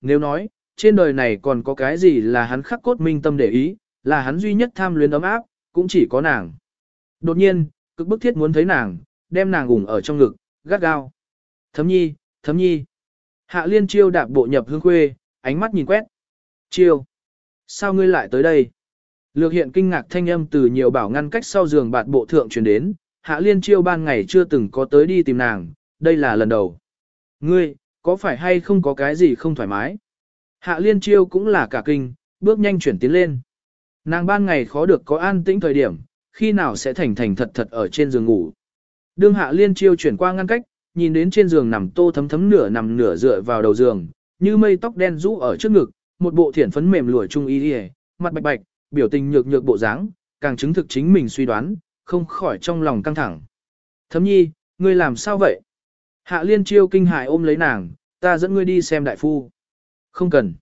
nếu nói, trên đời này còn có cái gì là hắn khắc cốt minh tâm để ý, là hắn duy nhất tham luyến ấm áp, cũng chỉ có nàng. Đột nhiên, cực bức thiết muốn thấy nàng, đem nàng ủng ở trong ngực, gắt gao. Thấm nhi, thấm nhi. Hạ liên chiêu đạp bộ nhập hương khuê, ánh mắt nhìn quét. Chiêu. Sao ngươi lại tới đây? Lược hiện kinh ngạc thanh âm từ nhiều bảo ngăn cách sau giường bạt bộ thượng truyền đến, hạ liên chiêu ban ngày chưa từng có tới đi tìm nàng, đây là lần đầu. Ngươi, có phải hay không có cái gì không thoải mái? Hạ liên chiêu cũng là cả kinh, bước nhanh chuyển tiến lên. Nàng ban ngày khó được có an tĩnh thời điểm, khi nào sẽ thành thành thật thật ở trên giường ngủ. Đương hạ liên chiêu chuyển qua ngăn cách, nhìn đến trên giường nằm tô thấm thấm nửa nằm nửa dựa vào đầu giường, như mây tóc đen rũ ở trước ngực, một bộ thiển phấn mềm lụa trung y đi mặt bạch bạch, biểu tình nhược nhược bộ dáng, càng chứng thực chính mình suy đoán, không khỏi trong lòng căng thẳng. Thấm nhi, ngươi làm sao vậy? Hạ liên chiêu kinh hài ôm lấy nàng, ta dẫn ngươi đi xem đại phu. Không cần.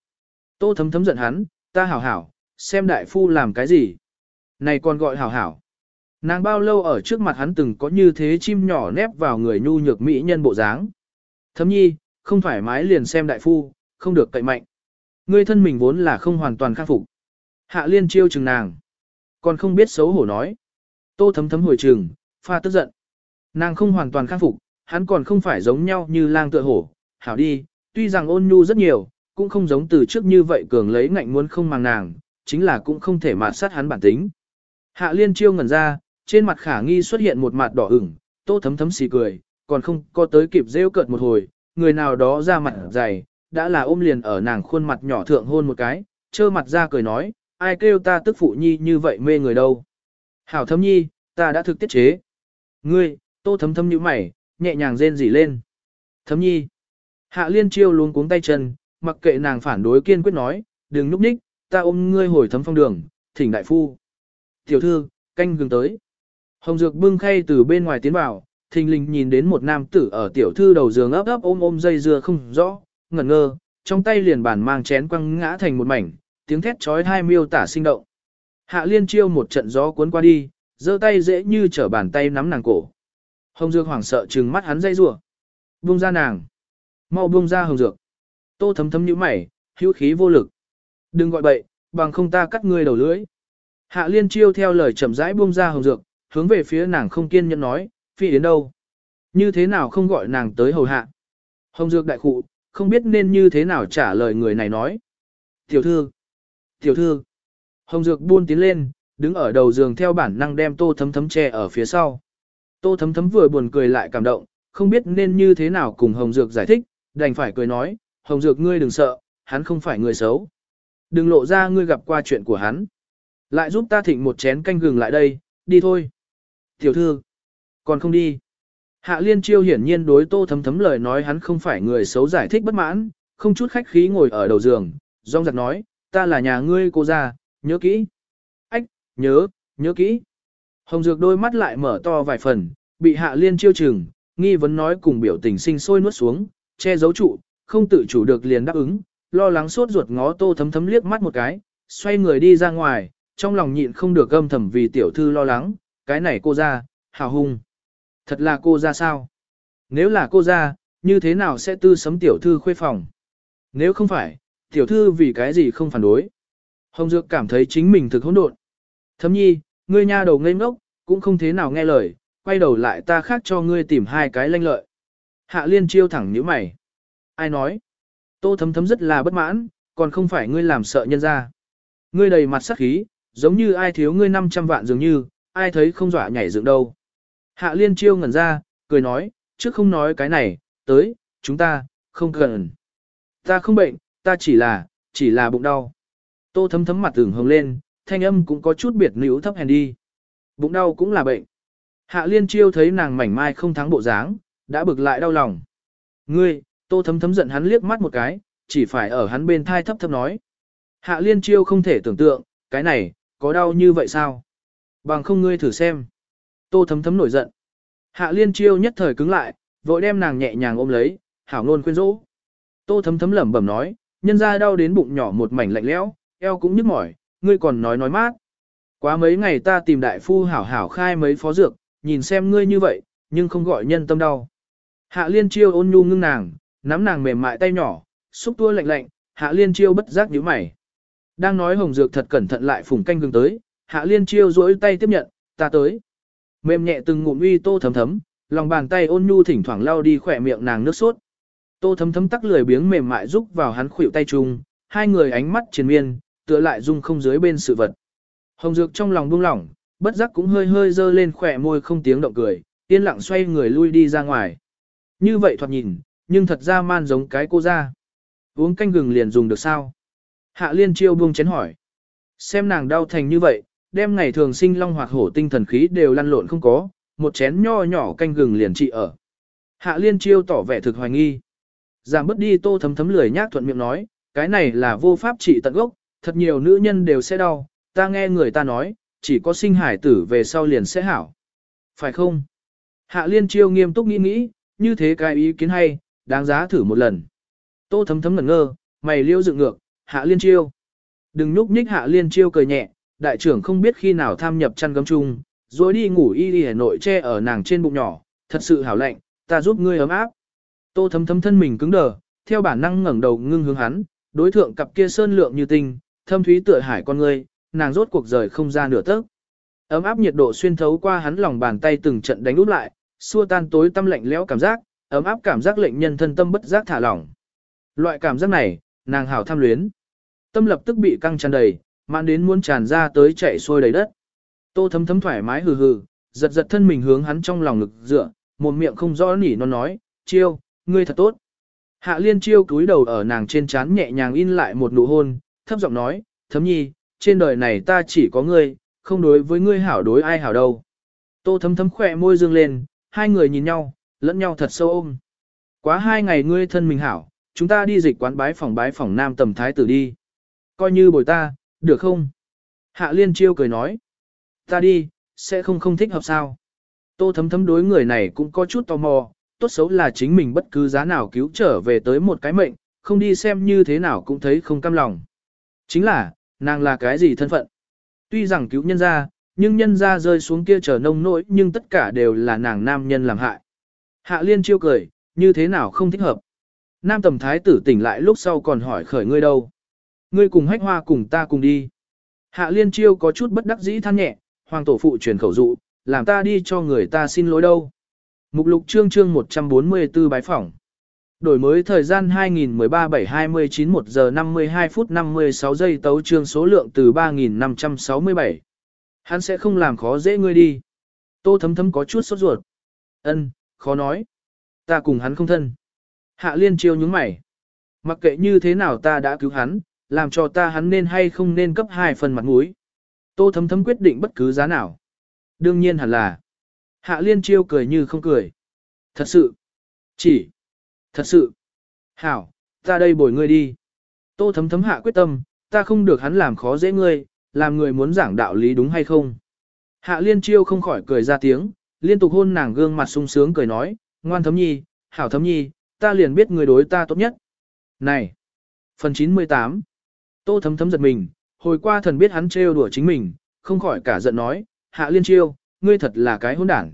Tô thấm thấm giận hắn, ta hảo hảo, xem đại phu làm cái gì. Này còn gọi hảo hảo. Nàng bao lâu ở trước mặt hắn từng có như thế chim nhỏ nép vào người nhu nhược mỹ nhân bộ dáng. Thấm nhi, không thoải mái liền xem đại phu, không được cậy mạnh. Ngươi thân mình vốn là không hoàn toàn khắc phục. Hạ liên chiêu chừng nàng. Còn không biết xấu hổ nói. Tô thấm thấm hồi chừng, pha tức giận. Nàng không hoàn toàn khắc phục, hắn còn không phải giống nhau như lang tựa hổ. Hảo đi, tuy rằng ôn nhu rất nhiều, cũng không giống từ trước như vậy cường lấy ngạnh muốn không màng nàng, chính là cũng không thể mạt sát hắn bản tính. Hạ liên chiêu ngẩn ra, trên mặt khả nghi xuất hiện một mặt đỏ ửng, tô thấm thấm xì cười, còn không có tới kịp rêu cợt một hồi, người nào đó ra mặt dày, đã là ôm liền ở nàng khuôn mặt nhỏ thượng hôn một cái, trơ mặt ra cười nói, ai kêu ta tức phụ nhi như vậy mê người đâu. Hảo thấm nhi, ta đã thực tiết chế. Ngươi, tô thấm thấm như mày, nhẹ nhàng rên rỉ lên. Thấm nhi. Hạ liên chiêu luôn cuống tay chân, mặc kệ nàng phản đối kiên quyết nói, đừng núp ních, ta ôm ngươi hồi thấm phong đường, thỉnh đại phu. Tiểu thư, canh gừng tới. Hồng Dược bưng khay từ bên ngoài tiến vào, thình lình nhìn đến một nam tử ở tiểu thư đầu giường ấp ấp ôm ôm dây dưa không rõ, ngẩn ngơ, trong tay liền bản mang chén quăng ngã thành một mảnh, tiếng thét chói hai miêu tả sinh động. Hạ liên chiêu một trận gió cuốn qua đi, giơ tay dễ như trở bàn tay nắm nàng cổ. Hồng Dược hoảng sợ trừng mắt hắn dây rủa. Buông ra nàng. Mau buông ra Hồng Dược. Tô thấm thấm nhíu mày, hữu khí vô lực. Đừng gọi bậy, bằng không ta cắt ngươi đầu lưỡi. Hạ liên chiêu theo lời chậm rãi buông ra Hồng Dược, hướng về phía nàng không kiên nhẫn nói, phi đến đâu? Như thế nào không gọi nàng tới hầu hạ? Hồng Dược đại khụ, không biết nên như thế nào trả lời người này nói. Tiểu thư, tiểu thư. Hồng Dược buôn tiến lên, đứng ở đầu giường theo bản năng đem tô thấm thấm che ở phía sau. Tô thấm thấm vừa buồn cười lại cảm động, không biết nên như thế nào cùng Hồng Dược giải thích, đành phải cười nói, Hồng Dược ngươi đừng sợ, hắn không phải người xấu. Đừng lộ ra ngươi gặp qua chuyện của hắn. Lại giúp ta thịnh một chén canh gừng lại đây, đi thôi. Tiểu thư, còn không đi. Hạ liên chiêu hiển nhiên đối tô thấm thấm lời nói hắn không phải người xấu giải thích bất mãn, không chút khách khí ngồi ở đầu giường, rong giặc nói, ta là nhà ngươi cô gia, nhớ kỹ. Ách, nhớ, nhớ kỹ. Hồng Dược đôi mắt lại mở to vài phần, bị hạ liên chiêu chừng, nghi vấn nói cùng biểu tình sinh sôi nuốt xuống, che giấu trụ, không tự chủ được liền đáp ứng, lo lắng sốt ruột ngó tô thấm thấm liếc mắt một cái, xoay người đi ra ngoài, trong lòng nhịn không được âm thầm vì tiểu thư lo lắng, cái này cô ra, hào hung. Thật là cô ra sao? Nếu là cô ra, như thế nào sẽ tư sấm tiểu thư khuê phòng? Nếu không phải, tiểu thư vì cái gì không phản đối? Hồng Dược cảm thấy chính mình thực hỗn độn. Thấm nhi, ngươi nha đầu ngây ngốc, cũng không thế nào nghe lời, quay đầu lại ta khác cho ngươi tìm hai cái lanh lợi. Hạ liên chiêu thẳng nhíu mày. Ai nói? Tô thấm thấm rất là bất mãn, còn không phải ngươi làm sợ nhân ra. Ngươi đầy mặt sắc khí, giống như ai thiếu ngươi 500 vạn dường như, ai thấy không dọa nhảy dựng đâu. Hạ liên chiêu ngẩn ra, cười nói, trước không nói cái này, tới, chúng ta, không cần. Ta không bệnh, ta chỉ là, chỉ là bụng đau. Tô thấm thấm mặt tưởng hồng lên, thanh âm cũng có chút biệt nữ thấp hèn đi. Bụng đau cũng là bệnh. Hạ liên chiêu thấy nàng mảnh mai không thắng bộ dáng, đã bực lại đau lòng. Ngươi, tô thấm thấm giận hắn liếc mắt một cái, chỉ phải ở hắn bên thai thấp thấp nói. Hạ liên chiêu không thể tưởng tượng, cái này, có đau như vậy sao? Bằng không ngươi thử xem. Tô thấm thấm nổi giận. Hạ liên chiêu nhất thời cứng lại, vội đem nàng nhẹ nhàng ôm lấy, hảo nôn khuyên rũ. Tô thấm thấm lẩm bẩm nói, nhân ra đau đến bụng nhỏ một mảnh lạnh lẽo, eo cũng nhức mỏi, ngươi còn nói nói mát. Quá mấy ngày ta tìm đại phu hảo hảo khai mấy phó dược, nhìn xem ngươi như vậy, nhưng không gọi nhân tâm đau. Hạ liên chiêu ôn nhu ngưng nàng, nắm nàng mềm mại tay nhỏ, xúc tua lạnh lạnh, Hạ Liên Chiêu bất giác nhíu mày. Đang nói Hồng Dược thật cẩn thận lại phủng canh gừng tới, Hạ Liên Chiêu duỗi tay tiếp nhận, ta tới. Mềm nhẹ từng ngụm uy tô thấm thấm, lòng bàn tay ôn nhu thỉnh thoảng lau đi khỏe miệng nàng nước sốt. Tô thấm thấm tắc lười biếng mềm mại rúc vào hắn khuỷu tay chung, hai người ánh mắt triền miên, tựa lại dung không dưới bên sự vật. Hồng Dược trong lòng buông lỏng, bất giác cũng hơi hơi dơ lên khỏe môi không tiếng động cười, yên lặng xoay người lui đi ra ngoài. Như vậy thoạt nhìn, nhưng thật ra man giống cái cô ra. Uống canh gừng liền dùng được sao? Hạ liên chiêu buông chén hỏi. Xem nàng đau thành như vậy, đem ngày thường sinh long hoặc hổ tinh thần khí đều lăn lộn không có, một chén nho nhỏ canh gừng liền trị ở. Hạ liên chiêu tỏ vẻ thực hoài nghi. Giảm bớt đi tô thấm thấm lười nhác thuận miệng nói, cái này là vô pháp trị tận gốc, thật nhiều nữ nhân đều sẽ đau, ta nghe người ta nói, chỉ có sinh hải tử về sau liền sẽ hảo. Phải không? Hạ liên chiêu nghiêm túc nghĩ nghĩ, như thế cái ý kiến hay, đáng giá thử một lần. Tô thấm thấm ngẩn ngơ, mày liêu dựng ngược, hạ liên chiêu. Đừng nhúc nhích hạ liên chiêu cười nhẹ, đại trưởng không biết khi nào tham nhập chăn gấm chung, rồi đi ngủ y đi hà nội che ở nàng trên bụng nhỏ, thật sự hảo lạnh, ta giúp ngươi ấm áp. Tô thấm thấm thân mình cứng đờ, theo bản năng ngẩng đầu ngưng hướng hắn, đối thượng cặp kia sơn lượng như tinh, thâm thúy tựa hải con ngươi, nàng rốt cuộc rời không ra nửa tấc. Ấm áp nhiệt độ xuyên thấu qua hắn lòng bàn tay từng trận đánh úp lại, xua tan tối tâm lạnh lẽo cảm giác, ấm áp cảm giác lệnh nhân thân tâm bất giác thả lỏng. Loại cảm giác này, nàng hảo tham luyến. Tâm lập tức bị căng tràn đầy, mạn đến muốn tràn ra tới chạy xuôi đầy đất. Tô thấm thấm thoải mái hừ hừ, giật giật thân mình hướng hắn trong lòng ngực dựa, một miệng không rõ nỉ nó nói, chiêu, ngươi thật tốt. Hạ liên chiêu cúi đầu ở nàng trên trán nhẹ nhàng in lại một nụ hôn, thấp giọng nói, thấm nhi, trên đời này ta chỉ có ngươi, không đối với ngươi hảo đối ai hảo đâu. Tô thấm thấm khỏe môi dương lên, hai người nhìn nhau, lẫn nhau thật sâu ôm. Quá hai ngày ngươi thân mình hảo, chúng ta đi dịch quán bái phòng bái phòng nam tầm thái tử đi. Coi như bồi ta, được không? Hạ liên chiêu cười nói. Ta đi, sẽ không không thích hợp sao. Tô thấm thấm đối người này cũng có chút tò mò, tốt xấu là chính mình bất cứ giá nào cứu trở về tới một cái mệnh, không đi xem như thế nào cũng thấy không cam lòng. Chính là, nàng là cái gì thân phận? Tuy rằng cứu nhân ra, nhưng nhân ra rơi xuống kia chờ nông nỗi nhưng tất cả đều là nàng nam nhân làm hại. Hạ liên chiêu cười, như thế nào không thích hợp. Nam tầm thái tử tỉnh lại lúc sau còn hỏi khởi ngươi đâu. Ngươi cùng hách hoa cùng ta cùng đi. Hạ liên chiêu có chút bất đắc dĩ than nhẹ, hoàng tổ phụ truyền khẩu dụ, làm ta đi cho người ta xin lỗi đâu. Mục lục chương chương 144 bái phỏng. Đổi mới thời gian 2013-7-29 1 giờ 52 phút 56 giây tấu trương số lượng từ 3.567. Hắn sẽ không làm khó dễ ngươi đi. Tô thấm thấm có chút sốt ruột. Ân, khó nói. Ta cùng hắn không thân. Hạ liên chiêu nhướng mày. Mặc kệ như thế nào ta đã cứu hắn, làm cho ta hắn nên hay không nên cấp hai phần mặt mũi. Tô thấm thấm quyết định bất cứ giá nào. Đương nhiên hẳn là. Hạ liên chiêu cười như không cười. Thật sự. Chỉ. Thật sự. Hảo, ta đây bồi ngươi đi. Tô thấm thấm hạ quyết tâm, ta không được hắn làm khó dễ ngươi, làm người muốn giảng đạo lý đúng hay không. Hạ liên chiêu không khỏi cười ra tiếng, liên tục hôn nàng gương mặt sung sướng cười nói, ngoan thấm nhi, hảo thấm nhi, ta liền biết người đối ta tốt nhất. Này! Phần 98 Tô thấm thấm giật mình, hồi qua thần biết hắn trêu đùa chính mình, không khỏi cả giận nói, hạ liên chiêu, ngươi thật là cái hỗn đảng.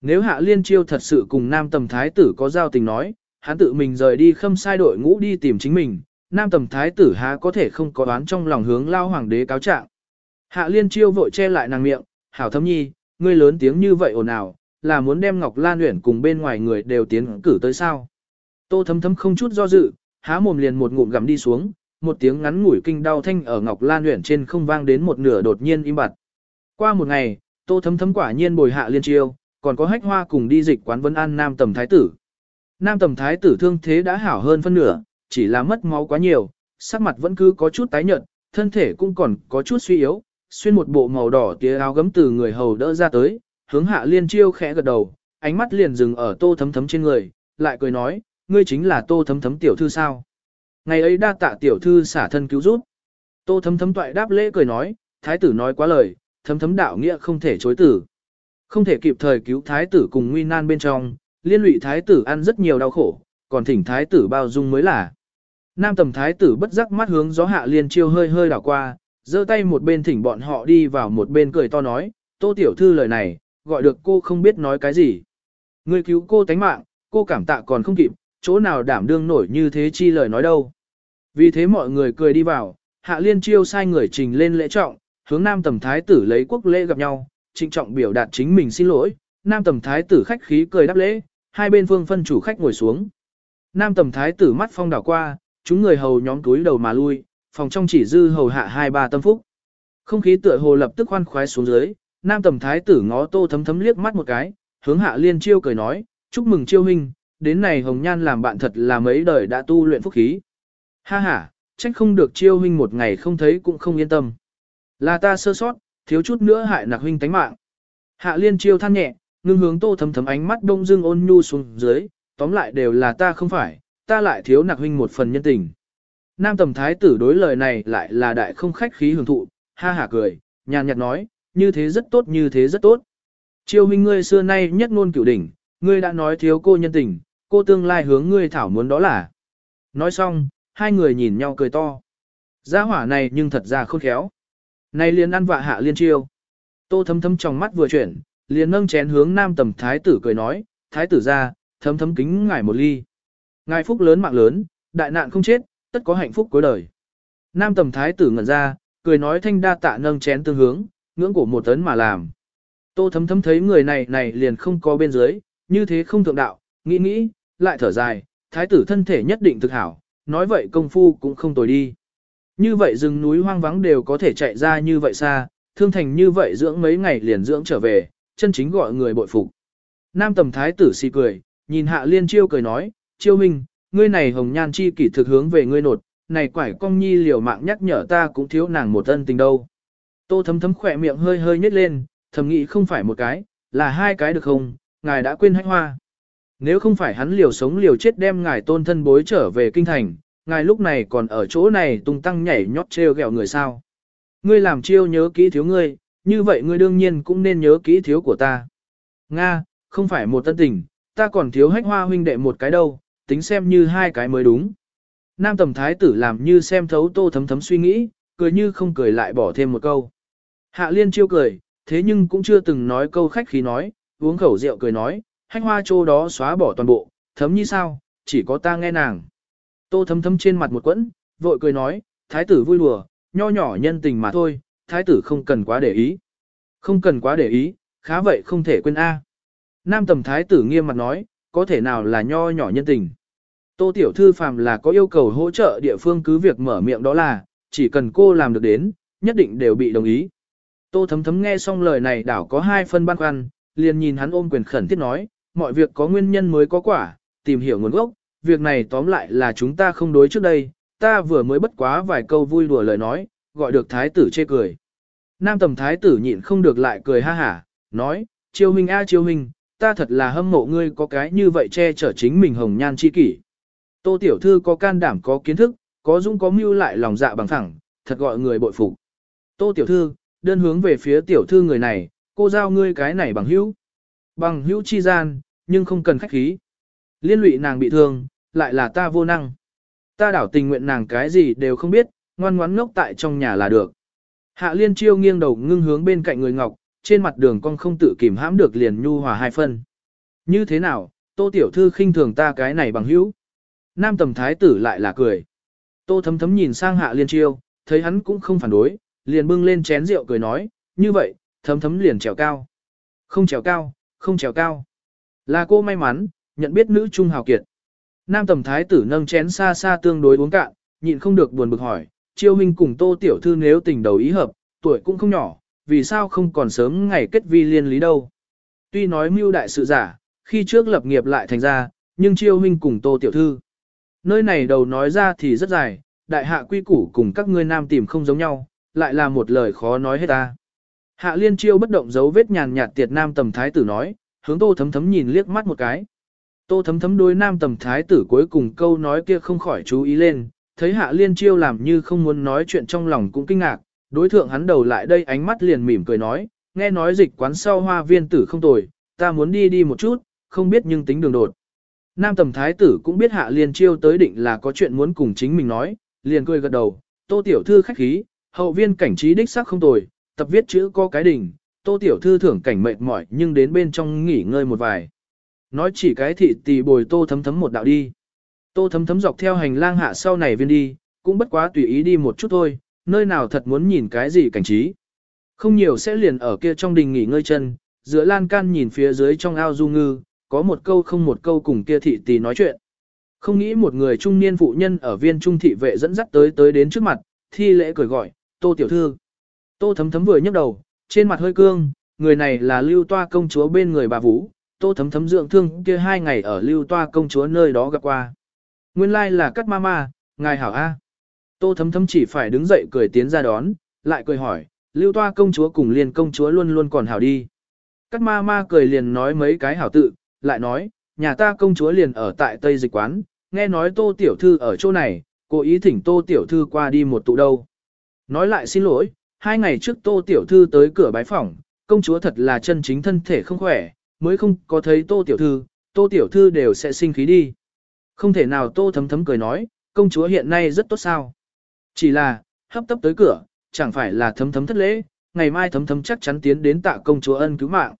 Nếu hạ liên chiêu thật sự cùng nam tầm thái tử có giao tình nói, hắn tự mình rời đi khâm sai đội ngũ đi tìm chính mình, nam tầm thái tử há có thể không có đoán trong lòng hướng lao hoàng đế cáo trạng. Hạ liên chiêu vội che lại nàng miệng, hảo thấm nhi, ngươi lớn tiếng như vậy ồn ào, là muốn đem Ngọc Lan Uyển cùng bên ngoài người đều tiến cử tới sao. Tô thấm thấm không chút do dự, há mồm liền một ngụm gặm đi xuống, một tiếng ngắn ngủi kinh đau thanh ở Ngọc Lan Uyển trên không vang đến một nửa đột nhiên im bặt. Qua một ngày, Tô thấm thấm quả nhiên bồi hạ liên chiêu, còn có hách hoa cùng đi dịch quán vấn an nam tầm thái tử. Nam tầm thái tử thương thế đã hảo hơn phân nửa, chỉ là mất máu quá nhiều, sắc mặt vẫn cứ có chút tái nhợt, thân thể cũng còn có chút suy yếu, xuyên một bộ màu đỏ tía áo gấm từ người hầu đỡ ra tới, hướng hạ liên chiêu khẽ gật đầu, ánh mắt liền dừng ở tô thấm thấm trên người, lại cười nói, ngươi chính là tô thấm thấm tiểu thư sao. Ngày ấy đa tạ tiểu thư xả thân cứu giúp. Tô thấm thấm toại đáp lễ cười nói, thái tử nói quá lời, thấm thấm đạo nghĩa không thể chối tử. Không thể kịp thời cứu thái tử cùng nguy nan bên trong, liên lụy thái tử ăn rất nhiều đau khổ, còn thỉnh thái tử bao dung mới là. Nam tầm thái tử bất giác mắt hướng gió hạ liên chiêu hơi hơi đảo qua, giơ tay một bên thỉnh bọn họ đi vào một bên cười to nói, tô tiểu thư lời này, gọi được cô không biết nói cái gì. Người cứu cô tánh mạng, cô cảm tạ còn không kịp, chỗ nào đảm đương nổi như thế chi lời nói đâu. Vì thế mọi người cười đi vào, hạ liên chiêu sai người trình lên lễ trọng, hướng nam tầm thái tử lấy quốc lễ gặp nhau, trịnh trọng biểu đạt chính mình xin lỗi, nam tầm thái tử khách khí cười đáp lễ, hai bên phương phân chủ khách ngồi xuống. Nam tầm thái tử mắt phong đảo qua, chúng người hầu nhóm túi đầu mà lui, phòng trong chỉ dư hầu hạ hai ba tâm phúc. Không khí tựa hồ lập tức khoan khoái xuống dưới, nam tầm thái tử ngó tô thấm thấm liếc mắt một cái, hướng hạ liên chiêu cười nói, chúc mừng chiêu huynh, đến này hồng nhan làm bạn thật là mấy đời đã tu luyện phúc khí. Ha ha, trách không được chiêu huynh một ngày không thấy cũng không yên tâm. Là ta sơ sót, thiếu chút nữa hại nặc huynh tánh mạng. Hạ liên chiêu than nhẹ, ngưng hướng tô thấm thấm ánh mắt đông dương ôn nhu xuống dưới, tóm lại đều là ta không phải, ta lại thiếu nặc huynh một phần nhân tình. Nam tầm thái tử đối lời này lại là đại không khách khí hưởng thụ, ha hả cười, nhàn nhạt nói, như thế rất tốt như thế rất tốt. triều huynh ngươi xưa nay nhất ngôn cửu đỉnh, ngươi đã nói thiếu cô nhân tình, cô tương lai hướng ngươi thảo muốn đó là. Nói xong, hai người nhìn nhau cười to. Gia hỏa này nhưng thật ra khôn khéo. Này liền ăn vạ hạ liên chiêu. Tô thấm thấm trong mắt vừa chuyển, liền nâng chén hướng nam tầm thái tử cười nói, thái tử ra, thấm thấm kính ngài một ly. Ngài phúc lớn mạng lớn, đại nạn không chết, tất có hạnh phúc cuối đời. Nam tầm thái tử ngẩn ra, cười nói thanh đa tạ nâng chén tương hướng, ngưỡng cổ một tấn mà làm. Tô thấm thấm thấy người này này liền không có bên dưới, như thế không thượng đạo, nghĩ nghĩ, lại thở dài, thái tử thân thể nhất định thực hảo, nói vậy công phu cũng không tồi đi. Như vậy rừng núi hoang vắng đều có thể chạy ra như vậy xa, thương thành như vậy dưỡng mấy ngày liền dưỡng trở về, chân chính gọi người bội phục. Nam tầm thái tử si cười, nhìn hạ liên chiêu cười nói, chiêu huynh, ngươi này hồng nhan chi kỷ thực hướng về ngươi nột, này quải cong nhi liều mạng nhắc nhở ta cũng thiếu nàng một ân tình đâu. Tô thấm thấm khỏe miệng hơi hơi nhếch lên, thầm nghĩ không phải một cái, là hai cái được không, ngài đã quên hách hoa. Nếu không phải hắn liều sống liều chết đem ngài tôn thân bối trở về kinh thành, ngài lúc này còn ở chỗ này tung tăng nhảy nhót trêu ghẹo người sao. Ngươi làm chiêu nhớ kỹ thiếu ngươi, như vậy ngươi đương nhiên cũng nên nhớ kỹ thiếu của ta. Nga, không phải một tân tình, ta còn thiếu hách hoa huynh đệ một cái đâu, tính xem như hai cái mới đúng. Nam tầm thái tử làm như xem thấu tô thấm thấm suy nghĩ, cười như không cười lại bỏ thêm một câu. Hạ liên chiêu cười, thế nhưng cũng chưa từng nói câu khách khí nói, uống khẩu rượu cười nói, hách hoa châu đó xóa bỏ toàn bộ, thấm như sao, chỉ có ta nghe nàng. Tô thấm thấm trên mặt một quẫn, vội cười nói, thái tử vui đùa, nho nhỏ nhân tình mà thôi, thái tử không cần quá để ý. Không cần quá để ý, khá vậy không thể quên A. Nam tầm thái tử nghiêm mặt nói, có thể nào là nho nhỏ nhân tình. Tô tiểu thư phàm là có yêu cầu hỗ trợ địa phương cứ việc mở miệng đó là, chỉ cần cô làm được đến, nhất định đều bị đồng ý. Tô thấm thấm nghe xong lời này đảo có hai phân băn khoăn, liền nhìn hắn ôm quyền khẩn thiết nói, mọi việc có nguyên nhân mới có quả, tìm hiểu nguồn gốc, việc này tóm lại là chúng ta không đối trước đây, ta vừa mới bất quá vài câu vui đùa lời nói, gọi được thái tử chê cười. Nam tầm thái tử nhịn không được lại cười ha hả, nói, chiêu huynh a chiêu huynh, ta thật là hâm mộ ngươi có cái như vậy che chở chính mình hồng nhan chi kỷ. Tô tiểu thư có can đảm có kiến thức, có dũng có mưu lại lòng dạ bằng thẳng, thật gọi người bội phục. Tô tiểu thư, đơn hướng về phía tiểu thư người này, cô giao ngươi cái này bằng hữu. Bằng hữu chi gian, nhưng không cần khách khí. Liên lụy nàng bị thương, lại là ta vô năng. Ta đảo tình nguyện nàng cái gì đều không biết, ngoan ngoãn ngốc tại trong nhà là được. Hạ liên chiêu nghiêng đầu ngưng hướng bên cạnh người ngọc, trên mặt đường con không tự kìm hãm được liền nhu hòa hai phân. Như thế nào, tô tiểu thư khinh thường ta cái này bằng hữu. Nam tầm thái tử lại là cười. Tô thấm thấm nhìn sang hạ liên chiêu, thấy hắn cũng không phản đối, liền bưng lên chén rượu cười nói, như vậy, thấm thấm liền trèo cao. Không trèo cao, không trèo cao. Là cô may mắn, nhận biết nữ trung hào kiệt. Nam tầm thái tử nâng chén xa xa tương đối uống cạn, nhịn không được buồn bực hỏi, chiêu huynh cùng tô tiểu thư nếu tình đầu ý hợp, tuổi cũng không nhỏ, vì sao không còn sớm ngày kết vi liên lý đâu. Tuy nói mưu đại sự giả, khi trước lập nghiệp lại thành ra, nhưng chiêu huynh cùng tô tiểu thư. Nơi này đầu nói ra thì rất dài, đại hạ quy củ cùng các ngươi nam tìm không giống nhau, lại là một lời khó nói hết ta. Hạ liên chiêu bất động dấu vết nhàn nhạt tiệt nam tầm thái tử nói, hướng tô thấm thấm nhìn liếc mắt một cái. Tô thấm thấm đối nam tầm thái tử cuối cùng câu nói kia không khỏi chú ý lên, thấy hạ liên chiêu làm như không muốn nói chuyện trong lòng cũng kinh ngạc, đối thượng hắn đầu lại đây ánh mắt liền mỉm cười nói, nghe nói dịch quán sau hoa viên tử không tồi, ta muốn đi đi một chút, không biết nhưng tính đường đột. Nam tầm thái tử cũng biết hạ liên chiêu tới định là có chuyện muốn cùng chính mình nói, liền cười gật đầu, tô tiểu thư khách khí, hậu viên cảnh trí đích xác không tồi, tập viết chữ có cái đỉnh, tô tiểu thư thưởng cảnh mệt mỏi nhưng đến bên trong nghỉ ngơi một vài. Nói chỉ cái thị tỷ bồi tô thấm thấm một đạo đi. Tô thấm thấm dọc theo hành lang hạ sau này viên đi, cũng bất quá tùy ý đi một chút thôi, nơi nào thật muốn nhìn cái gì cảnh trí. Không nhiều sẽ liền ở kia trong đình nghỉ ngơi chân, giữa lan can nhìn phía dưới trong ao du ngư, có một câu không một câu cùng kia thị tỷ nói chuyện. Không nghĩ một người trung niên phụ nhân ở viên trung thị vệ dẫn dắt tới tới đến trước mặt, thi lễ cười gọi, tô tiểu thư. Tô thấm thấm vừa nhấc đầu, trên mặt hơi cương, người này là lưu toa công chúa bên người bà Vũ, tô thấm thấm dưỡng thương kia hai ngày ở lưu toa công chúa nơi đó gặp qua. Nguyên lai like là cắt ma ma, ngài hảo A. Tô thấm thấm chỉ phải đứng dậy cười tiến ra đón, lại cười hỏi, lưu toa công chúa cùng liền công chúa luôn luôn còn hảo đi. Cắt ma ma cười liền nói mấy cái hảo tự, lại nói, nhà ta công chúa liền ở tại Tây Dịch Quán, nghe nói tô tiểu thư ở chỗ này, cố ý thỉnh tô tiểu thư qua đi một tụ đâu. Nói lại xin lỗi, hai ngày trước tô tiểu thư tới cửa bái phỏng, công chúa thật là chân chính thân thể không khỏe, mới không có thấy tô tiểu thư, tô tiểu thư đều sẽ sinh khí đi. Không thể nào tô thấm thấm cười nói, công chúa hiện nay rất tốt sao. Chỉ là, hấp tấp tới cửa, chẳng phải là thấm thấm thất lễ, ngày mai thấm thấm chắc chắn tiến đến tạ công chúa ân cứu mạng.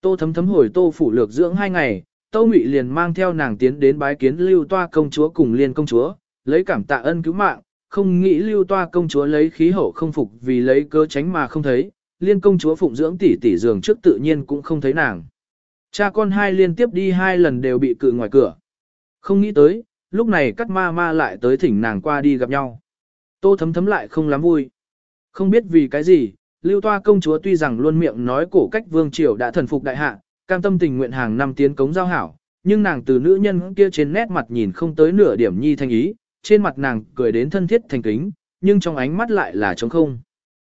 Tô thấm thấm hồi tô phủ lược dưỡng hai ngày, Tô Ngụy liền mang theo nàng tiến đến bái kiến lưu toa công chúa cùng liên công chúa, lấy cảm tạ ân cứu mạng, không nghĩ lưu toa công chúa lấy khí hậu không phục vì lấy cơ tránh mà không thấy, liên công chúa phụng dưỡng tỷ tỷ giường trước tự nhiên cũng không thấy nàng. Cha con hai liên tiếp đi hai lần đều bị cự ngoài cửa. Không nghĩ tới, lúc này cắt ma ma lại tới thỉnh nàng qua đi gặp nhau. Tô thấm thấm lại không lắm vui. Không biết vì cái gì, lưu toa công chúa tuy rằng luôn miệng nói cổ cách vương triều đã thần phục đại hạ, cam tâm tình nguyện hàng năm tiến cống giao hảo, nhưng nàng từ nữ nhân kia trên nét mặt nhìn không tới nửa điểm nhi thanh ý, trên mặt nàng cười đến thân thiết thành kính, nhưng trong ánh mắt lại là trống không.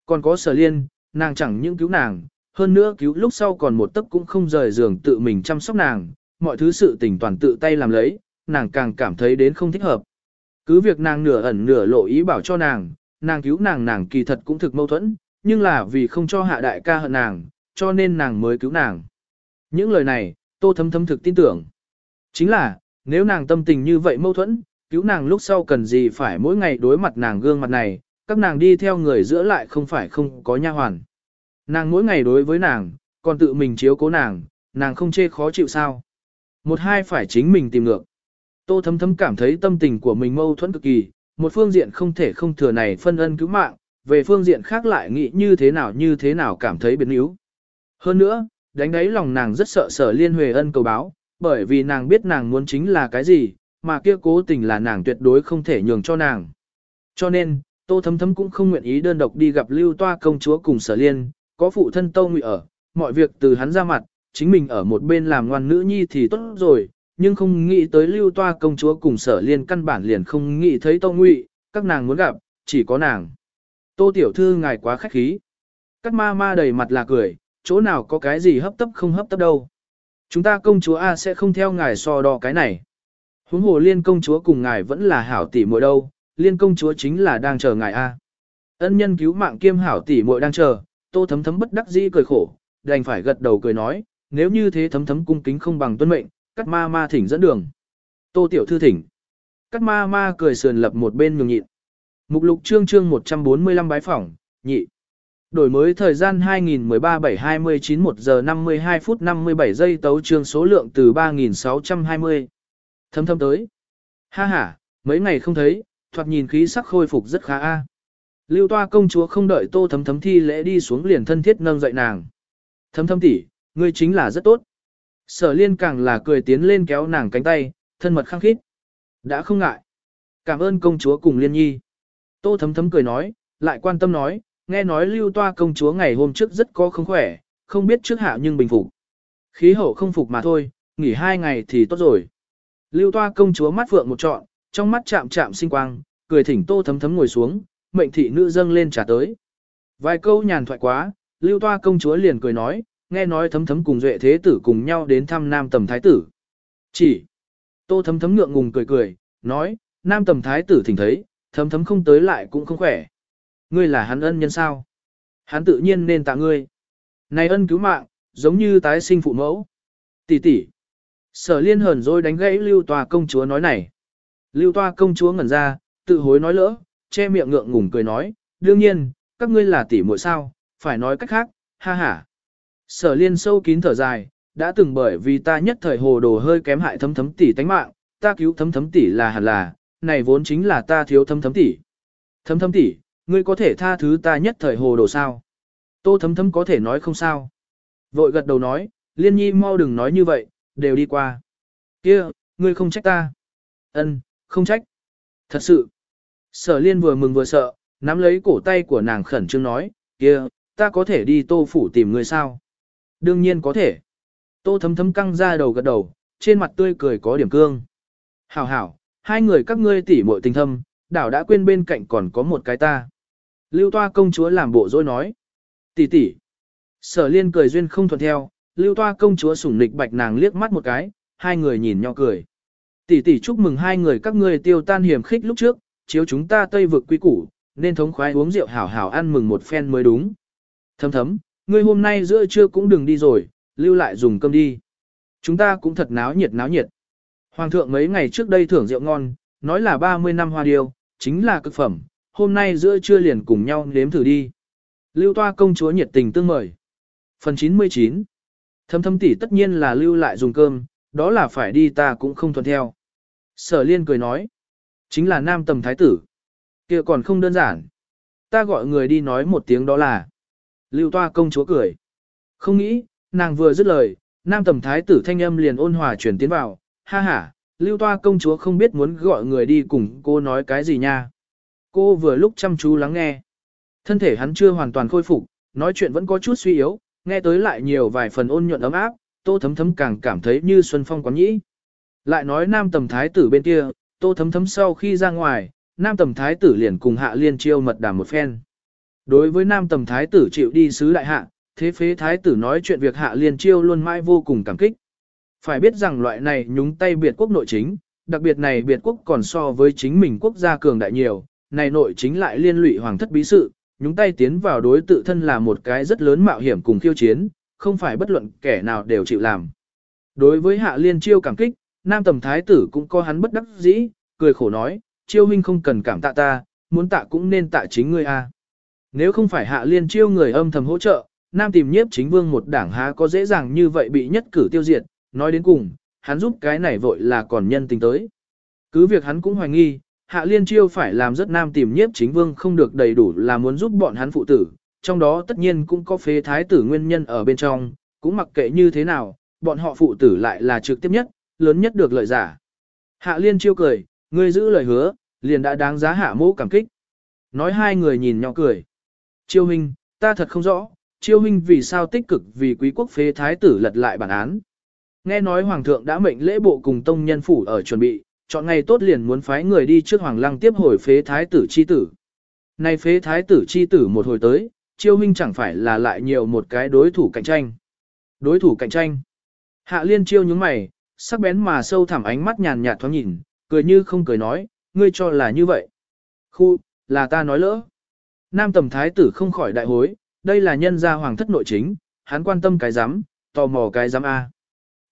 Còn có sở liên, nàng chẳng những cứu nàng, hơn nữa cứu lúc sau còn một tấc cũng không rời giường tự mình chăm sóc nàng, mọi thứ sự tình toàn tự tay làm lấy, nàng càng cảm thấy đến không thích hợp. Cứ việc nàng nửa ẩn nửa lộ ý bảo cho nàng, nàng cứu nàng nàng kỳ thật cũng thực mâu thuẫn, nhưng là vì không cho hạ đại ca hận nàng, cho nên nàng mới cứu nàng. Những lời này, tô thấm thấm thực tin tưởng. Chính là, nếu nàng tâm tình như vậy mâu thuẫn, cứu nàng lúc sau cần gì phải mỗi ngày đối mặt nàng gương mặt này, các nàng đi theo người giữa lại không phải không có nha hoàn. Nàng mỗi ngày đối với nàng, còn tự mình chiếu cố nàng, nàng không chê khó chịu sao. Một hai phải chính mình tìm ngược. Tô thấm thấm cảm thấy tâm tình của mình mâu thuẫn cực kỳ, một phương diện không thể không thừa này phân ân cứu mạng, về phương diện khác lại nghĩ như thế nào như thế nào cảm thấy biến yếu. Hơn nữa, đánh đáy lòng nàng rất sợ sở liên huề ân cầu báo, bởi vì nàng biết nàng muốn chính là cái gì, mà kia cố tình là nàng tuyệt đối không thể nhường cho nàng. Cho nên, Tô Thấm Thấm cũng không nguyện ý đơn độc đi gặp Lưu Toa công chúa cùng Sở Liên, có phụ thân Tô Ngụy ở, mọi việc từ hắn ra mặt, chính mình ở một bên làm ngoan nữ nhi thì tốt rồi, nhưng không nghĩ tới Lưu Toa công chúa cùng Sở Liên căn bản liền không nghĩ thấy Tô Ngụy, các nàng muốn gặp, chỉ có nàng. Tô tiểu thư ngài quá khách khí. Các ma ma đầy mặt là cười, chỗ nào có cái gì hấp tấp không hấp tấp đâu. Chúng ta công chúa A sẽ không theo ngài so đo cái này. Huống hồ liên công chúa cùng ngài vẫn là hảo tỷ muội đâu, liên công chúa chính là đang chờ ngài A. Ân nhân cứu mạng kiêm hảo tỷ muội đang chờ, tô thấm thấm bất đắc dĩ cười khổ, đành phải gật đầu cười nói, nếu như thế thấm thấm cung kính không bằng tuân mệnh, cắt ma ma thỉnh dẫn đường. Tô tiểu thư thỉnh. Cắt ma ma cười sườn lập một bên nhường nhịn. Mục lục chương chương 145 bái phỏng, nhị. Đổi mới thời gian 2013-7-29 1 giờ 52 phút 57 giây tấu chương số lượng từ 3620. Thâm thâm tới. Ha ha, mấy ngày không thấy, thoạt nhìn khí sắc khôi phục rất khá a. Lưu toa công chúa không đợi tô thấm thấm thi lễ đi xuống liền thân thiết nâng dậy nàng. Thấm thấm tỷ, ngươi chính là rất tốt. Sở liên càng là cười tiến lên kéo nàng cánh tay, thân mật khăng khít. Đã không ngại. Cảm ơn công chúa cùng liên nhi. Tô thấm thấm cười nói, lại quan tâm nói, nghe nói lưu toa công chúa ngày hôm trước rất có không khỏe, không biết trước hạ nhưng bình phục. Khí hậu không phục mà thôi, nghỉ hai ngày thì tốt rồi. Lưu toa công chúa mắt phượng một trọn, trong mắt chạm chạm sinh quang, cười thỉnh tô thấm thấm ngồi xuống, mệnh thị nữ dâng lên trả tới. Vài câu nhàn thoại quá, lưu toa công chúa liền cười nói, nghe nói thấm thấm cùng duệ thế tử cùng nhau đến thăm nam tầm thái tử. Chỉ, tô thấm thấm ngượng ngùng cười cười, nói, nam tầm thái tử thỉnh thấy, thấm thấm không tới lại cũng không khỏe. Ngươi là hắn ân nhân sao? Hắn tự nhiên nên tạ ngươi. Này ân cứu mạng, giống như tái sinh phụ mẫu. Tỷ tỷ. Sở liên hờn rồi đánh gãy lưu tòa công chúa nói này. Lưu toa công chúa ngẩn ra, tự hối nói lỡ, che miệng ngượng ngùng cười nói, đương nhiên, các ngươi là tỷ muội sao, phải nói cách khác, ha ha. Sở liên sâu kín thở dài, đã từng bởi vì ta nhất thời hồ đồ hơi kém hại thấm thấm tỷ tánh mạng, ta cứu thấm thấm tỷ là hẳn là, này vốn chính là ta thiếu thấm thấm tỷ. Thấm thấm tỷ, ngươi có thể tha thứ ta nhất thời hồ đồ sao? Tô thấm thấm có thể nói không sao. Vội gật đầu nói, liên nhi mau đừng nói như vậy, đều đi qua. kia ngươi không trách ta. ân không trách. Thật sự. Sở liên vừa mừng vừa sợ, nắm lấy cổ tay của nàng khẩn trương nói, kia ta có thể đi tô phủ tìm ngươi sao? Đương nhiên có thể. Tô thấm thấm căng ra đầu gật đầu, trên mặt tươi cười có điểm cương. Hảo hảo, hai người các ngươi tỉ muội tình thâm, đảo đã quên bên cạnh còn có một cái ta. Lưu toa công chúa làm bộ dối nói. Tỷ tỷ. Sở liên cười duyên không thuận theo, lưu toa công chúa sủng nịch bạch nàng liếc mắt một cái, hai người nhìn nhau cười. Tỷ tỷ chúc mừng hai người các ngươi tiêu tan hiểm khích lúc trước, chiếu chúng ta tây vực quý củ, nên thống khoái uống rượu hảo hảo ăn mừng một phen mới đúng. Thấm thấm, ngươi hôm nay giữa trưa cũng đừng đi rồi, lưu lại dùng cơm đi. Chúng ta cũng thật náo nhiệt náo nhiệt. Hoàng thượng mấy ngày trước đây thưởng rượu ngon, nói là 30 năm hoa điêu, chính là cực phẩm, hôm nay giữa trưa liền cùng nhau nếm thử đi. Lưu toa công chúa nhiệt tình tương mời. Phần 99 Thâm thâm tỷ tất nhiên là lưu lại dùng cơm, đó là phải đi ta cũng không thuận theo. Sở liên cười nói. Chính là nam tầm thái tử. kia còn không đơn giản. Ta gọi người đi nói một tiếng đó là. Lưu toa công chúa cười. Không nghĩ, nàng vừa dứt lời, nam tầm thái tử thanh âm liền ôn hòa chuyển tiến vào. Ha ha, lưu toa công chúa không biết muốn gọi người đi cùng cô nói cái gì nha. Cô vừa lúc chăm chú lắng nghe. Thân thể hắn chưa hoàn toàn khôi phục, nói chuyện vẫn có chút suy yếu, nghe tới lại nhiều vài phần ôn nhuận ấm áp, tô thấm thấm càng cảm thấy như xuân phong quán nhĩ. Lại nói nam tầm thái tử bên kia, tô thấm thấm sau khi ra ngoài, nam tầm thái tử liền cùng hạ liên chiêu mật đàm một phen. Đối với nam tầm thái tử chịu đi sứ đại hạ, thế phế thái tử nói chuyện việc hạ liên chiêu luôn mãi vô cùng cảm kích. Phải biết rằng loại này nhúng tay biệt quốc nội chính, đặc biệt này biệt quốc còn so với chính mình quốc gia cường đại nhiều, này nội chính lại liên lụy hoàng thất bí sự, nhúng tay tiến vào đối tự thân là một cái rất lớn mạo hiểm cùng khiêu chiến, không phải bất luận kẻ nào đều chịu làm. Đối với hạ liên chiêu cảm kích, nam tầm thái tử cũng có hắn bất đắc dĩ, cười khổ nói, chiêu huynh không cần cảm tạ ta, muốn tạ cũng nên tạ chính ngươi a. Nếu không phải hạ liên chiêu người âm thầm hỗ trợ, nam tìm nhiếp chính vương một đảng há có dễ dàng như vậy bị nhất cử tiêu diệt, nói đến cùng, hắn giúp cái này vội là còn nhân tình tới. Cứ việc hắn cũng hoài nghi, hạ liên chiêu phải làm rất nam tìm nhiếp chính vương không được đầy đủ là muốn giúp bọn hắn phụ tử, trong đó tất nhiên cũng có phế thái tử nguyên nhân ở bên trong, cũng mặc kệ như thế nào, bọn họ phụ tử lại là trực tiếp nhất, lớn nhất được lợi giả. Hạ liên chiêu cười, ngươi giữ lời hứa, liền đã đáng giá hạ mũ cảm kích. Nói hai người nhìn nhau cười. Chiêu huynh, ta thật không rõ, chiêu huynh vì sao tích cực vì quý quốc phế thái tử lật lại bản án. Nghe nói hoàng thượng đã mệnh lễ bộ cùng tông nhân phủ ở chuẩn bị, chọn ngày tốt liền muốn phái người đi trước hoàng lăng tiếp hồi phế thái tử chi tử. Nay phế thái tử chi tử một hồi tới, chiêu huynh chẳng phải là lại nhiều một cái đối thủ cạnh tranh. Đối thủ cạnh tranh. Hạ liên chiêu nhướng mày, sắc bén mà sâu thẳm ánh mắt nhàn nhạt thoáng nhìn, cười như không cười nói, ngươi cho là như vậy. Khu, là ta nói lỡ. Nam tầm thái tử không khỏi đại hối, đây là nhân gia hoàng thất nội chính, hắn quan tâm cái giám, tò mò cái giám A.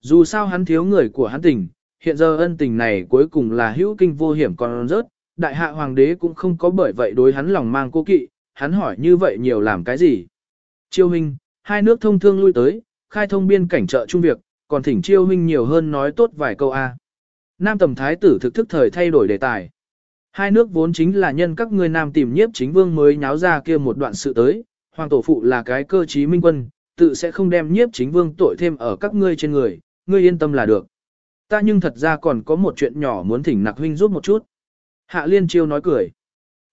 Dù sao hắn thiếu người của hắn tình, hiện giờ ân tình này cuối cùng là hữu kinh vô hiểm còn rớt, đại hạ hoàng đế cũng không có bởi vậy đối hắn lòng mang cô kỵ, hắn hỏi như vậy nhiều làm cái gì. Chiêu huynh, hai nước thông thương lui tới, khai thông biên cảnh trợ chung việc, còn thỉnh chiêu huynh nhiều hơn nói tốt vài câu A. Nam tầm thái tử thực thức thời thay đổi đề tài. Hai nước vốn chính là nhân các ngươi nam tìm nhiếp chính vương mới nháo ra kia một đoạn sự tới, hoàng tổ phụ là cái cơ trí minh quân, tự sẽ không đem nhiếp chính vương tội thêm ở các ngươi trên người, ngươi yên tâm là được. Ta nhưng thật ra còn có một chuyện nhỏ muốn thỉnh nặc huynh giúp một chút. Hạ liên chiêu nói cười.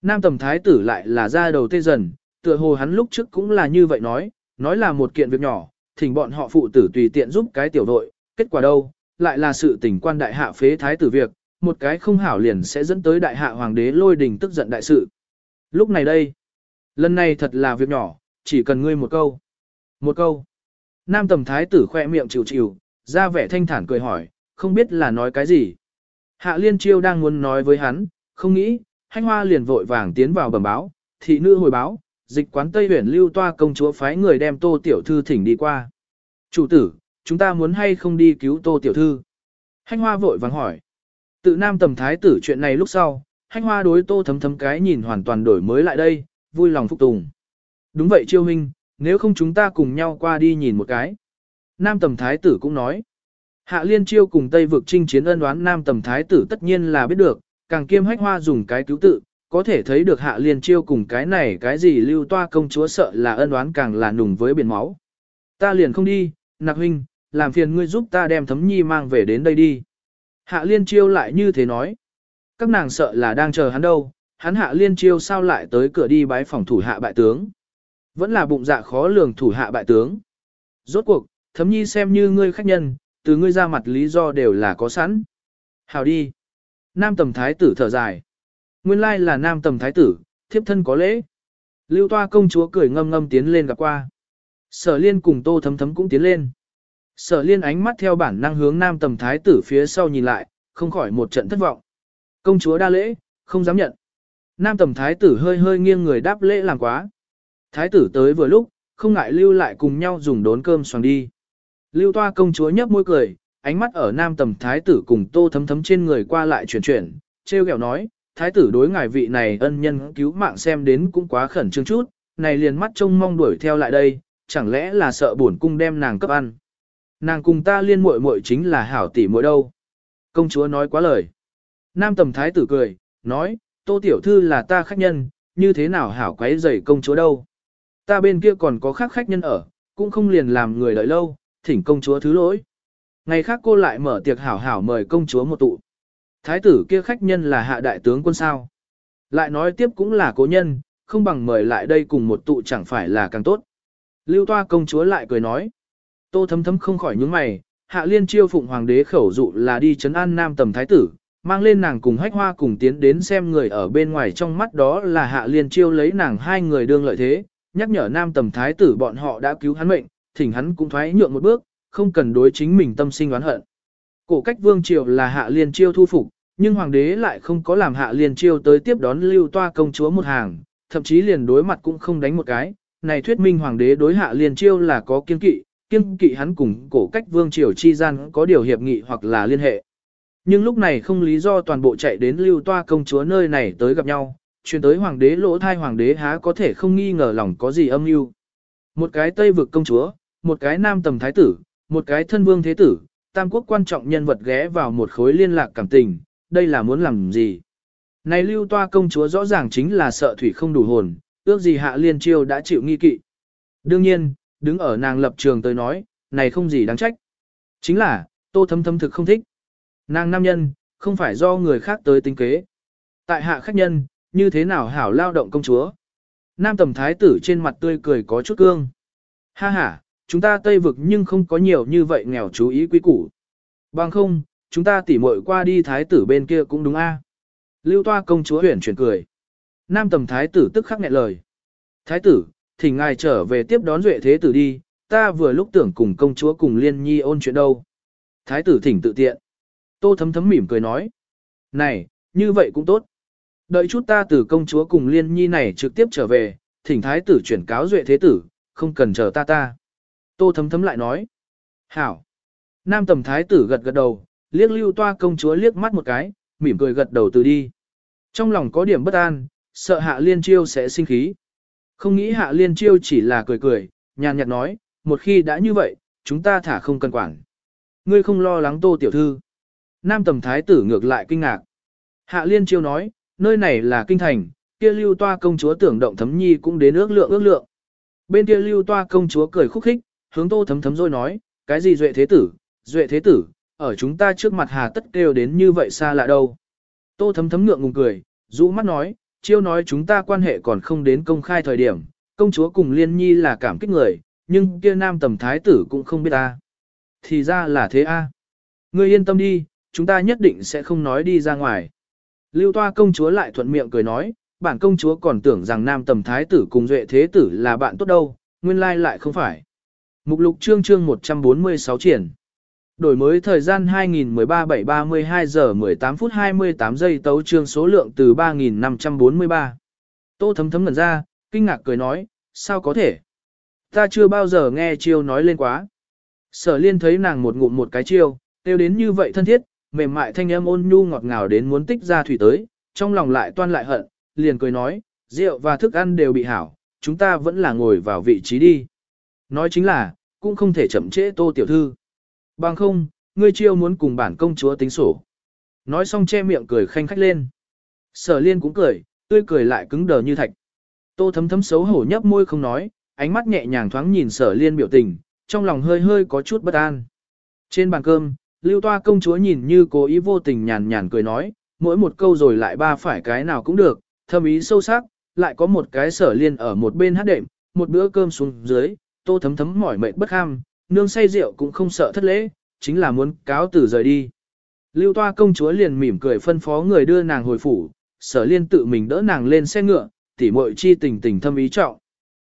Nam tầm thái tử lại là ra đầu tê dần, tựa hồ hắn lúc trước cũng là như vậy nói, nói là một kiện việc nhỏ, thỉnh bọn họ phụ tử tùy tiện giúp cái tiểu đội, kết quả đâu, lại là sự tình quan đại hạ phế thái tử việc, một cái không hảo liền sẽ dẫn tới đại hạ hoàng đế lôi đình tức giận đại sự. Lúc này đây, lần này thật là việc nhỏ, chỉ cần ngươi một câu. Một câu. Nam tầm thái tử khoe miệng chịu chịu, ra vẻ thanh thản cười hỏi, không biết là nói cái gì. Hạ liên chiêu đang muốn nói với hắn, không nghĩ, hanh hoa liền vội vàng tiến vào bẩm báo, thị nữ hồi báo, dịch quán Tây huyền lưu toa công chúa phái người đem tô tiểu thư thỉnh đi qua. Chủ tử, chúng ta muốn hay không đi cứu tô tiểu thư? Hanh hoa vội vàng hỏi. Tự nam tầm thái tử chuyện này lúc sau, hanh hoa đối tô thấm thấm cái nhìn hoàn toàn đổi mới lại đây, vui lòng phục tùng. Đúng vậy chiêu huynh, nếu không chúng ta cùng nhau qua đi nhìn một cái. Nam tầm thái tử cũng nói. Hạ liên chiêu cùng Tây vực Trinh chiến ân đoán Nam tầm thái tử tất nhiên là biết được, càng kiêm hách hoa dùng cái cứu tự, có thể thấy được hạ liên chiêu cùng cái này cái gì lưu toa công chúa sợ là ân đoán càng là nùng với biển máu. Ta liền không đi, nạc huynh, làm phiền ngươi giúp ta đem thấm nhi mang về đến đây đi. Hạ liên chiêu lại như thế nói. Các nàng sợ là đang chờ hắn đâu, hắn hạ liên chiêu sao lại tới cửa đi bái phòng thủ hạ bại tướng. Vẫn là bụng dạ khó lường thủ hạ bại tướng. Rốt cuộc, thấm nhi xem như ngươi khách nhân, từ ngươi ra mặt lý do đều là có sẵn. Hào đi. Nam tầm thái tử thở dài. Nguyên lai là nam tầm thái tử, thiếp thân có lễ. Lưu toa công chúa cười ngâm ngâm tiến lên gặp qua. Sở liên cùng tô thấm thấm cũng tiến lên. Sở liên ánh mắt theo bản năng hướng nam tầm thái tử phía sau nhìn lại, không khỏi một trận thất vọng. Công chúa đa lễ, không dám nhận. Nam tầm thái tử hơi hơi nghiêng người đáp lễ làm quá. Thái tử tới vừa lúc, không ngại lưu lại cùng nhau dùng đốn cơm xoàng đi. Lưu toa công chúa nhấp môi cười, ánh mắt ở nam tầm thái tử cùng tô thấm thấm trên người qua lại chuyển chuyển, treo kẹo nói, thái tử đối ngài vị này ân nhân cứu mạng xem đến cũng quá khẩn trương chút, này liền mắt trông mong đuổi theo lại đây, chẳng lẽ là sợ buồn cung đem nàng cấp ăn. Nàng cùng ta liên muội muội chính là hảo tỷ muội đâu. Công chúa nói quá lời. Nam tầm thái tử cười, nói, tô tiểu thư là ta khách nhân, như thế nào hảo quấy rầy công chúa đâu. Ta bên kia còn có khác khách nhân ở, cũng không liền làm người đợi lâu, thỉnh công chúa thứ lỗi. Ngày khác cô lại mở tiệc hảo hảo mời công chúa một tụ. Thái tử kia khách nhân là hạ đại tướng quân sao. Lại nói tiếp cũng là cố nhân, không bằng mời lại đây cùng một tụ chẳng phải là càng tốt. Lưu toa công chúa lại cười nói. Tô thấm thấm không khỏi nhướng mày, hạ liên chiêu phụng hoàng đế khẩu dụ là đi chấn an nam tầm thái tử, mang lên nàng cùng hách hoa cùng tiến đến xem người ở bên ngoài trong mắt đó là hạ liên chiêu lấy nàng hai người đương lợi thế, nhắc nhở nam tầm thái tử bọn họ đã cứu hắn mệnh, thỉnh hắn cũng thoái nhượng một bước, không cần đối chính mình tâm sinh oán hận. Cổ cách vương triều là hạ liên chiêu thu phục, nhưng hoàng đế lại không có làm hạ liên chiêu tới tiếp đón lưu toa công chúa một hàng, thậm chí liền đối mặt cũng không đánh một cái. Này thuyết minh hoàng đế đối hạ liên chiêu là có kiên kỵ, Kiêng kỵ hắn cùng cổ cách vương triều chi gian có điều hiệp nghị hoặc là liên hệ. Nhưng lúc này không lý do toàn bộ chạy đến lưu toa công chúa nơi này tới gặp nhau, chuyển tới hoàng đế lỗ thai hoàng đế há có thể không nghi ngờ lòng có gì âm mưu. Một cái tây vực công chúa, một cái nam tầm thái tử, một cái thân vương thế tử, tam quốc quan trọng nhân vật ghé vào một khối liên lạc cảm tình, đây là muốn làm gì? Này lưu toa công chúa rõ ràng chính là sợ thủy không đủ hồn, ước gì hạ liên chiêu đã chịu nghi kỵ. Đương nhiên, đứng ở nàng lập trường tới nói, này không gì đáng trách. Chính là, tô thâm thâm thực không thích. Nàng nam nhân, không phải do người khác tới tính kế. Tại hạ khách nhân, như thế nào hảo lao động công chúa. Nam tầm thái tử trên mặt tươi cười có chút cương. Ha ha, chúng ta Tây vực nhưng không có nhiều như vậy nghèo chú ý quý củ. Bằng không, chúng ta tỉ muội qua đi thái tử bên kia cũng đúng a. Lưu toa công chúa huyển chuyển cười. Nam tầm thái tử tức khắc nghẹn lời. Thái tử, thỉnh ngài trở về tiếp đón duệ thế tử đi, ta vừa lúc tưởng cùng công chúa cùng liên nhi ôn chuyện đâu. Thái tử thỉnh tự tiện. Tô thấm thấm mỉm cười nói. Này, như vậy cũng tốt. Đợi chút ta từ công chúa cùng liên nhi này trực tiếp trở về, thỉnh thái tử chuyển cáo duệ thế tử, không cần chờ ta ta. Tô thấm thấm lại nói. Hảo. Nam tầm thái tử gật gật đầu, liếc lưu toa công chúa liếc mắt một cái, mỉm cười gật đầu từ đi. Trong lòng có điểm bất an, sợ hạ liên chiêu sẽ sinh khí. Không nghĩ hạ liên chiêu chỉ là cười cười, nhàn nhạt nói, một khi đã như vậy, chúng ta thả không cần quản. Ngươi không lo lắng tô tiểu thư. Nam tầm thái tử ngược lại kinh ngạc. Hạ liên chiêu nói, nơi này là kinh thành, kia lưu toa công chúa tưởng động thấm nhi cũng đến ước lượng ước lượng. Bên kia lưu toa công chúa cười khúc khích, hướng tô thấm thấm rồi nói, cái gì duệ thế tử, duệ thế tử, ở chúng ta trước mặt hà tất kêu đến như vậy xa lạ đâu. Tô thấm thấm ngượng ngùng cười, rũ mắt nói, chiêu nói chúng ta quan hệ còn không đến công khai thời điểm, công chúa cùng liên nhi là cảm kích người, nhưng kia nam tầm thái tử cũng không biết ta. Thì ra là thế a. Ngươi yên tâm đi, chúng ta nhất định sẽ không nói đi ra ngoài. Lưu toa công chúa lại thuận miệng cười nói, bản công chúa còn tưởng rằng nam tầm thái tử cùng duệ thế tử là bạn tốt đâu, nguyên lai lại không phải. Mục lục chương chương 146 triển. Đổi mới thời gian 2013 7 32 giờ 18 phút 28 giây tấu trương số lượng từ 3543. Tô thấm thấm ngẩn ra, kinh ngạc cười nói, sao có thể? Ta chưa bao giờ nghe chiêu nói lên quá. Sở liên thấy nàng một ngụm một cái chiêu, tiêu đến như vậy thân thiết, mềm mại thanh âm ôn nhu ngọt ngào đến muốn tích ra thủy tới, trong lòng lại toan lại hận, liền cười nói, rượu và thức ăn đều bị hảo, chúng ta vẫn là ngồi vào vị trí đi. Nói chính là, cũng không thể chậm trễ tô tiểu thư. Bằng không, ngươi chiêu muốn cùng bản công chúa tính sổ. Nói xong che miệng cười khanh khách lên. Sở liên cũng cười, tươi cười lại cứng đờ như thạch. Tô thấm thấm xấu hổ nhấp môi không nói, ánh mắt nhẹ nhàng thoáng nhìn sở liên biểu tình, trong lòng hơi hơi có chút bất an. Trên bàn cơm, lưu toa công chúa nhìn như cố ý vô tình nhàn nhàn cười nói, mỗi một câu rồi lại ba phải cái nào cũng được, thâm ý sâu sắc, lại có một cái sở liên ở một bên hát đệm, một bữa cơm xuống dưới, tô thấm thấm mỏi mệt bất ham, nương say rượu cũng không sợ thất lễ, chính là muốn cáo từ rời đi. Lưu toa công chúa liền mỉm cười phân phó người đưa nàng hồi phủ, sở liên tự mình đỡ nàng lên xe ngựa, tỉ muội chi tình tình thâm ý trọng.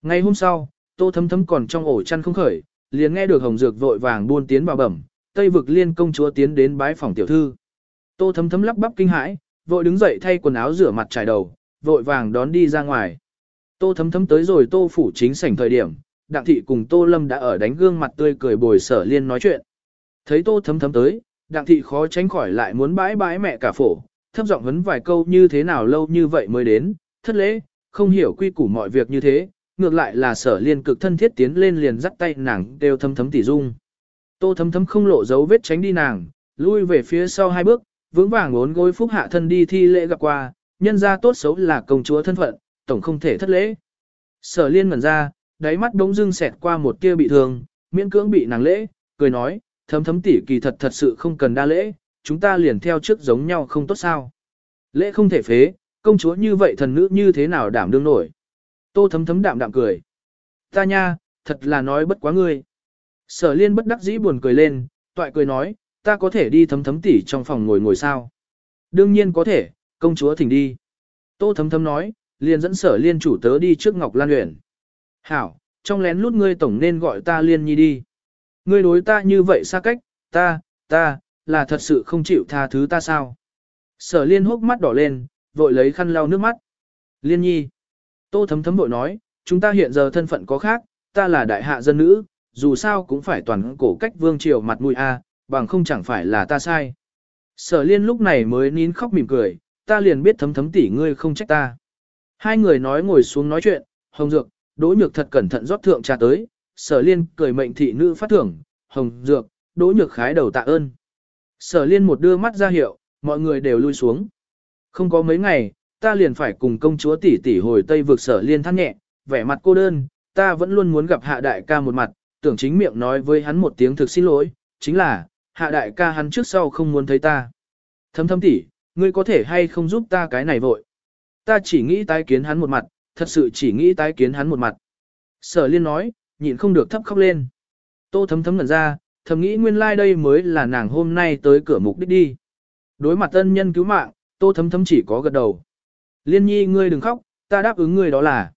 Ngày hôm sau, tô thấm thấm còn trong ổ chăn không khởi, liền nghe được hồng dược vội vàng buôn tiến vào bẩm, tây vực liên công chúa tiến đến bái phòng tiểu thư. Tô thấm thấm lắp bắp kinh hãi, vội đứng dậy thay quần áo rửa mặt trải đầu, vội vàng đón đi ra ngoài. Tô thấm thấm tới rồi tô phủ chính sảnh thời điểm, đặng thị cùng tô lâm đã ở đánh gương mặt tươi cười bồi sở liên nói chuyện. Thấy tô thấm thấm tới, đặng thị khó tránh khỏi lại muốn bãi bãi mẹ cả phổ, thấp giọng vấn vài câu như thế nào lâu như vậy mới đến, thất lễ, không hiểu quy củ mọi việc như thế, ngược lại là sở liên cực thân thiết tiến lên liền dắt tay nàng đều thấm thấm tỉ dung. Tô thấm thấm không lộ dấu vết tránh đi nàng, lui về phía sau hai bước, vững vàng ốn gối phúc hạ thân đi thi lễ gặp qua, nhân ra tốt xấu là công chúa thân phận, tổng không thể thất lễ. Sở liên ngẩn ra, đáy mắt đống dưng xẹt qua một tia bị thương, miễn cưỡng bị nàng lễ, cười nói, thấm thấm tỉ kỳ thật thật sự không cần đa lễ, chúng ta liền theo trước giống nhau không tốt sao. Lễ không thể phế, công chúa như vậy thần nữ như thế nào đảm đương nổi. Tô thấm thấm đạm đạm cười. Ta nha, thật là nói bất quá ngươi. Sở liên bất đắc dĩ buồn cười lên, toại cười nói, ta có thể đi thấm thấm tỉ trong phòng ngồi ngồi sao. Đương nhiên có thể, công chúa thỉnh đi. Tô thấm thấm nói, liền dẫn sở liên chủ tớ đi trước Ngọc Lan Uyển. Hảo, trong lén lút ngươi tổng nên gọi ta liên nhi đi. Ngươi đối ta như vậy xa cách, ta, ta, là thật sự không chịu tha thứ ta sao? Sở liên hốc mắt đỏ lên, vội lấy khăn lau nước mắt. Liên nhi. Tô thấm thấm vội nói, chúng ta hiện giờ thân phận có khác, ta là đại hạ dân nữ, dù sao cũng phải toàn cổ cách vương triều mặt mũi a, bằng không chẳng phải là ta sai. Sở liên lúc này mới nín khóc mỉm cười, ta liền biết thấm thấm tỉ ngươi không trách ta. Hai người nói ngồi xuống nói chuyện, hồng dược, đỗ nhược thật cẩn thận rót thượng trà tới, sở liên cười mệnh thị nữ phát thưởng, hồng dược, đỗ nhược khái đầu tạ ơn. Sở liên một đưa mắt ra hiệu, mọi người đều lui xuống. Không có mấy ngày, ta liền phải cùng công chúa tỷ tỷ hồi Tây vực sở liên than nhẹ, vẻ mặt cô đơn, ta vẫn luôn muốn gặp hạ đại ca một mặt, tưởng chính miệng nói với hắn một tiếng thực xin lỗi, chính là, hạ đại ca hắn trước sau không muốn thấy ta. Thấm thấm tỷ, ngươi có thể hay không giúp ta cái này vội. Ta chỉ nghĩ tái kiến hắn một mặt, thật sự chỉ nghĩ tái kiến hắn một mặt. Sở liên nói, nhịn không được thấp khóc lên. Tô thấm thấm ngẩn ra, thầm nghĩ nguyên lai like đây mới là nàng hôm nay tới cửa mục đích đi. Đối mặt ân nhân cứu mạng, tô thấm thấm chỉ có gật đầu. Liên nhi ngươi đừng khóc, ta đáp ứng ngươi đó là.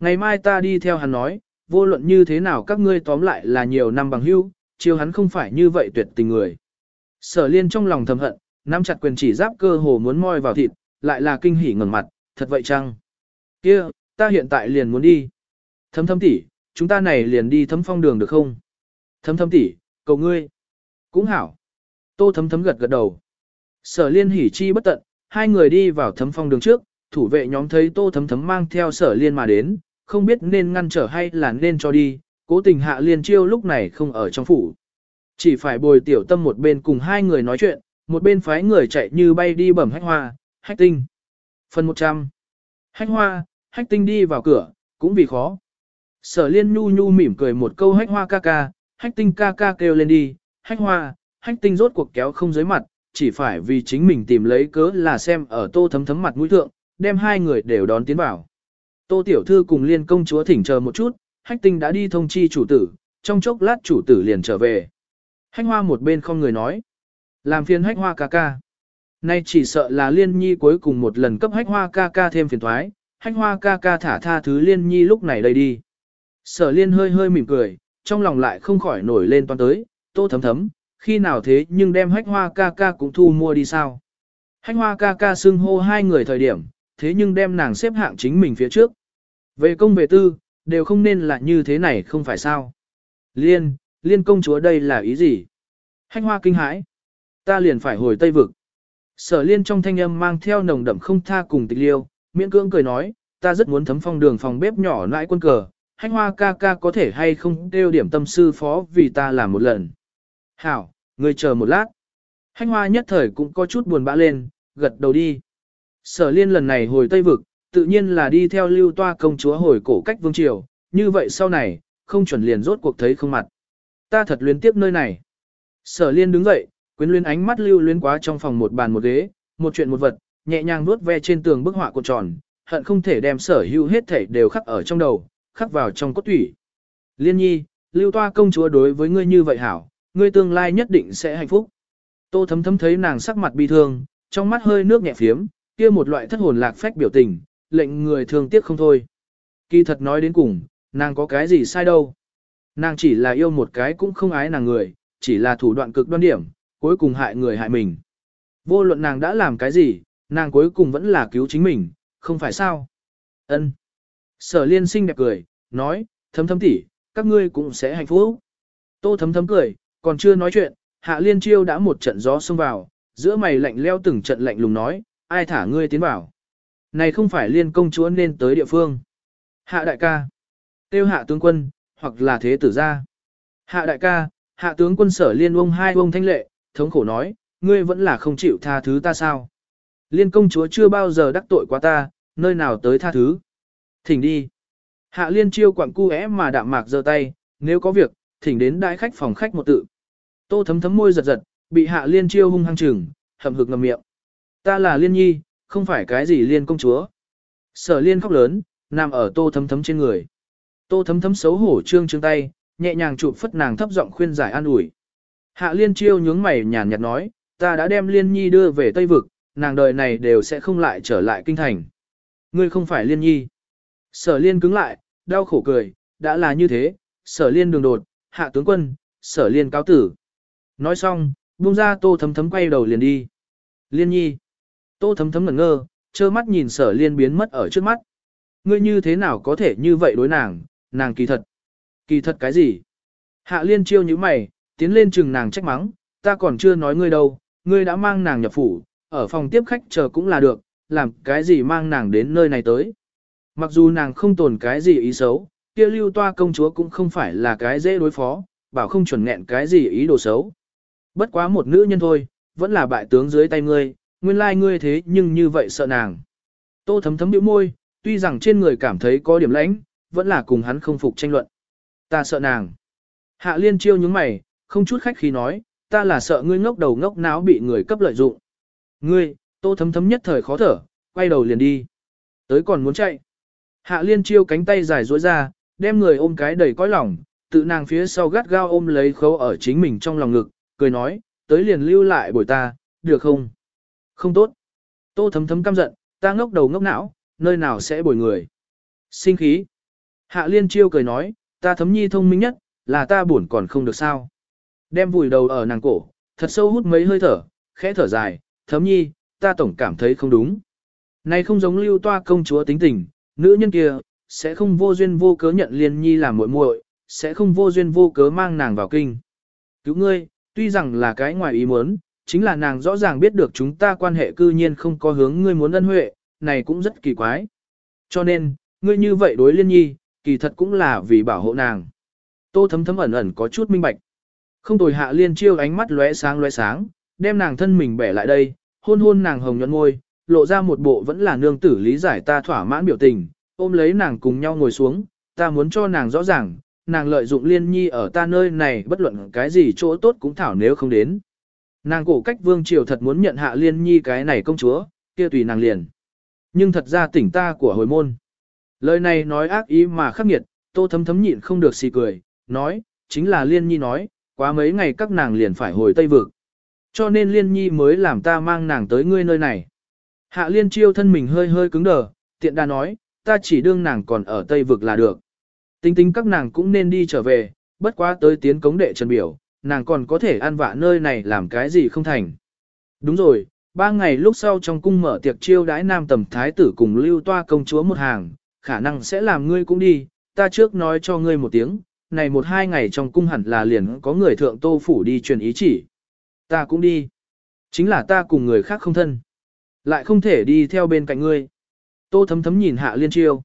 Ngày mai ta đi theo hắn nói, vô luận như thế nào các ngươi tóm lại là nhiều năm bằng hữu, chiều hắn không phải như vậy tuyệt tình người. Sở liên trong lòng thầm hận, nắm chặt quyền chỉ giáp cơ hồ muốn moi vào thịt, lại là kinh hỉ ngẩng mặt, thật vậy chăng? Kia, ta hiện tại liền muốn đi. Thấm thấm tỷ, chúng ta này liền đi thấm phong đường được không? Thấm thấm tỷ, cầu ngươi. Cũng hảo. Tô thấm thấm gật gật đầu. Sở liên hỉ chi bất tận, hai người đi vào thấm phong đường trước, thủ vệ nhóm thấy tô thấm thấm mang theo sở liên mà đến, không biết nên ngăn trở hay là nên cho đi, cố tình hạ liên chiêu lúc này không ở trong phủ. Chỉ phải bồi tiểu tâm một bên cùng hai người nói chuyện, một bên phái người chạy như bay đi bẩm hách hoa, hách tinh. Phần 100. Hách hoa, hách tinh đi vào cửa, cũng vì khó. Sở liên nhu nhu mỉm cười một câu hách hoa ca ca, hách tinh ca ca kêu lên đi, hách hoa, hách tinh rốt cuộc kéo không dưới mặt, chỉ phải vì chính mình tìm lấy cớ là xem ở tô thấm thấm mặt mũi thượng, đem hai người đều đón tiến vào. Tô tiểu thư cùng liên công chúa thỉnh chờ một chút, hách tinh đã đi thông chi chủ tử, trong chốc lát chủ tử liền trở về. Hách hoa một bên không người nói. Làm phiền hách hoa ca ca. Nay chỉ sợ là liên nhi cuối cùng một lần cấp hách hoa ca ca thêm phiền thoái, hách hoa ca ca thả tha thứ liên nhi lúc này đây đi. Sở liên hơi hơi mỉm cười, trong lòng lại không khỏi nổi lên toan tới, tô thấm thấm, khi nào thế nhưng đem hách hoa ca ca cũng thu mua đi sao. Hách hoa ca ca xưng hô hai người thời điểm, thế nhưng đem nàng xếp hạng chính mình phía trước. Về công về tư, đều không nên là như thế này không phải sao. Liên, liên công chúa đây là ý gì? Hách hoa kinh hãi. Ta liền phải hồi Tây Vực. Sở liên trong thanh âm mang theo nồng đậm không tha cùng tịch liêu, miễn cưỡng cười nói, ta rất muốn thấm phong đường phòng bếp nhỏ nãi quân cờ, hách hoa ca ca có thể hay không đeo điểm tâm sư phó vì ta làm một lần. Hảo, người chờ một lát. Hách hoa nhất thời cũng có chút buồn bã lên, gật đầu đi. Sở liên lần này hồi Tây Vực, tự nhiên là đi theo lưu toa công chúa hồi cổ cách vương triều, như vậy sau này, không chuẩn liền rốt cuộc thấy không mặt. Ta thật luyến tiếp nơi này. Sở liên đứng dậy, quyến luyến ánh mắt lưu luyến quá trong phòng một bàn một ghế, một chuyện một vật, nhẹ nhàng nuốt ve trên tường bức họa cuộn tròn, hận không thể đem sở hữu hết thảy đều khắc ở trong đầu, khắc vào trong cốt tủy. Liên nhi, lưu toa công chúa đối với ngươi như vậy hảo, ngươi tương lai nhất định sẽ hạnh phúc. Tô thấm thấm thấy nàng sắc mặt bi thương, trong mắt hơi nước nhẹ phiếm, kia một loại thất hồn lạc phách biểu tình, lệnh người thương tiếc không thôi. Kỳ thật nói đến cùng, nàng có cái gì sai đâu. Nàng chỉ là yêu một cái cũng không ái nàng người, chỉ là thủ đoạn cực đoan điểm, cuối cùng hại người hại mình. Vô luận nàng đã làm cái gì, nàng cuối cùng vẫn là cứu chính mình, không phải sao? Ân. Sở liên sinh đẹp cười, nói, thấm thấm tỉ, các ngươi cũng sẽ hạnh phúc. Tô thấm thấm cười, còn chưa nói chuyện, hạ liên chiêu đã một trận gió xông vào, giữa mày lạnh leo từng trận lạnh lùng nói, ai thả ngươi tiến vào. Này không phải liên công chúa nên tới địa phương. Hạ đại ca. Tiêu hạ tướng quân, hoặc là thế tử gia. Hạ đại ca, hạ tướng quân sở liên ông hai ông thanh lệ, thống khổ nói, ngươi vẫn là không chịu tha thứ ta sao. Liên công chúa chưa bao giờ đắc tội quá ta, nơi nào tới tha thứ. Thỉnh đi. Hạ liên chiêu quặng cu é mà đạm mạc giơ tay, nếu có việc, thỉnh đến đại khách phòng khách một tự. Tô thấm thấm môi giật giật, bị hạ liên chiêu hung hăng trừng, hầm hực ngầm miệng. Ta là liên nhi, không phải cái gì liên công chúa. Sở liên khóc lớn, nằm ở tô thấm thấm trên người. Tô thấm thấm xấu hổ trương trương tay, nhẹ nhàng chụp phất nàng thấp giọng khuyên giải an ủi. Hạ liên chiêu nhướng mày nhàn nhạt nói, ta đã đem liên nhi đưa về Tây Vực, nàng đời này đều sẽ không lại trở lại kinh thành. Ngươi không phải liên nhi. Sở liên cứng lại, đau khổ cười, đã là như thế, sở liên đường đột, hạ tướng quân, sở liên cáo tử. Nói xong, buông ra tô thấm thấm quay đầu liền đi. Liên nhi. Tô thấm thấm ngẩn ngơ, trơ mắt nhìn sở liên biến mất ở trước mắt. Ngươi như thế nào có thể như vậy đối nàng, nàng kỳ thật. Kỳ thật cái gì? Hạ liên chiêu như mày, tiến lên chừng nàng trách mắng, ta còn chưa nói ngươi đâu, ngươi đã mang nàng nhập phủ, ở phòng tiếp khách chờ cũng là được, làm cái gì mang nàng đến nơi này tới. Mặc dù nàng không tồn cái gì ý xấu, kia lưu toa công chúa cũng không phải là cái dễ đối phó, bảo không chuẩn nghẹn cái gì ý đồ xấu. Bất quá một nữ nhân thôi, vẫn là bại tướng dưới tay ngươi, nguyên lai like ngươi thế nhưng như vậy sợ nàng. Tô thấm thấm biểu môi, tuy rằng trên người cảm thấy có điểm lãnh, vẫn là cùng hắn không phục tranh luận. Ta sợ nàng. Hạ liên chiêu nhướng mày, không chút khách khí nói, ta là sợ ngươi ngốc đầu ngốc não bị người cấp lợi dụng. Ngươi, tô thấm thấm nhất thời khó thở, quay đầu liền đi. Tới còn muốn chạy. Hạ liên chiêu cánh tay dài duỗi ra, đem người ôm cái đầy cõi lòng, tự nàng phía sau gắt gao ôm lấy khấu ở chính mình trong lòng ngực, cười nói, tới liền lưu lại bồi ta, được không? Không tốt. Tô thấm thấm căm giận, ta ngốc đầu ngốc não, nơi nào sẽ bồi người. Sinh khí. Hạ liên chiêu cười nói, ta thấm nhi thông minh nhất, là ta buồn còn không được sao. Đem vùi đầu ở nàng cổ, thật sâu hút mấy hơi thở, khẽ thở dài, thấm nhi, ta tổng cảm thấy không đúng. Này không giống lưu toa công chúa tính tình, nữ nhân kia, sẽ không vô duyên vô cớ nhận liên nhi làm muội muội, sẽ không vô duyên vô cớ mang nàng vào kinh. Cứu ngươi, tuy rằng là cái ngoài ý muốn, chính là nàng rõ ràng biết được chúng ta quan hệ cư nhiên không có hướng ngươi muốn ân huệ, này cũng rất kỳ quái. Cho nên, ngươi như vậy đối liên nhi, kỳ thật cũng là vì bảo hộ nàng. Tô thấm thấm ẩn ẩn có chút minh bạch. Không tồi hạ liên chiêu ánh mắt lóe sáng lóe sáng, đem nàng thân mình bẻ lại đây, hôn hôn nàng hồng nhuận ngôi, lộ ra một bộ vẫn là nương tử lý giải ta thỏa mãn biểu tình, ôm lấy nàng cùng nhau ngồi xuống, ta muốn cho nàng rõ ràng, nàng lợi dụng liên nhi ở ta nơi này bất luận cái gì chỗ tốt cũng thảo nếu không đến. Nàng cổ cách vương triều thật muốn nhận hạ liên nhi cái này công chúa, kia tùy nàng liền. Nhưng thật ra tỉnh ta của hồi môn. Lời này nói ác ý mà khắc nghiệt, tô thấm thấm nhịn không được xì cười, nói, chính là liên nhi nói, quá mấy ngày các nàng liền phải hồi Tây Vực. Cho nên liên nhi mới làm ta mang nàng tới ngươi nơi này. Hạ liên chiêu thân mình hơi hơi cứng đờ, tiện đa nói, ta chỉ đương nàng còn ở Tây Vực là được. Tính tính các nàng cũng nên đi trở về, bất quá tới tiến cống đệ trần biểu, nàng còn có thể ăn vạ nơi này làm cái gì không thành. Đúng rồi, ba ngày lúc sau trong cung mở tiệc chiêu đãi nam tầm thái tử cùng lưu toa công chúa một hàng, khả năng sẽ làm ngươi cũng đi, ta trước nói cho ngươi một tiếng, này một hai ngày trong cung hẳn là liền có người thượng tô phủ đi truyền ý chỉ. Ta cũng đi. Chính là ta cùng người khác không thân. Lại không thể đi theo bên cạnh ngươi. Tô thấm thấm nhìn hạ liên chiêu.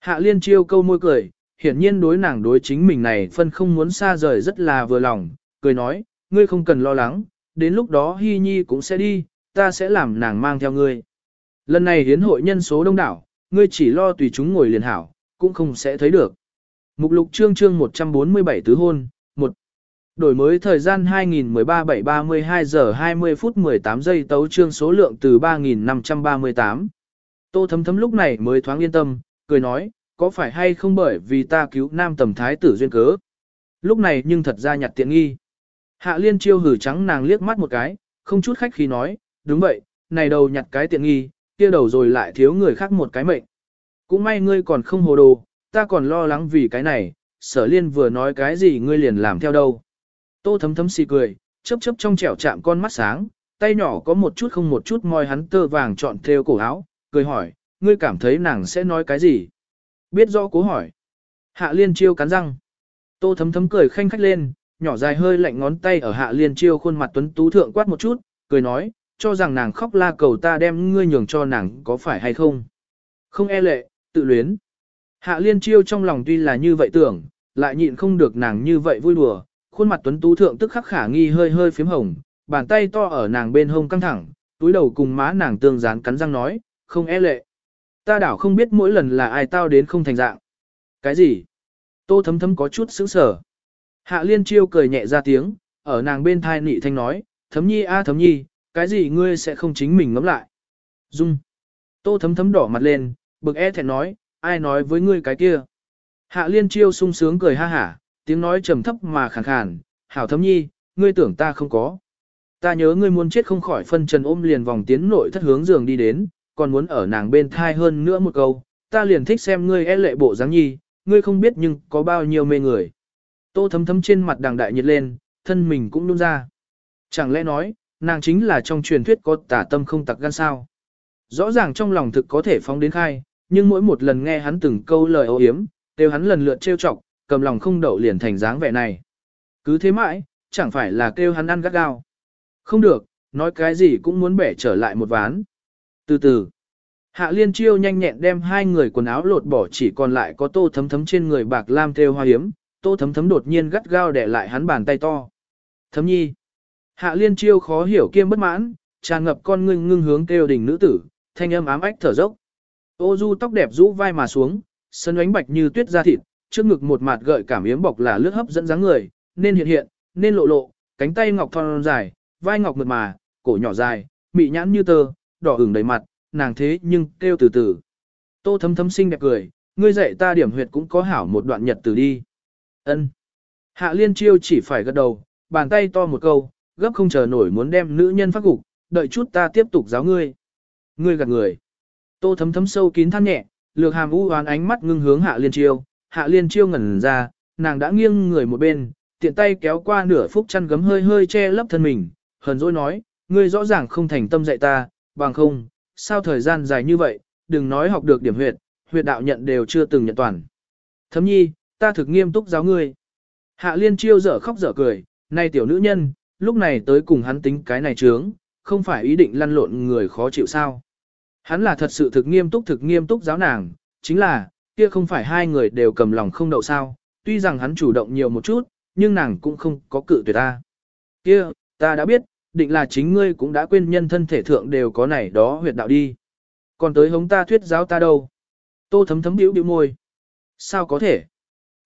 Hạ liên chiêu câu môi cười, hiển nhiên đối nàng đối chính mình này phân không muốn xa rời rất là vừa lòng, cười nói, ngươi không cần lo lắng, đến lúc đó Hy Nhi cũng sẽ đi, ta sẽ làm nàng mang theo ngươi. Lần này hiến hội nhân số đông đảo, ngươi chỉ lo tùy chúng ngồi liền hảo, cũng không sẽ thấy được. Mục lục chương chương 147 tứ hôn, Đổi mới thời gian 2013 7 32 giờ 20 phút 18 giây tấu chương số lượng từ 3.538. Tô thấm thấm lúc này mới thoáng yên tâm, cười nói, có phải hay không bởi vì ta cứu nam tầm thái tử duyên cớ. Lúc này nhưng thật ra nhặt tiện nghi. Hạ liên chiêu hử trắng nàng liếc mắt một cái, không chút khách khí nói, đúng vậy, này đầu nhặt cái tiện nghi, kia đầu rồi lại thiếu người khác một cái mệnh. Cũng may ngươi còn không hồ đồ, ta còn lo lắng vì cái này, sở liên vừa nói cái gì ngươi liền làm theo đâu. Tô thấm thấm xì cười, chớp chớp trong trẻo chạm con mắt sáng, tay nhỏ có một chút không một chút moi hắn tơ vàng trọn theo cổ áo, cười hỏi, ngươi cảm thấy nàng sẽ nói cái gì? Biết rõ cố hỏi. Hạ liên chiêu cắn răng. Tô thấm thấm cười khanh khách lên, nhỏ dài hơi lạnh ngón tay ở hạ liên chiêu khuôn mặt tuấn tú thượng quát một chút, cười nói, cho rằng nàng khóc la cầu ta đem ngươi nhường cho nàng có phải hay không. Không e lệ, tự luyến. Hạ liên chiêu trong lòng tuy là như vậy tưởng, lại nhịn không được nàng như vậy vui đùa, khuôn mặt tuấn tú thượng tức khắc khả nghi hơi hơi phím hồng, bàn tay to ở nàng bên hông căng thẳng, túi đầu cùng má nàng tương dán cắn răng nói, không e lệ. Ta đảo không biết mỗi lần là ai tao đến không thành dạng. Cái gì? Tô thấm thấm có chút sững sở. Hạ liên chiêu cười nhẹ ra tiếng, ở nàng bên thai nị thanh nói, thấm nhi a thấm nhi, cái gì ngươi sẽ không chính mình ngẫm lại. Dung. Tô thấm thấm đỏ mặt lên, bực e thẹn nói, ai nói với ngươi cái kia. Hạ liên chiêu sung sướng cười ha hả, tiếng nói trầm thấp mà khàn khàn, hảo thấm nhi, ngươi tưởng ta không có. Ta nhớ ngươi muốn chết không khỏi phân trần ôm liền vòng tiến nội thất hướng giường đi đến, còn muốn ở nàng bên thai hơn nữa một câu, ta liền thích xem ngươi e lệ bộ dáng nhi, ngươi không biết nhưng có bao nhiêu mê người. Tô thấm thấm trên mặt đằng đại nhiệt lên, thân mình cũng nôn ra. Chẳng lẽ nói, nàng chính là trong truyền thuyết có tả tâm không tặc gan sao. Rõ ràng trong lòng thực có thể phóng đến khai, nhưng mỗi một lần nghe hắn từng câu lời ô hiếm, đều hắn lần lượt trêu chọc, cầm lòng không đậu liền thành dáng vẻ này. Cứ thế mãi, chẳng phải là kêu hắn ăn gắt gao. Không được, nói cái gì cũng muốn bẻ trở lại một ván. Từ từ, Hạ Liên Chiêu nhanh nhẹn đem hai người quần áo lột bỏ chỉ còn lại có tô thấm thấm trên người bạc lam theo hoa hiếm, tô thấm thấm đột nhiên gắt gao để lại hắn bàn tay to. Thấm nhi. Hạ Liên Chiêu khó hiểu kiêm bất mãn, tràn ngập con ngưng ngưng hướng kêu đỉnh nữ tử, thanh âm ám ách thở dốc. Ô du tóc đẹp rũ vai mà xuống, sân ánh bạch như tuyết da thịt, trước ngực một mặt gợi cảm yếm bọc là lướt hấp dẫn dáng người, nên hiện hiện, nên lộ lộ, cánh tay ngọc thon dài, vai ngọc mượt mà, cổ nhỏ dài, mị nhãn như tơ, đỏ ửng đầy mặt, nàng thế nhưng kêu từ từ. Tô thấm thấm xinh đẹp cười, ngươi dạy ta điểm huyệt cũng có hảo một đoạn nhật từ đi. Ân. Hạ liên chiêu chỉ phải gật đầu, bàn tay to một câu, gấp không chờ nổi muốn đem nữ nhân phát gục, đợi chút ta tiếp tục giáo ngươi. Ngươi gạt người. Tô thấm thấm sâu kín than nhẹ, lược hàm u hoán ánh mắt ngưng hướng hạ liên chiêu, hạ liên chiêu ngẩn ra, nàng đã nghiêng người một bên, tiện tay kéo qua nửa phúc chăn gấm hơi hơi che lấp thân mình, hờn dỗi nói, ngươi rõ ràng không thành tâm dạy ta, bằng không, sao thời gian dài như vậy, đừng nói học được điểm huyệt, huyệt đạo nhận đều chưa từng nhận toàn. Thấm nhi, ta thực nghiêm túc giáo ngươi. Hạ liên chiêu dở khóc dở cười, nay tiểu nữ nhân, lúc này tới cùng hắn tính cái này trướng, không phải ý định lăn lộn người khó chịu sao. Hắn là thật sự thực nghiêm túc thực nghiêm túc giáo nàng, chính là, kia không phải hai người đều cầm lòng không đậu sao, tuy rằng hắn chủ động nhiều một chút, nhưng nàng cũng không có cự tuyệt ta. Kia, ta đã biết, định là chính ngươi cũng đã quên nhân thân thể thượng đều có này đó huyệt đạo đi. Còn tới hống ta thuyết giáo ta đâu? Tô thấm thấm biểu biểu môi. Sao có thể?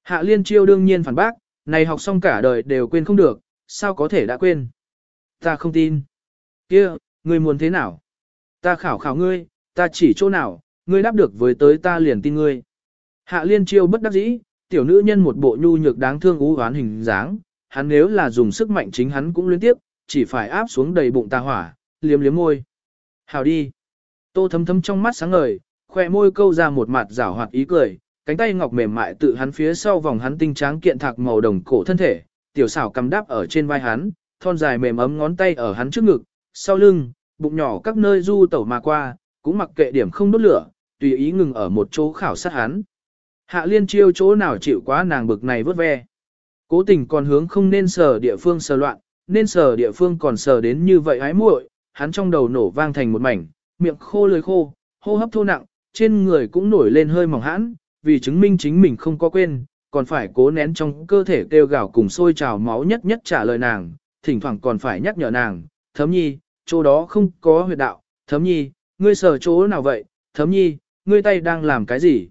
Hạ liên chiêu đương nhiên phản bác, này học xong cả đời đều quên không được, sao có thể đã quên? Ta không tin. Kia, ngươi muốn thế nào? Ta khảo khảo ngươi, ta chỉ chỗ nào, ngươi đáp được với tới ta liền tin ngươi. Hạ liên chiêu bất đắc dĩ, tiểu nữ nhân một bộ nhu nhược đáng thương ú hoán hình dáng, hắn nếu là dùng sức mạnh chính hắn cũng liên tiếp, chỉ phải áp xuống đầy bụng tà hỏa, liếm liếm môi. Hào đi. Tô thấm thấm trong mắt sáng ngời, khoe môi câu ra một mặt rảo hoạt ý cười, cánh tay ngọc mềm mại tự hắn phía sau vòng hắn tinh tráng kiện thạc màu đồng cổ thân thể, tiểu xảo cầm đáp ở trên vai hắn, thon dài mềm ấm ngón tay ở hắn trước ngực, sau lưng, bụng nhỏ các nơi du tẩu mà qua, cũng mặc kệ điểm không đốt lửa, tùy ý ngừng ở một chỗ khảo sát hắn. Hạ liên chiêu chỗ nào chịu quá nàng bực này vớt ve. Cố tình còn hướng không nên sờ địa phương sờ loạn, nên sờ địa phương còn sờ đến như vậy hái muội, hắn trong đầu nổ vang thành một mảnh, miệng khô lưỡi khô, hô hấp thô nặng, trên người cũng nổi lên hơi mỏng hãn, vì chứng minh chính mình không có quên, còn phải cố nén trong cơ thể kêu gào cùng sôi trào máu nhất nhất trả lời nàng, thỉnh thoảng còn phải nhắc nhở nàng, thấm nhi, chỗ đó không có huyệt đạo, thấm nhi, ngươi sờ chỗ nào vậy, thấm nhi, ngươi tay đang làm cái gì?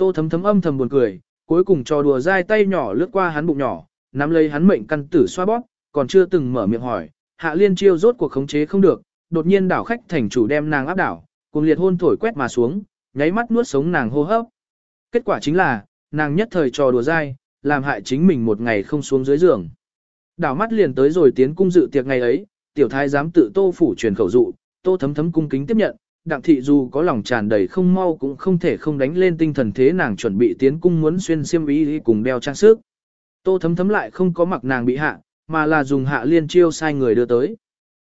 Tô thấm thấm âm thầm buồn cười, cuối cùng trò đùa dai tay nhỏ lướt qua hắn bụng nhỏ, nắm lấy hắn mệnh căn tử xoa bóp, còn chưa từng mở miệng hỏi, hạ liên chiêu rốt cuộc khống chế không được, đột nhiên đảo khách thành chủ đem nàng áp đảo, cùng liệt hôn thổi quét mà xuống, nháy mắt nuốt sống nàng hô hấp. Kết quả chính là, nàng nhất thời trò đùa dai, làm hại chính mình một ngày không xuống dưới giường. Đảo mắt liền tới rồi tiến cung dự tiệc ngày ấy, tiểu thái dám tự tô phủ truyền khẩu dụ, tô thấm thấm cung kính tiếp nhận, đặng thị dù có lòng tràn đầy không mau cũng không thể không đánh lên tinh thần thế nàng chuẩn bị tiến cung muốn xuyên xiêm y cùng đeo trang sức. Tô thấm thấm lại không có mặc nàng bị hạ, mà là dùng hạ liên chiêu sai người đưa tới.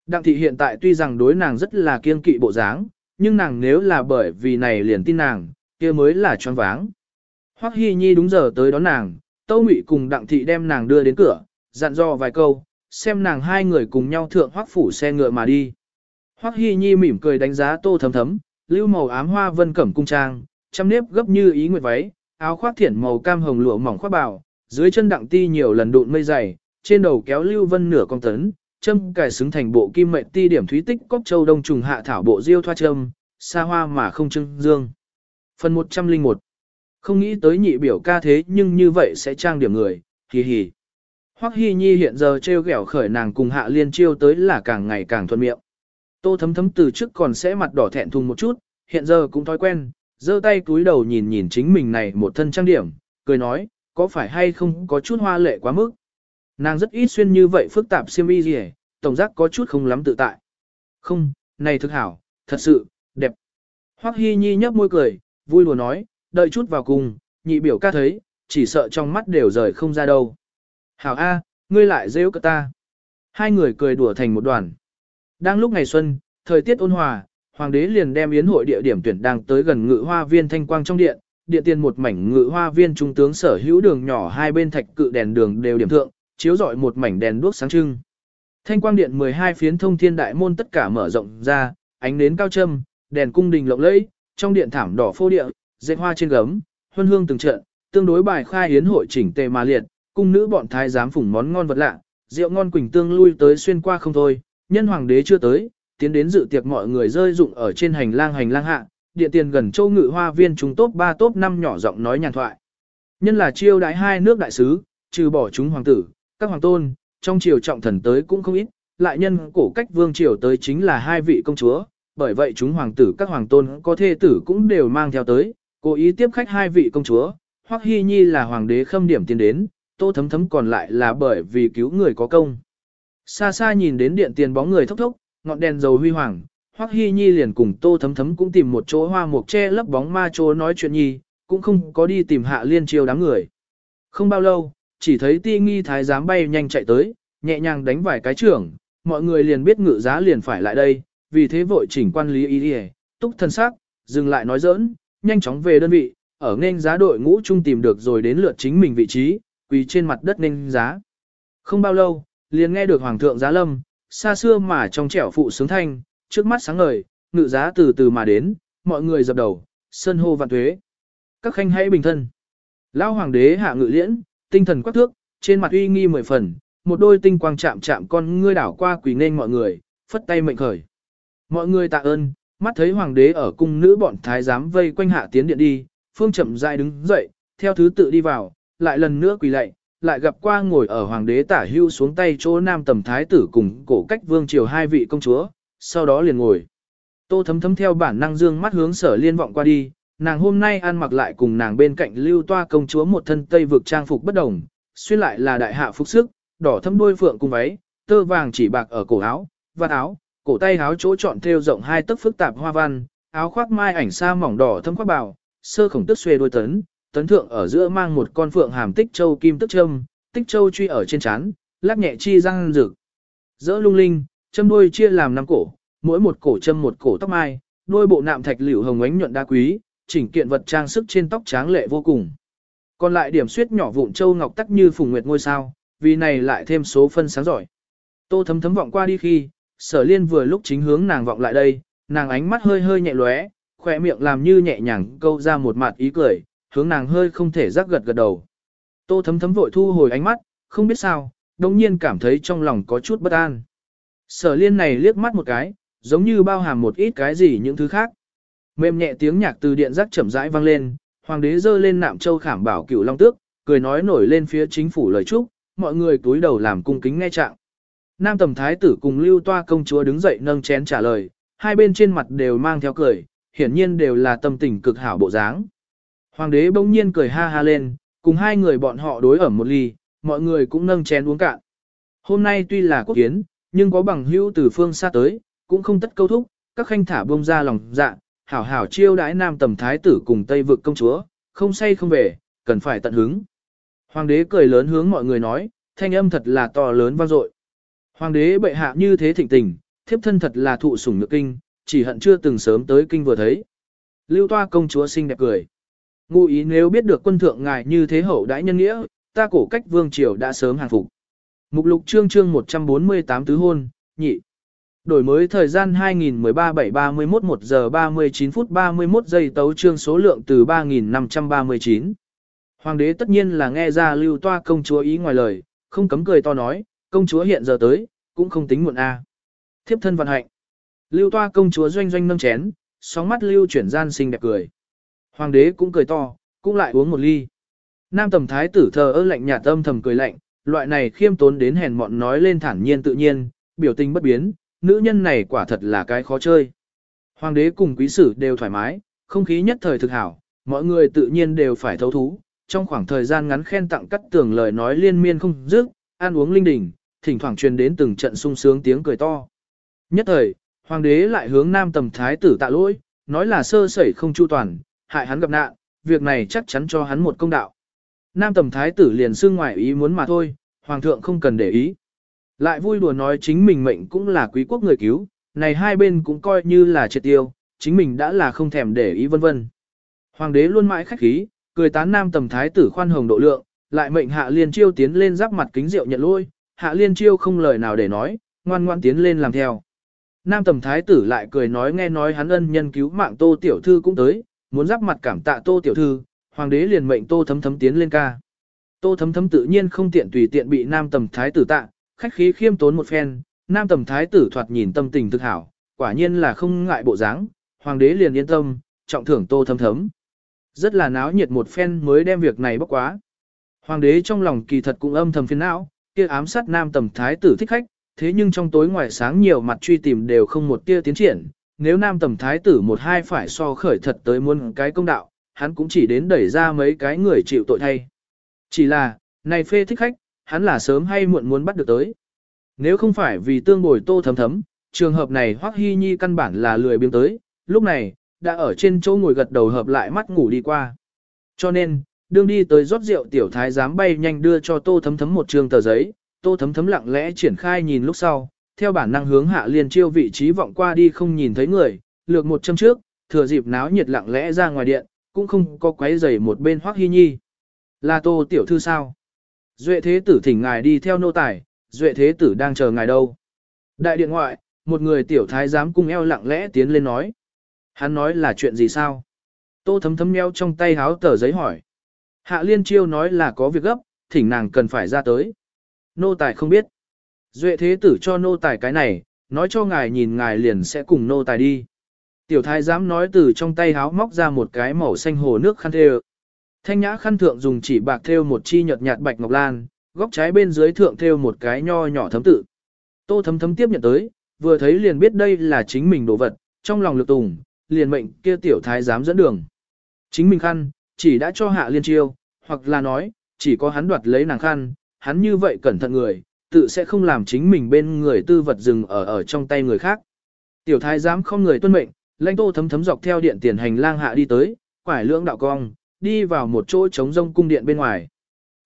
Đặng thị hiện tại tuy rằng đối nàng rất là kiên kỵ bộ dáng, nhưng nàng nếu là bởi vì này liền tin nàng, kia mới là choáng váng. Hoắc Hi Nhi đúng giờ tới đón nàng, Tâu Ngụy cùng Đặng thị đem nàng đưa đến cửa, dặn dò vài câu, xem nàng hai người cùng nhau thượng Hoắc phủ xe ngựa mà đi. Hoắc Hi Nhi mỉm cười đánh giá Tô Thấm Thấm, lưu màu ám hoa vân cẩm cung trang, trăm nếp gấp như ý nguyệt váy, áo khoác thiển màu cam hồng lụa mỏng khoác bào, dưới chân đặng ti nhiều lần đụn mây dày, trên đầu kéo lưu vân nửa con tấn, châm cài xứng thành bộ kim mệnh ti điểm thúy tích cốc châu đông trùng hạ thảo bộ diêu thoa châm, xa hoa mà không trưng dương. Phần 101 Không nghĩ tới nhị biểu ca thế nhưng như vậy sẽ trang điểm người, hì hì. Hoắc Hi Nhi hiện giờ treo gẻo khởi nàng cùng hạ liên chiêu tới là càng ngày càng thuận miệng. Tô thấm thấm từ trước còn sẽ mặt đỏ thẹn thùng một chút, hiện giờ cũng thói quen, giơ tay cúi đầu nhìn nhìn chính mình này một thân trang điểm, cười nói, có phải hay không có chút hoa lệ quá mức. Nàng rất ít xuyên như vậy phức tạp xiêm y gì tổng giác có chút không lắm tự tại. Không, này thực hảo, thật sự, đẹp. Hoắc Hi Nhi nhấp môi cười, vui lùa nói, đợi chút vào cùng, nhị biểu ca thấy, chỉ sợ trong mắt đều rời không ra đâu. Hảo A, ngươi lại rêu cả ta. Hai người cười đùa thành một đoàn. Đang lúc ngày xuân, thời tiết ôn hòa, hoàng đế liền đem yến hội địa điểm tuyển đang tới gần ngự hoa viên thanh quang trong điện, điện tiền một mảnh ngự hoa viên trung tướng sở hữu đường nhỏ hai bên thạch cự đèn đường đều điểm thượng, chiếu rọi một mảnh đèn đuốc sáng trưng. Thanh quang điện 12 phiến thông thiên đại môn tất cả mở rộng ra, ánh nến cao châm, đèn cung đình lộng lẫy, trong điện thảm đỏ phô địa, dệt hoa trên gấm, huân hương từng trận, tương đối bài khai yến hội chỉnh tề mà liệt, cung nữ bọn thái giám phủng món ngon vật lạ, rượu ngon quỳnh tương lui tới xuyên qua không thôi, nhân hoàng đế chưa tới, tiến đến dự tiệc mọi người rơi dụng ở trên hành lang hành lang hạ, địa tiền gần châu ngự hoa viên chúng tốt 3 tốt 5 nhỏ giọng nói nhàn thoại. Nhân là chiêu đái hai nước đại sứ, trừ bỏ chúng hoàng tử, các hoàng tôn, trong triều trọng thần tới cũng không ít, lại nhân cổ cách vương triều tới chính là hai vị công chúa, bởi vậy chúng hoàng tử các hoàng tôn có thê tử cũng đều mang theo tới, cố ý tiếp khách hai vị công chúa, hoặc hy nhi là hoàng đế khâm điểm tiến đến, tô thấm thấm còn lại là bởi vì cứu người có công. Xa xa nhìn đến điện tiền bóng người thốc thốc, ngọn đèn dầu huy hoàng, Hoắc Hi Nhi liền cùng Tô Thấm Thấm cũng tìm một chỗ hoa mục che lấp bóng ma chỗ nói chuyện nhi, cũng không có đi tìm Hạ Liên Chiêu đám người. Không bao lâu, chỉ thấy Ti Nghi thái giám bay nhanh chạy tới, nhẹ nhàng đánh vài cái trưởng, mọi người liền biết ngự giá liền phải lại đây, vì thế vội chỉnh quan lý ý đi, túc thân sắc, dừng lại nói giỡn, nhanh chóng về đơn vị, ở nên giá đội ngũ chung tìm được rồi đến lượt chính mình vị trí, quỳ trên mặt đất nên giá. Không bao lâu, liền nghe được Hoàng thượng giá lâm, xa xưa mà trong trẻo phụ sướng thanh, trước mắt sáng ngời, ngự giá từ từ mà đến, mọi người dập đầu, sân hô vạn tuế. Các khanh hãy bình thân. Lão hoàng đế hạ ngự liễn, tinh thần quắc thước, trên mặt uy nghi mười phần, một đôi tinh quang chạm chạm con ngươi đảo qua quỳ nên mọi người, phất tay mệnh khởi. Mọi người tạ ơn, mắt thấy hoàng đế ở cung nữ bọn thái giám vây quanh hạ tiến điện đi, phương chậm rãi đứng dậy, theo thứ tự đi vào, lại lần nữa quỳ lạy, lại gặp qua ngồi ở hoàng đế tả hưu xuống tay chỗ nam tầm thái tử cùng cổ cách vương triều hai vị công chúa, sau đó liền ngồi. Tô thấm thấm theo bản năng dương mắt hướng sở liên vọng qua đi, nàng hôm nay ăn mặc lại cùng nàng bên cạnh lưu toa công chúa một thân tây vực trang phục bất đồng, xuyên lại là đại hạ phục sức, đỏ thâm đuôi phượng cùng váy, tơ vàng chỉ bạc ở cổ áo, vạt áo, cổ tay áo chỗ chọn thêu rộng hai tấc phức tạp hoa văn, áo khoác mai ảnh sa mỏng đỏ thâm khoác bào, sơ khổng tức xuê đôi tấn, tấn thượng ở giữa mang một con phượng hàm tích châu kim tức châm, tích châu truy ở trên trán, lắc nhẹ chi răng rực. Dỡ lung linh, châm đuôi chia làm năm cổ, mỗi một cổ châm một cổ tóc mai, đuôi bộ nạm thạch liễu hồng ánh nhuận đá quý, chỉnh kiện vật trang sức trên tóc tráng lệ vô cùng. Còn lại điểm suyết nhỏ vụn châu ngọc tắc như phùng nguyệt ngôi sao, vì này lại thêm số phân sáng giỏi. Tô thấm thấm vọng qua đi khi, sở liên vừa lúc chính hướng nàng vọng lại đây, nàng ánh mắt hơi hơi nhẹ lóe, khỏe miệng làm như nhẹ nhàng câu ra một mặt ý cười, hướng nàng hơi không thể giác gật gật đầu. Tô thấm thấm vội thu hồi ánh mắt, không biết sao, đồng nhiên cảm thấy trong lòng có chút bất an. Sở liên này liếc mắt một cái, giống như bao hàm một ít cái gì những thứ khác. Mềm nhẹ tiếng nhạc từ điện giác chậm rãi vang lên, hoàng đế giơ lên nạm châu khảm bảo cửu long tước, cười nói nổi lên phía chính phủ lời chúc, mọi người túi đầu làm cung kính nghe trạng. Nam tầm thái tử cùng lưu toa công chúa đứng dậy nâng chén trả lời, hai bên trên mặt đều mang theo cười, hiển nhiên đều là tâm tình cực hảo bộ dáng. Hoàng đế bỗng nhiên cười ha ha lên, cùng hai người bọn họ đối ẩm một ly, mọi người cũng nâng chén uống cạn. Hôm nay tuy là quốc kiến, nhưng có bằng hữu từ phương xa tới, cũng không tất câu thúc, các khanh thả bông ra lòng dạ, hảo hảo chiêu đãi nam tầm thái tử cùng tây vực công chúa, không say không về, cần phải tận hứng. Hoàng đế cười lớn hướng mọi người nói, thanh âm thật là to lớn vang dội. Hoàng đế bệ hạ như thế thịnh tình, thiếp thân thật là thụ sủng nhược kinh, chỉ hận chưa từng sớm tới kinh vừa thấy. Lưu toa công chúa xinh đẹp cười. Ngụ ý nếu biết được quân thượng ngài như thế hậu đãi nhân nghĩa, ta cổ cách vương triều đã sớm hàng phục. Mục lục chương chương 148 tứ hôn, nhị. Đổi mới thời gian 2013 7 31 1 giờ 39 phút 31 giây tấu chương số lượng từ 3539. Hoàng đế tất nhiên là nghe ra lưu toa công chúa ý ngoài lời, không cấm cười to nói, công chúa hiện giờ tới, cũng không tính muộn a. Thiếp thân vận hạnh. Lưu toa công chúa doanh doanh nâng chén, sóng mắt lưu chuyển gian xinh đẹp cười. Hoàng đế cũng cười to, cũng lại uống một ly. Nam tầm thái tử thờ ơ lạnh nhạt âm thầm cười lạnh, loại này khiêm tốn đến hèn mọn nói lên thản nhiên tự nhiên, biểu tình bất biến, nữ nhân này quả thật là cái khó chơi. Hoàng đế cùng quý sử đều thoải mái, không khí nhất thời thực hảo, mọi người tự nhiên đều phải thấu thú, trong khoảng thời gian ngắn khen tặng cắt tường lời nói liên miên không dứt, ăn uống linh đình, thỉnh thoảng truyền đến từng trận sung sướng tiếng cười to. Nhất thời, hoàng đế lại hướng nam tầm thái tử tạ lỗi, nói là sơ sẩy không chu toàn, hại hắn gặp nạn, việc này chắc chắn cho hắn một công đạo. Nam tầm thái tử liền xương ngoài ý muốn mà thôi, hoàng thượng không cần để ý. Lại vui đùa nói chính mình mệnh cũng là quý quốc người cứu, này hai bên cũng coi như là triệt tiêu, chính mình đã là không thèm để ý vân vân. Hoàng đế luôn mãi khách khí, cười tán nam tầm thái tử khoan hồng độ lượng, lại mệnh hạ liên chiêu tiến lên giáp mặt kính rượu nhận lôi, hạ liên chiêu không lời nào để nói, ngoan ngoan tiến lên làm theo. Nam tầm thái tử lại cười nói nghe nói hắn ân nhân cứu mạng tô tiểu thư cũng tới, muốn giáp mặt cảm tạ tô tiểu thư, hoàng đế liền mệnh tô thấm thấm tiến lên ca. Tô thấm thấm tự nhiên không tiện tùy tiện bị nam tầm thái tử tạ, khách khí khiêm tốn một phen, nam tầm thái tử thoạt nhìn tâm tình thực hảo, quả nhiên là không ngại bộ dáng, hoàng đế liền yên tâm, trọng thưởng tô thấm thấm. Rất là náo nhiệt một phen mới đem việc này bốc quá. Hoàng đế trong lòng kỳ thật cũng âm thầm phiền não, kia ám sát nam tầm thái tử thích khách, thế nhưng trong tối ngoài sáng nhiều mặt truy tìm đều không một tia tiến triển, nếu nam tầm thái tử một hai phải so khởi thật tới muôn cái công đạo, hắn cũng chỉ đến đẩy ra mấy cái người chịu tội thay. Chỉ là, này phê thích khách, hắn là sớm hay muộn muốn bắt được tới. Nếu không phải vì tương bồi tô thấm thấm, trường hợp này Hoắc Hy Nhi căn bản là lười biếng tới, lúc này, đã ở trên chỗ ngồi gật đầu hợp lại mắt ngủ đi qua. Cho nên, đương đi tới rót rượu tiểu thái dám bay nhanh đưa cho tô thấm thấm một trường tờ giấy, tô thấm thấm lặng lẽ triển khai nhìn lúc sau, theo bản năng hướng hạ liên chiêu vị trí vọng qua đi không nhìn thấy người, lược một châm trước, thừa dịp náo nhiệt lặng lẽ ra ngoài điện, cũng không có quấy rầy một bên Hoắc Hi Nhi. Là Tô tiểu thư sao? Duệ thế tử thỉnh ngài đi theo nô tài, Duệ thế tử đang chờ ngài đâu? Đại điện ngoại, một người tiểu thái giám cung eo lặng lẽ tiến lên nói. Hắn nói là chuyện gì sao? Tô thấm thấm nheo trong tay háo tờ giấy hỏi. Hạ liên chiêu nói là có việc gấp, thỉnh nàng cần phải ra tới. Nô tài không biết. Duệ thế tử cho nô tài cái này, nói cho ngài nhìn ngài liền sẽ cùng nô tài đi. Tiểu thái giám nói từ trong tay háo móc ra một cái màu xanh hồ nước khăn thêu. Thanh nhã khăn thượng dùng chỉ bạc thêu một chi nhợt nhạt bạch ngọc lan, góc trái bên dưới thượng thêu một cái nho nhỏ thấm tự. Tô thấm thấm tiếp nhận tới, vừa thấy liền biết đây là chính mình đồ vật, trong lòng lực tùng, liền mệnh kia tiểu thái giám dẫn đường. Chính mình khăn, chỉ đã cho hạ liên chiêu, hoặc là nói, chỉ có hắn đoạt lấy nàng khăn, hắn như vậy cẩn thận người, tự sẽ không làm chính mình bên người tư vật dừng ở ở trong tay người khác. Tiểu thái giám không người tuân mệnh, lãnh tô thấm thấm dọc theo điện tiền hành lang hạ đi tới, quải lưỡng đạo cong, đi vào một chỗ trống rông cung điện bên ngoài.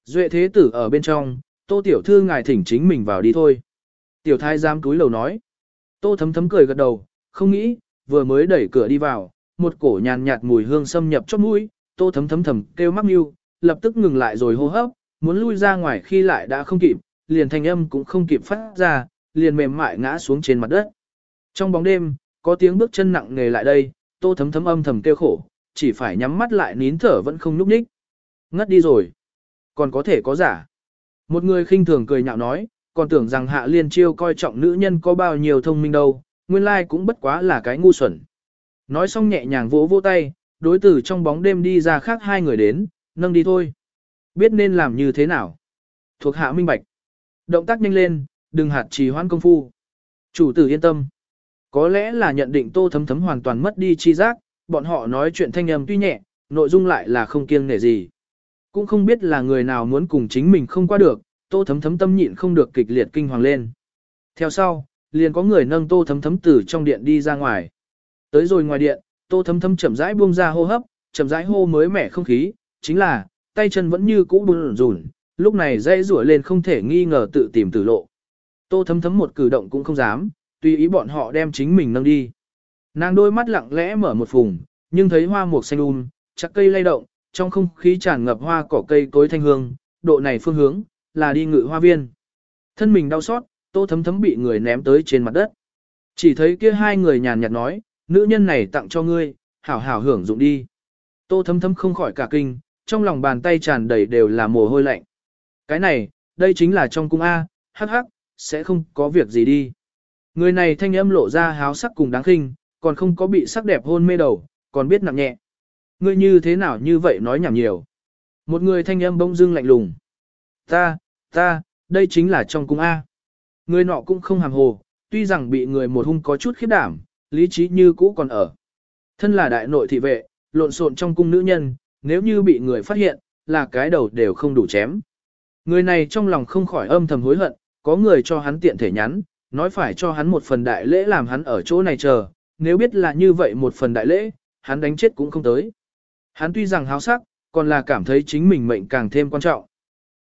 Duệ thế tử ở bên trong, tô tiểu thư ngài thỉnh chính mình vào đi thôi. Tiểu thái giám túi lầu nói. Tô thấm thấm cười gật đầu, không nghĩ, vừa mới đẩy cửa đi vào, một cổ nhàn nhạt mùi hương xâm nhập chót mũi, tô thấm thấm thầm kêu mắc mưu, lập tức ngừng lại rồi hô hấp, muốn lui ra ngoài khi lại đã không kịp, liền thanh âm cũng không kịp phát ra, liền mềm mại ngã xuống trên mặt đất. Trong bóng đêm, có tiếng bước chân nặng nề lại đây, tô thấm thấm âm thầm kêu khổ, chỉ phải nhắm mắt lại nín thở vẫn không nhúc nhích. Ngất đi rồi. Còn có thể có giả. Một người khinh thường cười nhạo nói, còn tưởng rằng hạ liên chiêu coi trọng nữ nhân có bao nhiêu thông minh đâu, nguyên lai cũng bất quá là cái ngu xuẩn. Nói xong nhẹ nhàng vỗ vỗ tay, đối tử trong bóng đêm đi ra khác hai người đến, nâng đi thôi. Biết nên làm như thế nào. Thuộc hạ minh bạch. Động tác nhanh lên, đừng hạt trì hoãn công phu. Chủ tử yên tâm. Có lẽ là nhận định tô thấm thấm hoàn toàn mất đi chi giác, bọn họ nói chuyện thanh âm tuy nhẹ, nội dung lại là không kiêng nể gì. Cũng không biết là người nào muốn cùng chính mình không qua được, tô thấm thấm tâm nhịn không được kịch liệt kinh hoàng lên. Theo sau, liền có người nâng tô thấm thấm từ trong điện đi ra ngoài. Tới rồi ngoài điện, tô thấm thấm chậm rãi buông ra hô hấp, chậm rãi hô mới mẻ không khí, chính là, tay chân vẫn như cũ bùn rùn, lúc này dây rủa lên không thể nghi ngờ tự tìm tử lộ. Tô thấm thấm một cử động cũng không dám, tùy ý bọn họ đem chính mình nâng đi. Nàng đôi mắt lặng lẽ mở một vùng, nhưng thấy hoa mục xanh um, chắc cây lay động, trong không khí tràn ngập hoa cỏ cây cối thanh hương, độ này phương hướng, là đi ngự hoa viên. Thân mình đau xót, tô thấm thấm bị người ném tới trên mặt đất. Chỉ thấy kia hai người nhàn nhạt nói, nữ nhân này tặng cho ngươi, hảo hảo hưởng dụng đi. Tô thấm thấm không khỏi cả kinh, trong lòng bàn tay tràn đầy đều là mồ hôi lạnh. Cái này, đây chính là trong cung A, hắc hắc, sẽ không có việc gì đi. Người này thanh âm lộ ra háo sắc cùng đáng khinh, còn không có bị sắc đẹp hôn mê đầu, còn biết nặng nhẹ. Ngươi như thế nào như vậy nói nhảm nhiều. Một người thanh âm bông dưng lạnh lùng. Ta, ta, đây chính là trong cung A. Người nọ cũng không hàm hồ, tuy rằng bị người một hung có chút khiếp đảm, lý trí như cũ còn ở. Thân là đại nội thị vệ, lộn xộn trong cung nữ nhân, nếu như bị người phát hiện, là cái đầu đều không đủ chém. Người này trong lòng không khỏi âm thầm hối hận, có người cho hắn tiện thể nhắn, nói phải cho hắn một phần đại lễ làm hắn ở chỗ này chờ, nếu biết là như vậy một phần đại lễ, hắn đánh chết cũng không tới. Hắn tuy rằng háo sắc, còn là cảm thấy chính mình mệnh càng thêm quan trọng.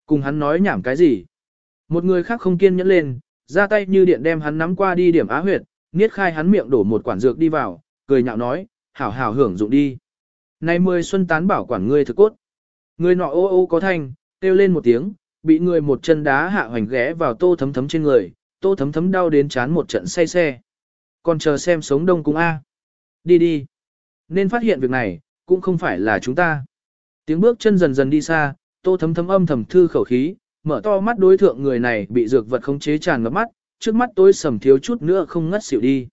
Cùng hắn nói nhảm cái gì? Một người khác không kiên nhẫn lên, ra tay như điện đem hắn nắm qua đi điểm á huyệt, niết khai hắn miệng đổ một quản dược đi vào, cười nhạo nói, hảo hảo hưởng dụng đi. Này mười xuân tán bảo quản ngươi thực cốt. Người nọ ô ô có thanh, kêu lên một tiếng, bị người một chân đá hạ hoành ghé vào tô thấm thấm trên người, tô thấm thấm đau đến chán một trận say xe. Còn chờ xem sống đông cung A. Đi đi. Nên phát hiện việc này, cũng không phải là chúng ta. Tiếng bước chân dần dần đi xa, tô thấm thấm âm thầm thư khẩu khí, mở to mắt đối thượng người này bị dược vật khống chế tràn ngập mắt, trước mắt tôi sầm thiếu chút nữa không ngất xỉu đi.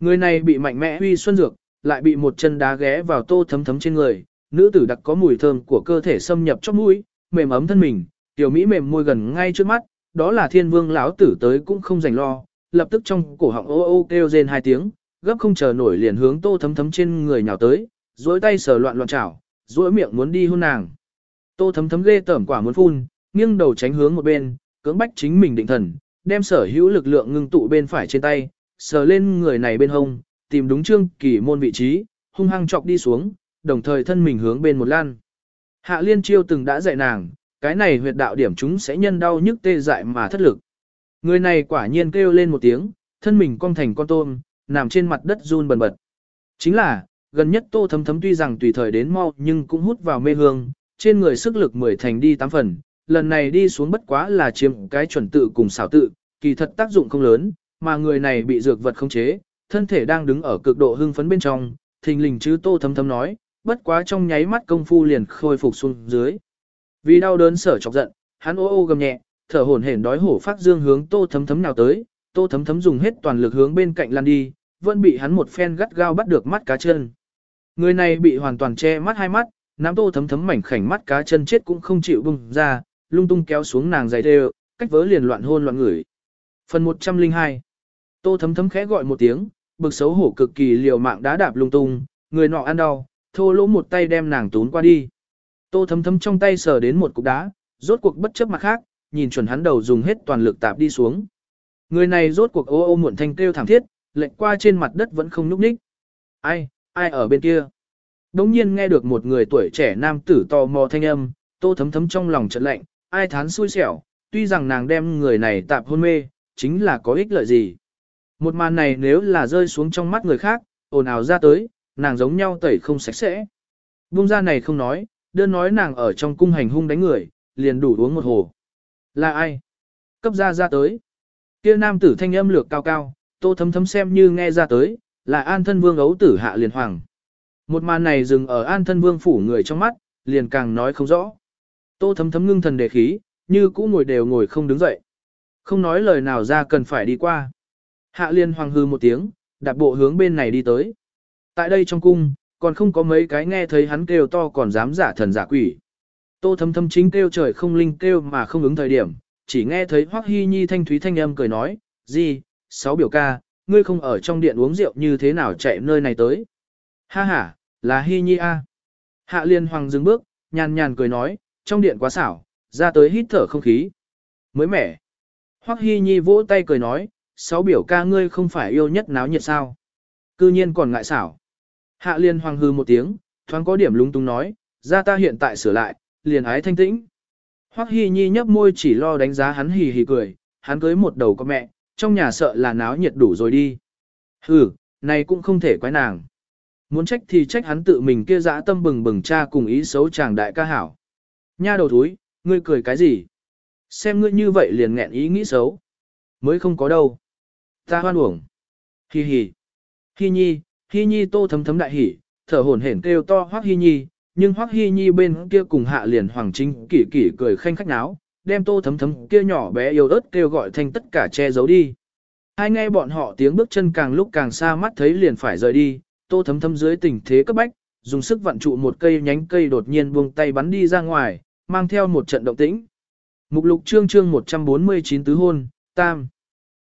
Người này bị mạnh mẽ huy xuân dược, lại bị một chân đá ghé vào tô thấm thấm trên người, nữ tử đặc có mùi thơm của cơ thể xâm nhập trong mũi, mềm ấm thân mình, tiểu mỹ mềm môi gần ngay trước mắt, đó là thiên vương lão tử tới cũng không dành lo, lập tức trong cổ họng ô ô kêu rên hai tiếng, gấp không chờ nổi liền hướng tô thấm thấm trên người nhào tới, duỗi tay sờ loạn loạn chảo, duỗi miệng muốn đi hôn nàng. Tô thấm thấm ghê tởm quả muốn phun, nghiêng đầu tránh hướng một bên, cưỡng bách chính mình định thần, đem sở hữu lực lượng ngưng tụ bên phải trên tay, sờ lên người này bên hông, tìm đúng trương kỳ môn vị trí, hung hăng chọc đi xuống, đồng thời thân mình hướng bên một lan. Hạ liên chiêu từng đã dạy nàng, cái này huyệt đạo điểm chúng sẽ nhân đau nhức tê dại mà thất lực. Người này quả nhiên kêu lên một tiếng, thân mình cong thành con tôm, nằm trên mặt đất run bần bật. Chính là, gần nhất tô thấm thấm tuy rằng tùy thời đến mau nhưng cũng hút vào mê hương, trên người sức lực mười thành đi tám phần, lần này đi xuống bất quá là chiếm cái chuẩn tự cùng xảo tự, kỳ thật tác dụng không lớn, mà người này bị dược vật không chế, thân thể đang đứng ở cực độ hưng phấn bên trong, thình lình chứ tô thấm thấm nói, bất quá trong nháy mắt công phu liền khôi phục xuống dưới. Vì đau đớn sở chọc giận, hắn ô ô gầm nhẹ, thở hổn hển đói hổ phát dương hướng tô thấm thấm nào tới, tô thấm thấm dùng hết toàn lực hướng bên cạnh lăn đi, vẫn bị hắn một phen gắt gao bắt được mắt cá chân. Người này bị hoàn toàn che mắt hai mắt, nắm tô thấm thấm mảnh khảnh mắt cá chân chết cũng không chịu bung ra, lung tung kéo xuống nàng dày đều, cách vớ liền loạn hôn loạn ngửi. Phần 102 Tô thấm thấm khẽ gọi một tiếng, bực xấu hổ cực kỳ liều mạng đá đạp lung tung, người nọ ăn đau, thô lỗ một tay đem nàng tún qua đi. Tô thấm thấm trong tay sờ đến một cục đá, rốt cuộc bất chấp mặt khác, nhìn chuẩn hắn đầu dùng hết toàn lực tạp đi xuống. Người này rốt cuộc ô ô muộn thanh kêu thảm thiết, lệch qua trên mặt đất vẫn không nhúc nhích. Ai, ai ở bên kia? Đống nhiên nghe được một người tuổi trẻ nam tử to mò thanh âm, tô thấm thấm trong lòng trận lạnh, ai thán xui xẻo, tuy rằng nàng đem người này tạp hôn mê, chính là có ích lợi gì. Một màn này nếu là rơi xuống trong mắt người khác, ồn ào ra tới, nàng giống nhau tẩy không sạch sẽ. Bung ra này không nói, đơn nói nàng ở trong cung hành hung đánh người, liền đủ uống một hồ. Là ai? Cấp ra ra tới. Kia nam tử thanh âm lược cao cao, tô thấm thấm xem như nghe ra tới, là an thân vương ấu tử hạ liền hoàng. Một màn này dừng ở an thân vương phủ người trong mắt, liền càng nói không rõ. Tô thấm thấm ngưng thần đề khí, như cũ ngồi đều ngồi không đứng dậy. Không nói lời nào ra cần phải đi qua. Hạ liên hoàng hư một tiếng, đạp bộ hướng bên này đi tới. Tại đây trong cung, còn không có mấy cái nghe thấy hắn kêu to còn dám giả thần giả quỷ. Tô thâm thâm chính kêu trời không linh kêu mà không ứng thời điểm, chỉ nghe thấy Hoắc Hy Nhi thanh thúy thanh âm cười nói, gì, sáu biểu ca, ngươi không ở trong điện uống rượu như thế nào chạy nơi này tới. Ha ha, là Hy Nhi a. Hạ liên hoàng dừng bước, nhàn nhàn cười nói, trong điện quá xảo, ra tới hít thở không khí. Mới mẻ. Hoắc Hy Nhi vỗ tay cười nói, sáu biểu ca ngươi không phải yêu nhất náo nhiệt sao. Cư nhiên còn ngại xảo. Hạ liên hoàng hư một tiếng, thoáng có điểm lúng túng nói, ra ta hiện tại sửa lại, liền ái thanh tĩnh. Hoắc Hy Nhi nhấp môi chỉ lo đánh giá hắn hì hì cười, hắn cưới một đầu có mẹ, trong nhà sợ là náo nhiệt đủ rồi đi. Hừ, này cũng không thể quái nàng. Muốn trách thì trách hắn tự mình kia dã tâm bừng bừng cha cùng ý xấu chàng đại ca hảo. Nha đầu thúi, ngươi cười cái gì? Xem ngươi như vậy liền nghẹn ý nghĩ xấu. Mới không có đâu. Ta hoan uổng. Hi hi. Hi nhi, hi nhi tô thấm thấm đại hỉ, thở hổn hển kêu to hoắc hi nhi, nhưng hoắc hi nhi bên kia cùng hạ liền hoàng chính kỷ kỷ cười khanh khách náo, đem tô thấm thấm kia nhỏ bé yêu ớt kêu gọi thành tất cả che giấu đi. Hai nghe bọn họ tiếng bước chân càng lúc càng xa mắt thấy liền phải rời đi, tô thấm thấm dưới tình thế cấp bách, dùng sức vặn trụ một cây nhánh cây đột nhiên buông tay bắn đi ra ngoài, mang theo một trận động tĩnh. Mục lục chương chương 149 tứ hôn, tam.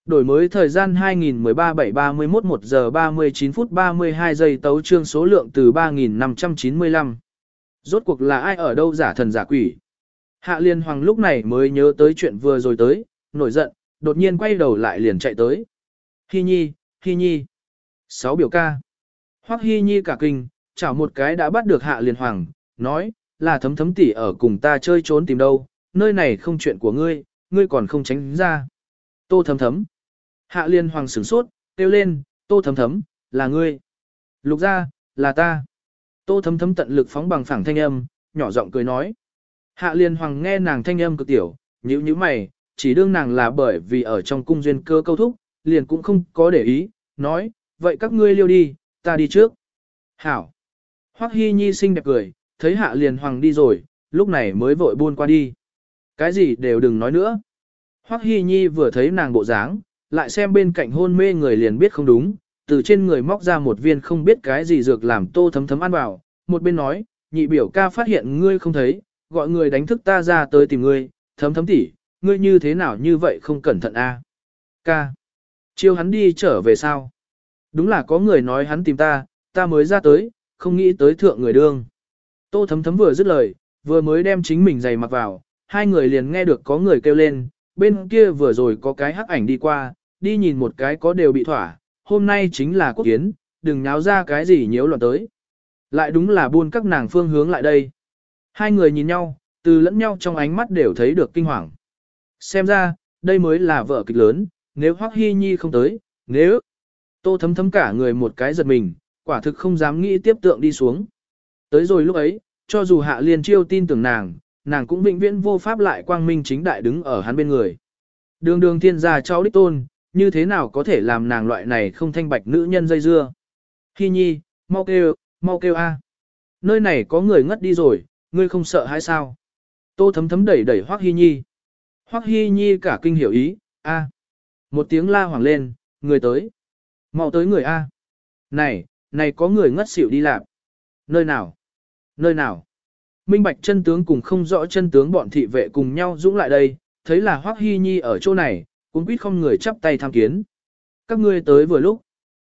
Đổi mới thời gian 2013 731 1 giờ 39 phút 32 giây tấu chương số lượng từ 3.595. Rốt cuộc là ai ở đâu giả thần giả quỷ? Hạ liên hoàng lúc này mới nhớ tới chuyện vừa rồi tới, nổi giận, đột nhiên quay đầu lại liền chạy tới. Hi nhi, hi nhi. Sáu biểu ca. Hoắc hi nhi cả kinh, chảo một cái đã bắt được hạ liên hoàng, nói, là thấm thấm tỷ ở cùng ta chơi trốn tìm đâu, nơi này không chuyện của ngươi, ngươi còn không tránh ra. Tô thấm thấm. Hạ liên hoàng sửng sốt, kêu lên, tô thấm thấm, là ngươi. Lục ra, là ta. Tô thấm thấm tận lực phóng bằng phẳng thanh âm, nhỏ giọng cười nói. Hạ liên hoàng nghe nàng thanh âm cực tiểu, nhíu nhíu mày, chỉ đương nàng là bởi vì ở trong cung duyên cơ câu thúc, liền cũng không có để ý, nói, vậy các ngươi liêu đi, ta đi trước. Hảo. Hoắc Hi Nhi xinh đẹp cười, thấy hạ Liên hoàng đi rồi, lúc này mới vội buôn qua đi. Cái gì đều đừng nói nữa. Hoắc Hi Nhi vừa thấy nàng bộ dáng, lại xem bên cạnh hôn mê người liền biết không đúng, từ trên người móc ra một viên không biết cái gì dược làm tô thấm thấm ăn vào, một bên nói, nhị biểu ca phát hiện ngươi không thấy, gọi người đánh thức ta ra tới tìm ngươi, thấm thấm tỉ, ngươi như thế nào như vậy không cẩn thận a? Ca. Chiêu hắn đi trở về sao? Đúng là có người nói hắn tìm ta, ta mới ra tới, không nghĩ tới thượng người đương. Tô thấm thấm vừa dứt lời, vừa mới đem chính mình giày mặc vào, hai người liền nghe được có người kêu lên, bên kia vừa rồi có cái hắc ảnh đi qua, đi nhìn một cái có đều bị thỏa, hôm nay chính là quốc kiến, đừng nháo ra cái gì nhiễu loạn tới. Lại đúng là buôn các nàng phương hướng lại đây. Hai người nhìn nhau, từ lẫn nhau trong ánh mắt đều thấy được kinh hoàng. Xem ra, đây mới là vợ kịch lớn, nếu Hoắc Hi Nhi không tới, nếu... Tô thấm thấm cả người một cái giật mình, quả thực không dám nghĩ tiếp tượng đi xuống. Tới rồi lúc ấy, cho dù Hạ Liên Chiêu tin tưởng nàng, nàng cũng vĩnh viễn vô pháp lại quang minh chính đại đứng ở hắn bên người. Đường đường thiên gia cháu đích tôn, như thế nào có thể làm nàng loại này không thanh bạch nữ nhân dây dưa. Hi nhi, mau kêu, mau kêu a. Nơi này có người ngất đi rồi, ngươi không sợ hay sao? Tô thấm thấm đẩy đẩy Hoắc Hi Nhi. Hoắc Hi Nhi cả kinh hiểu ý, a. Một tiếng la hoảng lên, người tới. Mau tới người a. Này, này có người ngất xỉu đi làm. Nơi nào? Nơi nào? Minh Bạch chân tướng cùng không rõ chân tướng bọn thị vệ cùng nhau dũng lại đây, thấy là Hoắc Hi Nhi ở chỗ này, cũng quýt không người chắp tay tham kiến. Các ngươi tới vừa lúc.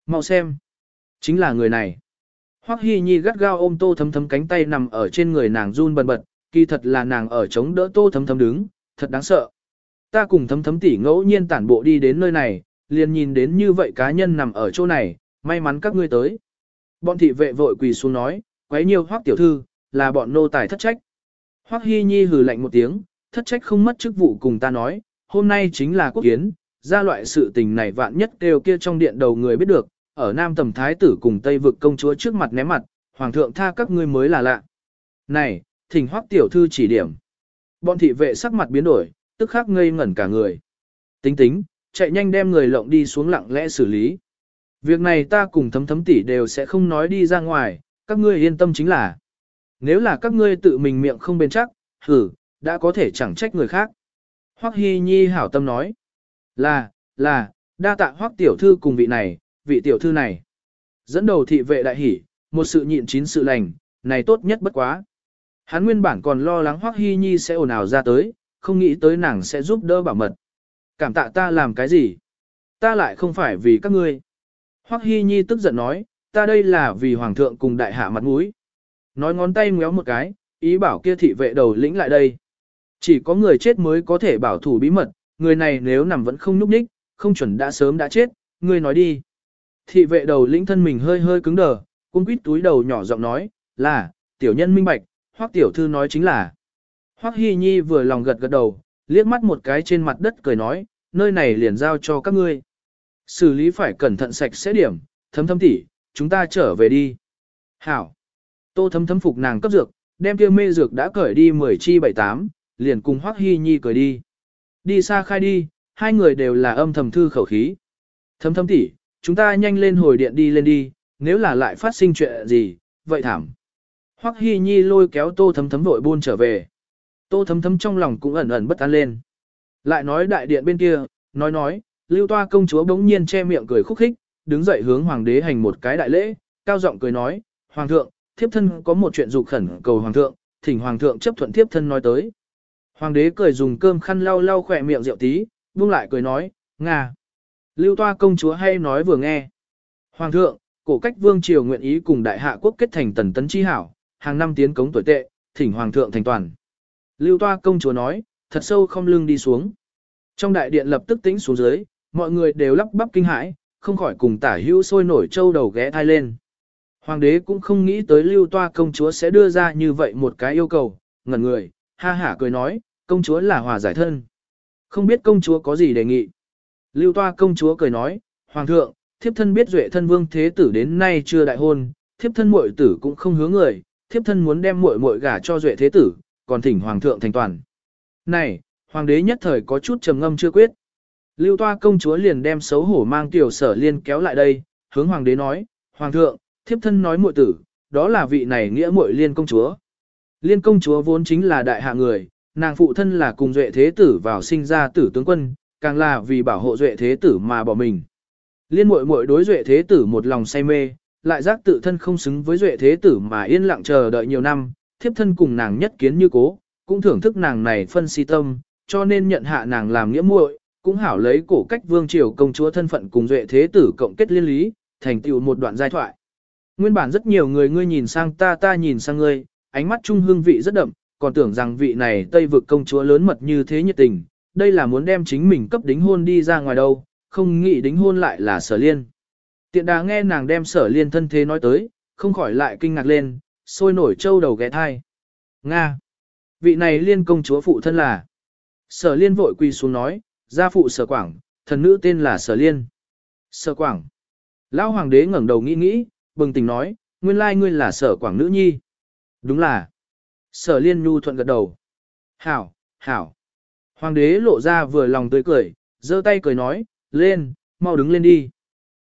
Mau xem. Chính là người này. Hoắc Hi Nhi gắt gao ôm Tô Thấm Thấm cánh tay nằm ở trên người nàng run bần bật, kỳ thật là nàng ở chống đỡ Tô Thấm Thấm đứng, thật đáng sợ. Ta cùng Thấm Thấm tỷ ngẫu nhiên tản bộ đi đến nơi này, liền nhìn đến như vậy cá nhân nằm ở chỗ này, may mắn các ngươi tới. Bọn thị vệ vội quỳ xuống nói, quấy nhiều Hoắc tiểu thư, là bọn nô tài thất trách. Hoắc Hi Nhi hừ lạnh một tiếng, thất trách không mất chức vụ cùng ta nói, hôm nay chính là quốc kiến, ra loại sự tình này vạn nhất đều kia trong điện đầu người biết được, ở Nam Tầm Thái tử cùng Tây vực công chúa trước mặt ném mặt, Hoàng thượng tha các ngươi mới là lạ. Này, thỉnh hoắc tiểu thư chỉ điểm. Bọn thị vệ sắc mặt biến đổi, tức khắc ngây ngẩn cả người. Tính tính, chạy nhanh đem người lộng đi xuống lặng lẽ xử lý. Việc này ta cùng thấm thấm tỷ đều sẽ không nói đi ra ngoài, các ngươi yên tâm chính là. Nếu là các ngươi tự mình miệng không bền chắc, hử, đã có thể chẳng trách người khác. Hoắc Hi Nhi hảo tâm nói. Là, là, đa tạ Hoắc tiểu thư cùng vị này, vị tiểu thư này. Dẫn đầu thị vệ đại hỉ, một sự nhịn chín sự lành, này tốt nhất bất quá. Hắn nguyên bản còn lo lắng Hoắc Hi Nhi sẽ ồn ào ra tới, không nghĩ tới nàng sẽ giúp đỡ bảo mật. Cảm tạ ta làm cái gì? Ta lại không phải vì các ngươi. Hoắc Hi Nhi tức giận nói, ta đây là vì hoàng thượng cùng đại hạ mặt mũi. Nói ngón tay ngéo một cái, ý bảo kia thị vệ đầu lĩnh lại đây. Chỉ có người chết mới có thể bảo thủ bí mật, người này nếu nằm vẫn không núp ních, không chuẩn đã sớm đã chết, ngươi nói đi. Thị vệ đầu lĩnh thân mình hơi hơi cứng đờ, cung quýt túi đầu nhỏ giọng nói, là, tiểu nhân minh bạch, hoắc tiểu thư nói chính là. Hoắc Hi Nhi vừa lòng gật gật đầu, liếc mắt một cái trên mặt đất cười nói, nơi này liền giao cho các ngươi. Xử lý phải cẩn thận sạch sẽ điểm, thấm thấm tỉ, chúng ta trở về đi. Hảo. Tô thấm thấm phục nàng cấp dược, đem kia mê dược đã cởi đi 10 chi 78, liền cùng Hoắc Hi Nhi cười đi. Đi xa khai đi, hai người đều là âm thầm thư khẩu khí. Thấm thấm tỉ, chúng ta nhanh lên hồi điện đi lên đi, nếu là lại phát sinh chuyện gì, vậy thảm. Hoắc Hi Nhi lôi kéo Tô Thấm Thấm vội buôn trở về. Tô Thấm Thấm trong lòng cũng ẩn ẩn bất an lên. Lại nói đại điện bên kia, nói nói, Lưu Toa công chúa bỗng nhiên che miệng cười khúc khích, đứng dậy hướng hoàng đế hành một cái đại lễ, cao giọng cười nói, "Hoàng thượng, thiếp thân có một chuyện dục khẩn cầu hoàng thượng, thỉnh hoàng thượng chấp thuận thiếp thân nói tới." Hoàng đế cười dùng cơm khăn lau lau khỏe miệng rượu tí, buông lại cười nói, "Nga." Lưu Toa công chúa hay nói vừa nghe. "Hoàng thượng, cổ cách vương triều nguyện ý cùng đại hạ quốc kết thành tần tấn chi hảo, hàng năm tiến cống tuổi tệ, thỉnh hoàng thượng thành toàn." Lưu Toa công chúa nói, thật sâu không lưng đi xuống. Trong đại điện lập tức tĩnh xuống dưới, mọi người đều lắp bắp kinh hãi, không khỏi cùng tả hữu sôi nổi châu đầu ghé thai lên. Hoàng đế cũng không nghĩ tới lưu toa công chúa sẽ đưa ra như vậy một cái yêu cầu, ngẩn người, ha hả cười nói, công chúa là hòa giải thân. Không biết công chúa có gì đề nghị. Lưu toa công chúa cười nói, Hoàng thượng, thiếp thân biết duệ thân vương thế tử đến nay chưa đại hôn, thiếp thân muội tử cũng không hứa người, thiếp thân muốn đem muội muội gả cho duệ thế tử, còn thỉnh Hoàng thượng thành toàn. Này, Hoàng đế nhất thời có chút trầm ngâm chưa quyết. Lưu toa công chúa liền đem xấu hổ mang tiểu sở liên kéo lại đây, hướng hoàng đế nói, Hoàng thượng, thiếp thân nói muội tử, đó là vị này nghĩa muội liên công chúa. Liên công chúa vốn chính là đại hạ người, nàng phụ thân là cùng duệ thế tử vào sinh ra tử tướng quân, càng là vì bảo hộ duệ thế tử mà bỏ mình. Liên muội muội đối duệ thế tử một lòng say mê, lại giác tự thân không xứng với duệ thế tử mà yên lặng chờ đợi nhiều năm, thiếp thân cùng nàng nhất kiến như cố, cũng thưởng thức nàng này phân si tâm, cho nên nhận hạ nàng làm nghĩa muội, cũng hảo lấy cổ cách vương triều công chúa thân phận cùng duệ thế tử cộng kết liên lý, thành tựu một đoạn giai thoại. Nguyên bản rất nhiều người ngươi nhìn sang ta ta nhìn sang ngươi, ánh mắt trung hương vị rất đậm, còn tưởng rằng vị này Tây vực công chúa lớn mật như thế nhiệt tình, đây là muốn đem chính mình cấp đính hôn đi ra ngoài đâu, không nghĩ đính hôn lại là sở liên. Tiện đà nghe nàng đem sở liên thân thế nói tới, không khỏi lại kinh ngạc lên, sôi nổi trâu đầu ghé thai. Nga! Vị này liên công chúa phụ thân là. Sở liên vội quỳ xuống nói, gia phụ sở quảng, thần nữ tên là sở liên. Sở quảng. Lão hoàng đế ngẩng đầu nghĩ nghĩ, bừng tỉnh nói, nguyên lai ngươi là sở quảng nữ nhi. Đúng là. Sở liên nhu thuận gật đầu. Hảo, hảo. Hoàng đế lộ ra vừa lòng tươi cười, giơ tay cười nói, lên, mau đứng lên đi.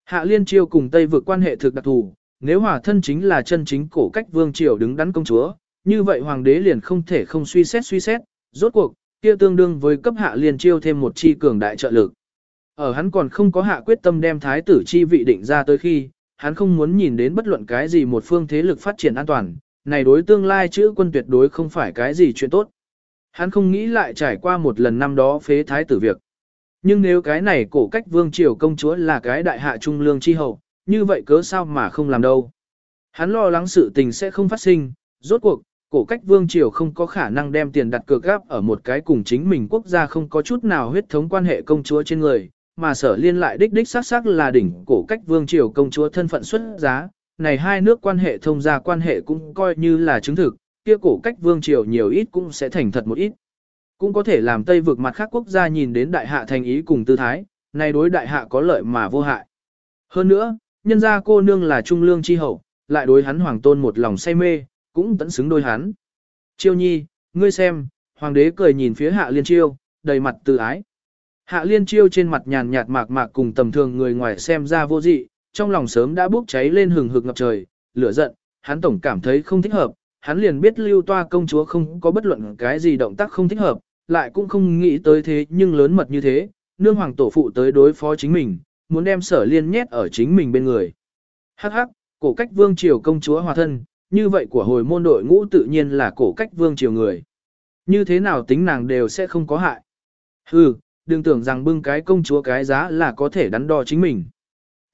Hạ liên triều cùng Tây vượt quan hệ thực đặc thù, nếu hòa thân chính là chân chính cổ cách vương triều đứng đắn công chúa, như vậy hoàng đế liền không thể không suy xét suy xét, rốt cuộc, kia tương đương với cấp hạ liên triều thêm một chi cường đại trợ lực. Ở hắn còn không có hạ quyết tâm đem thái tử chi vị định ra tới khi, hắn không muốn nhìn đến bất luận cái gì một phương thế lực phát triển an toàn, này đối tương lai chữ quân tuyệt đối không phải cái gì chuyện tốt. Hắn không nghĩ lại trải qua một lần năm đó phế thái tử việc. Nhưng nếu cái này cổ cách vương triều công chúa là cái đại hạ trung lương chi hậu, như vậy cớ sao mà không làm đâu. Hắn lo lắng sự tình sẽ không phát sinh, rốt cuộc, cổ cách vương triều không có khả năng đem tiền đặt cược gáp ở một cái cùng chính mình quốc gia không có chút nào huyết thống quan hệ công chúa trên người, mà sở liên lại đích đích xác xác là đỉnh cổ cách vương triều công chúa thân phận xuất giá, này hai nước quan hệ thông gia quan hệ cũng coi như là chứng thực, kia cổ cách vương triều nhiều ít cũng sẽ thành thật một ít. Cũng có thể làm Tây vực mặt khác quốc gia nhìn đến đại hạ thành ý cùng tư thái, này đối đại hạ có lợi mà vô hại. Hơn nữa, nhân gia cô nương là trung lương chi hậu, lại đối hắn hoàng tôn một lòng say mê, cũng tận xứng đôi hắn. Chiêu nhi, ngươi xem, hoàng đế cười nhìn phía hạ liên chiêu, đầy mặt từ ái. Hạ liên chiêu trên mặt nhàn nhạt mạc mạc cùng tầm thường người ngoài xem ra vô dị, trong lòng sớm đã bốc cháy lên hừng hực ngập trời, lửa giận, hắn tổng cảm thấy không thích hợp, hắn liền biết lưu toa công chúa không có bất luận cái gì động tác không thích hợp, lại cũng không nghĩ tới thế nhưng lớn mật như thế, nương hoàng tổ phụ tới đối phó chính mình, muốn đem sở liên nhét ở chính mình bên người. Hắc hắc, cổ cách vương triều công chúa hòa thân, như vậy của hồi môn đội ngũ tự nhiên là cổ cách vương triều người. Như thế nào tính nàng đều sẽ không có hại. Hừ, đừng tưởng rằng bưng cái công chúa cái giá là có thể đắn đo chính mình.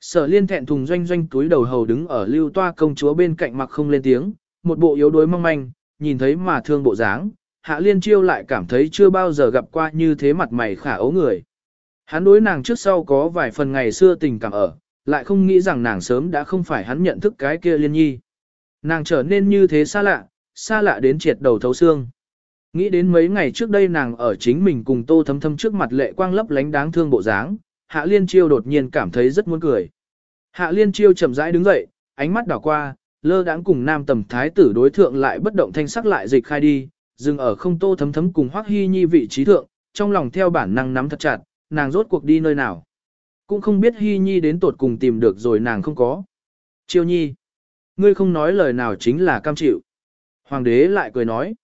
Sở liên thẹn thùng doanh doanh túi đầu hầu đứng ở lưu toa công chúa bên cạnh mặc không lên tiếng, một bộ yếu đuối mong manh, nhìn thấy mà thương bộ dáng, hạ liên chiêu lại cảm thấy chưa bao giờ gặp qua như thế mặt mày khả ấu người. Hắn đối nàng trước sau có vài phần ngày xưa tình cảm ở, lại không nghĩ rằng nàng sớm đã không phải hắn nhận thức cái kia liên nhi. Nàng trở nên như thế xa lạ, xa lạ đến triệt đầu thấu xương. Nghĩ đến mấy ngày trước đây nàng ở chính mình cùng tô thấm thấm trước mặt lệ quang lấp lánh đáng thương bộ dáng, hạ liên chiêu đột nhiên cảm thấy rất muốn cười. Hạ liên chiêu chậm rãi đứng dậy, ánh mắt đảo qua, lơ đãng cùng nam tầm thái tử đối thượng lại bất động thanh sắc lại dịch khai đi, dừng ở không tô thấm thấm cùng hoắc Hi nhi vị trí thượng, trong lòng theo bản năng nắm thật chặt, nàng rốt cuộc đi nơi nào. Cũng không biết Hi nhi đến tột cùng tìm được rồi nàng không có. Chiêu nhi, ngươi không nói lời nào chính là cam chịu. Hoàng đế lại cười nói.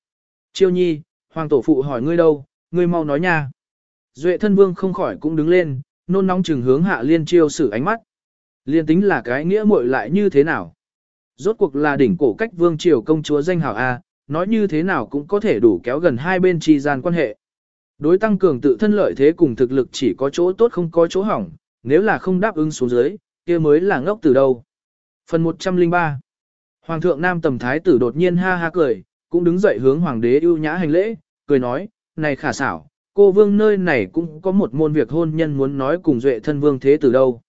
Chiêu nhi, hoàng tổ phụ hỏi ngươi đâu, ngươi mau nói nha. Duệ thân vương không khỏi cũng đứng lên, nôn nóng chừng hướng hạ liên chiêu sử ánh mắt. Liên tính là cái nghĩa muội lại như thế nào? Rốt cuộc là đỉnh cổ cách vương triều công chúa danh hảo A, nói như thế nào cũng có thể đủ kéo gần hai bên chi gian quan hệ. Đối tăng cường tự thân lợi thế cùng thực lực chỉ có chỗ tốt không có chỗ hỏng, nếu là không đáp ứng xuống dưới, kia mới là ngốc từ đâu. Phần 103 Hoàng thượng Nam tầm thái tử đột nhiên ha ha cười, cũng đứng dậy hướng hoàng đế ưu nhã hành lễ, cười nói, này khả xảo, cô vương nơi này cũng có một môn việc hôn nhân muốn nói cùng duệ thân vương thế từ đâu.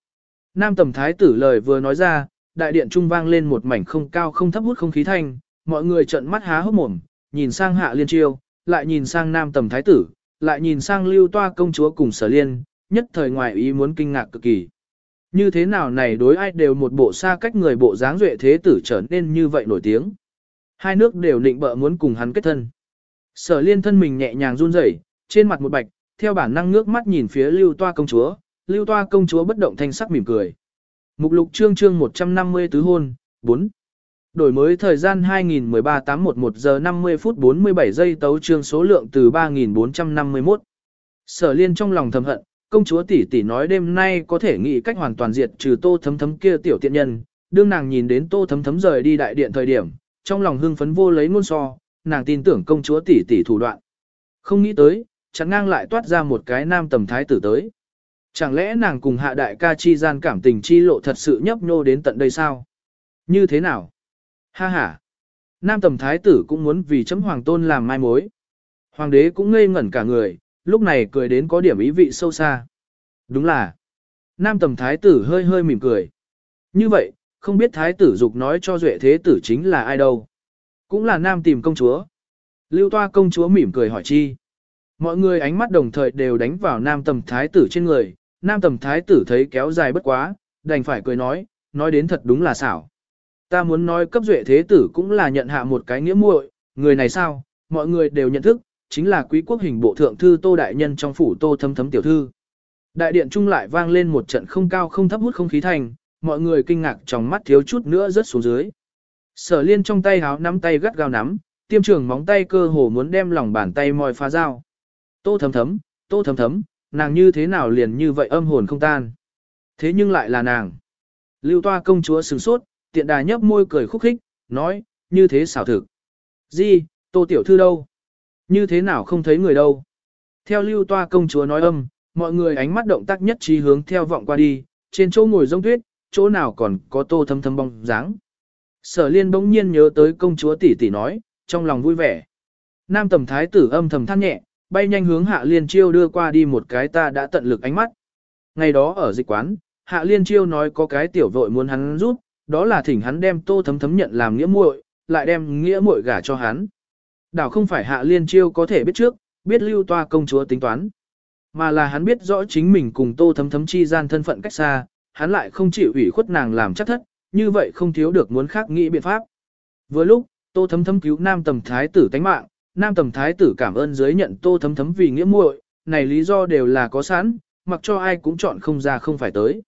Nam tầm thái tử lời vừa nói ra, đại điện trung vang lên một mảnh không cao không thấp hút không khí thanh, mọi người trợn mắt há hốc mồm, nhìn sang hạ liên chiêu, lại nhìn sang nam tầm thái tử, lại nhìn sang lưu toa công chúa cùng sở liên, nhất thời ngoài ý muốn kinh ngạc cực kỳ. Như thế nào này đối ai đều một bộ xa cách người bộ dáng duệ thế tử trở nên như vậy nổi tiếng. Hai nước đều định bợ muốn cùng hắn kết thân. Sở liên thân mình nhẹ nhàng run rẩy, trên mặt một bạch, theo bản năng ngước mắt nhìn phía lưu toa công chúa, lưu toa công chúa bất động thanh sắc mỉm cười. Mục lục chương chương 150 tứ hôn, 4. Đổi mới thời gian 2013 811 giờ 50 phút 47 giây tấu chương số lượng từ 3451. Sở liên trong lòng thầm hận, công chúa tỷ tỷ nói đêm nay có thể nghĩ cách hoàn toàn diệt trừ tô thấm thấm kia tiểu tiện nhân, đương nàng nhìn đến tô thấm thấm rời đi đại điện thời điểm, trong lòng hưng phấn vô lấy ngôn so, nàng tin tưởng công chúa tỷ tỷ thủ đoạn. Không nghĩ tới, chẳng ngang lại toát ra một cái nam tầm thái tử tới. Chẳng lẽ nàng cùng hạ đại ca chi gian cảm tình chi lộ thật sự nhấp nhô đến tận đây sao? Như thế nào? Ha ha! Nam tầm thái tử cũng muốn vì chấm hoàng tôn làm mai mối. Hoàng đế cũng ngây ngẩn cả người, lúc này cười đến có điểm ý vị sâu xa. Đúng là, nam tầm thái tử hơi hơi mỉm cười. Như vậy, không biết thái tử dục nói cho duệ thế tử chính là ai đâu. Cũng là nam tìm công chúa. Lưu toa công chúa mỉm cười hỏi chi. Mọi người ánh mắt đồng thời đều đánh vào nam tầm thái tử trên người. Nam tầm thái tử thấy kéo dài bất quá, đành phải cười nói, nói đến thật đúng là xảo. Ta muốn nói cấp duệ thế tử cũng là nhận hạ một cái nghĩa muội, người này sao, mọi người đều nhận thức, chính là quý quốc hình bộ thượng thư Tô Đại Nhân trong phủ Tô Thấm Thấm tiểu thư. Đại điện trung lại vang lên một trận không cao không thấp hút không khí thành, mọi người kinh ngạc trong mắt thiếu chút nữa rớt xuống dưới. Sở liên trong tay háo nắm tay gắt gao nắm, tiêm trường móng tay cơ hồ muốn đem lòng bàn tay mòi phá dao. Tô thấm thấm, tô thấm thấm, nàng như thế nào liền như vậy âm hồn không tan. Thế nhưng lại là nàng. Lưu toa công chúa sừng sốt, tiện đà nhấp môi cười khúc khích, nói, như thế xảo thực. Di, tô tiểu thư đâu? Như thế nào không thấy người đâu? Theo lưu toa công chúa nói âm, mọi người ánh mắt động tác nhất trí hướng theo vọng qua đi, trên chỗ ngồi rông tuyết, chỗ nào còn có tô thấm thấm bóng dáng. Sở liên bỗng nhiên nhớ tới công chúa tỷ tỷ nói, trong lòng vui vẻ. Nam tầm thái tử âm thầm than nhẹ, bay nhanh hướng hạ liên chiêu đưa qua đi một cái ta đã tận lực ánh mắt. Ngày đó ở dịch quán, hạ liên chiêu nói có cái tiểu vội muốn hắn giúp, đó là thỉnh hắn đem tô thấm thấm nhận làm nghĩa muội, lại đem nghĩa muội gả cho hắn. Đảo không phải hạ liên chiêu có thể biết trước, biết lưu toa công chúa tính toán. Mà là hắn biết rõ chính mình cùng tô thấm thấm chi gian thân phận cách xa, hắn lại không chịu ủy khuất nàng làm chắc thất, như vậy không thiếu được muốn khác nghĩ biện pháp. Vừa lúc, tô thấm thấm cứu nam tầm thái tử tánh mạng, nam tầm thái tử cảm ơn dưới nhận tô thấm thấm vì nghĩa muội, này lý do đều là có sẵn, mặc cho ai cũng chọn không ra không phải tới.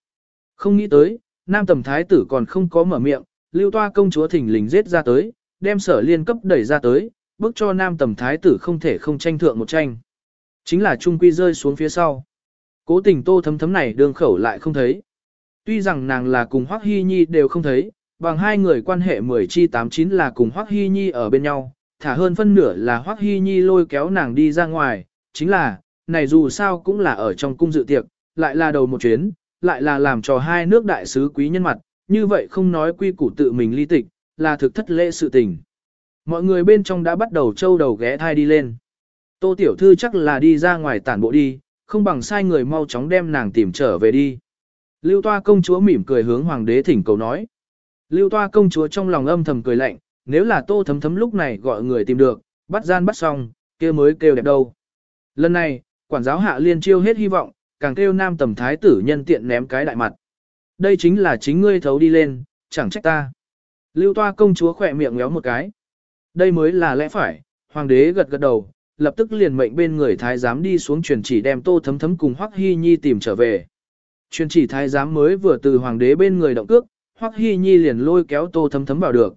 Không nghĩ tới, nam tầm thái tử còn không có mở miệng, lưu toa công chúa thỉnh lình giết ra tới, đem sở liên cấp đẩy ra tới, bước cho nam tầm thái tử không thể không tranh thượng một tranh. Chính là trung quy rơi xuống phía sau. Cố tình tô thấm thấm này đường khẩu lại không thấy. Tuy rằng nàng là cùng Hoắc Hy Nhi đều không thấy, bằng hai người quan hệ 10 chi 89 là cùng Hoắc Hy Nhi ở bên nhau, thả hơn phân nửa là Hoắc Hy Nhi lôi kéo nàng đi ra ngoài, chính là, này dù sao cũng là ở trong cung dự tiệc, lại là đầu một chuyến, lại là làm cho hai nước đại sứ quý nhân mặt, như vậy không nói quy củ tự mình ly tịch, là thực thất lễ sự tình. Mọi người bên trong đã bắt đầu trâu đầu ghé thai đi lên. Tô Tiểu Thư chắc là đi ra ngoài tản bộ đi, không bằng sai người mau chóng đem nàng tìm trở về đi. Lưu Toa công chúa mỉm cười hướng hoàng đế thỉnh cầu nói. Lưu Toa công chúa trong lòng âm thầm cười lạnh, nếu là Tô Thấm Thấm lúc này gọi người tìm được, bắt gian bắt xong, kia mới kêu đẹp đâu. Lần này, quản giáo hạ liên chiêu hết hy vọng, càng kêu nam tầm thái tử nhân tiện ném cái đại mặt. Đây chính là chính ngươi thấu đi lên, chẳng trách ta. Lưu Toa công chúa khỏe miệng ngéo một cái. Đây mới là lẽ phải, hoàng đế gật gật đầu, lập tức liền mệnh bên người thái giám đi xuống truyền chỉ đem Tô Thấm Thấm cùng Hoắc hy Nhi tìm trở về. Truyền chỉ thái giám mới vừa từ hoàng đế bên người động cước, Hoắc hy Nhi liền lôi kéo Tô Thấm Thấm vào được.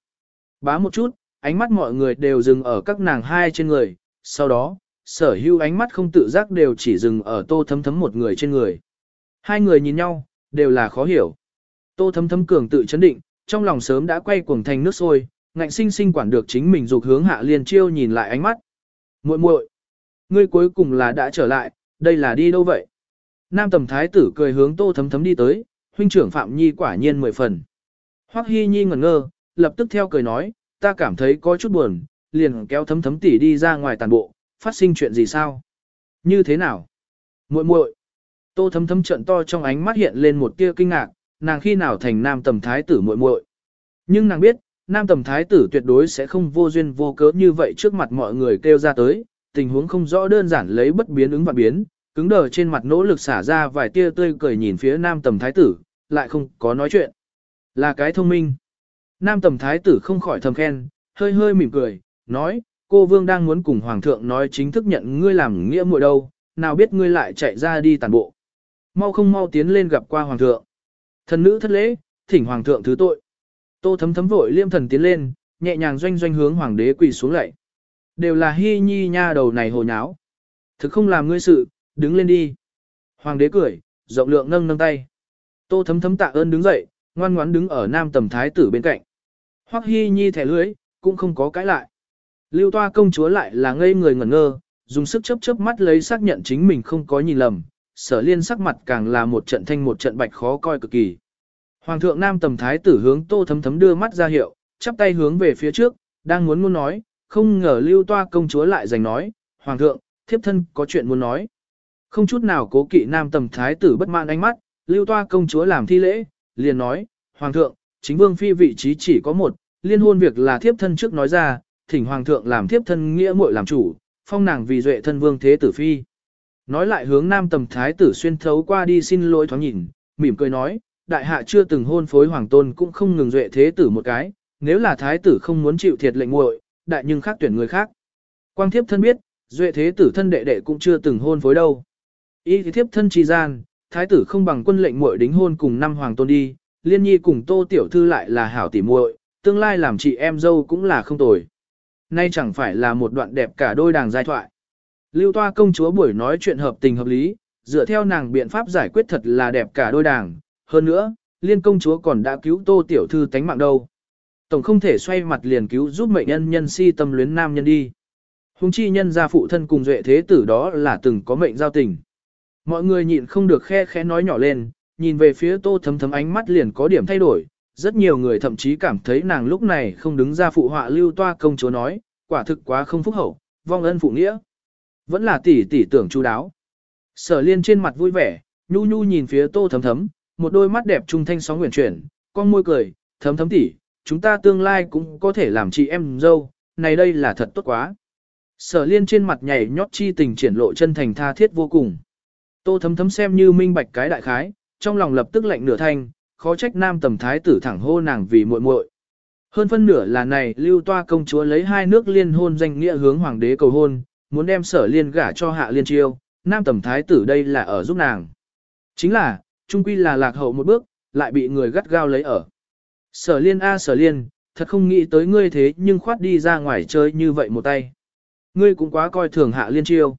Bá một chút, ánh mắt mọi người đều dừng ở các nàng hai trên người, sau đó, sở hữu ánh mắt không tự giác đều chỉ dừng ở Tô Thấm Thấm một người trên người. Hai người nhìn nhau, đều là khó hiểu. Tô Thấm Thấm cường tự chấn định, trong lòng sớm đã quay cuồng thành nước sôi, ngạnh sinh sinh quản được chính mình dục hướng Hạ liền Chiêu nhìn lại ánh mắt. Muội muội, ngươi cuối cùng là đã trở lại, đây là đi đâu vậy? Nam tầm thái tử cười hướng Tô Thấm Thấm đi tới, huynh trưởng Phạm Nhi quả nhiên mười phần. Hoắc Hi Nhi ngẩn ngơ, lập tức theo cười nói, ta cảm thấy có chút buồn, liền kéo Thấm Thấm tỷ đi ra ngoài tàn bộ, phát sinh chuyện gì sao? Như thế nào? Muội muội. Tô Thấm Thấm trận to trong ánh mắt hiện lên một tia kinh ngạc, nàng khi nào thành nam tầm thái tử muội muội. Nhưng nàng biết, nam tầm thái tử tuyệt đối sẽ không vô duyên vô cớ như vậy trước mặt mọi người kêu ra tới, tình huống không rõ đơn giản lấy bất biến ứng và biến, cứng đờ trên mặt nỗ lực xả ra vài tia tươi cười nhìn phía nam tầm thái tử, lại không có nói chuyện. Là cái thông minh. Nam tầm thái tử không khỏi thầm khen, hơi hơi mỉm cười, nói, cô vương đang muốn cùng hoàng thượng nói chính thức nhận ngươi làm nghĩa muội đâu, nào biết ngươi lại chạy ra đi tàn bộ. Mau không mau tiến lên gặp qua hoàng thượng. Thần nữ thất lễ, thỉnh hoàng thượng thứ tội. Tô thấm thấm vội liêm thần tiến lên, nhẹ nhàng doanh doanh hướng hoàng đế quỳ xuống lạy. Đều là hy nhi nha đầu này hồ nháo. Thực không làm ngươi sự, đứng lên đi. Hoàng đế cười, rộng lượng nâng nâng tay. Tô thấm thấm tạ ơn đứng dậy, ngoan ngoãn đứng ở nam tầm thái tử bên cạnh. Hoắc Hi nhi thẻ lưới, cũng không có cãi lại. Lưu toa công chúa lại là ngây người ngẩn ngơ, dùng sức chớp chớp mắt lấy xác nhận chính mình không có nhìn lầm. Sở liên sắc mặt càng là một trận thanh một trận bạch khó coi cực kỳ. Hoàng thượng nam tầm thái tử hướng tô thấm thấm đưa mắt ra hiệu, chắp tay hướng về phía trước, đang muốn muốn nói, không ngờ lưu toa công chúa lại giành nói, Hoàng thượng, thiếp thân có chuyện muốn nói. Không chút nào cố kỵ nam tầm thái tử bất mãn ánh mắt, lưu toa công chúa làm thi lễ, liền nói, Hoàng thượng, chính vương phi vị trí chỉ có một, liên hôn việc là thiếp thân trước nói ra, thỉnh Hoàng thượng làm thiếp thân nghĩa muội làm chủ, phong nàng vì duệ thân vương thế tử phi. Nói lại hướng nam tầm thái tử xuyên thấu qua đi xin lỗi thoáng nhìn, mỉm cười nói, đại hạ chưa từng hôn phối hoàng tôn cũng không ngừng duệ thế tử một cái, nếu là thái tử không muốn chịu thiệt lệnh muội, đại nhưng khác tuyển người khác. Quang thiếp thân biết, duệ thế tử thân đệ đệ cũng chưa từng hôn phối đâu. Y thiếp thân chi gian, thái tử không bằng quân lệnh muội đính hôn cùng năm hoàng tôn đi, liên nhi cùng tô tiểu thư lại là hảo tỷ muội, tương lai làm chị em dâu cũng là không tồi. Nay chẳng phải là một đoạn đẹp cả đôi đàng giai thoại. Lưu toa công chúa buổi nói chuyện hợp tình hợp lý, dựa theo nàng biện pháp giải quyết thật là đẹp cả đôi đàng, hơn nữa, liên công chúa còn đã cứu tô tiểu thư tánh mạng đâu. Tổng không thể xoay mặt liền cứu giúp mệnh nhân nhân si tâm luyến nam nhân đi. Hùng chi nhân gia phụ thân cùng duệ thế tử đó là từng có mệnh giao tình. Mọi người nhịn không được khe khẽ nói nhỏ lên, nhìn về phía tô thấm thấm ánh mắt liền có điểm thay đổi. Rất nhiều người thậm chí cảm thấy nàng lúc này không đứng ra phụ họa lưu toa công chúa nói, quả thực quá không phúc hậu, vong ân phụ nghĩa. Vẫn là tỷ tỷ tưởng chu đáo. Sở liên trên mặt vui vẻ, nhu nhu nhìn phía tô thấm thấm, một đôi mắt đẹp trung thanh sóng nguyện chuyển, con môi cười, thấm thấm tỷ chúng ta tương lai cũng có thể làm chị em dâu, này đây là thật tốt quá. Sở liên trên mặt nhảy nhót chi tình triển lộ chân thành tha thiết vô cùng. Tô thấm thấm xem như minh bạch cái đại khái, trong lòng lập tức lạnh nửa thanh, khó trách nam tầm thái tử thẳng hô nàng vì muội muội. Hơn phân nửa là này lưu toa công chúa lấy hai nước liên hôn danh nghĩa hướng hoàng đế cầu hôn, muốn đem sở liên gả cho hạ liên chiêu, nam tầm thái tử đây là ở giúp nàng. Chính là, trung quy là lạc hậu một bước, lại bị người gắt gao lấy ở. Sở liên a à, sở liên, thật không nghĩ tới ngươi thế nhưng khoát đi ra ngoài chơi như vậy một tay. Ngươi cũng quá coi thường hạ liên chiêu.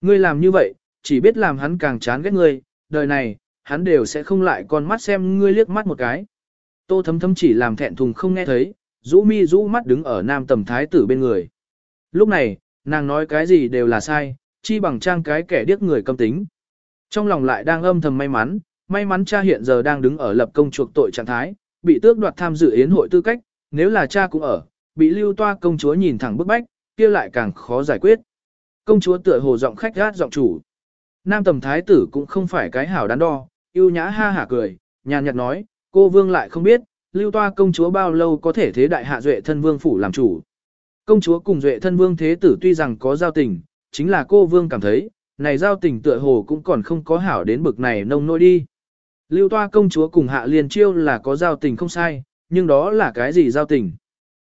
Ngươi làm như vậy, chỉ biết làm hắn càng chán ghét ngươi, đời này, hắn đều sẽ không lại con mắt xem ngươi liếc mắt một cái. Tô thấm thấm chỉ làm thẹn thùng không nghe thấy, rũ mi rũ mắt đứng ở nam tầm thái tử bên người. Lúc này, nàng nói cái gì đều là sai, chi bằng trang cái kẻ điếc người câm tính. Trong lòng lại đang âm thầm may mắn, may mắn cha hiện giờ đang đứng ở lập công chuộc tội trạng thái, bị tước đoạt tham dự yến hội tư cách, nếu là cha cũng ở, bị lưu toa công chúa nhìn thẳng bức bách, kia lại càng khó giải quyết. Công chúa tựa hồ giọng khách gát giọng chủ. Nam tầm thái tử cũng không phải cái hảo đắn đo, yêu nhã ha hả cười, nhàn nhạt nói, cô vương lại không biết, lưu toa công chúa bao lâu có thể thế đại hạ duệ thân vương phủ làm chủ. Công chúa cùng duệ thân vương thế tử tuy rằng có giao tình, chính là cô vương cảm thấy, này giao tình tựa hồ cũng còn không có hảo đến bực này nông nỗi đi. Lưu toa công chúa cùng hạ liên chiêu là có giao tình không sai, nhưng đó là cái gì giao tình?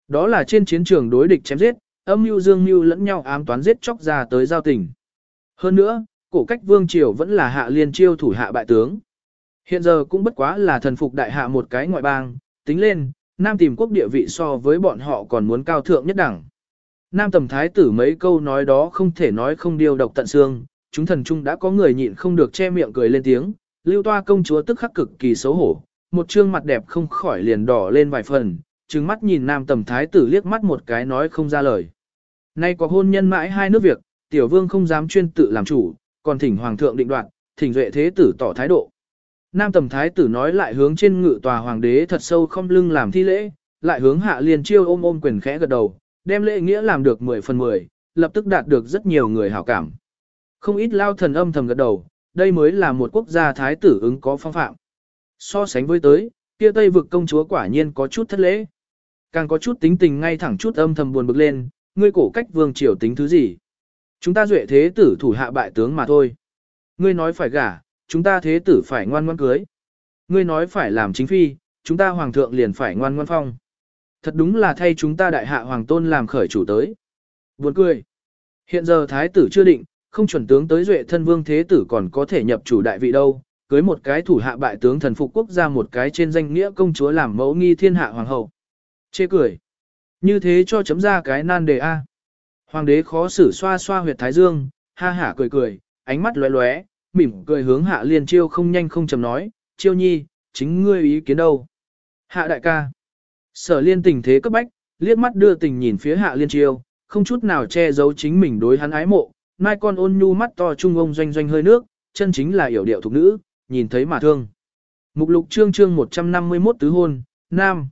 Đó là trên chiến trường đối địch chém giết, âm mưu dương mưu lẫn nhau ám toán giết chóc ra tới giao tình. Hơn nữa, cổ cách vương triều vẫn là hạ liên chiêu thủ hạ bại tướng. Hiện giờ cũng bất quá là thần phục đại hạ một cái ngoại bang, tính lên, Nam tìm quốc địa vị so với bọn họ còn muốn cao thượng nhất đẳng. Nam tầm thái tử mấy câu nói đó không thể nói không điều độc tận xương, chúng thần trung đã có người nhịn không được che miệng cười lên tiếng, lưu toa công chúa tức khắc cực kỳ xấu hổ, một trương mặt đẹp không khỏi liền đỏ lên vài phần, trừng mắt nhìn nam tầm thái tử liếc mắt một cái nói không ra lời. Nay có hôn nhân mãi hai nước việc, tiểu vương không dám chuyên tự làm chủ, còn thỉnh hoàng thượng định đoạt, thỉnh duệ thế tử tỏ thái độ. Nam tầm thái tử nói lại hướng trên ngự tòa hoàng đế thật sâu không lưng làm thi lễ, lại hướng hạ liền chiêu ôm ôm quyền khẽ gật đầu, đem lễ nghĩa làm được 10 phần 10, lập tức đạt được rất nhiều người hảo cảm. Không ít lao thần âm thầm gật đầu, đây mới là một quốc gia thái tử ứng có phong phạm. So sánh với tới, kia Tây vực công chúa quả nhiên có chút thất lễ. Càng có chút tính tình ngay thẳng chút âm thầm buồn bực lên, ngươi cổ cách vương triều tính thứ gì? Chúng ta duệ thế tử thủ hạ bại tướng mà thôi. Ngươi nói phải gả, chúng ta thế tử phải ngoan ngoan cưới. Ngươi nói phải làm chính phi, chúng ta hoàng thượng liền phải ngoan ngoan phong. Thật đúng là thay chúng ta đại hạ hoàng tôn làm khởi chủ tới. Buồn cười. Hiện giờ thái tử chưa định, không chuẩn tướng tới duệ thân vương thế tử còn có thể nhập chủ đại vị đâu, cưới một cái thủ hạ bại tướng thần phục quốc gia một cái trên danh nghĩa công chúa làm mẫu nghi thiên hạ hoàng hậu. Chê cười. Như thế cho chấm ra cái nan đề A. Hoàng đế khó xử xoa xoa huyệt thái dương, ha hả cười cười, ánh mắt lóe lóe, mỉm cười hướng hạ liên chiêu không nhanh không chầm nói, chiêu nhi, chính ngươi ý kiến đâu. Hạ đại ca. Sở liên tình thế cấp bách, liếc mắt đưa tình nhìn phía hạ liên chiêu, không chút nào che giấu chính mình đối hắn ái mộ, mai con ôn nhu mắt to trung ông doanh doanh hơi nước, chân chính là hiểu điệu thục nữ, nhìn thấy mà thương. Mục lục chương chương 151 tứ hôn, Nam.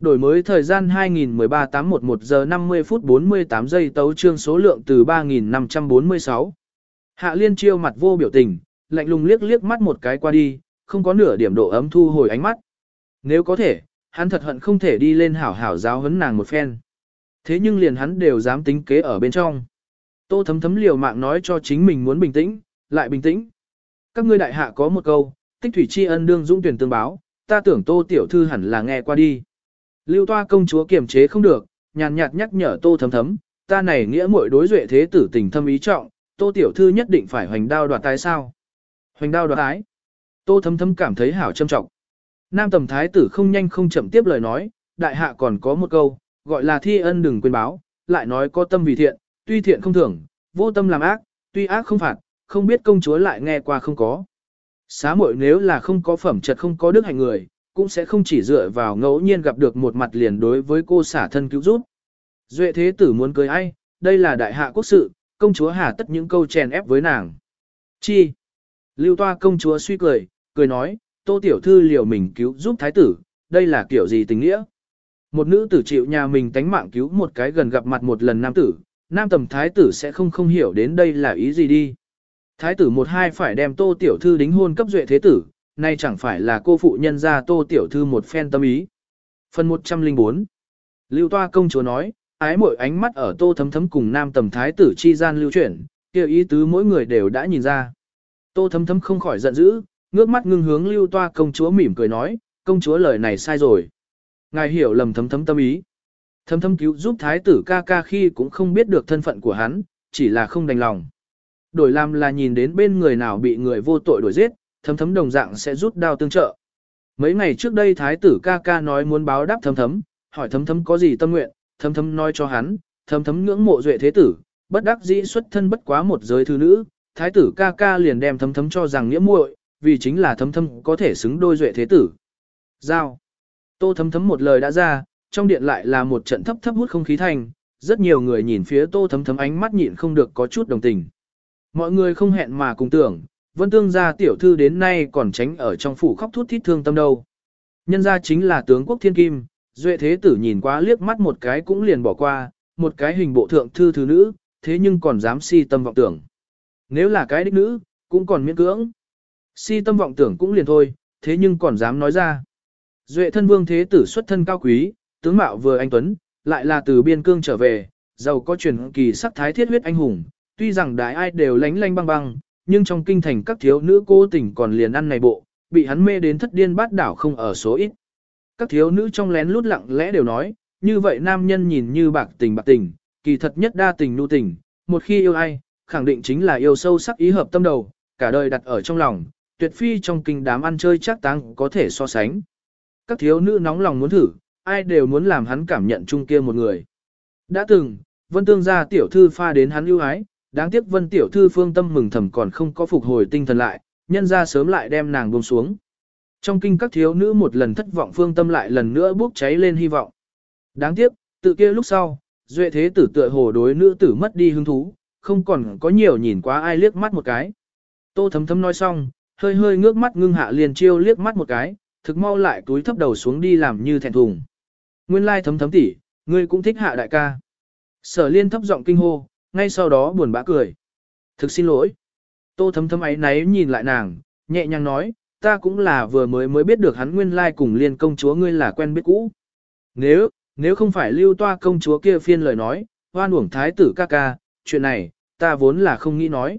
Đổi mới thời gian 2013 811 giờ 50 phút 48 giây tấu chương số lượng từ 3546. Hạ liên chiêu mặt vô biểu tình, lạnh lùng liếc liếc mắt một cái qua đi, không có nửa điểm độ ấm thu hồi ánh mắt. Nếu có thể, hắn thật hận không thể đi lên hảo hảo giáo huấn nàng một phen. Thế nhưng liền hắn đều dám tính kế ở bên trong. Tô thấm thấm liều mạng nói cho chính mình muốn bình tĩnh, lại bình tĩnh. Các ngươi đại hạ có một câu, tích thủy tri ân đương dũng tuyển tương báo, ta tưởng tô tiểu thư hẳn là nghe qua đi. Lưu toa công chúa kiềm chế không được, nhàn nhạt nhắc nhở tô thấm thấm, ta này nghĩa muội đối duệ thế tử tình thâm ý trọng, tô tiểu thư nhất định phải hoành đao đoạt tái sao. Hoành đao đoạt tái. Tô thấm thấm cảm thấy hảo trâm trọng. Nam tầm thái tử không nhanh không chậm tiếp lời nói, đại hạ còn có một câu, gọi là thi ân đừng quên báo, lại nói có tâm vì thiện, tuy thiện không thưởng, vô tâm làm ác, tuy ác không phạt, không biết công chúa lại nghe qua không có. Xá muội nếu là không có phẩm chất không có đức hạnh người, cũng sẽ không chỉ dựa vào ngẫu nhiên gặp được một mặt liền đối với cô xả thân cứu giúp. Duệ thế tử muốn cưới ai, đây là đại hạ quốc sự, công chúa hà tất những câu chèn ép với nàng. Chi? Lưu toa công chúa suy cười, cười nói, tô tiểu thư liều mình cứu giúp thái tử, đây là kiểu gì tình nghĩa? Một nữ tử chịu nhà mình tánh mạng cứu một cái gần gặp mặt một lần nam tử, nam tầm thái tử sẽ không không hiểu đến đây là ý gì đi. Thái tử một hai phải đem tô tiểu thư đính hôn cấp duệ thế tử, nay chẳng phải là cô phụ nhân ra tô tiểu thư một phen tâm ý. Phần 104 Lưu toa công chúa nói, ái mỗi ánh mắt ở tô thấm thấm cùng nam tầm thái tử chi gian lưu chuyển, kêu ý tứ mỗi người đều đã nhìn ra. Tô thấm thấm không khỏi giận dữ, ngước mắt ngưng hướng lưu toa công chúa mỉm cười nói, công chúa lời này sai rồi. Ngài hiểu lầm thấm thấm tâm ý. Thấm thấm cứu giúp thái tử ca ca khi cũng không biết được thân phận của hắn, chỉ là không đành lòng. Đổi làm là nhìn đến bên người nào bị người vô tội đuổi giết, thấm thấm đồng dạng sẽ rút đao tương trợ. Mấy ngày trước đây thái tử ca ca nói muốn báo đáp thấm thấm, hỏi thấm thấm có gì tâm nguyện, thấm thấm nói cho hắn, thấm thấm ngưỡng mộ duệ thế tử, bất đắc dĩ xuất thân bất quá một giới thư nữ, thái tử ca ca liền đem thấm thấm cho rằng nghĩa muội, vì chính là thấm thấm có thể xứng đôi duệ thế tử. Giao. Tô thấm thấm một lời đã ra, trong điện lại là một trận thấp thấp hút không khí thành, rất nhiều người nhìn phía tô thấm thấm ánh mắt nhịn không được có chút đồng tình. Mọi người không hẹn mà cùng tưởng, vân tương gia tiểu thư đến nay còn tránh ở trong phủ khóc thút thít thương tâm đâu. Nhân gia chính là tướng quốc thiên kim, duệ thế tử nhìn quá liếc mắt một cái cũng liền bỏ qua, một cái hình bộ thượng thư thứ nữ, thế nhưng còn dám si tâm vọng tưởng. Nếu là cái đích nữ, cũng còn miễn cưỡng. Si tâm vọng tưởng cũng liền thôi, thế nhưng còn dám nói ra. Duệ thân vương thế tử xuất thân cao quý, tướng mạo vừa anh tuấn, lại là từ biên cương trở về, giàu có truyền kỳ sắc thái thiết huyết anh hùng, tuy rằng đại ai đều lánh lánh băng băng, nhưng trong kinh thành các thiếu nữ cô tình còn liền ăn này bộ, bị hắn mê đến thất điên bát đảo không ở số ít. Các thiếu nữ trong lén lút lặng lẽ đều nói, như vậy nam nhân nhìn như bạc tình bạc tình, kỳ thật nhất đa tình nu tình, một khi yêu ai, khẳng định chính là yêu sâu sắc ý hợp tâm đầu, cả đời đặt ở trong lòng, tuyệt phi trong kinh đám ăn chơi chắc táng có thể so sánh. Các thiếu nữ nóng lòng muốn thử, ai đều muốn làm hắn cảm nhận chung kia một người. Đã từng, vân tương gia tiểu thư pha đến hắn ưu ái, đáng tiếc vân tiểu thư phương tâm mừng thầm còn không có phục hồi tinh thần lại, nhân ra sớm lại đem nàng buông xuống. Trong kinh các thiếu nữ một lần thất vọng phương tâm lại lần nữa bốc cháy lên hy vọng. Đáng tiếc, tự kia lúc sau, duệ thế tử tựa hồ đối nữ tử mất đi hứng thú, không còn có nhiều nhìn quá ai liếc mắt một cái. Tô thấm thấm nói xong, hơi hơi ngước mắt ngưng hạ liền chiêu liếc mắt một cái, thực mau lại túi thấp đầu xuống đi làm như thẹn thùng. Nguyên lai thấm thấm tỷ ngươi cũng thích hạ đại ca. Sở liên thấp giọng kinh hô, ngay sau đó buồn bã cười. Thực xin lỗi. Tô thấm thấm ấy náy nhìn lại nàng, nhẹ nhàng nói, ta cũng là vừa mới mới biết được hắn nguyên lai cùng liên công chúa ngươi là quen biết cũ. Nếu, nếu không phải lưu toa công chúa kia phiên lời nói, hoan uổng thái tử ca ca, chuyện này, ta vốn là không nghĩ nói.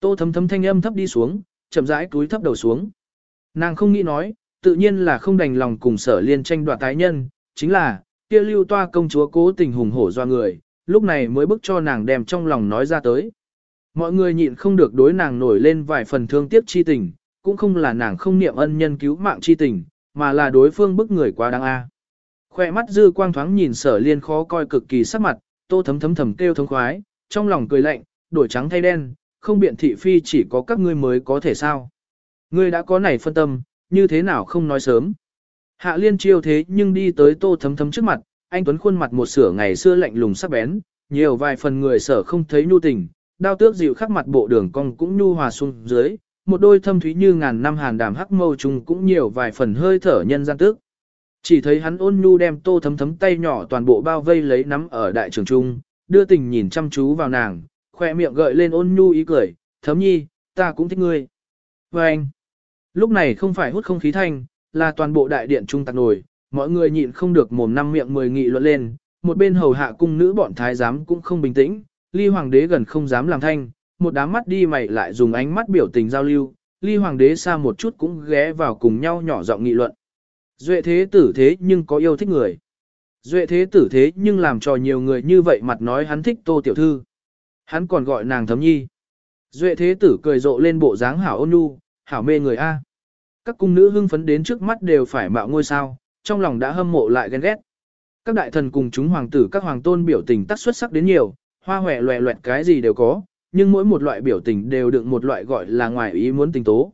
Tô thấm thấm thanh âm thấp đi xuống, chậm rãi túi thấp đầu xuống. Nàng không nghĩ nói, tự nhiên là không đành lòng cùng sở liên tranh đoạt tái nhân, chính là, kia lưu toa công chúa cố tình hùng hổ do người, lúc này mới bức cho nàng đem trong lòng nói ra tới. Mọi người nhịn không được đối nàng nổi lên vài phần thương tiếc chi tình, cũng không là nàng không niệm ân nhân cứu mạng chi tình, mà là đối phương bức người quá đáng a. Khoe mắt dư quang thoáng nhìn sở liên khó coi cực kỳ sắc mặt, tô thấm thấm thầm kêu thống khoái, trong lòng cười lạnh, đổi trắng thay đen, không biện thị phi chỉ có các ngươi mới có thể sao. Ngươi đã có này phân tâm, như thế nào không nói sớm. Hạ liên chiêu thế nhưng đi tới tô thấm thấm trước mặt, anh Tuấn khuôn mặt một sửa ngày xưa lạnh lùng sắc bén, nhiều vài phần người sở không thấy nhu tình, đao tước dịu khắc mặt bộ đường cong cũng nhu hòa xuống dưới, một đôi thâm thúy như ngàn năm hàn đàm hắc mâu trùng cũng nhiều vài phần hơi thở nhân gian tước. Chỉ thấy hắn ôn nhu đem tô thấm thấm tay nhỏ toàn bộ bao vây lấy nắm ở đại trường trung, đưa tình nhìn chăm chú vào nàng, khoe miệng gợi lên ôn nhu ý cười, thấm nhi, ta cũng thích ngươi. Và anh, lúc này không phải hút không khí thanh, là toàn bộ đại điện trung tạc nổi, mọi người nhịn không được mồm năm miệng mười nghị luận lên, một bên hầu hạ cung nữ bọn thái giám cũng không bình tĩnh, ly hoàng đế gần không dám làm thanh, một đám mắt đi mày lại dùng ánh mắt biểu tình giao lưu, ly hoàng đế xa một chút cũng ghé vào cùng nhau nhỏ giọng nghị luận. Duệ thế tử thế nhưng có yêu thích người. Duệ thế tử thế nhưng làm cho nhiều người như vậy mặt nói hắn thích tô tiểu thư. Hắn còn gọi nàng thấm nhi. Duệ thế tử cười rộ lên bộ dáng hảo ôn nhu, hảo mê người A. Các cung nữ hưng phấn đến trước mắt đều phải mạo ngôi sao, trong lòng đã hâm mộ lại ghen ghét. Các đại thần cùng chúng hoàng tử các hoàng tôn biểu tình tác xuất sắc đến nhiều, hoa hòe loẹ loẹt cái gì đều có, nhưng mỗi một loại biểu tình đều được một loại gọi là ngoài ý muốn tình tố.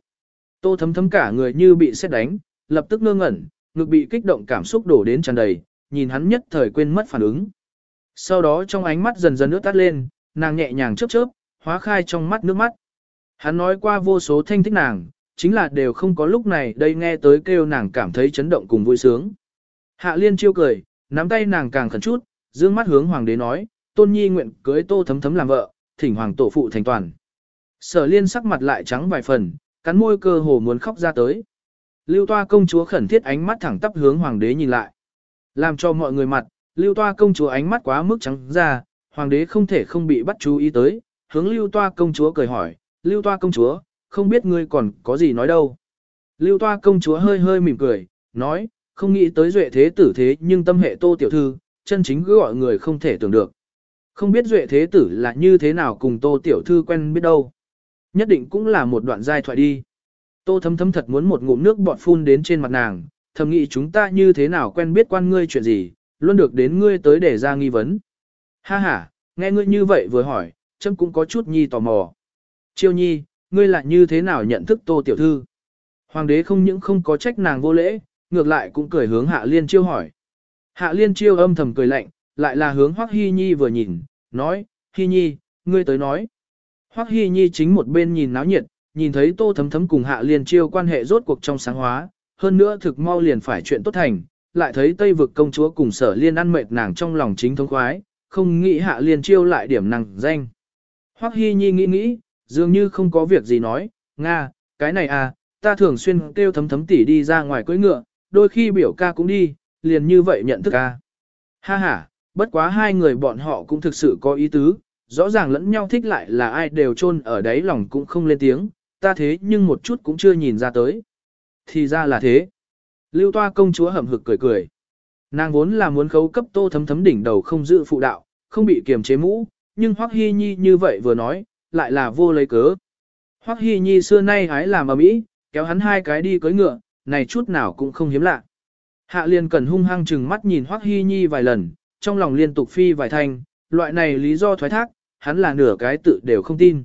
Tô thấm thấm cả người như bị xét đánh, lập tức ngơ ngẩn, ngực bị kích động cảm xúc đổ đến tràn đầy, nhìn hắn nhất thời quên mất phản ứng. Sau đó trong ánh mắt dần dần nước tắt lên, nàng nhẹ nhàng chớp chớp, hóa khai trong mắt nước mắt. Hắn nói qua vô số thanh thích nàng, chính là đều không có lúc này đây nghe tới kêu nàng cảm thấy chấn động cùng vui sướng. Hạ liên chiêu cười, nắm tay nàng càng khẩn chút, dương mắt hướng hoàng đế nói, tôn nhi nguyện cưới tô thấm thấm làm vợ, thỉnh hoàng tổ phụ thành toàn. Sở liên sắc mặt lại trắng vài phần, cắn môi cơ hồ muốn khóc ra tới. Lưu toa công chúa khẩn thiết ánh mắt thẳng tắp hướng hoàng đế nhìn lại. Làm cho mọi người mặt, lưu toa công chúa ánh mắt quá mức trắng ra, hoàng đế không thể không bị bắt chú ý tới, hướng lưu toa công chúa cười hỏi, lưu toa công chúa, không biết ngươi còn có gì nói đâu. Lưu toa công chúa hơi hơi mỉm cười, nói, không nghĩ tới duệ thế tử thế nhưng tâm hệ tô tiểu thư, chân chính cứ gọi người không thể tưởng được. Không biết duệ thế tử là như thế nào cùng tô tiểu thư quen biết đâu. Nhất định cũng là một đoạn giai thoại đi. Tô thấm thấm thật muốn một ngụm nước bọt phun đến trên mặt nàng, thầm nghĩ chúng ta như thế nào quen biết quan ngươi chuyện gì, luôn được đến ngươi tới để ra nghi vấn. Ha ha, nghe ngươi như vậy vừa hỏi, chấm cũng có chút nhi tò mò. Chiêu nhi, ngươi lại như thế nào nhận thức tô tiểu thư? Hoàng đế không những không có trách nàng vô lễ, ngược lại cũng cười hướng hạ liên chiêu hỏi. Hạ liên chiêu âm thầm cười lạnh, lại là hướng Hoắc Hi Nhi vừa nhìn, nói, Hi Nhi, ngươi tới nói. Hoắc Hi Nhi chính một bên nhìn náo nhiệt, nhìn thấy tô thấm thấm cùng hạ liên chiêu quan hệ rốt cuộc trong sáng hóa, hơn nữa thực mau liền phải chuyện tốt thành, lại thấy Tây vực công chúa cùng sở liên ăn mệt nàng trong lòng chính thống khoái, không nghĩ hạ liên chiêu lại điểm nàng danh. Hoắc Hi Nhi nghĩ nghĩ, dường như không có việc gì nói, Nga, cái này à, ta thường xuyên kêu thấm thấm tỷ đi ra ngoài cưỡi ngựa, đôi khi biểu ca cũng đi, liền như vậy nhận thức a." Ha ha, bất quá hai người bọn họ cũng thực sự có ý tứ, rõ ràng lẫn nhau thích lại là ai đều chôn ở đấy lòng cũng không lên tiếng, ta thế nhưng một chút cũng chưa nhìn ra tới. Thì ra là thế. Lưu toa công chúa hậm hực cười cười. Nàng vốn là muốn khấu cấp tô thấm thấm đỉnh đầu không giữ phụ đạo, không bị kiềm chế mũ, nhưng Hoắc Hi Nhi như vậy vừa nói, lại là vô lấy cớ. Hoắc Hi Nhi xưa nay hái làm ở mỹ, kéo hắn hai cái đi cưỡi ngựa, này chút nào cũng không hiếm lạ. Hạ Liên cần hung hăng chừng mắt nhìn Hoắc Hi Nhi vài lần, trong lòng liên tục phi vài thanh, loại này lý do thoái thác, hắn là nửa cái tự đều không tin.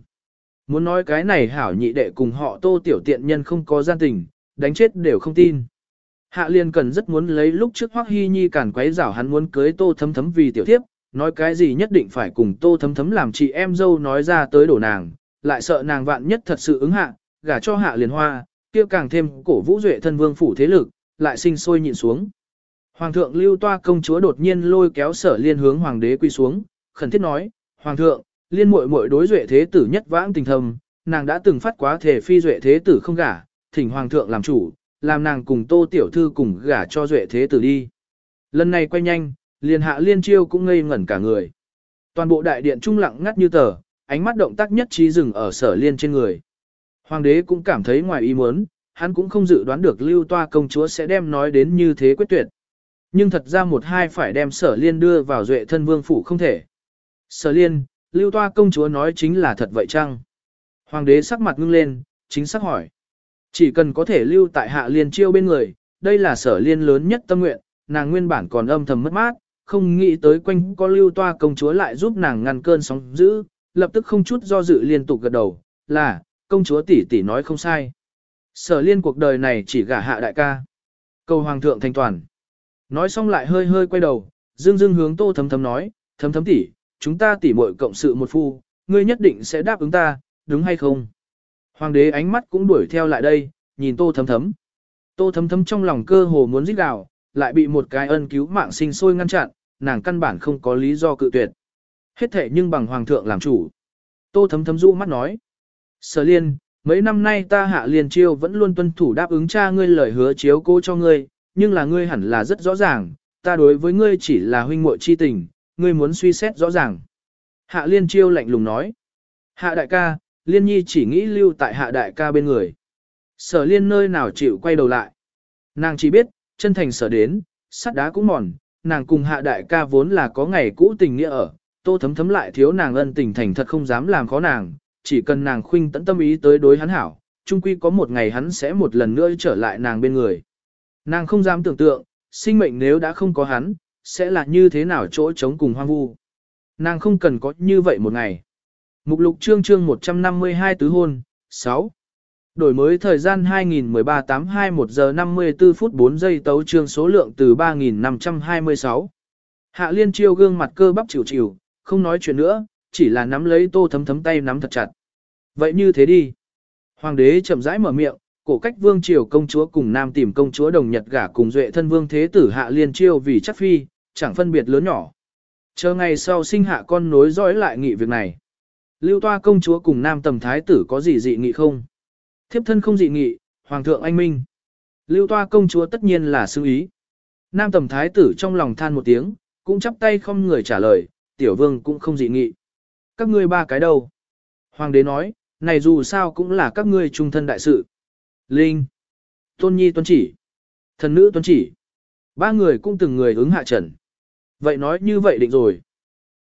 Muốn nói cái này hảo nhị đệ cùng họ tô tiểu tiện nhân không có gian tình, đánh chết đều không tin. Hạ Liên cần rất muốn lấy lúc trước Hoắc hy Nhi cản quấy rảo hắn muốn cưới tô thấm thấm vì tiểu thiếp, nói cái gì nhất định phải cùng tô thấm thấm làm chị em dâu nói ra tới đổ nàng, lại sợ nàng vạn nhất thật sự ứng hạ, gả cho hạ liền hoa, kia càng thêm cổ vũ duệ thân vương phủ thế lực, lại sinh sôi nhịn xuống. Hoàng thượng lưu toa công chúa đột nhiên lôi kéo sở liên hướng hoàng đế quy xuống, khẩn thiết nói, Hoàng thượng, liên muội muội đối duệ thế tử nhất vãng tình thầm, nàng đã từng phát quá thể phi duệ thế tử không gả, thỉnh Hoàng thượng làm chủ, làm nàng cùng tô tiểu thư cùng gả cho duệ thế tử đi. Lần này quay nhanh, liền hạ liên chiêu cũng ngây ngẩn cả người. Toàn bộ đại điện trung lặng ngắt như tờ, ánh mắt động tác nhất trí dừng ở sở liên trên người. Hoàng đế cũng cảm thấy ngoài ý muốn, hắn cũng không dự đoán được lưu toa công chúa sẽ đem nói đến như thế quyết tuyệt. Nhưng thật ra một hai phải đem sở liên đưa vào duệ thân vương phủ không thể. Sở liên, lưu toa công chúa nói chính là thật vậy chăng? Hoàng đế sắc mặt ngưng lên, chính xác hỏi. Chỉ cần có thể lưu tại hạ liên chiêu bên người, đây là sở liên lớn nhất tâm nguyện, nàng nguyên bản còn âm thầm mất mát, không nghĩ tới quanh có lưu toa công chúa lại giúp nàng ngăn cơn sóng dữ, lập tức không chút do dự liên tục gật đầu, là, công chúa tỷ tỷ nói không sai. Sở liên cuộc đời này chỉ gả hạ đại ca. Cầu hoàng thượng thành toàn. Nói xong lại hơi hơi quay đầu, dương dương hướng tô thấm thấm nói, thấm thấm tỷ, chúng ta tỷ muội cộng sự một phu, ngươi nhất định sẽ đáp ứng ta, đúng hay không? Hoàng đế ánh mắt cũng đuổi theo lại đây, nhìn tô thấm thấm. Tô thấm thấm trong lòng cơ hồ muốn giết gào, lại bị một cái ân cứu mạng sinh sôi ngăn chặn, nàng căn bản không có lý do cự tuyệt. Hết thể nhưng bằng hoàng thượng làm chủ. Tô thấm thấm rũ mắt nói. Sở liên, mấy năm nay ta hạ liên chiêu vẫn luôn tuân thủ đáp ứng cha ngươi lời hứa chiếu cố cho ngươi, nhưng là ngươi hẳn là rất rõ ràng, ta đối với ngươi chỉ là huynh muội chi tình, ngươi muốn suy xét rõ ràng. Hạ liên chiêu lạnh lùng nói. Hạ đại ca, liên nhi chỉ nghĩ lưu tại hạ đại ca bên người. Sở liên nơi nào chịu quay đầu lại. Nàng chỉ biết, chân thành sở đến, sắt đá cũng mòn, nàng cùng hạ đại ca vốn là có ngày cũ tình nghĩa ở, tô thấm thấm lại thiếu nàng ân tình thành thật không dám làm khó nàng, chỉ cần nàng khuynh tận tâm ý tới đối hắn hảo, chung quy có một ngày hắn sẽ một lần nữa trở lại nàng bên người. Nàng không dám tưởng tượng, sinh mệnh nếu đã không có hắn, sẽ là như thế nào chỗ trống cùng hoang vu. Nàng không cần có như vậy một ngày. Mục lục chương chương 152 tứ hôn, 6. Đổi mới thời gian 2013 821 giờ 54 phút 4 giây tấu chương số lượng từ 3526. Hạ liên chiêu gương mặt cơ bắp chịu chịu, không nói chuyện nữa, chỉ là nắm lấy tô thấm thấm tay nắm thật chặt. Vậy như thế đi. Hoàng đế chậm rãi mở miệng, cổ cách vương triều công chúa cùng nam tìm công chúa đồng nhật gả cùng duệ thân vương thế tử hạ liên chiêu vì chắc phi, chẳng phân biệt lớn nhỏ. Chờ ngày sau sinh hạ con nối dõi lại nghị việc này. Lưu toa công chúa cùng nam tầm thái tử có gì dị nghị không? Thiếp thân không dị nghị, hoàng thượng anh minh. Lưu toa công chúa tất nhiên là sư ý. Nam tầm thái tử trong lòng than một tiếng, cũng chắp tay không người trả lời, tiểu vương cũng không dị nghị. Các ngươi ba cái đâu? Hoàng đế nói, này dù sao cũng là các ngươi trung thân đại sự. Linh, Tôn Nhi tuân chỉ, thần nữ tuân chỉ. Ba người cũng từng người ứng hạ trần. Vậy nói như vậy định rồi.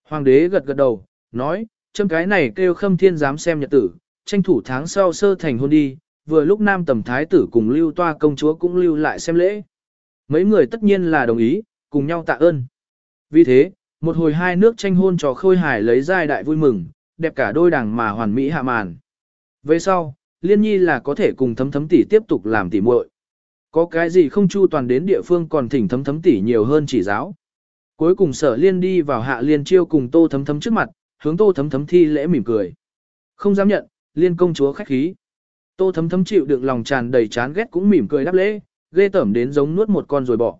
Hoàng đế gật gật đầu, nói, châm cái này kêu khâm thiên dám xem nhật tử, tranh thủ tháng sau sơ thành hôn đi, vừa lúc nam tầm thái tử cùng lưu toa công chúa cũng lưu lại xem lễ. Mấy người tất nhiên là đồng ý, cùng nhau tạ ơn. Vì thế, một hồi hai nước tranh hôn trò khôi hài lấy giai đại vui mừng, đẹp cả đôi đảng mà hoàn mỹ hạ màn. Về sau, Liên Nhi là có thể cùng thấm thấm tỷ tiếp tục làm tỷ muội. Có cái gì không chu toàn đến địa phương còn thỉnh thấm thấm tỷ nhiều hơn chỉ giáo. Cuối cùng sở liên đi vào hạ liên chiêu cùng tô thấm thấm trước mặt, hướng tô thấm thấm thi lễ mỉm cười. Không dám nhận, liên công chúa khách khí. Tô thấm thấm chịu đựng lòng tràn đầy chán ghét cũng mỉm cười đáp lễ, ghê tởm đến giống nuốt một con rồi bỏ.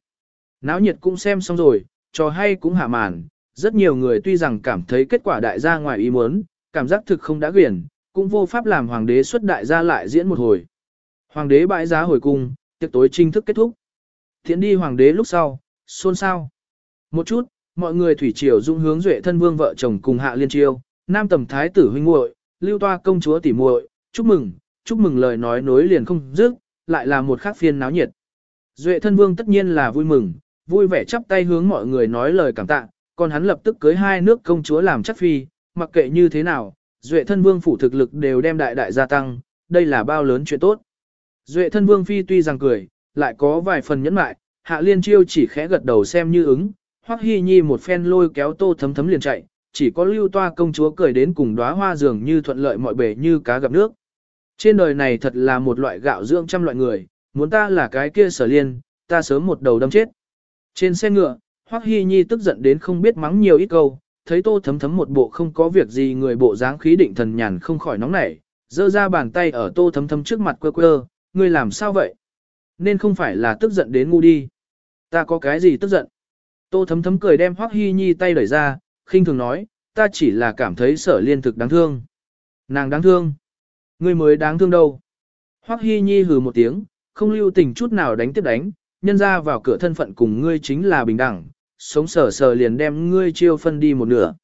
Náo nhiệt cũng xem xong rồi, trò hay cũng hạ màn, rất nhiều người tuy rằng cảm thấy kết quả đại gia ngoài ý muốn, cảm giác thực không đã quyển, cũng vô pháp làm hoàng đế xuất đại gia lại diễn một hồi. Hoàng đế bãi giá hồi cung, tiệc tối chính thức kết thúc. Thiện đi hoàng đế lúc sau, xôn xao. Một chút, mọi người thủy triều dung hướng duệ thân vương vợ chồng cùng hạ liên triều, nam tầm thái tử huynh muội, lưu toa công chúa tỷ muội, chúc mừng, chúc mừng lời nói nối liền không dứt, lại là một khác phiên náo nhiệt. Duệ thân vương tất nhiên là vui mừng, vui vẻ chắp tay hướng mọi người nói lời cảm tạ, còn hắn lập tức cưới hai nước công chúa làm chắc phi, mặc kệ như thế nào, Duệ thân vương phủ thực lực đều đem đại đại gia tăng, đây là bao lớn chuyện tốt. Duệ thân vương phi tuy rằng cười, lại có vài phần nhẫn mại, hạ liên chiêu chỉ khẽ gật đầu xem như ứng, hoắc hy nhi một phen lôi kéo tô thấm thấm liền chạy, chỉ có lưu toa công chúa cười đến cùng đóa hoa dường như thuận lợi mọi bề như cá gặp nước. Trên đời này thật là một loại gạo dưỡng trăm loại người, muốn ta là cái kia sở liên, ta sớm một đầu đâm chết. Trên xe ngựa, hoắc hy nhi tức giận đến không biết mắng nhiều ít câu, thấy tô thấm thấm một bộ không có việc gì người bộ dáng khí định thần nhàn không khỏi nóng nảy, giơ ra bàn tay ở tô thấm thấm trước mặt quơ quơ, ngươi làm sao vậy? Nên không phải là tức giận đến ngu đi. Ta có cái gì tức giận? Tô thấm thấm cười đem Hoắc Hy Nhi tay đẩy ra, khinh thường nói, ta chỉ là cảm thấy sở liên thực đáng thương. Nàng đáng thương. Ngươi mới đáng thương đâu. Hoắc Hy Nhi hừ một tiếng, không lưu tình chút nào đánh tiếp đánh, nhân ra vào cửa thân phận cùng ngươi chính là bình đẳng, sống sờ sờ liền đem ngươi chiêu phân đi một nửa.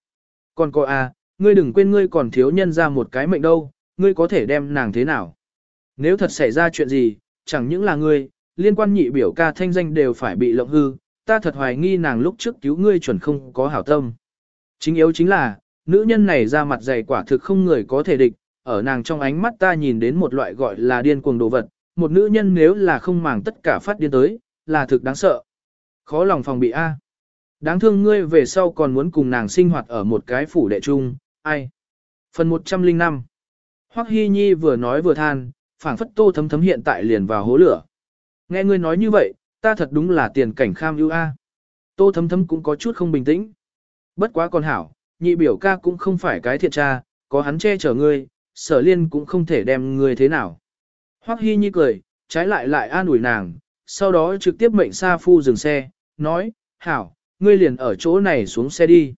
Còn cô à, ngươi đừng quên ngươi còn thiếu nhân ra một cái mệnh đâu, ngươi có thể đem nàng thế nào. Nếu thật xảy ra chuyện gì, chẳng những là ngươi, liên quan nhị biểu ca thanh danh đều phải bị lộng hư, ta thật hoài nghi nàng lúc trước cứu ngươi chuẩn không có hảo tâm. Chính yếu chính là, nữ nhân này ra mặt dày quả thực không người có thể địch, ở nàng trong ánh mắt ta nhìn đến một loại gọi là điên cuồng đồ vật, một nữ nhân nếu là không màng tất cả phát điên tới, là thực đáng sợ. Khó lòng phòng bị A. Đáng thương ngươi về sau còn muốn cùng nàng sinh hoạt ở một cái phủ đệ chung, ai? Phần 105 Hoắc Hy Nhi vừa nói vừa than, phảng phất tô thấm thấm hiện tại liền vào hố lửa. Nghe ngươi nói như vậy, ta thật đúng là tiền cảnh kham ưu a. Tô thấm thấm cũng có chút không bình tĩnh. Bất quá còn hảo, nhị biểu ca cũng không phải cái thiện tra, có hắn che chở ngươi, sở liên cũng không thể đem ngươi thế nào. Hoắc Hy Nhi cười, trái lại lại an ủi nàng, sau đó trực tiếp mệnh Sa Phu dừng xe, nói, hảo, ngươi liền ở chỗ này xuống xe đi.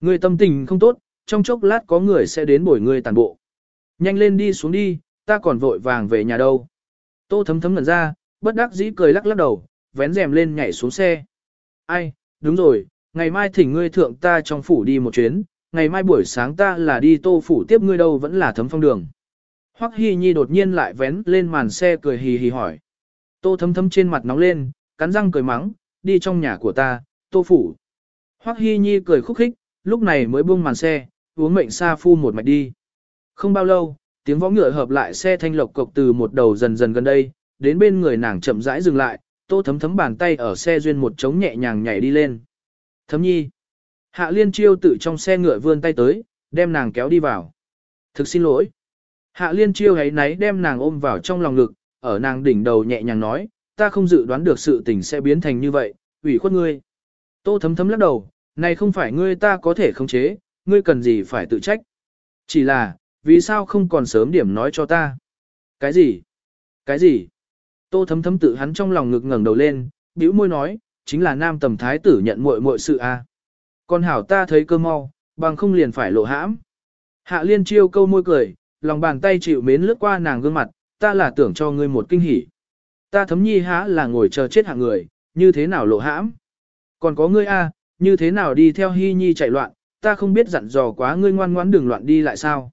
Ngươi tâm tình không tốt, trong chốc lát có người sẽ đến bổi ngươi tàn bộ. Nhanh lên đi xuống đi, ta còn vội vàng về nhà đâu. Tô thấm thấm ngẩn ra, bất đắc dĩ cười lắc lắc đầu, vén rèm lên nhảy xuống xe. Ai, đúng rồi, ngày mai thỉnh ngươi thượng ta trong phủ đi một chuyến, ngày mai buổi sáng ta là đi tô phủ tiếp ngươi đâu vẫn là thấm phong đường. Hoắc Hi Nhi đột nhiên lại vén lên màn xe cười hì hì hỏi. Tô thấm thấm trên mặt nóng lên, cắn răng cười mắng, đi trong nhà của ta, tô phủ. Hoắc Hi Nhi cười khúc khích, lúc này mới buông màn xe, uống mệnh sa phu một mạch đi. Không bao lâu, tiếng võ ngựa hợp lại xe thanh lộc cộc từ một đầu dần dần gần đây, đến bên người nàng chậm rãi dừng lại, tô thấm thấm bàn tay ở xe duyên một trống nhẹ nhàng nhảy đi lên. Thấm nhi. Hạ liên chiêu tự trong xe ngựa vươn tay tới, đem nàng kéo đi vào. Thực xin lỗi. Hạ liên chiêu ấy náy đem nàng ôm vào trong lòng ngực, ở nàng đỉnh đầu nhẹ nhàng nói, ta không dự đoán được sự tình sẽ biến thành như vậy, ủy khuất ngươi. Tô thấm thấm lắc đầu, này không phải ngươi ta có thể khống chế, ngươi cần gì phải tự trách. Chỉ là, vì sao không còn sớm điểm nói cho ta? Cái gì? Cái gì? Tô thấm thấm tự hắn trong lòng ngực ngẩng đầu lên, bĩu môi nói, chính là nam tầm thái tử nhận muội muội sự a. À. Con hảo ta thấy cơ mau, bằng không liền phải lộ hãm. Hạ liên chiêu câu môi cười, lòng bàn tay chịu mến lướt qua nàng gương mặt, ta là tưởng cho ngươi một kinh hỉ. Ta thấm nhi há là ngồi chờ chết hạng người, như thế nào lộ hãm. Còn có ngươi a, như thế nào đi theo hy nhi chạy loạn, ta không biết dặn dò quá ngươi ngoan ngoãn đừng loạn đi lại sao.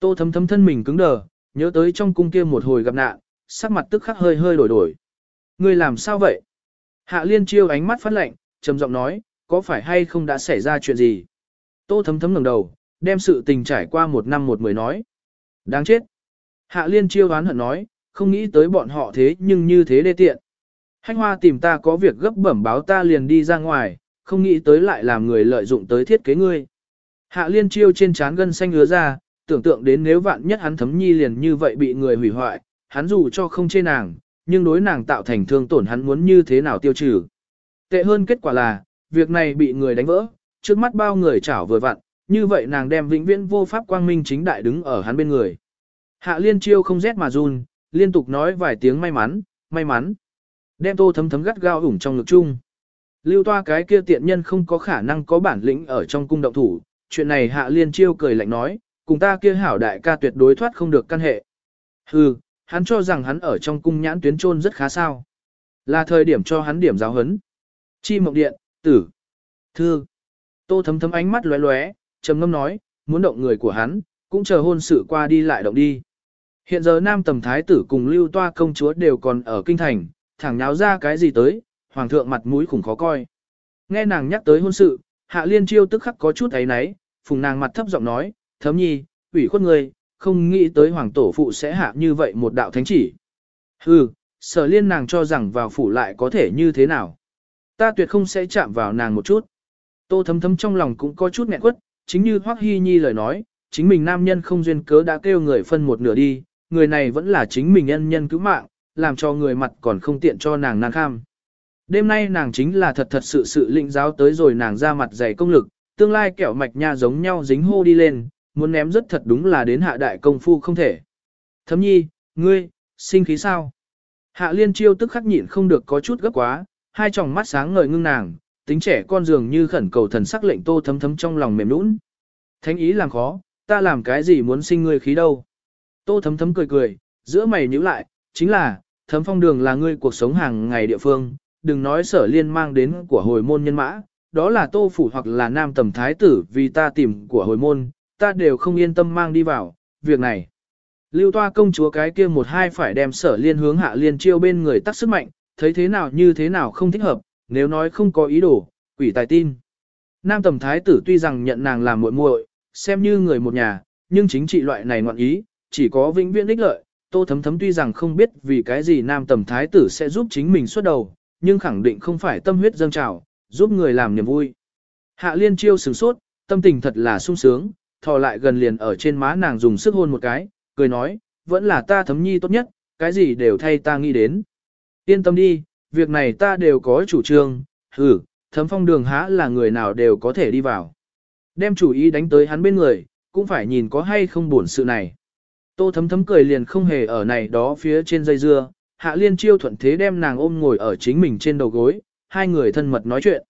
Tô thấm thấm thân mình cứng đờ, nhớ tới trong cung kia một hồi gặp nạn, sắc mặt tức khắc hơi hơi đổi đổi. Ngươi làm sao vậy? Hạ liên chiêu ánh mắt phát lạnh, trầm giọng nói, có phải hay không đã xảy ra chuyện gì? Tô thấm thấm ngẩng đầu, đem sự tình trải qua một năm một mười nói. Đáng chết. Hạ liên chiêu đoán hận nói, không nghĩ tới bọn họ thế nhưng như thế đê tiện. Hách hoa tìm ta có việc gấp bẩm báo ta liền đi ra ngoài, không nghĩ tới lại làm người lợi dụng tới thiết kế ngươi. Hạ liên chiêu trên trán gân xanh ngứa ra, tưởng tượng đến nếu vạn nhất hắn thấm nhi liền như vậy bị người hủy hoại, hắn dù cho không chê nàng, nhưng đối nàng tạo thành thương tổn hắn muốn như thế nào tiêu trừ. Tệ hơn kết quả là, việc này bị người đánh vỡ, trước mắt bao người chảo vừa vặn, như vậy nàng đem vĩnh viễn vô pháp quang minh chính đại đứng ở hắn bên người. Hạ liên chiêu không rét mà run, liên tục nói vài tiếng may mắn, may mắn. Đem tô thấm thấm gắt gao ủng trong ngực chung. Lưu toa cái kia tiện nhân không có khả năng có bản lĩnh ở trong cung động thủ, chuyện này hạ liên chiêu cười lạnh nói, cùng ta kia hảo đại ca tuyệt đối thoát không được căn hệ. Hừ, hắn cho rằng hắn ở trong cung nhãn tuyến trôn rất khá sao. Là thời điểm cho hắn điểm giáo hấn. Chi mộng điện, tử, thư. Tô thấm thấm ánh mắt lóe lóe, trầm ngâm nói, muốn động người của hắn, cũng chờ hôn sự qua đi lại động đi. Hiện giờ nam tầm thái tử cùng lưu toa công chúa đều còn ở kinh thành, thẳng nháo ra cái gì tới, hoàng thượng mặt mũi khủng khó coi. Nghe nàng nhắc tới hôn sự, hạ liên chiêu tức khắc có chút ấy náy, phùng nàng mặt thấp giọng nói, thấm nhi, ủy khuất người, không nghĩ tới hoàng tổ phụ sẽ hạ như vậy một đạo thánh chỉ. Hừ, sở liên nàng cho rằng vào phủ lại có thể như thế nào. Ta tuyệt không sẽ chạm vào nàng một chút. Tô thấm thấm trong lòng cũng có chút nghẹn quất, chính như Hoắc Hy Nhi lời nói, chính mình nam nhân không duyên cớ đã kêu người phân một nửa đi, người này vẫn là chính mình nhân nhân cứu mạng, làm cho người mặt còn không tiện cho nàng nàng kham. Đêm nay nàng chính là thật thật sự sự lĩnh giáo tới rồi nàng ra mặt dày công lực, tương lai kẹo mạch nha giống nhau dính hô đi lên, muốn ném rất thật đúng là đến hạ đại công phu không thể. Thấm nhi, ngươi, sinh khí sao? Hạ liên chiêu tức khắc nhịn không được có chút gấp quá, hai tròng mắt sáng ngời ngưng nàng, tính trẻ con dường như khẩn cầu thần sắc lệnh tô thấm thấm trong lòng mềm nũng. Thánh ý làm khó, ta làm cái gì muốn sinh ngươi khí đâu. Tô thấm thấm cười cười, giữa mày nhíu lại, chính là, thấm phong đường là ngươi cuộc sống hàng ngày địa phương, đừng nói sở liên mang đến của hồi môn nhân mã, đó là tô phủ hoặc là nam tầm thái tử vì ta tìm của hồi môn, ta đều không yên tâm mang đi vào, việc này. Lưu toa công chúa cái kia một hai phải đem sở liên hướng hạ liên chiêu bên người tắt sức mạnh, thấy thế nào như thế nào không thích hợp, nếu nói không có ý đồ, quỷ tài tin. Nam tầm thái tử tuy rằng nhận nàng làm muội muội, xem như người một nhà, nhưng chính trị loại này ngoạn ý, chỉ có vĩnh viễn ích lợi. Tô thấm thấm tuy rằng không biết vì cái gì nam tầm thái tử sẽ giúp chính mình xuất đầu, nhưng khẳng định không phải tâm huyết dâng trào, giúp người làm niềm vui. Hạ liên chiêu sửng sốt, tâm tình thật là sung sướng, thò lại gần liền ở trên má nàng dùng sức hôn một cái, cười nói, vẫn là ta thấm nhi tốt nhất, cái gì đều thay ta nghĩ đến. Yên tâm đi, việc này ta đều có chủ trương, hử, thấm phong đường há là người nào đều có thể đi vào. Đem chủ ý đánh tới hắn bên người, cũng phải nhìn có hay không buồn sự này. Tô thấm thấm cười liền không hề ở này đó phía trên dây dưa, hạ liên chiêu thuận thế đem nàng ôm ngồi ở chính mình trên đầu gối, hai người thân mật nói chuyện.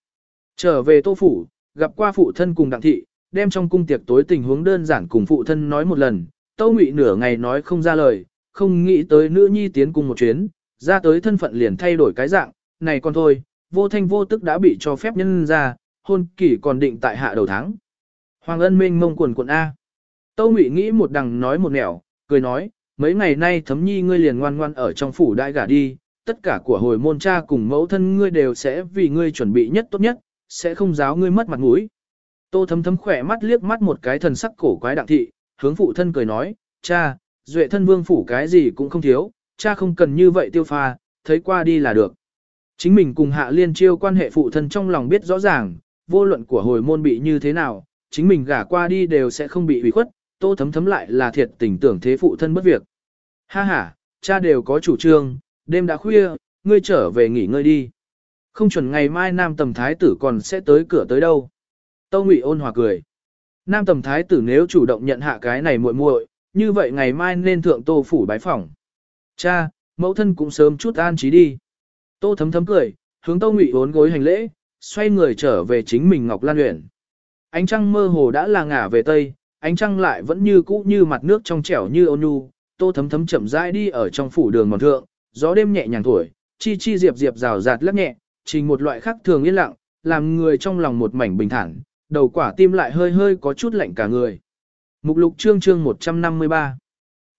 Trở về tô phủ, gặp qua phụ thân cùng đặng thị, đem trong cung tiệc tối tình huống đơn giản cùng phụ thân nói một lần, tâu ngụy nửa ngày nói không ra lời, không nghĩ tới nữ nhi tiến cùng một chuyến, ra tới thân phận liền thay đổi cái dạng, này con thôi, vô thanh vô tức đã bị cho phép nhân ra, hôn kỷ còn định tại hạ đầu tháng. Hoàng ân minh mông quần quần A. Tâu Ngụy nghĩ một đằng nói một nẻo, cười nói, mấy ngày nay thấm nhi ngươi liền ngoan ngoan ở trong phủ đại gả đi, tất cả của hồi môn cha cùng mẫu thân ngươi đều sẽ vì ngươi chuẩn bị nhất tốt nhất, sẽ không giáo ngươi mất mặt mũi. Tô thấm thấm khỏe mắt liếc mắt một cái thần sắc cổ quái đặng thị, hướng phụ thân cười nói, cha, duệ thân vương phủ cái gì cũng không thiếu, cha không cần như vậy tiêu pha, thấy qua đi là được. Chính mình cùng hạ liên chiêu quan hệ phụ thân trong lòng biết rõ ràng, vô luận của hồi môn bị như thế nào, chính mình gả qua đi đều sẽ không bị hủy khuất, tô thấm thấm lại là thiệt tình tưởng thế phụ thân bất việc. Ha ha, cha đều có chủ trương, đêm đã khuya, ngươi trở về nghỉ ngơi đi. Không chuẩn ngày mai nam tầm thái tử còn sẽ tới cửa tới đâu. Tâu Ngụy ôn hòa cười. Nam tầm thái tử nếu chủ động nhận hạ cái này muội muội, như vậy ngày mai nên thượng tô phủ bái phỏng. Cha, mẫu thân cũng sớm chút an trí đi. Tô thấm thấm cười, hướng Tô Ngụy vốn gối hành lễ, xoay người trở về chính mình Ngọc Lan Uyển. Ánh trăng mơ hồ đã là ngả về tây, ánh trăng lại vẫn như cũ như mặt nước trong trẻo như ôn nhu. Tô thấm thấm chậm rãi đi ở trong phủ đường mòn thượng, gió đêm nhẹ nhàng thổi, chi chi diệp diệp rào rạt lắc nhẹ, trình một loại khác thường yên lặng, làm người trong lòng một mảnh bình thản, đầu quả tim lại hơi hơi có chút lạnh cả người. Mục lục chương chương 153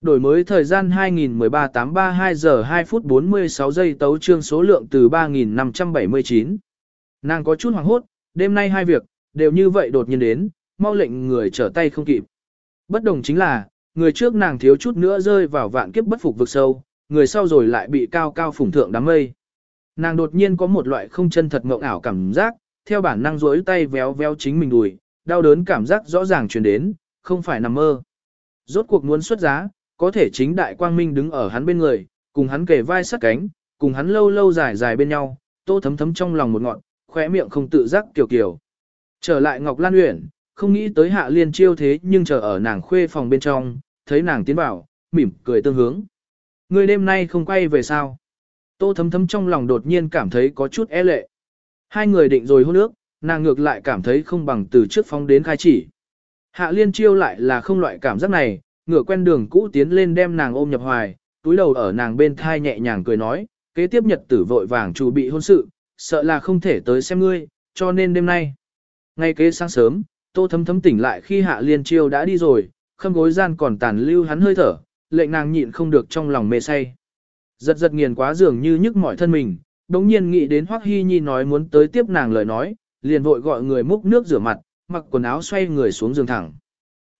Đổi mới thời gian 2013 832 giờ 2 phút 46 giây tấu trương số lượng từ 3.579. Nàng có chút hoảng hốt, đêm nay hai việc, đều như vậy đột nhiên đến, mau lệnh người trở tay không kịp. Bất đồng chính là, người trước nàng thiếu chút nữa rơi vào vạn kiếp bất phục vực sâu, người sau rồi lại bị cao cao phủng thượng đám mây. Nàng đột nhiên có một loại không chân thật mộng ảo cảm giác, theo bản năng duỗi tay véo véo chính mình đùi, đau đớn cảm giác rõ ràng truyền đến, không phải nằm mơ. rốt cuộc muốn xuất giá, có thể chính đại quang minh đứng ở hắn bên người, cùng hắn kề vai sát cánh, cùng hắn lâu lâu dài dài bên nhau, tô thấm thấm trong lòng một ngọn, khóe miệng không tự giác kiểu kiểu. Trở lại Ngọc Lan Uyển, không nghĩ tới hạ liên chiêu thế nhưng chờ ở nàng khuê phòng bên trong, thấy nàng tiến vào, mỉm cười tương hướng. Người đêm nay không quay về sao? Tô thấm thấm trong lòng đột nhiên cảm thấy có chút e lệ. Hai người định rồi hôn ước, nàng ngược lại cảm thấy không bằng từ trước phóng đến khai chỉ. Hạ liên chiêu lại là không loại cảm giác này, ngựa quen đường cũ tiến lên đem nàng ôm nhập hoài, túi đầu ở nàng bên thai nhẹ nhàng cười nói, kế tiếp nhật tử vội vàng chủ bị hôn sự, sợ là không thể tới xem ngươi, cho nên đêm nay. Ngay kế sáng sớm, tô thấm thấm tỉnh lại khi hạ liên chiêu đã đi rồi, khâm gối gian còn tàn lưu hắn hơi thở, lệnh nàng nhịn không được trong lòng mê say. Giật giật nghiền quá dường như nhức mỏi thân mình, đống nhiên nghĩ đến Hoắc Hy Nhi nói muốn tới tiếp nàng lời nói, liền vội gọi người múc nước rửa mặt, mặc quần áo xoay người xuống giường thẳng.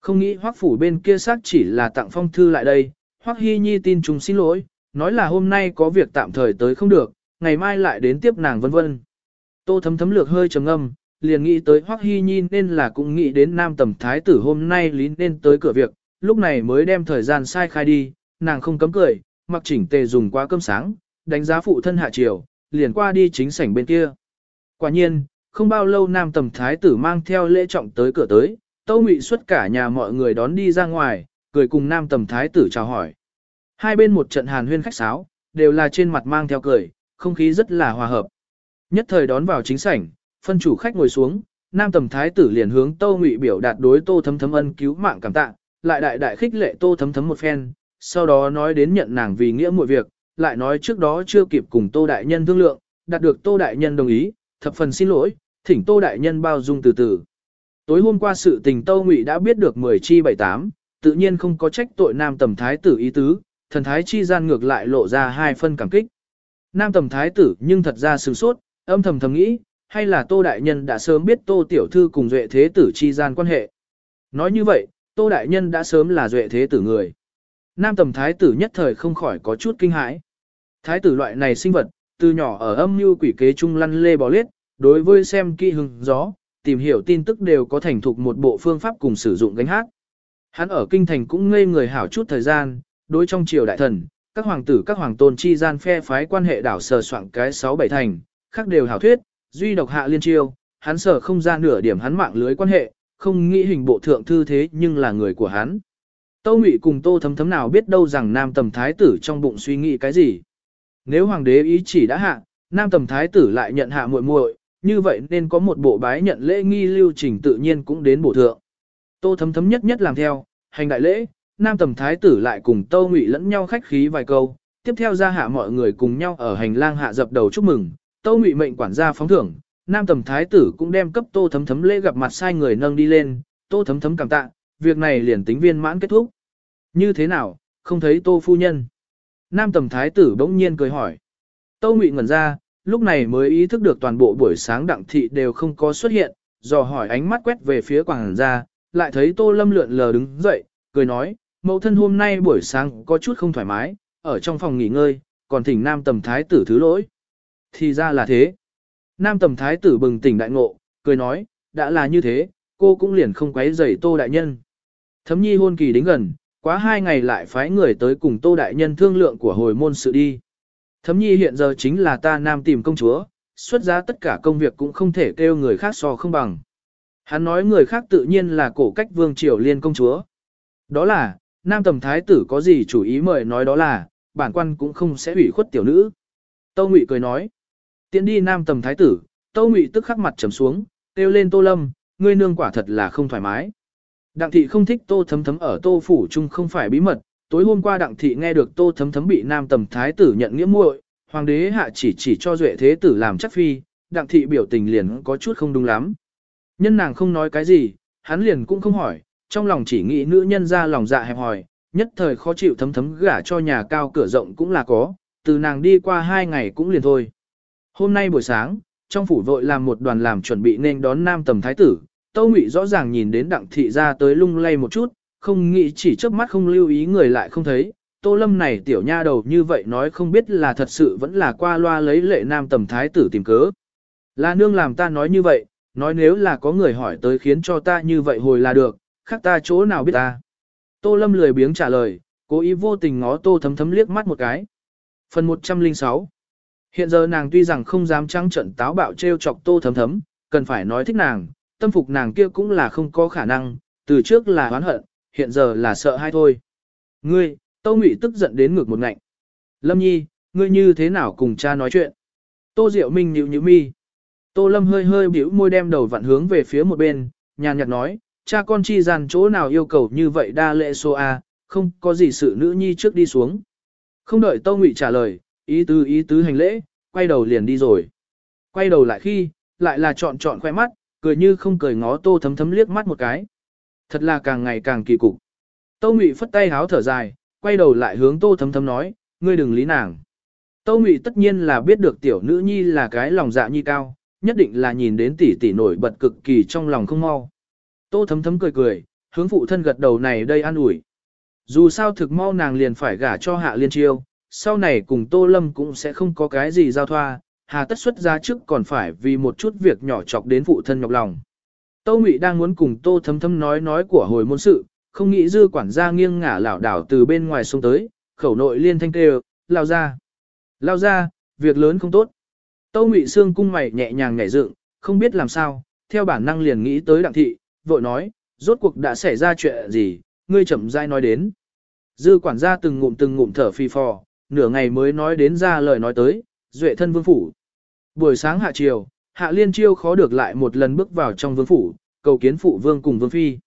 Không nghĩ Hoắc phủ bên kia xác chỉ là tặng phong thư lại đây, Hoắc Hy Nhi tin chúng xin lỗi, nói là hôm nay có việc tạm thời tới không được, ngày mai lại đến tiếp nàng vân vân. Tô thấm thấm lược hơi trầm ngâm, liền nghĩ tới Hoắc Hy Nhi nên là cũng nghĩ đến nam tầm thái tử hôm nay lý nên tới cửa việc, lúc này mới đem thời gian sai khai đi, nàng không cấm cười, mặc chỉnh tề dùng qua cơm sáng, đánh giá phụ thân hạ triều, liền qua đi chính sảnh bên kia. Quả nhiên, không bao lâu nam tầm thái tử mang theo lễ trọng tới cửa tới, tâu ngụy xuất cả nhà mọi người đón đi ra ngoài, cười cùng nam tầm thái tử chào hỏi. Hai bên một trận hàn huyên khách sáo, đều là trên mặt mang theo cười, không khí rất là hòa hợp. Nhất thời đón vào chính sảnh, phân chủ khách ngồi xuống, nam tầm thái tử liền hướng Tô Ngụy biểu đạt đối Tô Thấm Thấm ân cứu mạng cảm tạ, lại đại đại khích lệ Tô Thấm Thấm một phen, sau đó nói đến nhận nàng vì nghĩa mọi việc, lại nói trước đó chưa kịp cùng Tô đại nhân thương lượng, đạt được Tô đại nhân đồng ý, thập phần xin lỗi, thỉnh Tô đại nhân bao dung từ từ. Tối hôm qua sự tình Tô Ngụy đã biết được 10 chi 78, tự nhiên không có trách tội nam tầm thái tử ý tứ, thần thái chi gian ngược lại lộ ra hai phân cảm kích. Nam tầm thái tử nhưng thật ra sửng sốt, âm thầm thầm nghĩ, hay là Tô Đại Nhân đã sớm biết Tô Tiểu Thư cùng Duệ Thế Tử chi gian quan hệ. Nói như vậy, Tô Đại Nhân đã sớm là Duệ Thế Tử người. Nam tầm thái tử nhất thời không khỏi có chút kinh hãi. Thái tử loại này sinh vật, từ nhỏ ở âm mưu quỷ kế trung lăn lê bò lết, đối với xem kỹ hưng gió, tìm hiểu tin tức đều có thành thục một bộ phương pháp cùng sử dụng gánh hát. Hắn ở kinh thành cũng ngây người hảo chút thời gian, đối trong triều đại thần, các hoàng tử các hoàng tôn chi gian phe phái quan hệ đảo sờ soạn cái sáu bảy thành, khác đều hảo thuyết, duy độc hạ liên chiêu, hắn sở không ra nửa điểm hắn mạng lưới quan hệ, không nghĩ hình bộ thượng thư thế nhưng là người của hắn. Tâu Ngụy cùng Tô Thấm Thấm nào biết đâu rằng Nam Tầm Thái tử trong bụng suy nghĩ cái gì. Nếu hoàng đế ý chỉ đã hạ, Nam Tầm Thái tử lại nhận hạ muội muội, như vậy nên có một bộ bái nhận lễ nghi lưu trình tự nhiên cũng đến bổ thượng. Tô Thấm Thấm nhất nhất làm theo, hành đại lễ, Nam Tầm Thái tử lại cùng Tâu Ngụy lẫn nhau khách khí vài câu, tiếp theo ra hạ mọi người cùng nhau ở hành lang hạ dập đầu chúc mừng, Tô Ngụy mệnh quản gia phóng thưởng, Nam Tầm Thái tử cũng đem cấp Tô Thấm Thấm lễ gặp mặt sai người nâng đi lên, Tô Thấm Thấm cảm tạ, việc này liền tính viên mãn kết thúc. Như thế nào, không thấy Tô phu nhân? Nam Tầm Thái tử bỗng nhiên cười hỏi. Tô Ngụy ngẩn ra, lúc này mới ý thức được toàn bộ buổi sáng đặng thị đều không có xuất hiện, dò hỏi ánh mắt quét về phía quảng gia, lại thấy Tô Lâm lượn lờ đứng dậy, cười nói, mẫu thân hôm nay buổi sáng có chút không thoải mái, ở trong phòng nghỉ ngơi, còn thỉnh Nam Tầm Thái tử thứ lỗi. Thì ra là thế. Nam tầm thái tử bừng tỉnh đại ngộ, cười nói, đã là như thế, cô cũng liền không quấy rầy tô đại nhân. Thấm nhi hôn kỳ đến gần, quá hai ngày lại phái người tới cùng tô đại nhân thương lượng của hồi môn sự đi. Thấm nhi hiện giờ chính là ta nam tìm công chúa, xuất giá tất cả công việc cũng không thể kêu người khác so không bằng. Hắn nói người khác tự nhiên là cổ cách vương triều liên công chúa. Đó là, nam tầm thái tử có gì chủ ý mời nói đó là, bản quan cũng không sẽ hủy khuất tiểu nữ. Tâu Ngụy cười nói. Tiến đi nam tầm thái tử, Tâu Ngụy tức khắc mặt trầm xuống, kêu lên Tô Lâm, ngươi nương quả thật là không thoải mái. Đặng thị không thích Tô Thấm Thấm ở Tô phủ chung không phải bí mật, tối hôm qua Đặng thị nghe được Tô Thấm Thấm bị nam tầm thái tử nhận nghĩa muội, hoàng đế hạ chỉ chỉ cho duệ thế tử làm chắc phi, Đặng thị biểu tình liền có chút không đúng lắm. Nhân nàng không nói cái gì, hắn liền cũng không hỏi, trong lòng chỉ nghĩ nữ nhân ra lòng dạ hẹp hòi, nhất thời khó chịu thấm thấm gả cho nhà cao cửa rộng cũng là có, từ nàng đi qua hai ngày cũng liền thôi. Hôm nay buổi sáng, trong phủ vội làm một đoàn làm chuẩn bị nên đón nam tầm thái tử, Tâu Ngụy rõ ràng nhìn đến đặng thị ra tới lung lay một chút, không nghĩ chỉ trước mắt không lưu ý người lại không thấy. Tô Lâm này tiểu nha đầu như vậy nói không biết là thật sự vẫn là qua loa lấy lệ nam tầm thái tử tìm cớ. Là nương làm ta nói như vậy, nói nếu là có người hỏi tới khiến cho ta như vậy hồi là được, khác ta chỗ nào biết ta. Tô Lâm lười biếng trả lời, cố ý vô tình ngó Tô Thấm Thấm liếc mắt một cái. Phần 106 Hiện giờ nàng tuy rằng không dám trăng trận táo bạo trêu chọc Tô Thấm Thấm, cần phải nói thích nàng, tâm phục nàng kia cũng là không có khả năng, từ trước là oán hận, hiện giờ là sợ hay thôi. Ngươi, Tô Ngụy tức giận đến ngược một ngạnh. Lâm Nhi, ngươi như thế nào cùng cha nói chuyện? Tô Diệu Minh nhíu nhíu mi. Tô Lâm hơi hơi bĩu môi đem đầu vặn hướng về phía một bên, nhàn nhạt nói, cha con chi dàn chỗ nào yêu cầu như vậy đa lệ số A, không có gì sự nữ nhi trước đi xuống. Không đợi Tô Ngụy trả lời, ý tứ ý tứ hành lễ, quay đầu liền đi rồi. Quay đầu lại khi, lại là chọn chọn khoe mắt, cười như không cười ngó Tô thấm thấm liếc mắt một cái. Thật là càng ngày càng kỳ cục. Tô Ngụy phất tay háo thở dài, quay đầu lại hướng Tô thấm thấm nói, ngươi đừng lý nàng. Tô Ngụy tất nhiên là biết được tiểu nữ nhi là cái lòng dạ nhi cao, nhất định là nhìn đến tỷ tỷ nổi bật cực kỳ trong lòng không mau. Tô thấm thấm cười cười, hướng phụ thân gật đầu này đây an ủi. Dù sao thực mau nàng liền phải gả cho hạ liên chiêu, sau này cùng Tô Lâm cũng sẽ không có cái gì giao thoa, hà tất xuất ra trước còn phải vì một chút việc nhỏ chọc đến phụ thân nhọc lòng. Tô Ngụy đang muốn cùng Tô Thấm Thấm nói nói của hồi môn sự, không nghĩ dư quản gia nghiêng ngả lảo đảo từ bên ngoài xuống tới, khẩu nội liên thanh kêu, lao ra. Lao ra, việc lớn không tốt. Tô Ngụy Sương cung mày nhẹ nhàng nhảy dựng, không biết làm sao, theo bản năng liền nghĩ tới đặng thị, vội nói, rốt cuộc đã xảy ra chuyện gì, ngươi chậm rãi nói đến. Dư quản gia từng ngụm từng ngụm thở phi phò, nửa ngày mới nói đến ra lời nói tới, duệ thân vương phủ. Buổi sáng hạ chiều, hạ liên chiêu khó được lại một lần bước vào trong vương phủ, cầu kiến phụ vương cùng vương phi.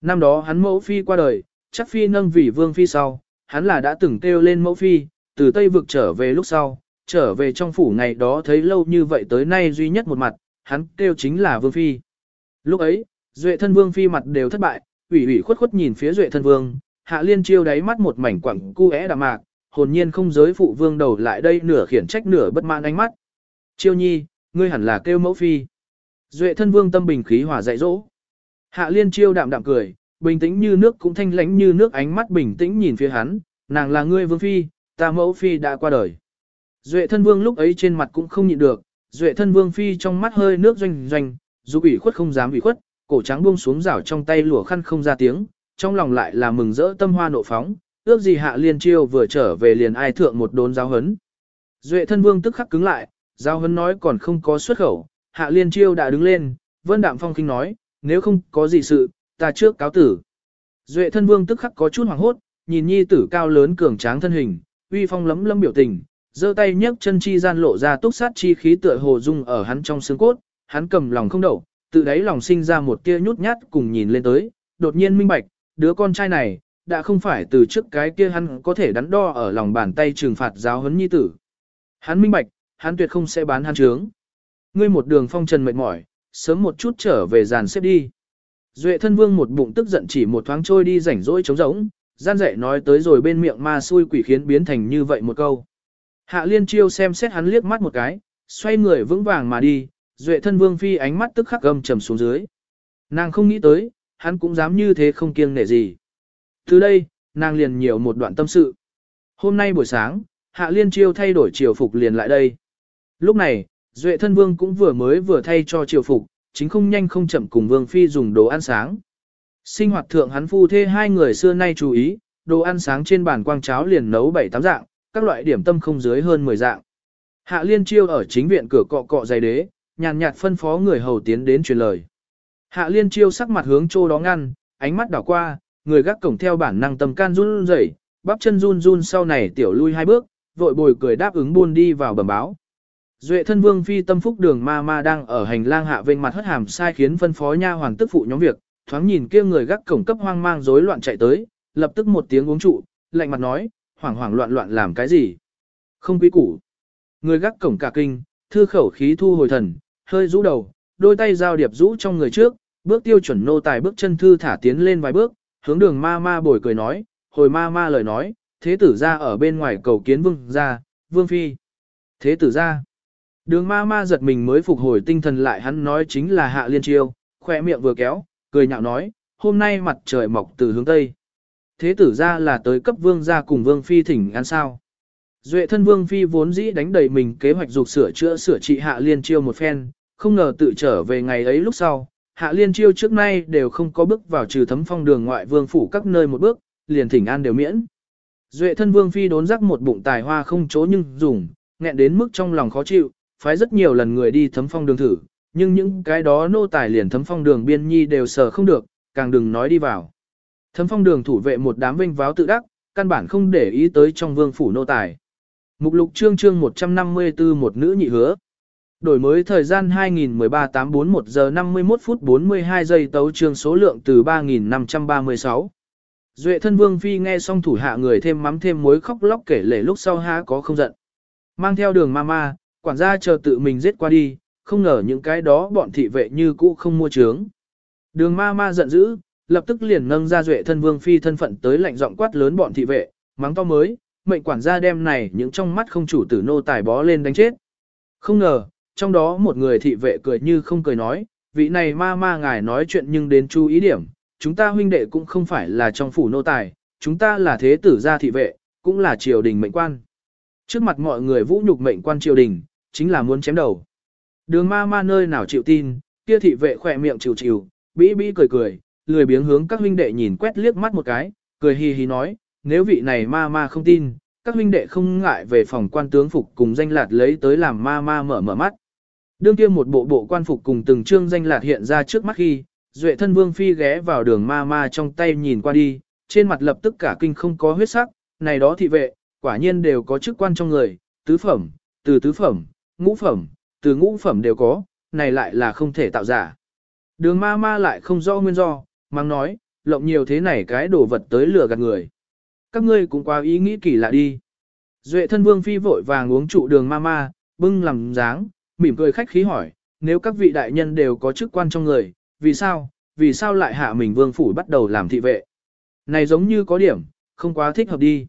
Năm đó hắn mẫu phi qua đời, chắc phi nâng vì vương phi sau, hắn là đã từng kêu lên mẫu phi, từ Tây vực trở về lúc sau, trở về trong phủ ngày đó thấy lâu như vậy tới nay duy nhất một mặt, hắn kêu chính là vương phi. Lúc ấy, duệ thân vương phi mặt đều thất bại, ủy ủy khuất khuất nhìn phía duệ thân vương, hạ liên chiêu đáy mắt một mảnh quẳng cu é đạm mạc, hồn nhiên không giới phụ vương đầu lại đây nửa khiển trách nửa bất mãn ánh mắt. Chiêu nhi, ngươi hẳn là kêu mẫu phi. Duệ thân vương tâm bình khí hòa dạy dỗ. Hạ liên chiêu đạm đạm cười, bình tĩnh như nước cũng thanh lãnh như nước ánh mắt bình tĩnh nhìn phía hắn, nàng là ngươi vương phi, ta mẫu phi đã qua đời. Duệ thân vương lúc ấy trên mặt cũng không nhịn được, duệ thân vương phi trong mắt hơi nước doanh doanh, dù ủy khuất không dám ủy khuất, cổ trắng buông xuống rảo trong tay lụa khăn không ra tiếng, trong lòng lại là mừng rỡ tâm hoa nộ phóng, ước gì hạ liên chiêu vừa trở về liền ai thượng một đốn giáo hấn. Duệ thân vương tức khắc cứng lại, giáo hấn nói còn không có xuất khẩu, hạ liên chiêu đã đứng lên, vân đạm phong kinh nói, nếu không có gì sự, ta trước cáo tử. Duệ thân vương tức khắc có chút hoảng hốt, nhìn nhi tử cao lớn cường tráng thân hình, uy phong lấm lấm biểu tình, giơ tay nhấc chân chi gian lộ ra túc sát chi khí tựa hồ dung ở hắn trong xương cốt, hắn cầm lòng không đậu, tự đáy lòng sinh ra một tia nhút nhát cùng nhìn lên tới, đột nhiên minh bạch, đứa con trai này, đã không phải từ trước cái kia hắn có thể đắn đo ở lòng bàn tay trừng phạt giáo huấn nhi tử. Hắn minh bạch, hắn tuyệt không sẽ bán hắn trướng. Ngươi một đường phong trần mệt mỏi, sớm một chút trở về dàn xếp đi. Duệ thân vương một bụng tức giận chỉ một thoáng trôi đi rảnh rỗi trống rỗng, gian dạy nói tới rồi bên miệng ma xui quỷ khiến biến thành như vậy một câu. Hạ liên chiêu xem xét hắn liếc mắt một cái, xoay người vững vàng mà đi, duệ thân vương phi ánh mắt tức khắc gầm trầm xuống dưới. Nàng không nghĩ tới, hắn cũng dám như thế không kiêng nể gì. Từ đây, nàng liền nhiều một đoạn tâm sự. Hôm nay buổi sáng, hạ liên chiêu thay đổi triều phục liền lại đây. Lúc này, duệ thân vương cũng vừa mới vừa thay cho triều phục, chính không nhanh không chậm cùng vương phi dùng đồ ăn sáng. Sinh hoạt thượng hắn phu thê hai người xưa nay chú ý, đồ ăn sáng trên bàn quang cháo liền nấu bảy tám dạng, các loại điểm tâm không dưới hơn 10 dạng. Hạ liên chiêu ở chính viện cửa cọ cọ dày đế, nhàn nhạt phân phó người hầu tiến đến truyền lời. Hạ liên chiêu sắc mặt hướng chỗ đó ngăn, ánh mắt đảo qua, người gác cổng theo bản năng tâm can run rẩy, bắp chân run run sau này tiểu lui hai bước, vội bồi cười đáp ứng buôn đi vào bẩm báo. Duệ thân vương phi tâm phúc đường ma ma đang ở hành lang hạ vênh mặt hất hàm sai khiến phân phó nha hoàng tức phụ nhóm việc, thoáng nhìn kia người gác cổng cấp hoang mang rối loạn chạy tới, lập tức một tiếng uống trụ, lạnh mặt nói, hoảng hoảng loạn loạn làm cái gì? Không quý củ. Người gác cổng cả kinh, thư khẩu khí thu hồi thần, hơi rũ đầu, đôi tay giao điệp rũ trong người trước, bước tiêu chuẩn nô tài bước chân thư thả tiến lên vài bước, hướng đường ma ma bồi cười nói, hồi ma ma lời nói, thế tử ra ở bên ngoài cầu kiến vương ra, vương phi. Thế tử ra. Đường ma ma giật mình mới phục hồi tinh thần lại hắn nói chính là hạ liên chiêu, khỏe miệng vừa kéo, cười nhạo nói, hôm nay mặt trời mọc từ hướng tây. Thế tử ra là tới cấp vương ra cùng vương phi thỉnh ăn sao. Duệ thân vương phi vốn dĩ đánh đầy mình kế hoạch dục sửa chữa sửa trị hạ liên chiêu một phen, không ngờ tự trở về ngày ấy lúc sau, hạ liên chiêu trước nay đều không có bước vào trừ thấm phong đường ngoại vương phủ các nơi một bước, liền thỉnh an đều miễn. Duệ thân vương phi đốn rắc một bụng tài hoa không chỗ nhưng dùng, nghẹn đến mức trong lòng khó chịu, phái rất nhiều lần người đi thấm phong đường thử, nhưng những cái đó nô tài liền thấm phong đường biên nhi đều sờ không được, càng đừng nói đi vào. Thấm phong đường thủ vệ một đám vinh váo tự đắc, căn bản không để ý tới trong vương phủ nô tài. Mục lục chương chương 154 một nữ nhị hứa. Đổi mới thời gian 2013 841 giờ 51 phút 42 giây tấu trương số lượng từ 3536. Duệ thân vương phi nghe xong thủ hạ người thêm mắm thêm muối khóc lóc kể lể lúc sau há có không giận. Mang theo đường mama, quản gia chờ tự mình giết qua đi, không ngờ những cái đó bọn thị vệ như cũ không mua trướng. Đường mama giận dữ, lập tức liền nâng ra duệ thân vương phi thân phận tới lạnh giọng quát lớn bọn thị vệ, mắng to mới, mệnh quản gia đem này những trong mắt không chủ tử nô tài bó lên đánh chết. Không ngờ, trong đó một người thị vệ cười như không cười nói, vị này ma ma ngài nói chuyện nhưng đến chú ý điểm, chúng ta huynh đệ cũng không phải là trong phủ nô tài, chúng ta là thế tử gia thị vệ, cũng là triều đình mệnh quan. Trước mặt mọi người vũ nhục mệnh quan triều đình, chính là muốn chém đầu. Đường ma ma nơi nào chịu tin, kia thị vệ khỏe miệng chịu chịu, bĩ bĩ cười cười, lười biếng hướng các huynh đệ nhìn quét liếc mắt một cái, cười hì hì nói, nếu vị này ma ma không tin, các huynh đệ không ngại về phòng quan tướng phục cùng danh lạt lấy tới làm ma ma mở mở mắt. Đương kia một bộ bộ quan phục cùng từng trương danh lạt hiện ra trước mắt khi, Duệ thân vương phi ghé vào đường ma ma trong tay nhìn qua đi, trên mặt lập tức cả kinh không có huyết sắc, này đó thị vệ, quả nhiên đều có chức quan trong người, tứ phẩm, từ tứ phẩm, ngũ phẩm, từ ngũ phẩm đều có, này lại là không thể tạo giả. Đường ma ma lại không rõ nguyên do, mang nói, lộng nhiều thế này cái đồ vật tới lừa gạt người. Các ngươi cũng quá ý nghĩ kỳ lạ đi. Duệ thân vương phi vội vàng uống trụ đường ma ma, bưng làm dáng, mỉm cười khách khí hỏi, nếu các vị đại nhân đều có chức quan trong người, vì sao, vì sao lại hạ mình vương phủ bắt đầu làm thị vệ? Này giống như có điểm, không quá thích hợp đi.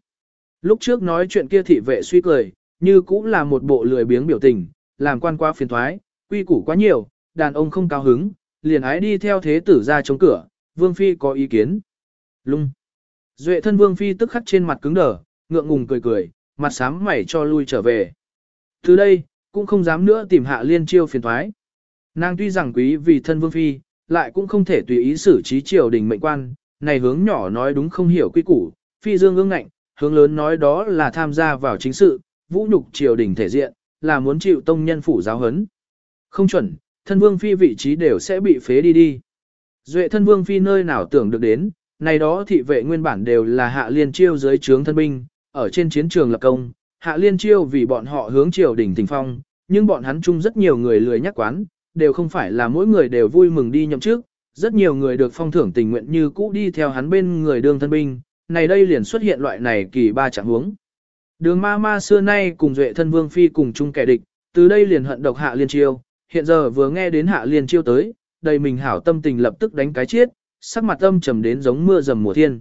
Lúc trước nói chuyện kia thị vệ suy cười, như cũng là một bộ lười biếng biểu tình, làm quan quá phiền thoái, quy củ quá nhiều, đàn ông không cao hứng, liền ái đi theo thế tử ra chống cửa, vương phi có ý kiến. Lung. Duệ thân vương phi tức khắc trên mặt cứng đờ, ngượng ngùng cười cười, mặt sám mảy cho lui trở về. Từ đây, cũng không dám nữa tìm hạ liên chiêu phiền thoái. Nàng tuy rằng quý vì thân vương phi, lại cũng không thể tùy ý xử trí triều đình mệnh quan, này hướng nhỏ nói đúng không hiểu quy củ, phi dương ương ngạnh, hướng lớn nói đó là tham gia vào chính sự, vũ nhục triều đình thể diện, là muốn chịu tông nhân phủ giáo hấn. Không chuẩn, thân vương phi vị trí đều sẽ bị phế đi đi. Duệ thân vương phi nơi nào tưởng được đến, này đó thị vệ nguyên bản đều là hạ liên chiêu dưới trướng thân binh, ở trên chiến trường lập công, hạ liên chiêu vì bọn họ hướng triều đình tình phong, nhưng bọn hắn chung rất nhiều người lười nhắc quán, đều không phải là mỗi người đều vui mừng đi nhậm chức, rất nhiều người được phong thưởng tình nguyện như cũ đi theo hắn bên người đương thân binh, này đây liền xuất hiện loại này kỳ ba trạng huống. Đường ma ma xưa nay cùng duệ thân vương phi cùng chung kẻ địch, từ đây liền hận độc hạ liên chiêu, hiện giờ vừa nghe đến hạ liên chiêu tới, đầy mình hảo tâm tình lập tức đánh cái chết, sắc mặt âm trầm đến giống mưa rầm mùa thiên.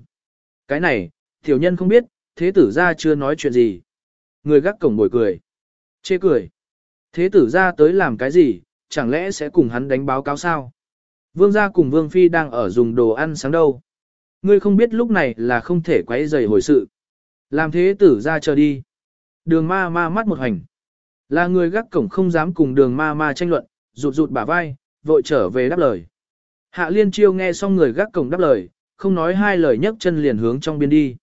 Cái này, tiểu nhân không biết, thế tử ra chưa nói chuyện gì. Người gác cổng bồi cười. Chê cười. Thế tử ra tới làm cái gì, chẳng lẽ sẽ cùng hắn đánh báo cáo sao? Vương gia cùng Vương Phi đang ở dùng đồ ăn sáng đâu. Ngươi không biết lúc này là không thể quấy rầy hồi sự. Làm thế tử ra chờ đi. Đường ma ma mắt một hành. Là người gác cổng không dám cùng đường ma ma tranh luận, rụt rụt bả vai, vội trở về đáp lời. Hạ liên chiêu nghe xong người gác cổng đáp lời, không nói hai lời nhấc chân liền hướng trong biên đi.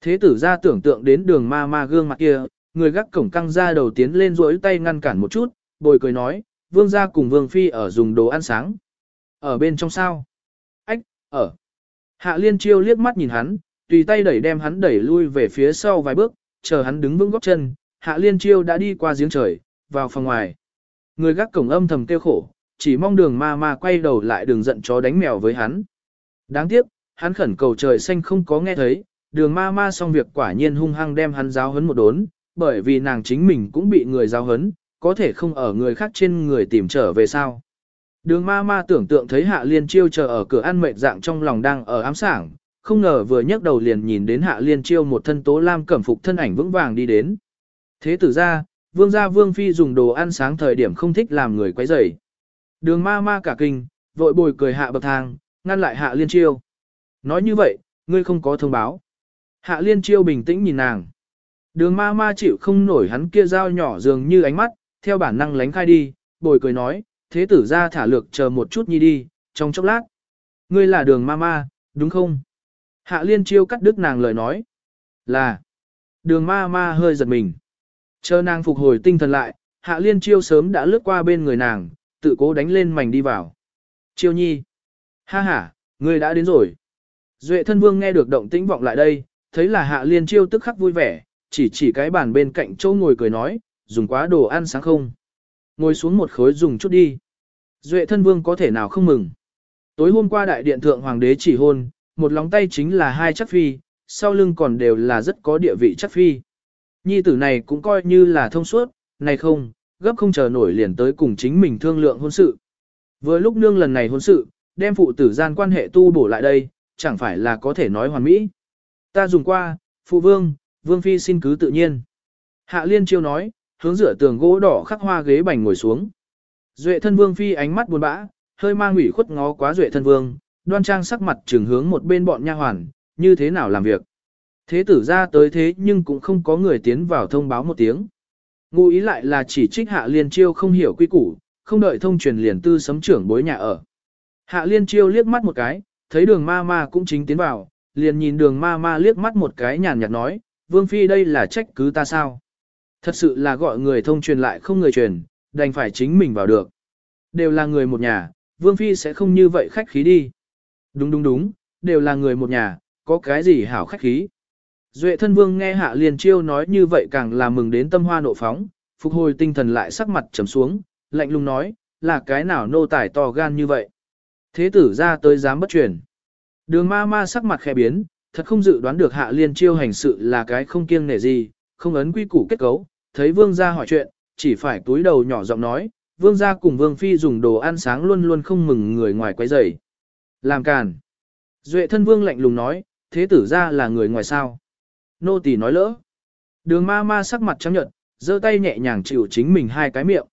Thế tử ra tưởng tượng đến đường ma ma gương mặt kia, người gác cổng căng ra đầu tiến lên rỗi tay ngăn cản một chút, bồi cười nói, vương gia cùng vương phi ở dùng đồ ăn sáng. Ở bên trong sao? Ách, ở. Hạ liên chiêu liếc mắt nhìn hắn, tùy tay đẩy đem hắn đẩy lui về phía sau vài bước, chờ hắn đứng vững góc chân, hạ liên chiêu đã đi qua giếng trời, vào phòng ngoài. Người gác cổng âm thầm kêu khổ, chỉ mong đường ma ma quay đầu lại đường giận chó đánh mèo với hắn. Đáng tiếc, hắn khẩn cầu trời xanh không có nghe thấy, đường ma ma xong việc quả nhiên hung hăng đem hắn giáo hấn một đốn, bởi vì nàng chính mình cũng bị người giao hấn, có thể không ở người khác trên người tìm trở về sao. Đường ma ma tưởng tượng thấy hạ liên chiêu chờ ở cửa ăn mệt dạng trong lòng đang ở ám sảng, không ngờ vừa nhấc đầu liền nhìn đến hạ liên chiêu một thân tố lam cẩm phục thân ảnh vững vàng đi đến. Thế tử ra, vương gia vương phi dùng đồ ăn sáng thời điểm không thích làm người quấy rầy. Đường ma ma cả kinh, vội bồi cười hạ bậc thang, ngăn lại hạ liên chiêu. Nói như vậy, ngươi không có thông báo. Hạ liên chiêu bình tĩnh nhìn nàng. Đường ma ma chịu không nổi hắn kia dao nhỏ dường như ánh mắt, theo bản năng lánh khai đi, bồi cười nói, thế tử ra thả lược chờ một chút nhi đi, trong chốc lát. Ngươi là đường ma ma, đúng không? Hạ liên chiêu cắt đứt nàng lời nói. Là. Đường ma ma hơi giật mình. Chờ nàng phục hồi tinh thần lại, hạ liên chiêu sớm đã lướt qua bên người nàng, tự cố đánh lên mảnh đi vào. Chiêu nhi. Ha ha, ngươi đã đến rồi. Duệ thân vương nghe được động tĩnh vọng lại đây, thấy là hạ liên chiêu tức khắc vui vẻ, chỉ chỉ cái bàn bên cạnh châu ngồi cười nói, dùng quá đồ ăn sáng không. Ngồi xuống một khối dùng chút đi. Duệ thân vương có thể nào không mừng. Tối hôm qua đại điện thượng hoàng đế chỉ hôn, một lóng tay chính là hai chắc phi, sau lưng còn đều là rất có địa vị chắc phi. Nhi tử này cũng coi như là thông suốt, này không, gấp không chờ nổi liền tới cùng chính mình thương lượng hôn sự. Vừa lúc nương lần này hôn sự, đem phụ tử gian quan hệ tu bổ lại đây, chẳng phải là có thể nói hoàn mỹ. Ta dùng qua, phụ vương, vương phi xin cứ tự nhiên. Hạ liên chiêu nói, hướng rửa tường gỗ đỏ khắc hoa ghế bành ngồi xuống. Duệ thân vương phi ánh mắt buồn bã, hơi mang ủy khuất ngó quá duệ thân vương, đoan trang sắc mặt trừng hướng một bên bọn nha hoàn, như thế nào làm việc. Thế tử ra tới thế nhưng cũng không có người tiến vào thông báo một tiếng. Ngụ ý lại là chỉ trích hạ liên chiêu không hiểu quy củ, không đợi thông truyền liền tư sấm trưởng bối nhà ở. Hạ liên chiêu liếc mắt một cái, thấy đường ma ma cũng chính tiến vào, liền nhìn đường ma ma liếc mắt một cái nhàn nhạt nói, vương phi đây là trách cứ ta sao. Thật sự là gọi người thông truyền lại không người truyền, đành phải chính mình vào được. Đều là người một nhà, vương phi sẽ không như vậy khách khí đi. Đúng đúng đúng, đều là người một nhà, có cái gì hảo khách khí. Duệ thân vương nghe hạ liền chiêu nói như vậy càng là mừng đến tâm hoa nộ phóng, phục hồi tinh thần lại sắc mặt trầm xuống, lạnh lùng nói, là cái nào nô tài to gan như vậy. Thế tử ra tới dám bất truyền. Đường ma ma sắc mặt khẽ biến, thật không dự đoán được hạ liên chiêu hành sự là cái không kiêng nể gì, không ấn quy củ kết cấu, thấy vương gia hỏi chuyện, chỉ phải túi đầu nhỏ giọng nói, vương gia cùng vương phi dùng đồ ăn sáng luôn luôn không mừng người ngoài quấy rầy. Làm càn. Duệ thân vương lạnh lùng nói, thế tử ra là người ngoài sao. Nô tỳ nói lỡ. Đường ma ma sắc mặt trắng nhợt, giơ tay nhẹ nhàng chịu chính mình hai cái miệng.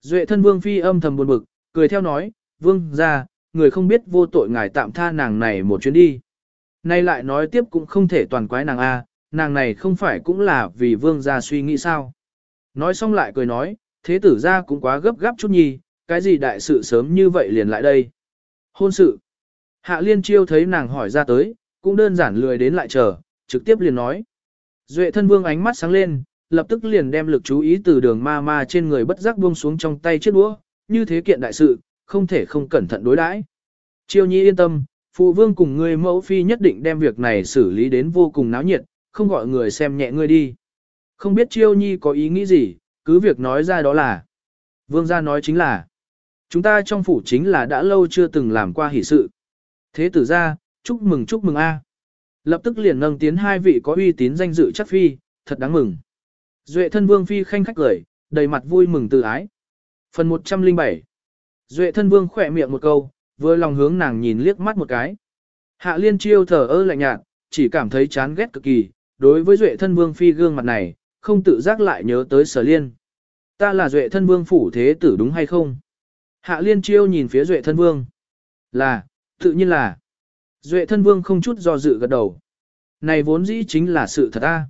Duệ thân vương phi âm thầm buồn bực, cười theo nói, vương gia, người không biết vô tội ngài tạm tha nàng này một chuyến đi. Nay lại nói tiếp cũng không thể toàn quái nàng A, nàng này không phải cũng là vì vương gia suy nghĩ sao. Nói xong lại cười nói, thế tử ra cũng quá gấp gáp chút nhi, cái gì đại sự sớm như vậy liền lại đây. Hôn sự. Hạ liên chiêu thấy nàng hỏi ra tới, cũng đơn giản lười đến lại chờ, trực tiếp liền nói. Duệ thân vương ánh mắt sáng lên, lập tức liền đem lực chú ý từ đường ma ma trên người bất giác buông xuống trong tay chiếc đũa, như thế kiện đại sự, không thể không cẩn thận đối đãi. Chiêu nhi yên tâm, phụ vương cùng ngươi mẫu phi nhất định đem việc này xử lý đến vô cùng náo nhiệt, không gọi người xem nhẹ ngươi đi. Không biết chiêu nhi có ý nghĩ gì, cứ việc nói ra đó là. Vương gia nói chính là, chúng ta trong phủ chính là đã lâu chưa từng làm qua hỷ sự. Thế tử ra, chúc mừng chúc mừng a. Lập tức liền nâng tiến hai vị có uy tín danh dự chắc phi, thật đáng mừng. Duệ thân vương phi khanh khách cười, đầy mặt vui mừng từ ái. Phần 107 Duệ thân vương khỏe miệng một câu, vừa lòng hướng nàng nhìn liếc mắt một cái. Hạ liên chiêu thở ơ lạnh nhạt, chỉ cảm thấy chán ghét cực kỳ, đối với duệ thân vương phi gương mặt này, không tự giác lại nhớ tới sở liên. Ta là duệ thân vương phủ thế tử đúng hay không? Hạ liên chiêu nhìn phía duệ thân vương. Là, tự nhiên là. Duệ thân vương không chút do dự gật đầu. Này vốn dĩ chính là sự thật a.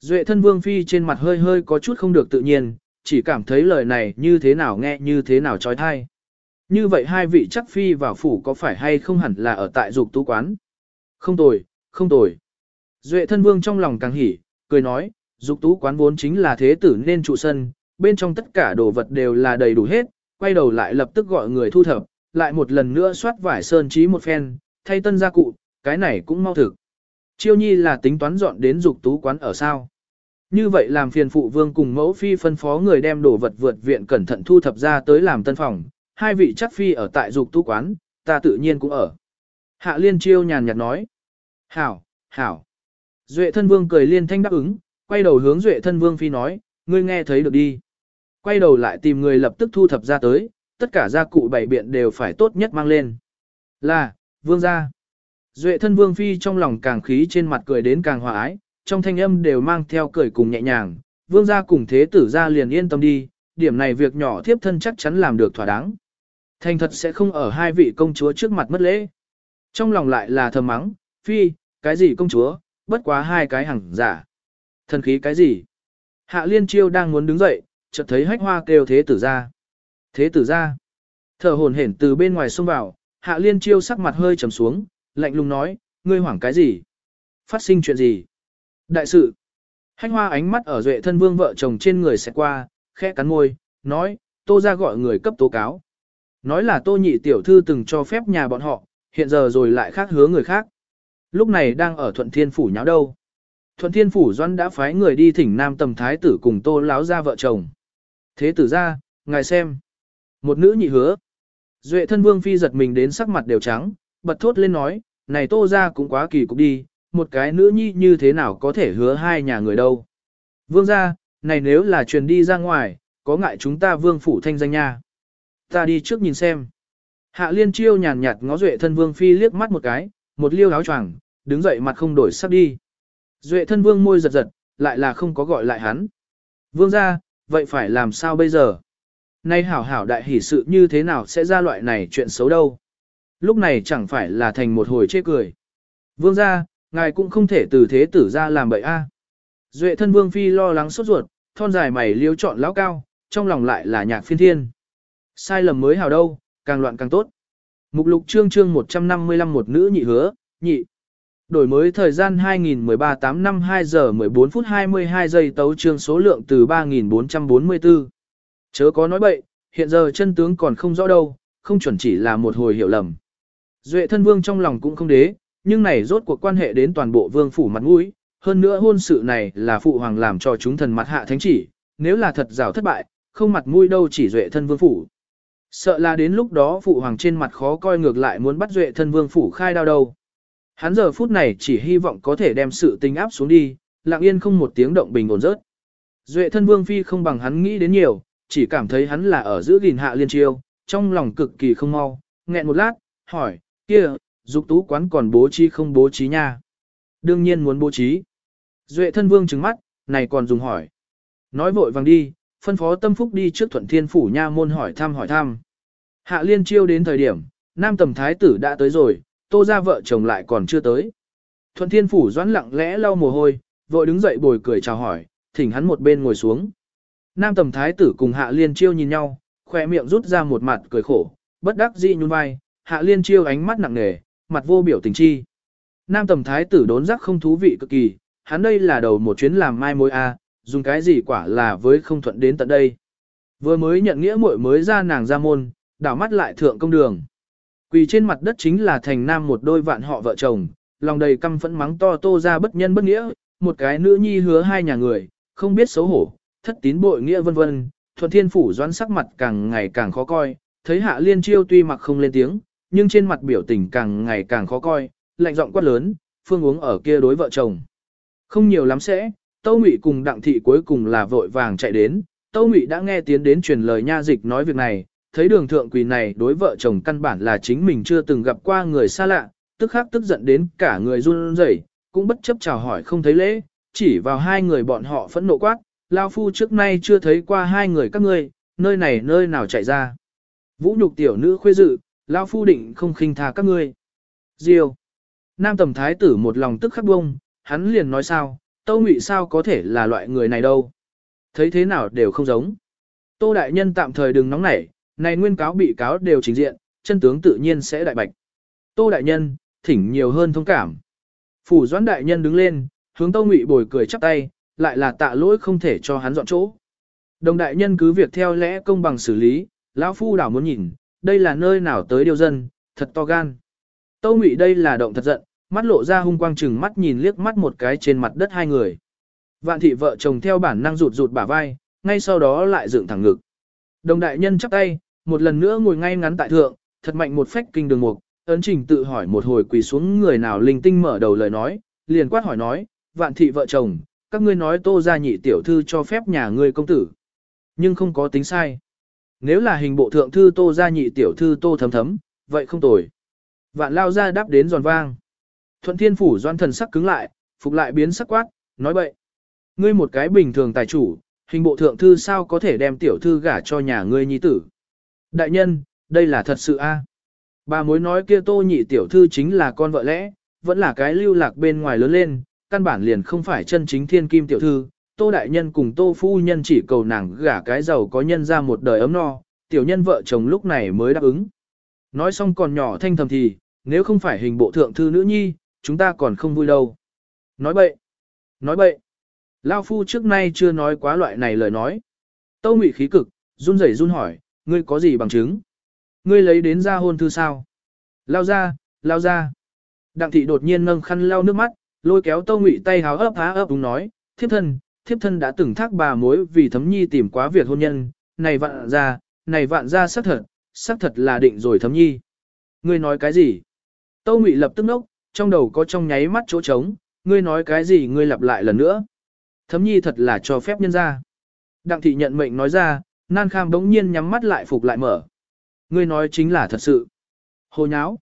Duệ thân vương phi trên mặt hơi hơi có chút không được tự nhiên, chỉ cảm thấy lời này như thế nào nghe như thế nào trói thai. Như vậy hai vị chắc phi vào phủ có phải hay không hẳn là ở tại dục tú quán? Không tồi, không tồi. Duệ thân vương trong lòng càng hỉ, cười nói, dục tú quán vốn chính là thế tử nên trụ sân, bên trong tất cả đồ vật đều là đầy đủ hết, quay đầu lại lập tức gọi người thu thập, lại một lần nữa soát vải sơn trí một phen, thay tân gia cụ, cái này cũng mau thực. Chiêu nhi là tính toán dọn đến dục tú quán ở sao. Như vậy làm phiền phụ vương cùng mẫu phi phân phó người đem đồ vật vượt viện cẩn thận thu thập ra tới làm tân phòng, hai vị chắc phi ở tại dục tu quán, ta tự nhiên cũng ở. Hạ liên chiêu nhàn nhạt nói. Hảo, hảo. Duệ thân vương cười liên thanh đáp ứng, quay đầu hướng duệ thân vương phi nói, ngươi nghe thấy được đi. Quay đầu lại tìm người lập tức thu thập ra tới, tất cả gia cụ bảy biện đều phải tốt nhất mang lên. Là, vương gia. Duệ thân vương phi trong lòng càng khí trên mặt cười đến càng hòa ái, trong thanh âm đều mang theo cười cùng nhẹ nhàng, vương gia cùng thế tử gia liền yên tâm đi, điểm này việc nhỏ thiếp thân chắc chắn làm được thỏa đáng. Thành thật sẽ không ở hai vị công chúa trước mặt mất lễ. Trong lòng lại là thầm mắng, phi, cái gì công chúa, bất quá hai cái hằng giả. Thần khí cái gì? Hạ liên chiêu đang muốn đứng dậy, chợt thấy hách hoa kêu thế tử ra. Thế tử ra. Thở hồn hển từ bên ngoài xông vào, hạ liên chiêu sắc mặt hơi trầm xuống, lạnh lùng nói, ngươi hoảng cái gì? Phát sinh chuyện gì? Đại sự. Hách hoa ánh mắt ở duệ thân vương vợ chồng trên người sẽ qua, khẽ cắn môi, nói, tô ra gọi người cấp tố cáo. Nói là tô nhị tiểu thư từng cho phép nhà bọn họ, hiện giờ rồi lại khác hứa người khác. Lúc này đang ở thuận thiên phủ nháo đâu. Thuận thiên phủ doan đã phái người đi thỉnh nam tầm thái tử cùng tô láo ra vợ chồng. Thế tử ra, ngài xem. Một nữ nhị hứa. Duệ thân vương phi giật mình đến sắc mặt đều trắng, bật thốt lên nói, này tô ra cũng quá kỳ cục đi, một cái nữ nhi như thế nào có thể hứa hai nhà người đâu. Vương ra, này nếu là truyền đi ra ngoài, có ngại chúng ta vương phủ thanh danh nha. Ta đi trước nhìn xem. Hạ liên chiêu nhàn nhạt ngó duệ thân vương phi liếc mắt một cái, một liêu áo choàng, đứng dậy mặt không đổi sắc đi. Duệ thân vương môi giật giật, lại là không có gọi lại hắn. Vương ra, vậy phải làm sao bây giờ? Nay hảo hảo đại hỷ sự như thế nào sẽ ra loại này chuyện xấu đâu? Lúc này chẳng phải là thành một hồi chê cười. Vương ra, ngài cũng không thể từ thế tử ra làm bậy a. Duệ thân vương phi lo lắng sốt ruột, thon dài mày liếu chọn lão cao, trong lòng lại là nhạc phiên thiên. Sai lầm mới hào đâu, càng loạn càng tốt. Mục lục chương chương 155 một nữ nhị hứa, nhị. Đổi mới thời gian 2013 8 năm 2 giờ 14 phút 22 giây tấu chương số lượng từ 3444. Chớ có nói bậy, hiện giờ chân tướng còn không rõ đâu, không chuẩn chỉ là một hồi hiểu lầm. Duệ thân vương trong lòng cũng không đế, nhưng này rốt cuộc quan hệ đến toàn bộ vương phủ mặt mũi, hơn nữa hôn sự này là phụ hoàng làm cho chúng thần mặt hạ thánh chỉ, nếu là thật rào thất bại, không mặt mũi đâu chỉ duệ thân vương phủ. Sợ là đến lúc đó phụ hoàng trên mặt khó coi ngược lại muốn bắt duệ thân vương phủ khai đao đâu. Hắn giờ phút này chỉ hy vọng có thể đem sự tình áp xuống đi, lặng yên không một tiếng động bình ổn rớt. Duệ thân vương phi không bằng hắn nghĩ đến nhiều, chỉ cảm thấy hắn là ở giữa gìn hạ liên chiêu, trong lòng cực kỳ không mau, nghẹn một lát, hỏi, kia, dục tú quán còn bố trí không bố trí nha. Đương nhiên muốn bố trí. Duệ thân vương trừng mắt, này còn dùng hỏi. Nói vội vàng đi, phân phó tâm phúc đi trước thuận thiên phủ nha môn hỏi thăm hỏi thăm. Hạ liên chiêu đến thời điểm, nam tầm thái tử đã tới rồi, tô ra vợ chồng lại còn chưa tới. Thuận thiên phủ doãn lặng lẽ lau mồ hôi, vội đứng dậy bồi cười chào hỏi, thỉnh hắn một bên ngồi xuống. Nam tầm thái tử cùng hạ liên chiêu nhìn nhau, khoe miệng rút ra một mặt cười khổ, bất đắc dĩ nhún vai, hạ liên chiêu ánh mắt nặng nề, mặt vô biểu tình chi. Nam tầm thái tử đốn giác không thú vị cực kỳ, hắn đây là đầu một chuyến làm mai mối a, dùng cái gì quả là với không thuận đến tận đây. Vừa mới nhận nghĩa muội mới ra nàng ra môn, đảo mắt lại thượng công đường. Quỳ trên mặt đất chính là thành nam một đôi vạn họ vợ chồng, lòng đầy căm phẫn mắng to tô ra bất nhân bất nghĩa, một cái nữ nhi hứa hai nhà người, không biết xấu hổ, thất tín bội nghĩa vân vân, thuận thiên phủ doãn sắc mặt càng ngày càng khó coi, thấy hạ liên chiêu tuy mặc không lên tiếng, nhưng trên mặt biểu tình càng ngày càng khó coi, lạnh giọng quát lớn, phương uống ở kia đối vợ chồng. Không nhiều lắm sẽ, Tâu Ngụy cùng Đặng Thị cuối cùng là vội vàng chạy đến, Tâu Ngụy đã nghe tiến đến truyền lời nha dịch nói việc này, thấy đường thượng quỳ này đối vợ chồng căn bản là chính mình chưa từng gặp qua người xa lạ, tức khắc tức giận đến cả người run rẩy, cũng bất chấp chào hỏi không thấy lễ, chỉ vào hai người bọn họ phẫn nộ quát, Lao Phu trước nay chưa thấy qua hai người các ngươi, nơi này nơi nào chạy ra. Vũ nhục tiểu nữ khuê dự, Lao Phu định không khinh tha các ngươi. Diêu. Nam tầm thái tử một lòng tức khắc bông, hắn liền nói sao, Tâu Ngụy sao có thể là loại người này đâu. Thấy thế nào đều không giống. Tô Đại Nhân tạm thời đừng nóng nảy, này nguyên cáo bị cáo đều trình diện, chân tướng tự nhiên sẽ đại bạch. Tô Đại Nhân, thỉnh nhiều hơn thông cảm. Phủ Doãn Đại Nhân đứng lên, hướng Tâu Ngụy bồi cười chắp tay, lại là tạ lỗi không thể cho hắn dọn chỗ. Đồng Đại Nhân cứ việc theo lẽ công bằng xử lý, lão Phu đảo muốn nhìn, đây là nơi nào tới điều dân, thật to gan. Tâu Ngụy đây là động thật giận, mắt lộ ra hung quang chừng mắt nhìn liếc mắt một cái trên mặt đất hai người. Vạn thị vợ chồng theo bản năng rụt rụt bả vai, ngay sau đó lại dựng thẳng ngực. Đồng đại nhân chắp tay, một lần nữa ngồi ngay ngắn tại thượng, thật mạnh một phách kinh đường mục, ấn trình tự hỏi một hồi quỳ xuống người nào linh tinh mở đầu lời nói, liền quát hỏi nói, vạn thị vợ chồng, các ngươi nói tô ra nhị tiểu thư cho phép nhà ngươi công tử. Nhưng không có tính sai. Nếu là hình bộ thượng thư tô ra nhị tiểu thư tô thấm thấm, vậy không tồi. Vạn lao ra đáp đến giòn vang. Thuận thiên phủ doan thần sắc cứng lại, phục lại biến sắc quát, nói bậy. Ngươi một cái bình thường tài chủ, hình bộ thượng thư sao có thể đem tiểu thư gả cho nhà ngươi nhi tử. Đại nhân, đây là thật sự a. Bà mối nói kia tô nhị tiểu thư chính là con vợ lẽ, vẫn là cái lưu lạc bên ngoài lớn lên, căn bản liền không phải chân chính thiên kim tiểu thư. Tô đại nhân cùng tô phu nhân chỉ cầu nàng gả cái giàu có nhân ra một đời ấm no, tiểu nhân vợ chồng lúc này mới đáp ứng. Nói xong còn nhỏ thanh thầm thì, nếu không phải hình bộ thượng thư nữ nhi, chúng ta còn không vui đâu. Nói bậy, nói bậy. Lao phu trước nay chưa nói quá loại này lời nói. Tâu ngụy khí cực, run rẩy run hỏi, ngươi có gì bằng chứng? Ngươi lấy đến ra hôn thư sao? Lao ra, lao ra. Đặng thị đột nhiên nâng khăn lau nước mắt, lôi kéo tâu ngụy tay háo ấp há ấp đúng nói, thiếp thân, thiếp thân đã từng thác bà mối vì thấm nhi tìm quá việc hôn nhân, này vạn ra, này vạn ra xác thật, xác thật là định rồi thấm nhi. Ngươi nói cái gì? Tâu ngụy lập tức nốc, trong đầu có trong nháy mắt chỗ trống, ngươi nói cái gì ngươi lặp lại lần nữa. Thấm nhi thật là cho phép nhân ra. Đặng thị nhận mệnh nói ra, nan kham bỗng nhiên nhắm mắt lại phục lại mở. Ngươi nói chính là thật sự. Hồ nháo.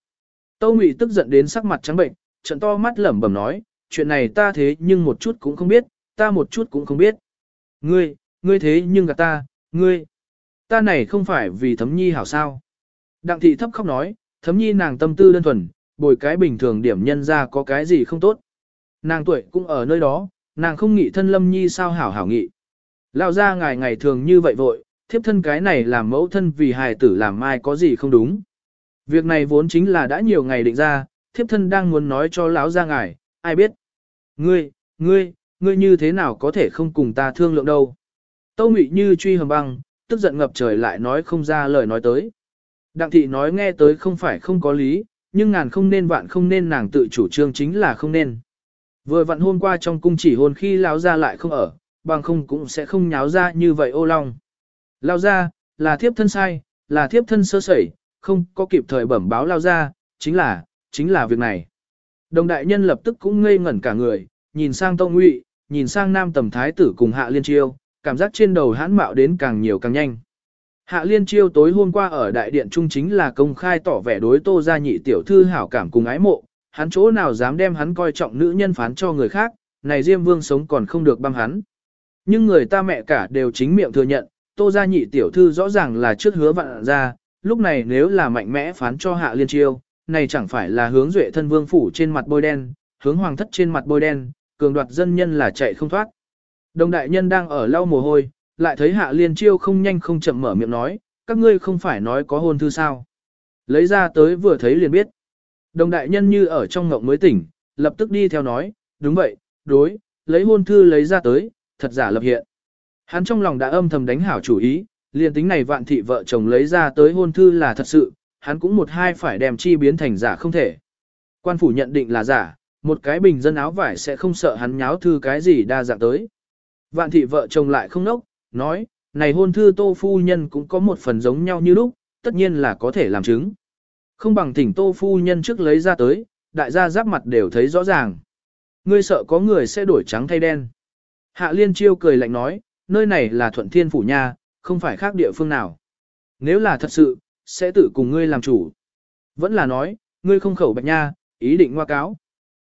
Tâu Ngụy tức giận đến sắc mặt trắng bệnh, trận to mắt lẩm bẩm nói, chuyện này ta thế nhưng một chút cũng không biết, ta một chút cũng không biết. Ngươi, ngươi thế nhưng gạt ta, ngươi. Ta này không phải vì thấm nhi hảo sao. Đặng thị thấp khóc nói, thấm nhi nàng tâm tư đơn thuần, bồi cái bình thường điểm nhân ra có cái gì không tốt. Nàng tuổi cũng ở nơi đó, nàng không nghĩ thân lâm nhi sao hảo hảo nghị. Lao ra ngài ngày thường như vậy vội, thiếp thân cái này làm mẫu thân vì hài tử làm mai có gì không đúng. Việc này vốn chính là đã nhiều ngày định ra, thiếp thân đang muốn nói cho lão ra ngài, ai biết. Ngươi, ngươi, ngươi như thế nào có thể không cùng ta thương lượng đâu. Tâu Ngụy như truy hầm băng, tức giận ngập trời lại nói không ra lời nói tới. Đặng thị nói nghe tới không phải không có lý, nhưng ngàn không nên vạn không nên nàng tự chủ trương chính là không nên. Vừa vặn hôm qua trong cung chỉ hôn khi lão ra lại không ở, bằng không cũng sẽ không nháo ra như vậy ô long. Lao ra, là thiếp thân sai, là thiếp thân sơ sẩy, không có kịp thời bẩm báo lao ra, chính là, chính là việc này. Đồng đại nhân lập tức cũng ngây ngẩn cả người, nhìn sang Tông Ngụy, nhìn sang Nam Tầm Thái tử cùng Hạ Liên Chiêu, cảm giác trên đầu hãn mạo đến càng nhiều càng nhanh. Hạ Liên Chiêu tối hôm qua ở đại điện trung chính là công khai tỏ vẻ đối Tô gia nhị tiểu thư hảo cảm cùng ái mộ, hắn chỗ nào dám đem hắn coi trọng nữ nhân phán cho người khác, này Diêm Vương sống còn không được băm hắn. Nhưng người ta mẹ cả đều chính miệng thừa nhận, Tô gia nhị tiểu thư rõ ràng là trước hứa vạn ra, lúc này nếu là mạnh mẽ phán cho hạ liên chiêu, này chẳng phải là hướng duệ thân vương phủ trên mặt bôi đen, hướng hoàng thất trên mặt bôi đen, cường đoạt dân nhân là chạy không thoát. Đồng đại nhân đang ở lau mồ hôi, lại thấy hạ liên chiêu không nhanh không chậm mở miệng nói, các ngươi không phải nói có hôn thư sao. Lấy ra tới vừa thấy liền biết. Đồng đại nhân như ở trong ngộng mới tỉnh, lập tức đi theo nói, đúng vậy, đối, lấy hôn thư lấy ra tới, thật giả lập hiện. Hắn trong lòng đã âm thầm đánh hảo chủ ý, liền tính này vạn thị vợ chồng lấy ra tới hôn thư là thật sự, hắn cũng một hai phải đem chi biến thành giả không thể. Quan phủ nhận định là giả, một cái bình dân áo vải sẽ không sợ hắn nháo thư cái gì đa dạng tới. Vạn thị vợ chồng lại không nốc, nói, này hôn thư tô phu nhân cũng có một phần giống nhau như lúc, tất nhiên là có thể làm chứng. Không bằng thỉnh tô phu nhân trước lấy ra tới, đại gia giáp mặt đều thấy rõ ràng. Ngươi sợ có người sẽ đổi trắng thay đen. Hạ liên chiêu cười lạnh nói, nơi này là thuận thiên phủ nha, không phải khác địa phương nào. Nếu là thật sự, sẽ tự cùng ngươi làm chủ. Vẫn là nói, ngươi không khẩu bạch nha, ý định ngoa cáo.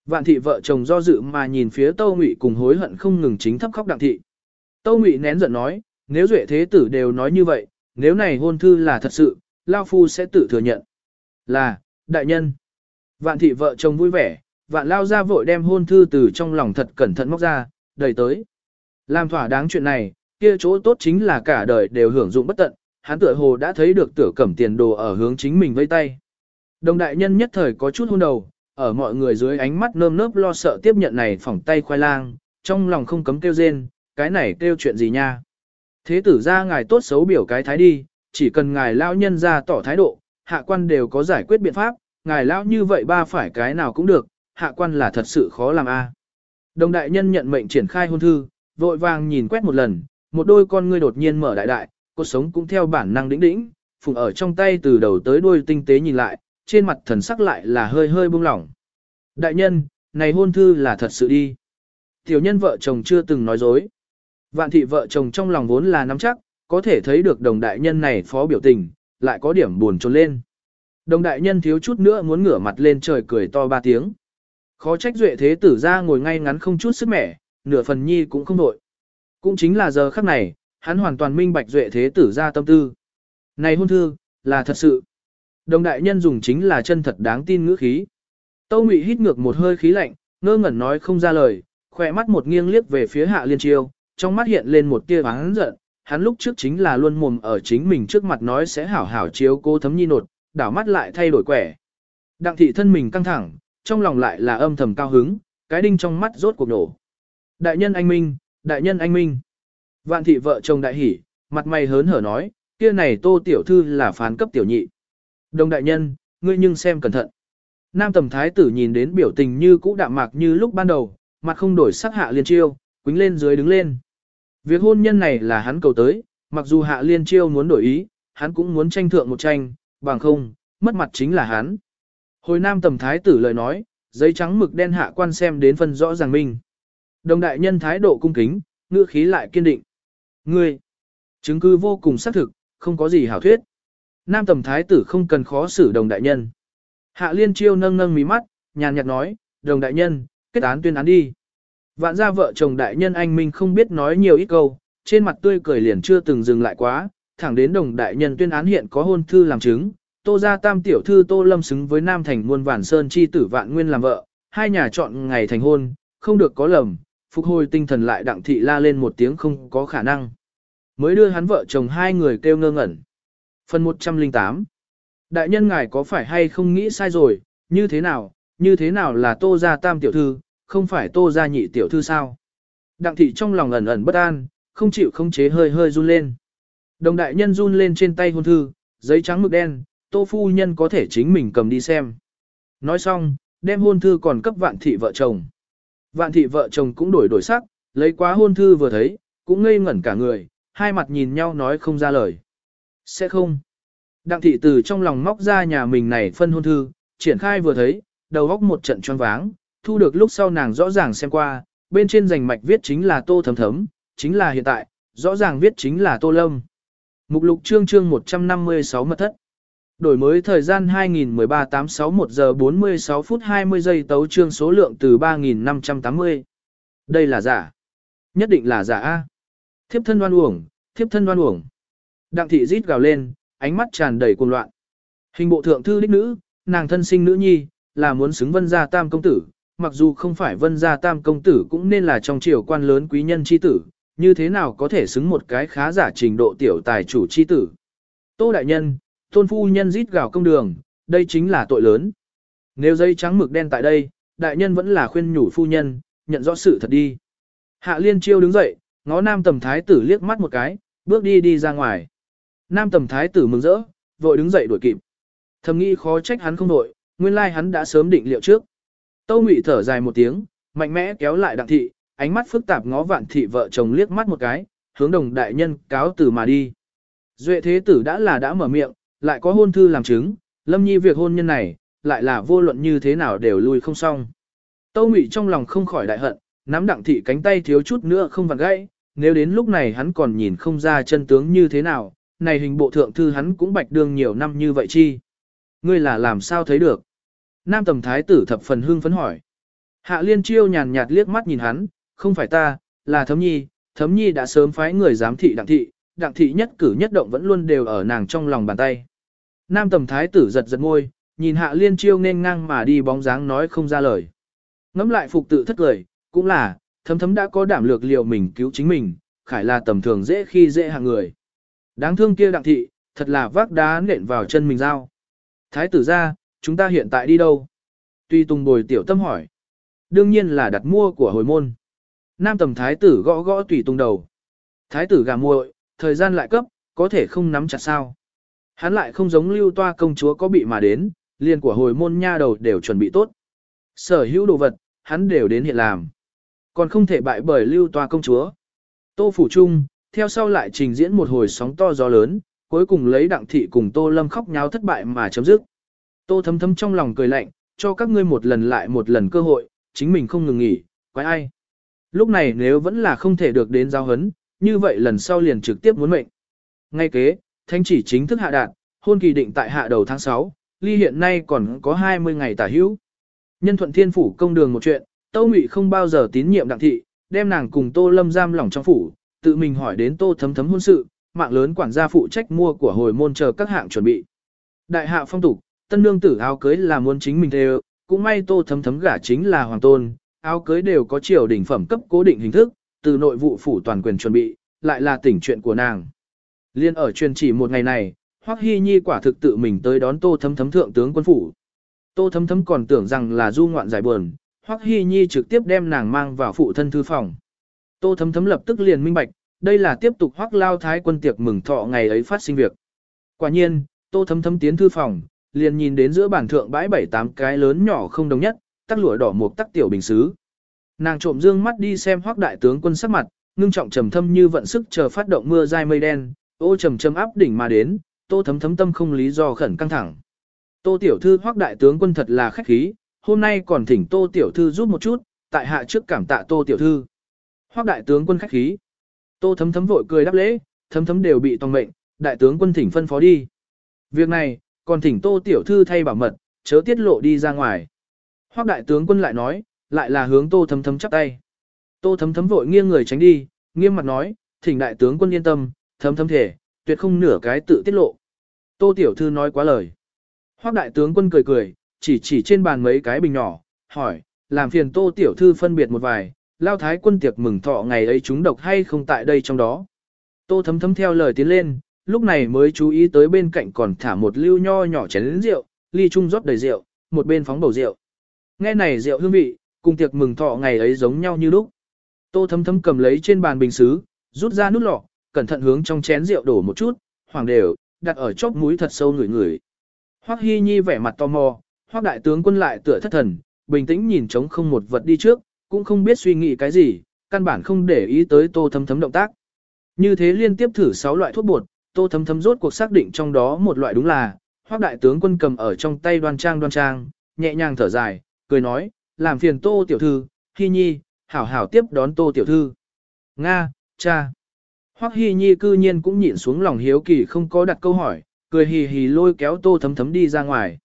Vạn thị vợ chồng do dự mà nhìn phía Tâu Ngụy cùng hối hận không ngừng chính thấp khóc đặng thị. Tâu Ngụy nén giận nói, nếu duệ thế tử đều nói như vậy, nếu này hôn thư là thật sự, Lao Phu sẽ tự thừa nhận. Là, đại nhân. Vạn thị vợ chồng vui vẻ, vạn lao ra vội đem hôn thư từ trong lòng thật cẩn thận móc ra, đẩy tới. Làm thỏa đáng chuyện này, kia chỗ tốt chính là cả đời đều hưởng dụng bất tận, hắn tựa hồ đã thấy được tửa cẩm tiền đồ ở hướng chính mình vây tay. Đồng đại nhân nhất thời có chút hôn đầu, ở mọi người dưới ánh mắt nơm nớp lo sợ tiếp nhận này phỏng tay khoai lang, trong lòng không cấm kêu rên, cái này kêu chuyện gì nha. Thế tử ra ngài tốt xấu biểu cái thái đi, chỉ cần ngài lão nhân ra tỏ thái độ, hạ quan đều có giải quyết biện pháp, ngài lão như vậy ba phải cái nào cũng được, hạ quan là thật sự khó làm a. À. Đồng đại nhân nhận mệnh triển khai hôn thư, vội vàng nhìn quét một lần, một đôi con ngươi đột nhiên mở đại đại, cuộc sống cũng theo bản năng đĩnh đĩnh, phùng ở trong tay từ đầu tới đuôi tinh tế nhìn lại, trên mặt thần sắc lại là hơi hơi buông lỏng. Đại nhân, này hôn thư là thật sự đi. Tiểu nhân vợ chồng chưa từng nói dối. Vạn thị vợ chồng trong lòng vốn là nắm chắc, có thể thấy được đồng đại nhân này phó biểu tình, lại có điểm buồn trốn lên. Đồng đại nhân thiếu chút nữa muốn ngửa mặt lên trời cười to ba tiếng. Khó trách duệ thế tử ra ngồi ngay ngắn không chút sức mẻ, nửa phần nhi cũng không nội. Cũng chính là giờ khắc này, hắn hoàn toàn minh bạch duệ thế tử ra tâm tư. Này hôn thư, là thật sự. Đồng đại nhân dùng chính là chân thật đáng tin ngữ khí. Tâu Ngụy hít ngược một hơi khí lạnh, ngơ ngẩn nói không ra lời, khỏe mắt một nghiêng liếc về phía Hạ Liên Chiêu, trong mắt hiện lên một tia oán giận, hắn lúc trước chính là luôn mồm ở chính mình trước mặt nói sẽ hảo hảo chiếu cô thấm nhi nột, đảo mắt lại thay đổi quẻ. Đặng thị thân mình căng thẳng, trong lòng lại là âm thầm cao hứng, cái đinh trong mắt rốt cuộc nổ. Đại nhân anh Minh, đại nhân anh Minh. Vạn thị vợ chồng đại hỉ, mặt mày hớn hở nói, kia này tô tiểu thư là phán cấp tiểu nhị. Đồng đại nhân, ngươi nhưng xem cẩn thận. Nam tầm thái tử nhìn đến biểu tình như cũ đạm mạc như lúc ban đầu, mặt không đổi sắc hạ liên chiêu, quính lên dưới đứng lên. Việc hôn nhân này là hắn cầu tới, mặc dù hạ liên chiêu muốn đổi ý, hắn cũng muốn tranh thượng một tranh, bằng không, mất mặt chính là hắn. Hồi nam tầm thái tử lời nói, giấy trắng mực đen hạ quan xem đến phân rõ ràng minh. Đồng đại nhân thái độ cung kính, ngữ khí lại kiên định. Ngươi, chứng cứ vô cùng xác thực, không có gì hảo thuyết. Nam tầm thái tử không cần khó xử đồng đại nhân. Hạ liên chiêu nâng nâng mí mắt, nhàn nhạt nói, đồng đại nhân, kết án tuyên án đi. Vạn gia vợ chồng đại nhân anh Minh không biết nói nhiều ít câu, trên mặt tươi cười liền chưa từng dừng lại quá, thẳng đến đồng đại nhân tuyên án hiện có hôn thư làm chứng, tô gia tam tiểu thư tô lâm xứng với nam thành muôn vạn sơn chi tử vạn nguyên làm vợ, hai nhà chọn ngày thành hôn, không được có lầm, phục hồi tinh thần lại đặng thị la lên một tiếng không có khả năng. Mới đưa hắn vợ chồng hai người kêu ngơ ngẩn. Phần 108 Đại nhân ngài có phải hay không nghĩ sai rồi, như thế nào, như thế nào là tô gia tam tiểu thư, không phải tô gia nhị tiểu thư sao? Đặng thị trong lòng ẩn ẩn bất an, không chịu không chế hơi hơi run lên. Đồng đại nhân run lên trên tay hôn thư, giấy trắng mực đen, tô phu nhân có thể chính mình cầm đi xem. Nói xong, đem hôn thư còn cấp vạn thị vợ chồng. Vạn thị vợ chồng cũng đổi đổi sắc, lấy quá hôn thư vừa thấy, cũng ngây ngẩn cả người, hai mặt nhìn nhau nói không ra lời. Sẽ không. Đặng thị từ trong lòng móc ra nhà mình này phân hôn thư, triển khai vừa thấy, đầu góc một trận choáng váng, thu được lúc sau nàng rõ ràng xem qua, bên trên rành mạch viết chính là tô thấm thấm, chính là hiện tại, rõ ràng viết chính là tô lâm. Mục lục chương chương 156 mật thất. Đổi mới thời gian 2013 861 giờ 46 phút 20 giây tấu chương số lượng từ 3580. Đây là giả. Nhất định là giả A. Thiếp thân đoan uổng, thiếp thân đoan uổng. Đặng thị rít gào lên, ánh mắt tràn đầy cuồng loạn. Hình bộ thượng thư đích nữ, nàng thân sinh nữ nhi, là muốn xứng vân gia tam công tử, mặc dù không phải vân gia tam công tử cũng nên là trong triều quan lớn quý nhân chi tử, như thế nào có thể xứng một cái khá giả trình độ tiểu tài chủ chi tử. Tô đại nhân, tôn phu nhân rít gào công đường, đây chính là tội lớn. Nếu dây trắng mực đen tại đây, đại nhân vẫn là khuyên nhủ phu nhân, nhận rõ sự thật đi. Hạ liên chiêu đứng dậy, ngó nam tầm thái tử liếc mắt một cái, bước đi đi ra ngoài. Nam tầm thái tử mừng rỡ, vội đứng dậy đuổi kịp. Thầm nghĩ khó trách hắn không đội, nguyên lai hắn đã sớm định liệu trước. Tâu Ngụy thở dài một tiếng, mạnh mẽ kéo lại đặng thị, ánh mắt phức tạp ngó vạn thị vợ chồng liếc mắt một cái, hướng đồng đại nhân cáo từ mà đi. Duệ thế tử đã là đã mở miệng, lại có hôn thư làm chứng, lâm nhi việc hôn nhân này, lại là vô luận như thế nào đều lui không xong. Tâu Ngụy trong lòng không khỏi đại hận, nắm đặng thị cánh tay thiếu chút nữa không vặn gãy, nếu đến lúc này hắn còn nhìn không ra chân tướng như thế nào, này hình bộ thượng thư hắn cũng bạch đương nhiều năm như vậy chi. Ngươi là làm sao thấy được? Nam tầm thái tử thập phần hưng phấn hỏi. Hạ liên chiêu nhàn nhạt liếc mắt nhìn hắn, không phải ta, là thấm nhi, thấm nhi đã sớm phái người giám thị đặng thị, đặng thị nhất cử nhất động vẫn luôn đều ở nàng trong lòng bàn tay. Nam tầm thái tử giật giật môi, nhìn hạ liên chiêu nên ngang mà đi bóng dáng nói không ra lời. Ngắm lại phục tự thất lời, cũng là, thấm thấm đã có đảm lược liệu mình cứu chính mình, khải là tầm thường dễ khi dễ hạng người. Đáng thương kia đặng thị, thật là vác đá nện vào chân mình dao. Thái tử ra, chúng ta hiện tại đi đâu? Tuy Tùng bồi tiểu tâm hỏi. Đương nhiên là đặt mua của hồi môn. Nam tầm thái tử gõ gõ tùy Tùng đầu. Thái tử gà muội, thời gian lại cấp, có thể không nắm chặt sao. Hắn lại không giống lưu toa công chúa có bị mà đến, liền của hồi môn nha đầu đều chuẩn bị tốt. Sở hữu đồ vật, hắn đều đến hiện làm. Còn không thể bại bởi lưu toa công chúa. Tô Phủ Trung, theo sau lại trình diễn một hồi sóng to gió lớn, cuối cùng lấy đặng thị cùng Tô Lâm khóc nháo thất bại mà chấm dứt. Tô thấm thấm trong lòng cười lạnh, cho các ngươi một lần lại một lần cơ hội, chính mình không ngừng nghỉ, quái ai. Lúc này nếu vẫn là không thể được đến giao hấn, như vậy lần sau liền trực tiếp muốn mệnh. Ngay kế, thanh chỉ chính thức hạ đạt, hôn kỳ định tại hạ đầu tháng 6, ly hiện nay còn có 20 ngày tả hữu. Nhân thuận thiên phủ công đường một chuyện, Tâu Ngụy không bao giờ tín nhiệm đặng thị, đem nàng cùng Tô Lâm giam lỏng trong phủ, tự mình hỏi đến Tô Thấm Thấm hôn sự, mạng lớn quản gia phụ trách mua của hồi môn chờ các hạng chuẩn bị. Đại hạ phong tục, tân nương tử áo cưới là muốn chính mình theo, cũng may Tô Thấm Thấm gả chính là hoàng tôn, áo cưới đều có triều đỉnh phẩm cấp cố định hình thức, từ nội vụ phủ toàn quyền chuẩn bị, lại là tỉnh chuyện của nàng. Liên ở truyền chỉ một ngày này, Hoắc Hi Nhi quả thực tự mình tới đón Tô Thấm Thấm thượng tướng quân phủ. Tô thấm thấm còn tưởng rằng là du ngoạn giải buồn, Hoắc Hi Nhi trực tiếp đem nàng mang vào phụ thân thư phòng. Tô thấm thấm lập tức liền minh bạch, đây là tiếp tục Hoắc Lao Thái quân tiệc mừng thọ ngày ấy phát sinh việc. Quả nhiên, Tô thấm thấm tiến thư phòng, liền nhìn đến giữa bàn thượng bãi bảy tám cái lớn nhỏ không đồng nhất, tắc lụa đỏ một tắc tiểu bình xứ. Nàng trộm dương mắt đi xem Hoắc đại tướng quân sắc mặt, ngưng trọng trầm thâm như vận sức chờ phát động mưa dai mây đen, ô trầm trầm áp đỉnh mà đến, Tô thấm thấm tâm không lý do khẩn căng thẳng. Tô tiểu thư Hoắc đại tướng quân thật là khách khí, hôm nay còn thỉnh Tô tiểu thư giúp một chút, tại hạ trước cảm tạ Tô tiểu thư. Hoắc đại tướng quân khách khí. Tô thấm thấm vội cười đáp lễ, thấm thấm đều bị tòng mệnh, đại tướng quân thỉnh phân phó đi. Việc này, còn thỉnh Tô tiểu thư thay bảo mật, chớ tiết lộ đi ra ngoài. Hoắc đại tướng quân lại nói, lại là hướng Tô thấm thấm chắp tay. Tô thấm thấm vội nghiêng người tránh đi, nghiêm mặt nói, thỉnh đại tướng quân yên tâm, thấm thấm thể, tuyệt không nửa cái tự tiết lộ. Tô tiểu thư nói quá lời. Hoắc đại tướng quân cười cười, chỉ chỉ trên bàn mấy cái bình nhỏ, hỏi, làm phiền tô tiểu thư phân biệt một vài, lao thái quân tiệc mừng thọ ngày ấy chúng độc hay không tại đây trong đó. Tô thấm thấm theo lời tiến lên, lúc này mới chú ý tới bên cạnh còn thả một lưu nho nhỏ chén lĩnh rượu, ly chung rót đầy rượu, một bên phóng bầu rượu. Nghe này rượu hương vị, cùng tiệc mừng thọ ngày ấy giống nhau như lúc. Tô thấm thấm cầm lấy trên bàn bình xứ, rút ra nút lọ, cẩn thận hướng trong chén rượu đổ một chút, hoàng đều, đặt ở chóp mũi thật sâu ngửi ngửi. Hoắc Hi Nhi vẻ mặt tò mò, Hoắc đại tướng quân lại tựa thất thần, bình tĩnh nhìn trống không một vật đi trước, cũng không biết suy nghĩ cái gì, căn bản không để ý tới Tô Thấm Thấm động tác. Như thế liên tiếp thử 6 loại thuốc bột, Tô Thấm Thấm rốt cuộc xác định trong đó một loại đúng là, Hoắc đại tướng quân cầm ở trong tay đoan trang đoan trang, nhẹ nhàng thở dài, cười nói, làm phiền Tô tiểu thư, hy Nhi, hảo hảo tiếp đón Tô tiểu thư. Nga, cha. Hoắc Hi Nhi cư nhiên cũng nhịn xuống lòng hiếu kỳ không có đặt câu hỏi, cười hì hì lôi kéo Tô Thấm Thấm đi ra ngoài.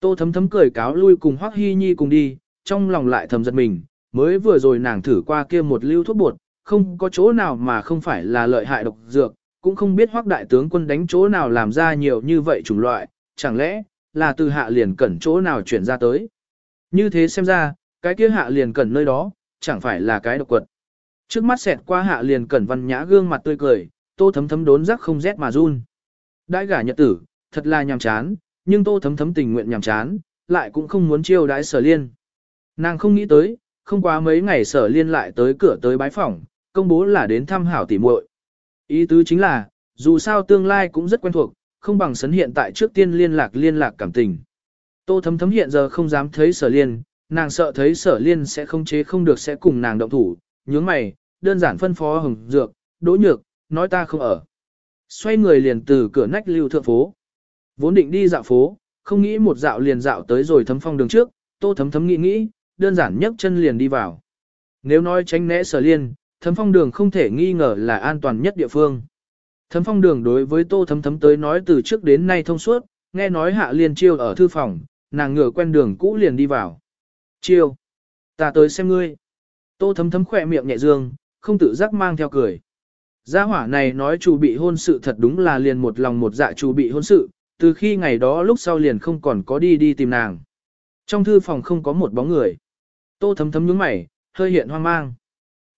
Tô Thấm Thấm cười cáo lui cùng Hoắc Hi Nhi cùng đi, trong lòng lại thầm giật mình, mới vừa rồi nàng thử qua kia một lưu thuốc bột, không có chỗ nào mà không phải là lợi hại độc dược, cũng không biết Hoắc đại tướng quân đánh chỗ nào làm ra nhiều như vậy chủng loại, chẳng lẽ là từ hạ liền cẩn chỗ nào chuyển ra tới. Như thế xem ra, cái kia hạ liền cẩn nơi đó, chẳng phải là cái độc quật. Trước mắt xẹt qua hạ liền cẩn văn nhã gương mặt tươi cười, tô thấm thấm đốn rắc không rét mà run. Đãi gả nhật tử, thật là nhàm chán, nhưng tô thấm thấm tình nguyện nhàm chán, lại cũng không muốn chiêu đãi sở liên. Nàng không nghĩ tới, không quá mấy ngày sở liên lại tới cửa tới bái phỏng, công bố là đến thăm hảo tỉ muội. Ý tứ chính là, dù sao tương lai cũng rất quen thuộc, không bằng sấn hiện tại trước tiên liên lạc liên lạc cảm tình. Tô thấm thấm hiện giờ không dám thấy sở liên, nàng sợ thấy sở liên sẽ không chế không được sẽ cùng nàng động thủ, nhướng mày, đơn giản phân phó hồng dược, đỗ nhược, nói ta không ở. Xoay người liền từ cửa nách lưu thượng phố. Vốn định đi dạo phố, không nghĩ một dạo liền dạo tới rồi thấm phong đường trước, tô thấm thấm nghĩ nghĩ, đơn giản nhấc chân liền đi vào. Nếu nói tránh né sở liên, thấm phong đường không thể nghi ngờ là an toàn nhất địa phương. Thấm phong đường đối với tô thấm thấm tới nói từ trước đến nay thông suốt, nghe nói hạ liên chiêu ở thư phòng, nàng ngửa quen đường cũ liền đi vào. Chiêu, ta tới xem ngươi. Tô thấm thấm khỏe miệng nhẹ dương, không tự giác mang theo cười. Gia hỏa này nói chủ bị hôn sự thật đúng là liền một lòng một dạ chủ bị hôn sự, từ khi ngày đó lúc sau liền không còn có đi đi tìm nàng. Trong thư phòng không có một bóng người. Tô thấm thấm nhướng mày, hơi hiện hoang mang.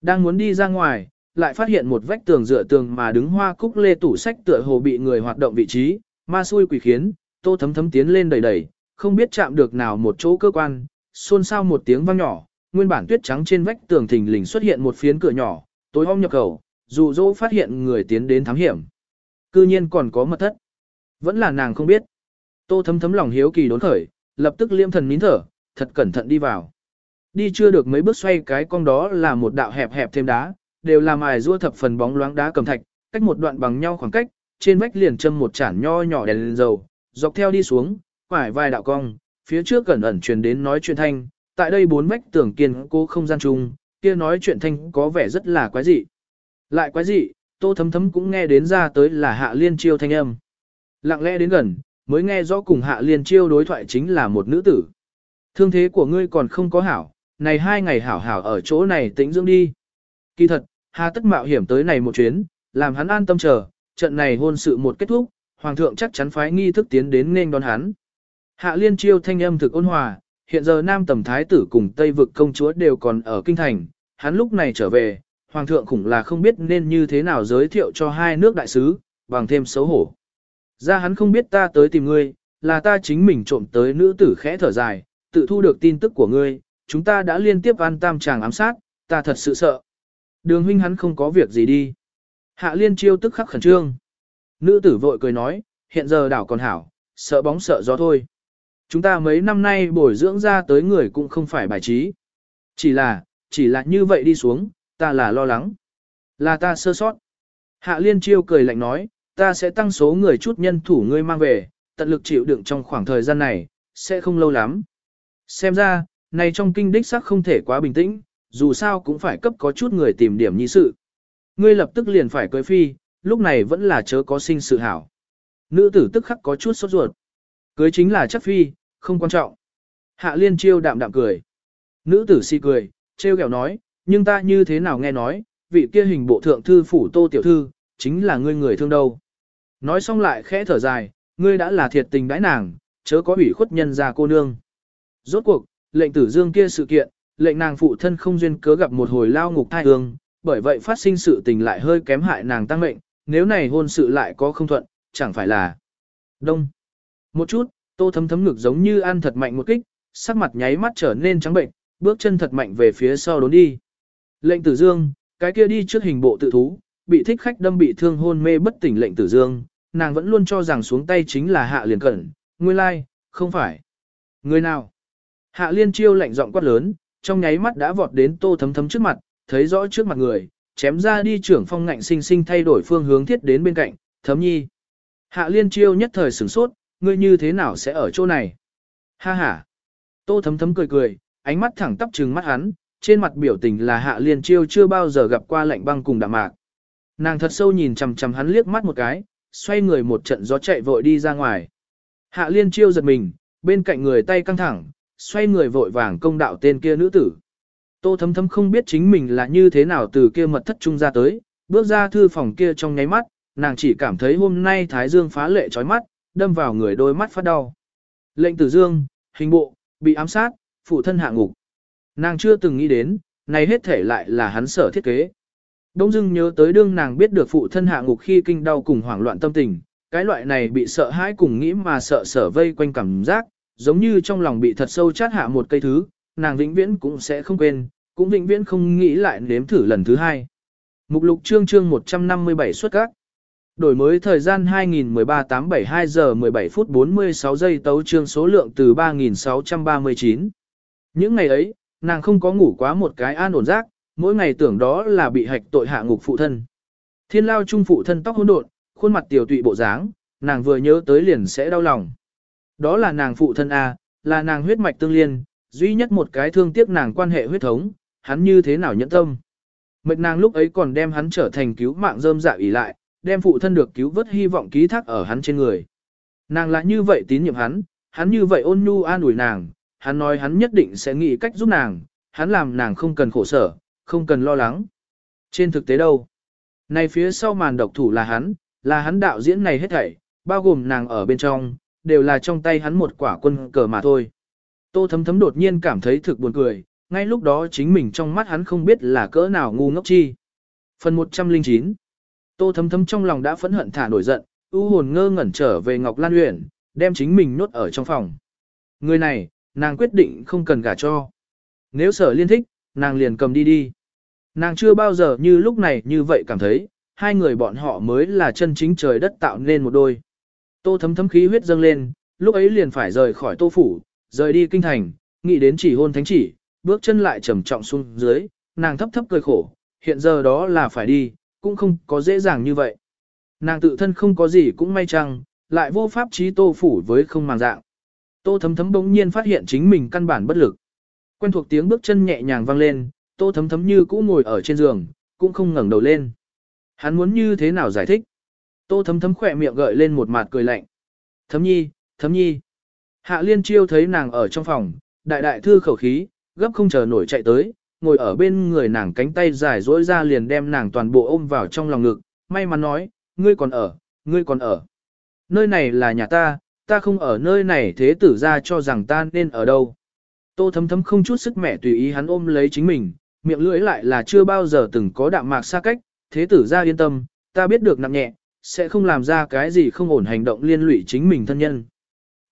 Đang muốn đi ra ngoài, lại phát hiện một vách tường dựa tường mà đứng hoa cúc lê tủ sách tựa hồ bị người hoạt động vị trí, ma xui quỷ khiến, tô thấm thấm tiến lên đầy đầy, không biết chạm được nào một chỗ cơ quan, xôn xao một tiếng vang nhỏ, nguyên bản tuyết trắng trên vách tường thình lình xuất hiện một phiến cửa nhỏ, tối om nhập khẩu, dù dỗ phát hiện người tiến đến thám hiểm. Cư nhiên còn có mật thất. Vẫn là nàng không biết. Tô thấm thấm lòng hiếu kỳ đốn khởi, lập tức liêm thần nín thở, thật cẩn thận đi vào. Đi chưa được mấy bước xoay cái con đó là một đạo hẹp hẹp thêm đá, đều làm ải rua thập phần bóng loáng đá cầm thạch, cách một đoạn bằng nhau khoảng cách, trên vách liền châm một chản nho nhỏ đèn lên dầu, dọc theo đi xuống, quải vài đạo cong, phía trước gần ẩn truyền đến nói chuyện thanh, tại đây bốn vách tường kiên cố không gian chung, kia nói chuyện thanh có vẻ rất là quái dị. Lại quái dị, tô thấm thấm cũng nghe đến ra tới là hạ liên chiêu thanh âm. Lặng lẽ đến gần, mới nghe rõ cùng hạ liên chiêu đối thoại chính là một nữ tử. Thương thế của ngươi còn không có hảo, này hai ngày hảo hảo ở chỗ này tĩnh dưỡng đi. Kỳ thật, hà tất mạo hiểm tới này một chuyến, làm hắn an tâm chờ, trận này hôn sự một kết thúc, hoàng thượng chắc chắn phái nghi thức tiến đến nên đón hắn. Hạ liên chiêu thanh âm thực ôn hòa, hiện giờ nam tầm thái tử cùng tây vực công chúa đều còn ở kinh thành, hắn lúc này trở về, hoàng thượng khủng là không biết nên như thế nào giới thiệu cho hai nước đại sứ, bằng thêm xấu hổ. Ra hắn không biết ta tới tìm ngươi, là ta chính mình trộm tới nữ tử khẽ thở dài, tự thu được tin tức của ngươi, chúng ta đã liên tiếp ăn tam tràng ám sát, ta thật sự sợ. Đường huynh hắn không có việc gì đi. Hạ liên chiêu tức khắc khẩn trương. Nữ tử vội cười nói, hiện giờ đảo còn hảo, sợ bóng sợ gió thôi. Chúng ta mấy năm nay bồi dưỡng ra tới người cũng không phải bài trí. Chỉ là, chỉ là như vậy đi xuống, ta là lo lắng. Là ta sơ sót. Hạ liên chiêu cười lạnh nói, ta sẽ tăng số người chút nhân thủ ngươi mang về, tận lực chịu đựng trong khoảng thời gian này, sẽ không lâu lắm. Xem ra, này trong kinh đích sắc không thể quá bình tĩnh, dù sao cũng phải cấp có chút người tìm điểm nhi sự. Ngươi lập tức liền phải cưới phi, lúc này vẫn là chớ có sinh sự hảo. Nữ tử tức khắc có chút sốt ruột. Cưới chính là chắc phi, không quan trọng. Hạ liên chiêu đạm đạm cười. Nữ tử si cười, trêu ghẹo nói, nhưng ta như thế nào nghe nói, vị kia hình bộ thượng thư phủ tô tiểu thư, chính là ngươi người thương đâu. Nói xong lại khẽ thở dài, ngươi đã là thiệt tình đãi nàng, chớ có ủy khuất nhân ra cô nương. Rốt cuộc, lệnh tử dương kia sự kiện, lệnh nàng phụ thân không duyên cớ gặp một hồi lao ngục thai hương, bởi vậy phát sinh sự tình lại hơi kém hại nàng tăng mệnh, nếu này hôn sự lại có không thuận, chẳng phải là đông. Một chút, tô thấm thấm ngực giống như ăn thật mạnh một kích, sắc mặt nháy mắt trở nên trắng bệnh, bước chân thật mạnh về phía sau đốn đi. Lệnh tử dương, cái kia đi trước hình bộ tự thú, bị thích khách đâm bị thương hôn mê bất tỉnh lệnh tử dương, nàng vẫn luôn cho rằng xuống tay chính là hạ liền cẩn, nguyên lai, không phải. Người nào? Hạ liên chiêu lạnh giọng quát lớn, trong nháy mắt đã vọt đến tô thấm thấm trước mặt, thấy rõ trước mặt người, chém ra đi trưởng phong ngạnh sinh sinh thay đổi phương hướng thiết đến bên cạnh, thấm nhi. Hạ liên chiêu nhất thời sửng sốt, ngươi như thế nào sẽ ở chỗ này? Ha ha. Tô thấm thấm cười cười, ánh mắt thẳng tắp trừng mắt hắn, trên mặt biểu tình là hạ liên chiêu chưa bao giờ gặp qua lạnh băng cùng đạm mạc. Nàng thật sâu nhìn chằm chằm hắn liếc mắt một cái, xoay người một trận gió chạy vội đi ra ngoài. Hạ liên chiêu giật mình, bên cạnh người tay căng thẳng, xoay người vội vàng công đạo tên kia nữ tử. Tô thấm thấm không biết chính mình là như thế nào từ kia mật thất trung ra tới, bước ra thư phòng kia trong nháy mắt, nàng chỉ cảm thấy hôm nay Thái Dương phá lệ chói mắt, đâm vào người đôi mắt phát đau. Lệnh tử Dương, hình bộ, bị ám sát, phụ thân hạ ngục. Nàng chưa từng nghĩ đến, này hết thể lại là hắn sở thiết kế. Đông dưng nhớ tới đương nàng biết được phụ thân hạ ngục khi kinh đau cùng hoảng loạn tâm tình, cái loại này bị sợ hãi cùng nghĩ mà sợ sở vây quanh cảm giác, giống như trong lòng bị thật sâu chát hạ một cây thứ, nàng vĩnh viễn cũng sẽ không quên, cũng vĩnh viễn không nghĩ lại nếm thử lần thứ hai. Mục lục chương chương 157 xuất các. Đổi mới thời gian 2013 872 giờ 17 phút 46 giây tấu chương số lượng từ 3639. Những ngày ấy, nàng không có ngủ quá một cái an ổn giấc, mỗi ngày tưởng đó là bị hạch tội hạ ngục phụ thân. Thiên lao trung phụ thân tóc hỗn độn, khuôn mặt tiểu tụy bộ dáng, nàng vừa nhớ tới liền sẽ đau lòng. Đó là nàng phụ thân A, là nàng huyết mạch tương liên, duy nhất một cái thương tiếc nàng quan hệ huyết thống, hắn như thế nào nhẫn tâm. Mệt nàng lúc ấy còn đem hắn trở thành cứu mạng rơm dạ ỉ lại, đem phụ thân được cứu vớt hy vọng ký thác ở hắn trên người. Nàng lại như vậy tín nhiệm hắn, hắn như vậy ôn nhu an ủi nàng, hắn nói hắn nhất định sẽ nghĩ cách giúp nàng, hắn làm nàng không cần khổ sở, không cần lo lắng. Trên thực tế đâu? Này phía sau màn độc thủ là hắn, là hắn đạo diễn này hết thảy, bao gồm nàng ở bên trong, đều là trong tay hắn một quả quân cờ mà thôi. Tô thấm thấm đột nhiên cảm thấy thực buồn cười, ngay lúc đó chính mình trong mắt hắn không biết là cỡ nào ngu ngốc chi. Phần 109 Tô thấm thấm trong lòng đã phẫn hận thả nổi giận, u hồn ngơ ngẩn trở về Ngọc Lan Uyển, đem chính mình nhốt ở trong phòng. Người này, nàng quyết định không cần gả cho. Nếu sở liên thích, nàng liền cầm đi đi. Nàng chưa bao giờ như lúc này như vậy cảm thấy, hai người bọn họ mới là chân chính trời đất tạo nên một đôi. Tô thấm thấm khí huyết dâng lên, lúc ấy liền phải rời khỏi tô phủ, rời đi kinh thành, nghĩ đến chỉ hôn thánh chỉ, bước chân lại trầm trọng xuống dưới, nàng thấp thấp cười khổ, hiện giờ đó là phải đi, cũng không có dễ dàng như vậy. Nàng tự thân không có gì cũng may chăng, lại vô pháp trí tô phủ với không màng dạng. Tô thấm thấm bỗng nhiên phát hiện chính mình căn bản bất lực. Quen thuộc tiếng bước chân nhẹ nhàng vang lên, tô thấm thấm như cũ ngồi ở trên giường, cũng không ngẩng đầu lên. Hắn muốn như thế nào giải thích? Tô thấm thấm khỏe miệng gợi lên một mặt cười lạnh. Thấm nhi, thấm nhi. Hạ liên chiêu thấy nàng ở trong phòng, đại đại thư khẩu khí, gấp không chờ nổi chạy tới, ngồi ở bên người nàng cánh tay dài dỗi ra liền đem nàng toàn bộ ôm vào trong lòng ngực, may mắn nói, ngươi còn ở, ngươi còn ở. Nơi này là nhà ta, ta không ở nơi này thế tử ra cho rằng ta nên ở đâu. Tô thấm thấm không chút sức mẻ tùy ý hắn ôm lấy chính mình, miệng lưỡi lại là chưa bao giờ từng có đạm mạc xa cách, thế tử ra yên tâm, ta biết được nặng nhẹ, sẽ không làm ra cái gì không ổn hành động liên lụy chính mình thân nhân.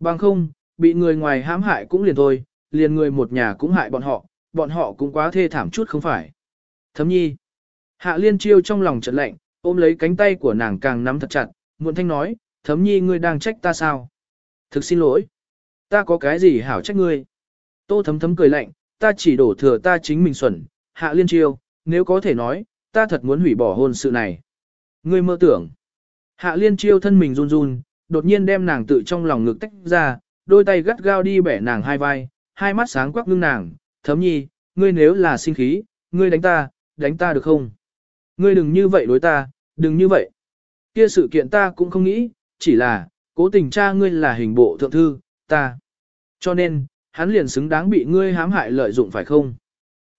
Bằng không, bị người ngoài hãm hại cũng liền thôi, liền người một nhà cũng hại bọn họ, bọn họ cũng quá thê thảm chút không phải. Thấm nhi. Hạ liên chiêu trong lòng chợt lạnh, ôm lấy cánh tay của nàng càng nắm thật chặt, muộn thanh nói, thấm nhi ngươi đang trách ta sao? Thực xin lỗi. Ta có cái gì hảo trách ngươi? Tô thấm thấm cười lạnh, ta chỉ đổ thừa ta chính mình xuẩn, hạ liên chiêu, nếu có thể nói, ta thật muốn hủy bỏ hôn sự này. Ngươi mơ tưởng. Hạ liên chiêu thân mình run run, đột nhiên đem nàng tự trong lòng ngực tách ra, đôi tay gắt gao đi bẻ nàng hai vai, hai mắt sáng quắc ngưng nàng, thấm nhi, ngươi nếu là sinh khí, ngươi đánh ta, đánh ta được không? Ngươi đừng như vậy đối ta, đừng như vậy. Kia sự kiện ta cũng không nghĩ, chỉ là, cố tình cha ngươi là hình bộ thượng thư, ta. Cho nên, hắn liền xứng đáng bị ngươi hãm hại lợi dụng phải không?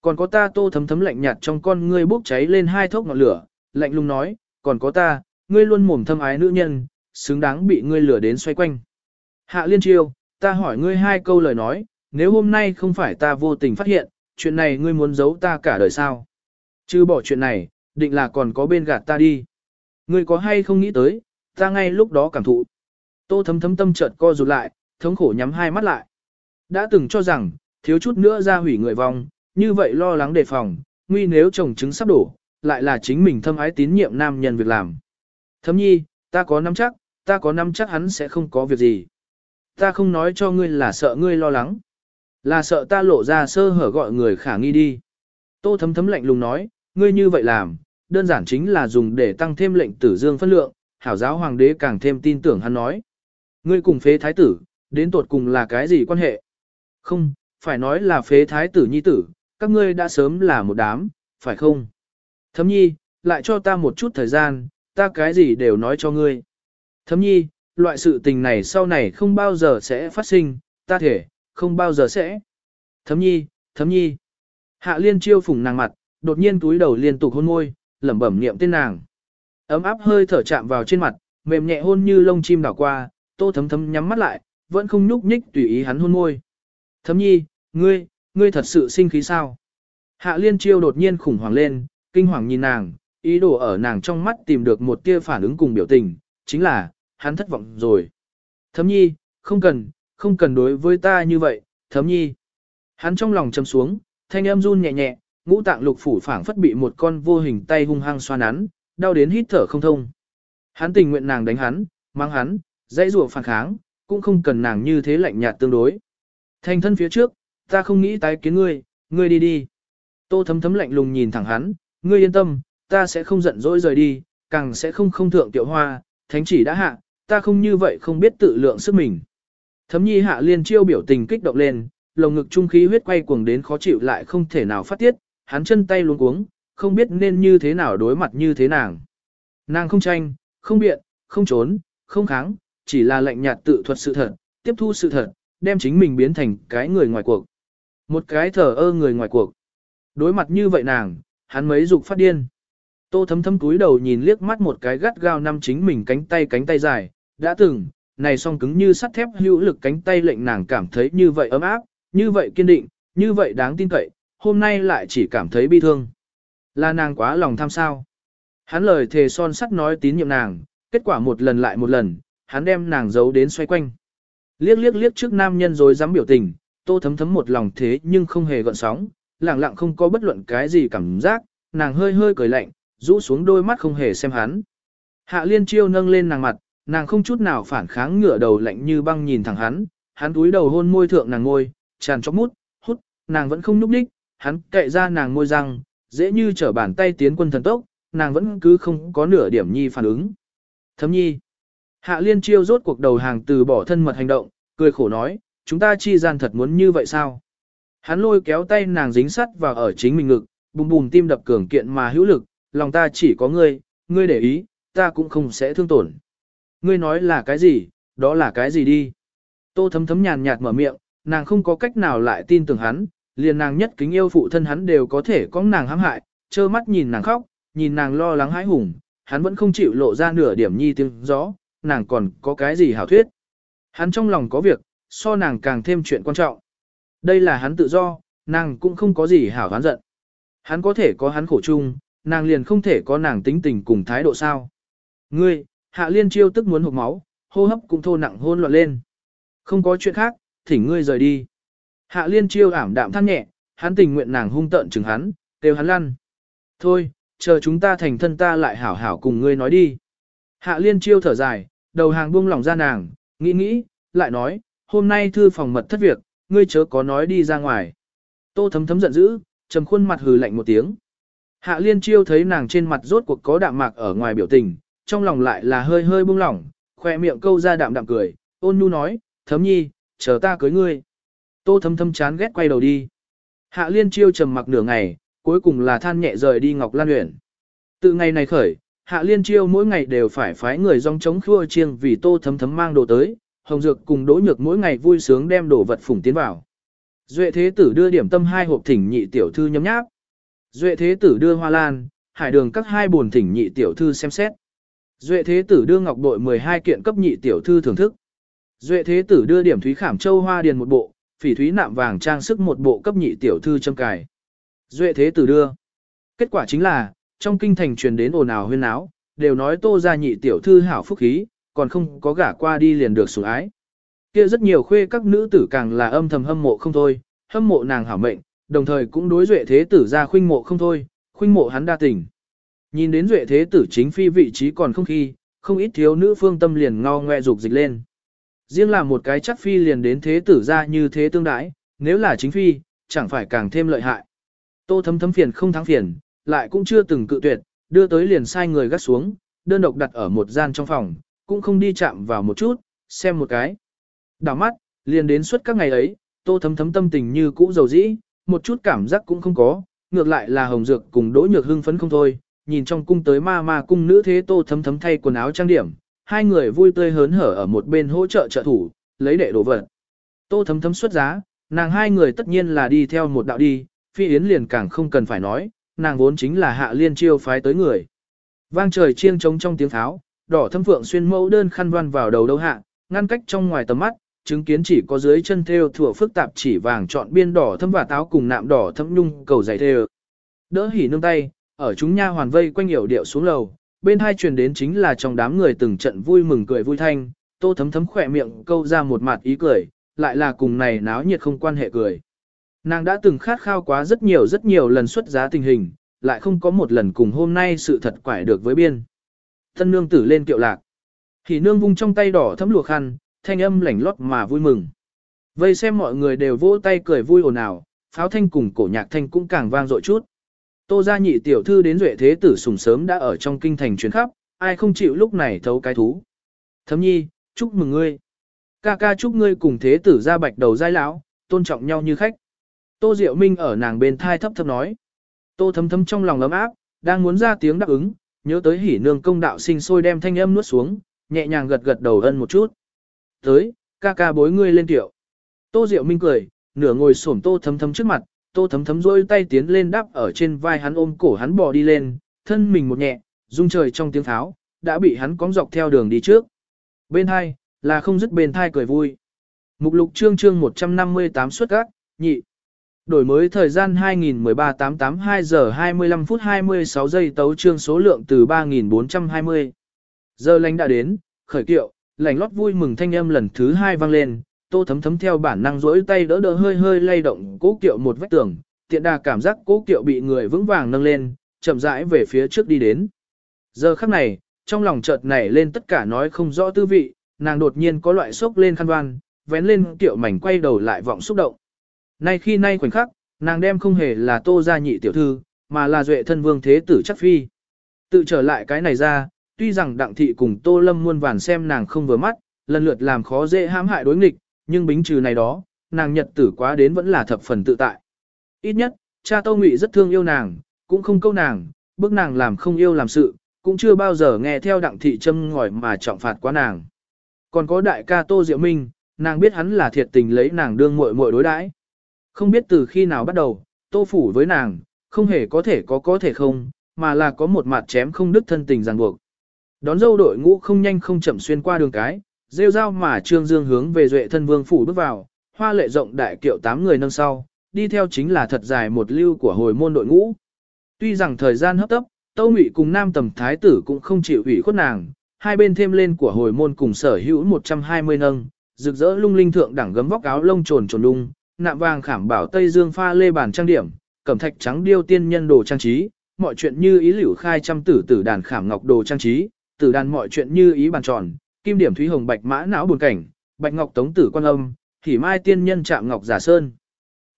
Còn có ta tô thấm thấm lạnh nhạt trong con ngươi bốc cháy lên hai thốc ngọn lửa, lạnh lùng nói, còn có ta, ngươi luôn mồm thâm ái nữ nhân, xứng đáng bị ngươi lừa đến xoay quanh. Hạ liên chiêu, ta hỏi ngươi hai câu lời nói, nếu hôm nay không phải ta vô tình phát hiện, chuyện này ngươi muốn giấu ta cả đời sao? Chứ bỏ chuyện này, định là còn có bên gạt ta đi. Ngươi có hay không nghĩ tới, ta ngay lúc đó cảm thụ. Tô thấm thấm tâm chợt co rụt lại, thống khổ nhắm hai mắt lại. Đã từng cho rằng, thiếu chút nữa ra hủy người vong, như vậy lo lắng đề phòng, nguy nếu chồng trứng sắp đổ, lại là chính mình thâm ái tín nhiệm nam nhân việc làm. Thấm nhi, ta có nắm chắc, ta có nắm chắc hắn sẽ không có việc gì. Ta không nói cho ngươi là sợ ngươi lo lắng. Là sợ ta lộ ra sơ hở gọi người khả nghi đi. Tô thấm thấm lạnh lùng nói, ngươi như vậy làm, đơn giản chính là dùng để tăng thêm lệnh tử dương phân lượng, hảo giáo hoàng đế càng thêm tin tưởng hắn nói. Ngươi cùng phế thái tử, đến tột cùng là cái gì quan hệ? Không, phải nói là phế thái tử nhi tử, các ngươi đã sớm là một đám, phải không? Thấm nhi, lại cho ta một chút thời gian, ta cái gì đều nói cho ngươi. Thấm nhi, loại sự tình này sau này không bao giờ sẽ phát sinh, ta thể, không bao giờ sẽ. Thấm nhi, thấm nhi. Hạ liên chiêu phủng nàng mặt, đột nhiên túi đầu liên tục hôn môi, lẩm bẩm niệm tên nàng. Ấm áp hơi thở chạm vào trên mặt, mềm nhẹ hôn như lông chim đảo qua, tô thấm thấm nhắm mắt lại, vẫn không nhúc nhích tùy ý hắn hôn môi. Thấm nhi, ngươi, ngươi thật sự sinh khí sao? Hạ liên chiêu đột nhiên khủng hoảng lên, kinh hoàng nhìn nàng, ý đồ ở nàng trong mắt tìm được một tia phản ứng cùng biểu tình, chính là, hắn thất vọng rồi. Thấm nhi, không cần, không cần đối với ta như vậy, thấm nhi. Hắn trong lòng châm xuống, thanh âm run nhẹ nhẹ, ngũ tạng lục phủ phảng phất bị một con vô hình tay hung hăng xoa nắn, đau đến hít thở không thông. Hắn tình nguyện nàng đánh hắn, mang hắn, dãy rủa phản kháng, cũng không cần nàng như thế lạnh nhạt tương đối. Thành thân phía trước, ta không nghĩ tái kiến ngươi, ngươi đi đi. Tô thấm thấm lạnh lùng nhìn thẳng hắn, ngươi yên tâm, ta sẽ không giận dỗi rời đi, càng sẽ không không thượng tiểu hoa, thánh chỉ đã hạ, ta không như vậy không biết tự lượng sức mình. Thấm nhi hạ liên chiêu biểu tình kích động lên, lồng ngực trung khí huyết quay cuồng đến khó chịu lại không thể nào phát tiết, hắn chân tay luống cuống, không biết nên như thế nào đối mặt như thế nàng. Nàng không tranh, không biện, không trốn, không kháng, chỉ là lạnh nhạt tự thuật sự thật, tiếp thu sự thật, đem chính mình biến thành cái người ngoài cuộc. Một cái thờ ơ người ngoài cuộc. Đối mặt như vậy nàng, hắn mấy dục phát điên. Tô thấm thấm túi đầu nhìn liếc mắt một cái gắt gao năm chính mình cánh tay cánh tay dài, đã từng, này song cứng như sắt thép hữu lực cánh tay lệnh nàng cảm thấy như vậy ấm áp, như vậy kiên định, như vậy đáng tin cậy, hôm nay lại chỉ cảm thấy bi thương. Là nàng quá lòng tham sao. Hắn lời thề son sắt nói tín nhiệm nàng, kết quả một lần lại một lần, hắn đem nàng giấu đến xoay quanh. Liếc liếc liếc trước nam nhân rồi dám biểu tình, tô thấm thấm một lòng thế nhưng không hề gợn sóng, lặng lặng không có bất luận cái gì cảm giác, nàng hơi hơi cười lạnh, rũ xuống đôi mắt không hề xem hắn. Hạ liên chiêu nâng lên nàng mặt, nàng không chút nào phản kháng ngửa đầu lạnh như băng nhìn thẳng hắn, hắn túi đầu hôn môi thượng nàng ngôi, tràn chóc mút, hút, nàng vẫn không núp đích, hắn cậy ra nàng môi răng, dễ như trở bàn tay tiến quân thần tốc, nàng vẫn cứ không có nửa điểm nhi phản ứng. Thấm nhi. Hạ liên chiêu rốt cuộc đầu hàng từ bỏ thân mật hành động, cười khổ nói, chúng ta chi gian thật muốn như vậy sao? Hắn lôi kéo tay nàng dính sắt vào ở chính mình ngực, bùm bùm tim đập cường kiện mà hữu lực, lòng ta chỉ có ngươi, ngươi để ý, ta cũng không sẽ thương tổn. Ngươi nói là cái gì, đó là cái gì đi. Tô thấm thấm nhàn nhạt mở miệng, nàng không có cách nào lại tin tưởng hắn, liền nàng nhất kính yêu phụ thân hắn đều có thể có nàng hãm hại, trơ mắt nhìn nàng khóc, nhìn nàng lo lắng hãi hùng, hắn vẫn không chịu lộ ra nửa điểm nhi tiếng gió, nàng còn có cái gì hảo thuyết. Hắn trong lòng có việc, so nàng càng thêm chuyện quan trọng. Đây là hắn tự do, nàng cũng không có gì hảo hắn giận. Hắn có thể có hắn khổ chung, nàng liền không thể có nàng tính tình cùng thái độ sao. Ngươi, hạ liên chiêu tức muốn hụt máu, hô hấp cũng thô nặng hôn loạn lên. Không có chuyện khác, thỉnh ngươi rời đi. Hạ liên chiêu ảm đạm than nhẹ, hắn tình nguyện nàng hung tợn chừng hắn, đều hắn lăn. Thôi, chờ chúng ta thành thân ta lại hảo hảo cùng ngươi nói đi. Hạ liên chiêu thở dài, đầu hàng buông lỏng ra nàng, nghĩ nghĩ, lại nói, hôm nay thư phòng mật thất việc, ngươi chớ có nói đi ra ngoài. Tô thấm thấm giận dữ, trầm khuôn mặt hừ lạnh một tiếng. Hạ liên chiêu thấy nàng trên mặt rốt cuộc có đạm mạc ở ngoài biểu tình, trong lòng lại là hơi hơi buông lỏng, khoe miệng câu ra đạm đạm cười, ôn nhu nói, thấm nhi, chờ ta cưới ngươi. Tô thấm thấm chán ghét quay đầu đi. Hạ liên chiêu trầm mặc nửa ngày, cuối cùng là than nhẹ rời đi Ngọc Lan Uyển. Từ ngày này khởi, Hạ Liên Chiêu mỗi ngày đều phải phái người dòng chống khua chiêng vì Tô Thấm Thấm mang đồ tới, Hồng Dược cùng Đỗ Nhược mỗi ngày vui sướng đem đồ vật phủng tiến vào. Duệ Thế Tử đưa điểm tâm hai hộp thỉnh nhị tiểu thư nhấm nháp. Duệ Thế Tử đưa hoa lan, hải đường các hai buồn thỉnh nhị tiểu thư xem xét. Duệ Thế Tử đưa ngọc bội 12 kiện cấp nhị tiểu thư thưởng thức. Duệ Thế Tử đưa điểm thúy khảm châu hoa điền một bộ, phỉ thúy nạm vàng trang sức một bộ cấp nhị tiểu thư châm cài. Duệ Thế Tử đưa. Kết quả chính là, trong kinh thành truyền đến ồn ào huyên náo, đều nói tô ra nhị tiểu thư hảo phúc khí, còn không có gả qua đi liền được sủng ái. Kia rất nhiều khuê các nữ tử càng là âm thầm hâm mộ không thôi, hâm mộ nàng hảo mệnh, đồng thời cũng đối duệ thế tử ra khuynh mộ không thôi, khuynh mộ hắn đa tình. Nhìn đến duệ thế tử chính phi vị trí còn không khi, không ít thiếu nữ phương tâm liền ngao ngoe dục dịch lên. Riêng là một cái chắc phi liền đến thế tử ra như thế tương đãi, nếu là chính phi, chẳng phải càng thêm lợi hại. Tô thấm thấm phiền không thắng phiền, lại cũng chưa từng cự tuyệt, đưa tới liền sai người gắt xuống, đơn độc đặt ở một gian trong phòng, cũng không đi chạm vào một chút, xem một cái. Đảo mắt, liền đến suốt các ngày ấy, tô thấm thấm tâm tình như cũ dầu dĩ, một chút cảm giác cũng không có, ngược lại là hồng dược cùng đỗ nhược hưng phấn không thôi, nhìn trong cung tới ma ma cung nữ thế tô thấm thấm thay quần áo trang điểm, hai người vui tươi hớn hở ở một bên hỗ trợ trợ thủ, lấy đệ đồ vật. Tô thấm thấm xuất giá, nàng hai người tất nhiên là đi theo một đạo đi, phi yến liền càng không cần phải nói, nàng vốn chính là hạ liên chiêu phái tới người. Vang trời chiêng trống trong tiếng tháo, đỏ thâm phượng xuyên mẫu đơn khăn văn vào đầu đâu hạ, ngăn cách trong ngoài tầm mắt, chứng kiến chỉ có dưới chân thêu thủa phức tạp chỉ vàng chọn biên đỏ thâm và táo cùng nạm đỏ thâm nhung cầu dày thêu. Đỡ hỉ nương tay, ở chúng nha hoàn vây quanh hiểu điệu xuống lầu, bên hai truyền đến chính là trong đám người từng trận vui mừng cười vui thanh, tô thấm thấm khỏe miệng câu ra một mặt ý cười, lại là cùng này náo nhiệt không quan hệ cười. Nàng đã từng khát khao quá rất nhiều rất nhiều lần xuất giá tình hình, lại không có một lần cùng hôm nay sự thật quải được với biên. thân nương tử lên kiệu lạc. hỉ nương vung trong tay đỏ thấm lụa khăn, thanh âm lảnh lót mà vui mừng. Vây xem mọi người đều vỗ tay cười vui ồn ào, pháo thanh cùng cổ nhạc thanh cũng càng vang dội chút. Tô gia nhị tiểu thư đến duệ thế tử sùng sớm đã ở trong kinh thành chuyến khắp, ai không chịu lúc này thấu cái thú. Thấm nhi, chúc mừng ngươi. Ca ca chúc ngươi cùng thế tử ra bạch đầu giai lão, tôn trọng nhau như khách. Tô Diệu Minh ở nàng bên thai thấp thấp nói. Tô thấm thấm trong lòng ấm áp, đang muốn ra tiếng đáp ứng, nhớ tới hỉ nương công đạo sinh sôi đem thanh âm nuốt xuống, nhẹ nhàng gật gật đầu ân một chút. Tới, ca ca bối ngươi lên tiểu. Tô Diệu Minh cười, nửa ngồi xổm tô thấm thấm trước mặt, tô thấm thấm rôi tay tiến lên đắp ở trên vai hắn ôm cổ hắn bò đi lên, thân mình một nhẹ, rung trời trong tiếng tháo, đã bị hắn cóng dọc theo đường đi trước. Bên hai, là không dứt bên thai cười vui. Mục lục chương chương 158 xuất các, nhị. Đổi mới thời gian 2013 882 giờ 25 phút 26 giây tấu trương số lượng từ 3420. Giờ lành đã đến, khởi kiệu, lành lót vui mừng thanh âm lần thứ hai vang lên, tô thấm thấm theo bản năng rỗi tay đỡ đỡ hơi hơi lay động cố kiệu một vách tường, tiện đà cảm giác cố kiệu bị người vững vàng nâng lên, chậm rãi về phía trước đi đến. Giờ khắc này, trong lòng chợt nảy lên tất cả nói không rõ tư vị, nàng đột nhiên có loại sốc lên khăn đoan, vén lên kiệu mảnh quay đầu lại vọng xúc động. Nay khi nay khoảnh khắc, nàng đem không hề là tô gia nhị tiểu thư, mà là duệ thân vương thế tử chắc phi. Tự trở lại cái này ra, tuy rằng đặng thị cùng tô lâm muôn vàn xem nàng không vừa mắt, lần lượt làm khó dễ hãm hại đối nghịch, nhưng bính trừ này đó, nàng nhật tử quá đến vẫn là thập phần tự tại. Ít nhất, cha tô ngụy rất thương yêu nàng, cũng không câu nàng, bước nàng làm không yêu làm sự, cũng chưa bao giờ nghe theo đặng thị châm ngòi mà trọng phạt quá nàng. Còn có đại ca tô diệu minh, nàng biết hắn là thiệt tình lấy nàng đương muội muội đối đãi. Không biết từ khi nào bắt đầu, tô phủ với nàng, không hề có thể có có thể không, mà là có một mặt chém không đứt thân tình ràng buộc. Đón dâu đội ngũ không nhanh không chậm xuyên qua đường cái, rêu rao mà trương dương hướng về duệ thân vương phủ bước vào, hoa lệ rộng đại kiệu tám người nâng sau, đi theo chính là thật dài một lưu của hồi môn đội ngũ. Tuy rằng thời gian hấp tấp, Tâu Ngụy cùng nam tầm thái tử cũng không chịu ủy khuất nàng, hai bên thêm lên của hồi môn cùng sở hữu 120 nâng, rực rỡ lung linh thượng đẳng gấm vóc áo lông trồn trồn đung, nạm vàng khảm bảo tây dương pha lê bản trang điểm, cẩm thạch trắng điêu tiên nhân đồ trang trí, mọi chuyện như ý liễu khai trăm tử tử đàn khảm ngọc đồ trang trí, tử đàn mọi chuyện như ý bàn tròn, kim điểm thúy hồng bạch mã não buồn cảnh, bạch ngọc tống tử quan âm, hỉ mai tiên nhân chạm ngọc giả sơn.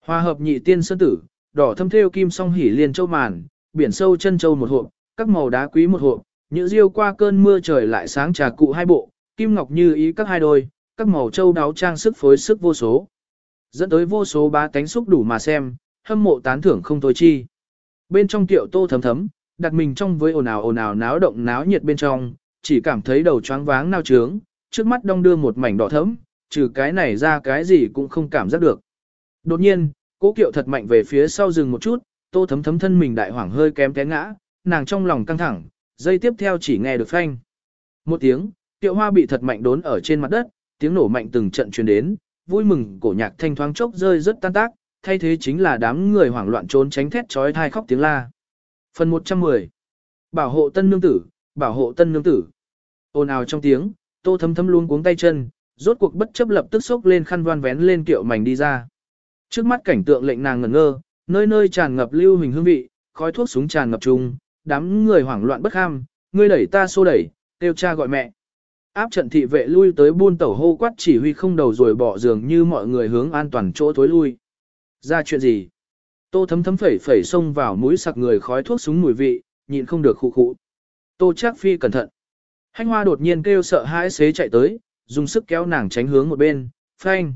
Hòa hợp nhị tiên sơn tử, đỏ thâm thêu kim song hỉ liên châu màn, biển sâu chân châu một hộp, các màu đá quý một hộp, những diêu qua cơn mưa trời lại sáng trà cụ hai bộ, kim ngọc như ý các hai đôi, các màu châu đáo trang sức phối sức vô số. Dẫn tới vô số bá tánh xúc đủ mà xem, hâm mộ tán thưởng không thôi chi. Bên trong tiệu tô thấm thấm, đặt mình trong với ồn ào ồn ào náo động náo nhiệt bên trong, chỉ cảm thấy đầu choáng váng nao trướng, trước mắt đong đưa một mảnh đỏ thẫm trừ cái này ra cái gì cũng không cảm giác được. Đột nhiên, cố kiệu thật mạnh về phía sau rừng một chút, tô thấm thấm thân mình đại hoảng hơi kém té ngã, nàng trong lòng căng thẳng, dây tiếp theo chỉ nghe được phanh. Một tiếng, tiệu hoa bị thật mạnh đốn ở trên mặt đất, tiếng nổ mạnh từng trận truyền đến, vui mừng cổ nhạc thanh thoáng chốc rơi rất tan tác, thay thế chính là đám người hoảng loạn trốn tránh thét chói thai khóc tiếng la. Phần 110 Bảo hộ tân nương tử, bảo hộ tân nương tử. Ồn ào trong tiếng, tô thấm thấm luôn cuống tay chân, rốt cuộc bất chấp lập tức xốc lên khăn voan vén lên kiệu mảnh đi ra. Trước mắt cảnh tượng lệnh nàng ngẩn ngơ, nơi nơi tràn ngập lưu hình hương vị, khói thuốc súng tràn ngập trùng, đám người hoảng loạn bất ham, ngươi đẩy ta xô đẩy, kêu cha gọi mẹ. Áp trận thị vệ lui tới buôn tẩu hô quát chỉ huy không đầu rồi bỏ giường như mọi người hướng an toàn chỗ thối lui. Ra chuyện gì? Tô thấm thấm phẩy phẩy xông vào mũi sặc người khói thuốc súng mùi vị, nhịn không được khụ khụ. Tô Trác phi cẩn thận. Hanh hoa đột nhiên kêu sợ hãi xế chạy tới, dùng sức kéo nàng tránh hướng một bên, phanh.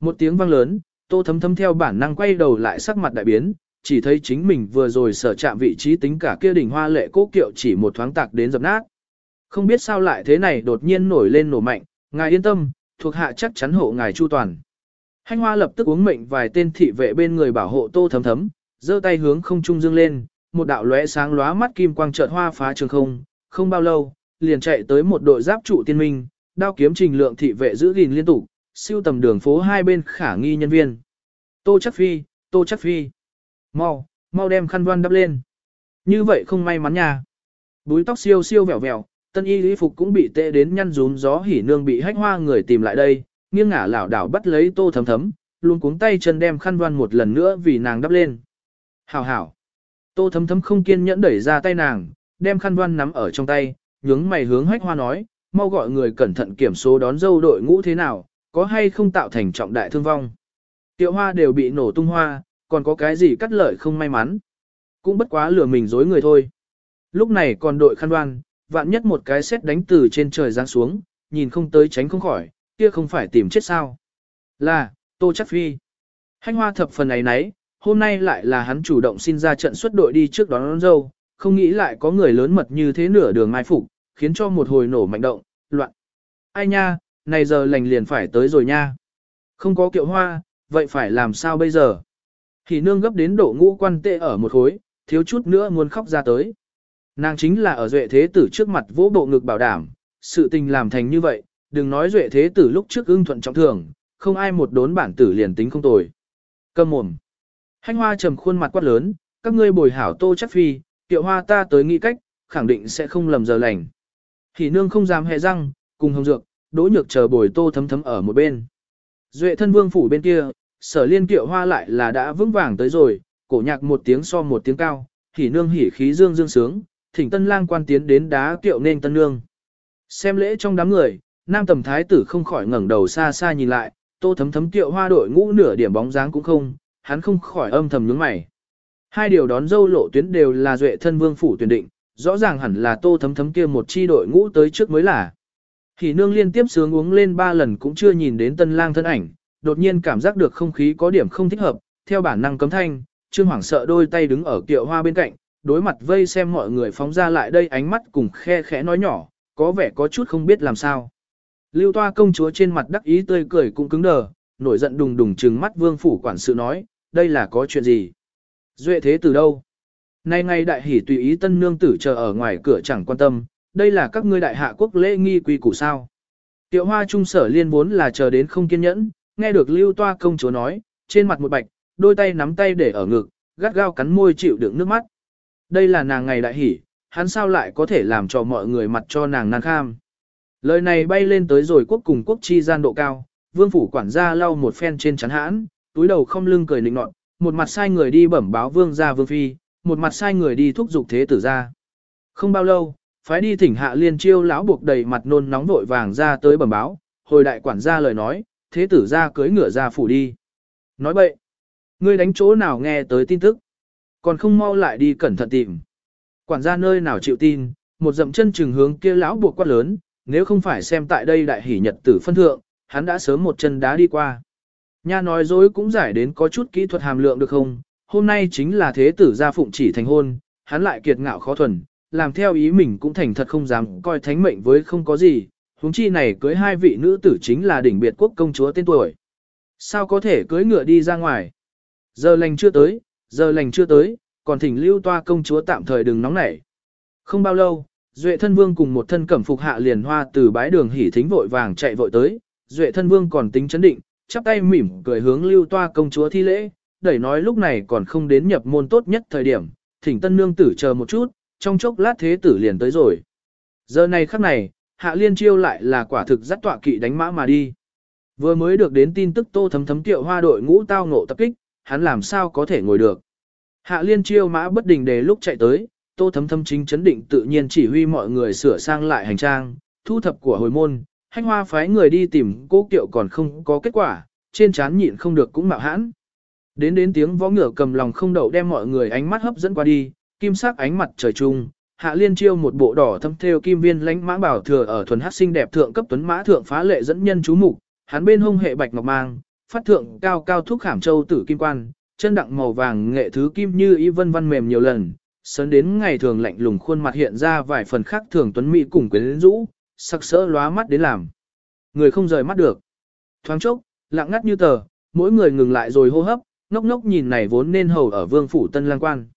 Một tiếng vang lớn, tô thấm thấm theo bản năng quay đầu lại sắc mặt đại biến, chỉ thấy chính mình vừa rồi sở chạm vị trí tính cả kia đỉnh hoa lệ cố kiệu chỉ một thoáng tạc đến dập nát. Không biết sao lại thế này đột nhiên nổi lên nổ mạnh, ngài yên tâm, thuộc hạ chắc chắn hộ ngài chu toàn. Hanh hoa lập tức uống mệnh vài tên thị vệ bên người bảo hộ tô thấm thấm, giơ tay hướng không trung dương lên, một đạo lóe sáng lóa mắt kim quang chợt hoa phá trường không, không bao lâu, liền chạy tới một đội giáp trụ tiên minh, đao kiếm trình lượng thị vệ giữ gìn liên tục, siêu tầm đường phố hai bên khả nghi nhân viên. Tô chắc phi, tô chắc phi. Mau, mau đem khăn voan đắp lên. Như vậy không may mắn nha. Búi tóc siêu siêu vẹo vẹo, tân y lý phục cũng bị tệ đến nhăn rúm gió hỉ nương bị hách hoa người tìm lại đây, nghiêng ngả lảo đảo bắt lấy tô thấm thấm, luôn cuống tay chân đem khăn đoan một lần nữa vì nàng đắp lên. Hảo hảo. Tô thấm thấm không kiên nhẫn đẩy ra tay nàng, đem khăn đoan nắm ở trong tay, nhướng mày hướng hách hoa nói, mau gọi người cẩn thận kiểm số đón dâu đội ngũ thế nào, có hay không tạo thành trọng đại thương vong. Tiệu hoa đều bị nổ tung hoa, còn có cái gì cắt lợi không may mắn. Cũng bất quá lừa mình dối người thôi. Lúc này còn đội khăn đoan, vạn nhất một cái xét đánh từ trên trời giáng xuống, nhìn không tới tránh không khỏi, kia không phải tìm chết sao. Là, Tô Chắc Phi. Hanh hoa thập phần ấy nấy, hôm nay lại là hắn chủ động xin ra trận xuất đội đi trước đón, đón dâu, không nghĩ lại có người lớn mật như thế nửa đường mai phục, khiến cho một hồi nổ mạnh động, loạn. Ai nha, này giờ lành liền phải tới rồi nha. Không có kiệu hoa, vậy phải làm sao bây giờ? Thì nương gấp đến độ ngũ quan tệ ở một khối, thiếu chút nữa muốn khóc ra tới. Nàng chính là ở duệ thế tử trước mặt vỗ bộ ngực bảo đảm, sự tình làm thành như vậy, đừng nói duệ thế tử lúc trước ưng thuận trọng thường, không ai một đốn bản tử liền tính không tồi. Cầm mồm. Hanh hoa trầm khuôn mặt quát lớn, các ngươi bồi hảo tô chắc phi, tiệu hoa ta tới nghĩ cách, khẳng định sẽ không lầm giờ lành. Thì nương không dám hề răng, cùng hồng dược, đỗ nhược chờ bồi tô thấm thấm ở một bên. Duệ thân vương phủ bên kia, sở liên tiệu hoa lại là đã vững vàng tới rồi, cổ nhạc một tiếng so một tiếng cao, thì nương hỉ khí dương dương sướng, thỉnh tân lang quan tiến đến đá tiệu nên tân nương. Xem lễ trong đám người, nam tầm thái tử không khỏi ngẩng đầu xa xa nhìn lại, tô thấm thấm tiệu hoa đội ngũ nửa điểm bóng dáng cũng không, hắn không khỏi âm thầm nhướng mày. Hai điều đón dâu lộ tuyến đều là duệ thân vương phủ tuyển định, rõ ràng hẳn là tô thấm thấm kia một chi đội ngũ tới trước mới là. Thì nương liên tiếp sướng uống lên ba lần cũng chưa nhìn đến tân lang thân ảnh, đột nhiên cảm giác được không khí có điểm không thích hợp, theo bản năng cấm thanh, Trương Hoảng sợ đôi tay đứng ở kiệu hoa bên cạnh, đối mặt vây xem mọi người phóng ra lại đây ánh mắt cùng khe khẽ nói nhỏ, có vẻ có chút không biết làm sao. Lưu toa công chúa trên mặt đắc ý tươi cười cũng cứng đờ, nổi giận đùng đùng trừng mắt vương phủ quản sự nói, đây là có chuyện gì? Duệ thế từ đâu? Nay ngày đại hỷ tùy ý tân nương tử chờ ở ngoài cửa chẳng quan tâm, đây là các ngươi đại hạ quốc lễ nghi quy củ sao. Tiệu hoa trung sở liên vốn là chờ đến không kiên nhẫn, nghe được lưu toa công chúa nói, trên mặt một bạch, đôi tay nắm tay để ở ngực, gắt gao cắn môi chịu đựng nước mắt. Đây là nàng ngày đại hỷ, hắn sao lại có thể làm cho mọi người mặt cho nàng nan kham. Lời này bay lên tới rồi quốc cùng quốc chi gian độ cao, vương phủ quản gia lau một phen trên chắn hãn, túi đầu không lưng cười nịnh nọt, một mặt sai người đi bẩm báo vương gia vương phi, một mặt sai người đi thúc giục thế tử ra. Không bao lâu, phái đi thỉnh hạ liên chiêu lão buộc đầy mặt nôn nóng vội vàng ra tới bẩm báo, hồi đại quản gia lời nói, thế tử ra cưới ngựa ra phủ đi. Nói bậy, ngươi đánh chỗ nào nghe tới tin tức, còn không mau lại đi cẩn thận tìm. Quản gia nơi nào chịu tin, một dậm chân trừng hướng kia lão buộc quát lớn, nếu không phải xem tại đây đại hỷ nhật tử phân thượng, hắn đã sớm một chân đá đi qua. Nha nói dối cũng giải đến có chút kỹ thuật hàm lượng được không, hôm nay chính là thế tử gia phụng chỉ thành hôn, hắn lại kiệt ngạo khó thuần, làm theo ý mình cũng thành thật không dám coi thánh mệnh với không có gì, huống chi này cưới hai vị nữ tử chính là đỉnh biệt quốc công chúa tên tuổi. Sao có thể cưới ngựa đi ra ngoài? Giờ lành chưa tới, giờ lành chưa tới, còn thỉnh lưu toa công chúa tạm thời đừng nóng nảy. Không bao lâu, Duệ thân vương cùng một thân cẩm phục hạ liền hoa từ bái đường hỉ thính vội vàng chạy vội tới, Duệ thân vương còn tính chấn định, chắp tay mỉm cười hướng lưu toa công chúa thi lễ, đẩy nói lúc này còn không đến nhập môn tốt nhất thời điểm, thỉnh tân nương tử chờ một chút, trong chốc lát thế tử liền tới rồi. Giờ này khắc này, hạ liên chiêu lại là quả thực dắt tọa kỵ đánh mã mà đi. Vừa mới được đến tin tức tô thấm thấm tiệu hoa đội ngũ tao ngộ tập kích, hắn làm sao có thể ngồi được. Hạ liên chiêu mã bất đình để lúc chạy tới, tô thấm thấm chính chấn định tự nhiên chỉ huy mọi người sửa sang lại hành trang, thu thập của hồi môn, hách hoa phái người đi tìm cố kiệu còn không có kết quả, trên chán nhịn không được cũng mạo hãn. Đến đến tiếng võ ngựa cầm lòng không đậu đem mọi người ánh mắt hấp dẫn qua đi, kim sắc ánh mặt trời trung, hạ liên chiêu một bộ đỏ thâm theo kim viên lánh mã bảo thừa ở thuần hát xinh đẹp thượng cấp tuấn mã thượng phá lệ dẫn nhân chú mục, hắn bên hông hệ bạch ngọc mang, phát thượng cao cao thúc khảm châu tử kim quan, chân đặng màu vàng nghệ thứ kim như y vân văn mềm nhiều lần, sớn đến ngày thường lạnh lùng khuôn mặt hiện ra vài phần khác thường tuấn mỹ cùng quyến rũ, sắc sỡ lóa mắt đến làm. Người không rời mắt được. Thoáng chốc, lặng ngắt như tờ, mỗi người ngừng lại rồi hô hấp, ngốc ngốc nhìn này vốn nên hầu ở vương phủ tân lang quan.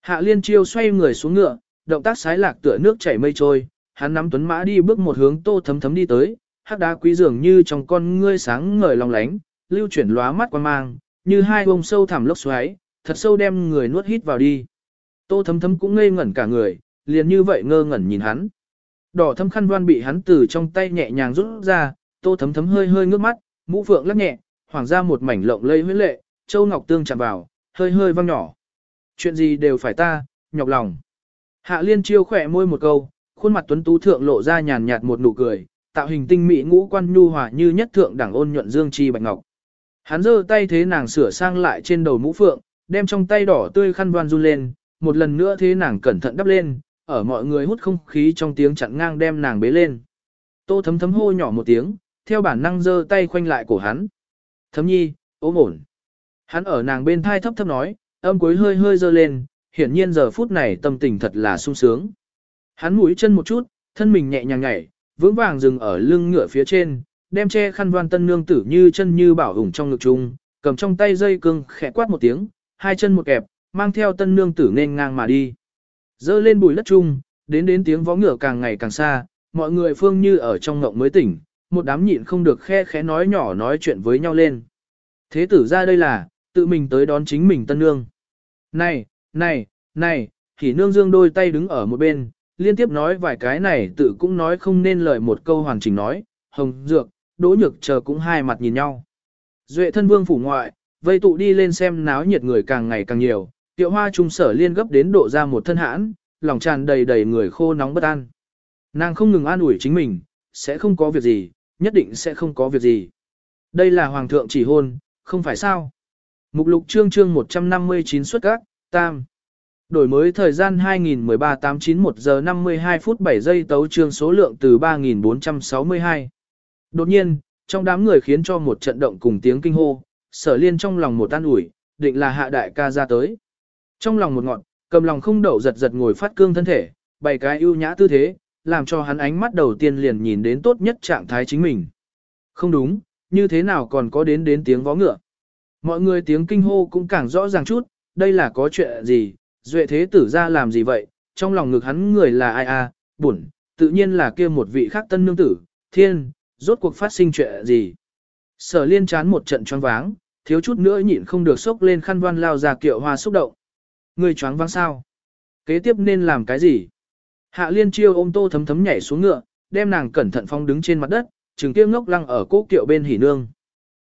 Hạ liên chiêu xoay người xuống ngựa, động tác sái lạc tựa nước chảy mây trôi, hắn nắm tuấn mã đi bước một hướng tô thấm thấm đi tới, hắc đá quý dường như trong con ngươi sáng ngời long lánh, lưu chuyển lóa mắt quan mang, như hai bông sâu thẳm lốc xoáy, thật sâu đem người nuốt hít vào đi. Tô thấm thấm cũng ngây ngẩn cả người, liền như vậy ngơ ngẩn nhìn hắn. Đỏ thâm khăn voan bị hắn từ trong tay nhẹ nhàng rút ra, tô thấm thấm hơi hơi ngước mắt, mũ phượng lắc nhẹ, hoàng ra một mảnh lộng lây huyết lệ, châu ngọc tương chạm vào, hơi hơi văng nhỏ. Chuyện gì đều phải ta, nhọc lòng. Hạ liên chiêu khỏe môi một câu, khuôn mặt tuấn tú thượng lộ ra nhàn nhạt một nụ cười, tạo hình tinh mỹ ngũ quan nhu hòa như nhất thượng đẳng ôn nhuận dương chi bạch ngọc. Hắn giơ tay thế nàng sửa sang lại trên đầu mũ phượng, đem trong tay đỏ tươi khăn voan run lên, một lần nữa thế nàng cẩn thận đắp lên, ở mọi người hút không khí trong tiếng chặn ngang đem nàng bế lên. Tô thấm thấm hô nhỏ một tiếng, theo bản năng giơ tay khoanh lại cổ hắn. Thấm nhi, ốm ổn. Hắn ở nàng bên thai thấp thấp nói, âm cuối hơi hơi giơ lên, hiển nhiên giờ phút này tâm tình thật là sung sướng. Hắn mũi chân một chút, thân mình nhẹ nhàng nhảy, vững vàng dừng ở lưng ngựa phía trên, đem che khăn đoan tân nương tử như chân như bảo hùng trong ngực chung, cầm trong tay dây cương khẽ quát một tiếng, hai chân một kẹp, mang theo tân nương tử nên ngang mà đi. Dơ lên bùi đất chung, đến đến tiếng vó ngựa càng ngày càng xa, mọi người phương như ở trong ngộng mới tỉnh, một đám nhịn không được khe khẽ nói nhỏ nói chuyện với nhau lên. Thế tử ra đây là, tự mình tới đón chính mình tân nương. Này, này, này, thì nương dương đôi tay đứng ở một bên, liên tiếp nói vài cái này tự cũng nói không nên lời một câu hoàn chỉnh nói, hồng dược, đỗ nhược chờ cũng hai mặt nhìn nhau. Duệ thân vương phủ ngoại, vây tụ đi lên xem náo nhiệt người càng ngày càng nhiều, tiệu hoa trung sở liên gấp đến độ ra một thân hãn, lòng tràn đầy đầy người khô nóng bất an. Nàng không ngừng an ủi chính mình, sẽ không có việc gì, nhất định sẽ không có việc gì. Đây là hoàng thượng chỉ hôn, không phải sao. Mục lục chương chương 159 xuất các, tam. Đổi mới thời gian 2013 891 giờ 52 phút 7 giây tấu chương số lượng từ 3462. Đột nhiên, trong đám người khiến cho một trận động cùng tiếng kinh hô, sở liên trong lòng một an ủi, định là hạ đại ca ra tới. Trong lòng một ngọn, cầm lòng không đậu giật giật ngồi phát cương thân thể, bày cái ưu nhã tư thế, làm cho hắn ánh mắt đầu tiên liền nhìn đến tốt nhất trạng thái chính mình. Không đúng, như thế nào còn có đến đến tiếng vó ngựa. Mọi người tiếng kinh hô cũng càng rõ ràng chút, đây là có chuyện gì, duệ thế tử ra làm gì vậy, trong lòng ngực hắn người là ai a, à, buồn, tự nhiên là kia một vị khác tân nương tử, thiên, rốt cuộc phát sinh chuyện gì. Sở liên chán một trận choáng váng, thiếu chút nữa nhịn không được sốc lên khăn văn lao ra kiệu hoa xúc động ngươi choáng váng sao? Kế tiếp nên làm cái gì? Hạ liên chiêu ôm tô thấm thấm nhảy xuống ngựa, đem nàng cẩn thận phong đứng trên mặt đất, trừng kia ngốc lăng ở cố kiệu bên hỉ nương.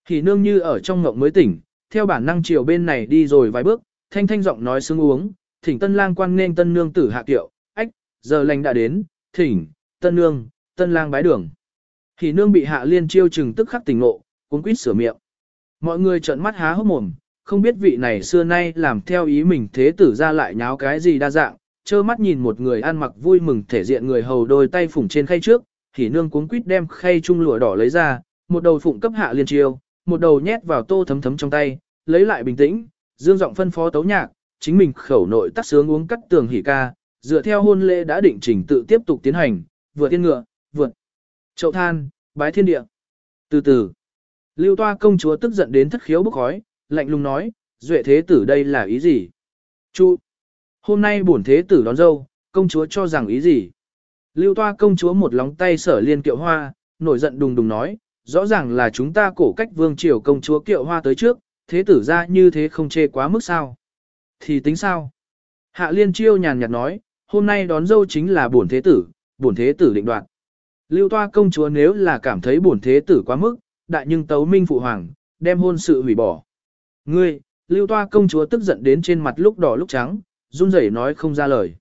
Hỉ nương như ở trong ngộng mới tỉnh, theo bản năng chiều bên này đi rồi vài bước, thanh thanh giọng nói sướng uống, thỉnh tân lang quan nên tân nương tử hạ kiệu, ách, giờ lành đã đến, thỉnh, tân nương, tân lang bái đường. Hỉ nương bị hạ liên chiêu trừng tức khắc tỉnh ngộ, cuốn quýt sửa miệng. Mọi người trợn mắt há hốc mồm, không biết vị này xưa nay làm theo ý mình thế tử ra lại nháo cái gì đa dạng, trơ mắt nhìn một người ăn mặc vui mừng thể diện người hầu đôi tay phủng trên khay trước, thì nương cuống quýt đem khay chung lụa đỏ lấy ra, một đầu phụng cấp hạ liên chiêu, một đầu nhét vào tô thấm thấm trong tay, lấy lại bình tĩnh, dương giọng phân phó tấu nhạc, chính mình khẩu nội tắt sướng uống cắt tường hỉ ca, dựa theo hôn lễ đã định trình tự tiếp tục tiến hành, vừa tiên ngựa, vượt chậu than, bái thiên địa. Từ từ, lưu toa công chúa tức giận đến thất khiếu bốc khói, lạnh lùng nói, duệ thế tử đây là ý gì? Chu, hôm nay bổn thế tử đón dâu, công chúa cho rằng ý gì? Lưu toa công chúa một lóng tay sở liên kiệu hoa, nổi giận đùng đùng nói, rõ ràng là chúng ta cổ cách vương triều công chúa kiệu hoa tới trước, thế tử ra như thế không chê quá mức sao? Thì tính sao? Hạ liên chiêu nhàn nhạt nói, hôm nay đón dâu chính là bổn thế tử, bổn thế tử định đoạt. Lưu toa công chúa nếu là cảm thấy bổn thế tử quá mức, đại nhưng tấu minh phụ hoàng, đem hôn sự hủy bỏ. Ngươi, lưu toa công chúa tức giận đến trên mặt lúc đỏ lúc trắng, run rẩy nói không ra lời.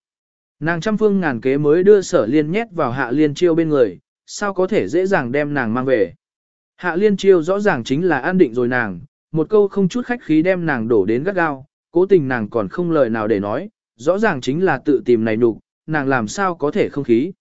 Nàng trăm phương ngàn kế mới đưa sở liên nhét vào hạ liên chiêu bên người, sao có thể dễ dàng đem nàng mang về. Hạ liên chiêu rõ ràng chính là an định rồi nàng, một câu không chút khách khí đem nàng đổ đến gắt gao, cố tình nàng còn không lời nào để nói, rõ ràng chính là tự tìm này nụ, nàng làm sao có thể không khí.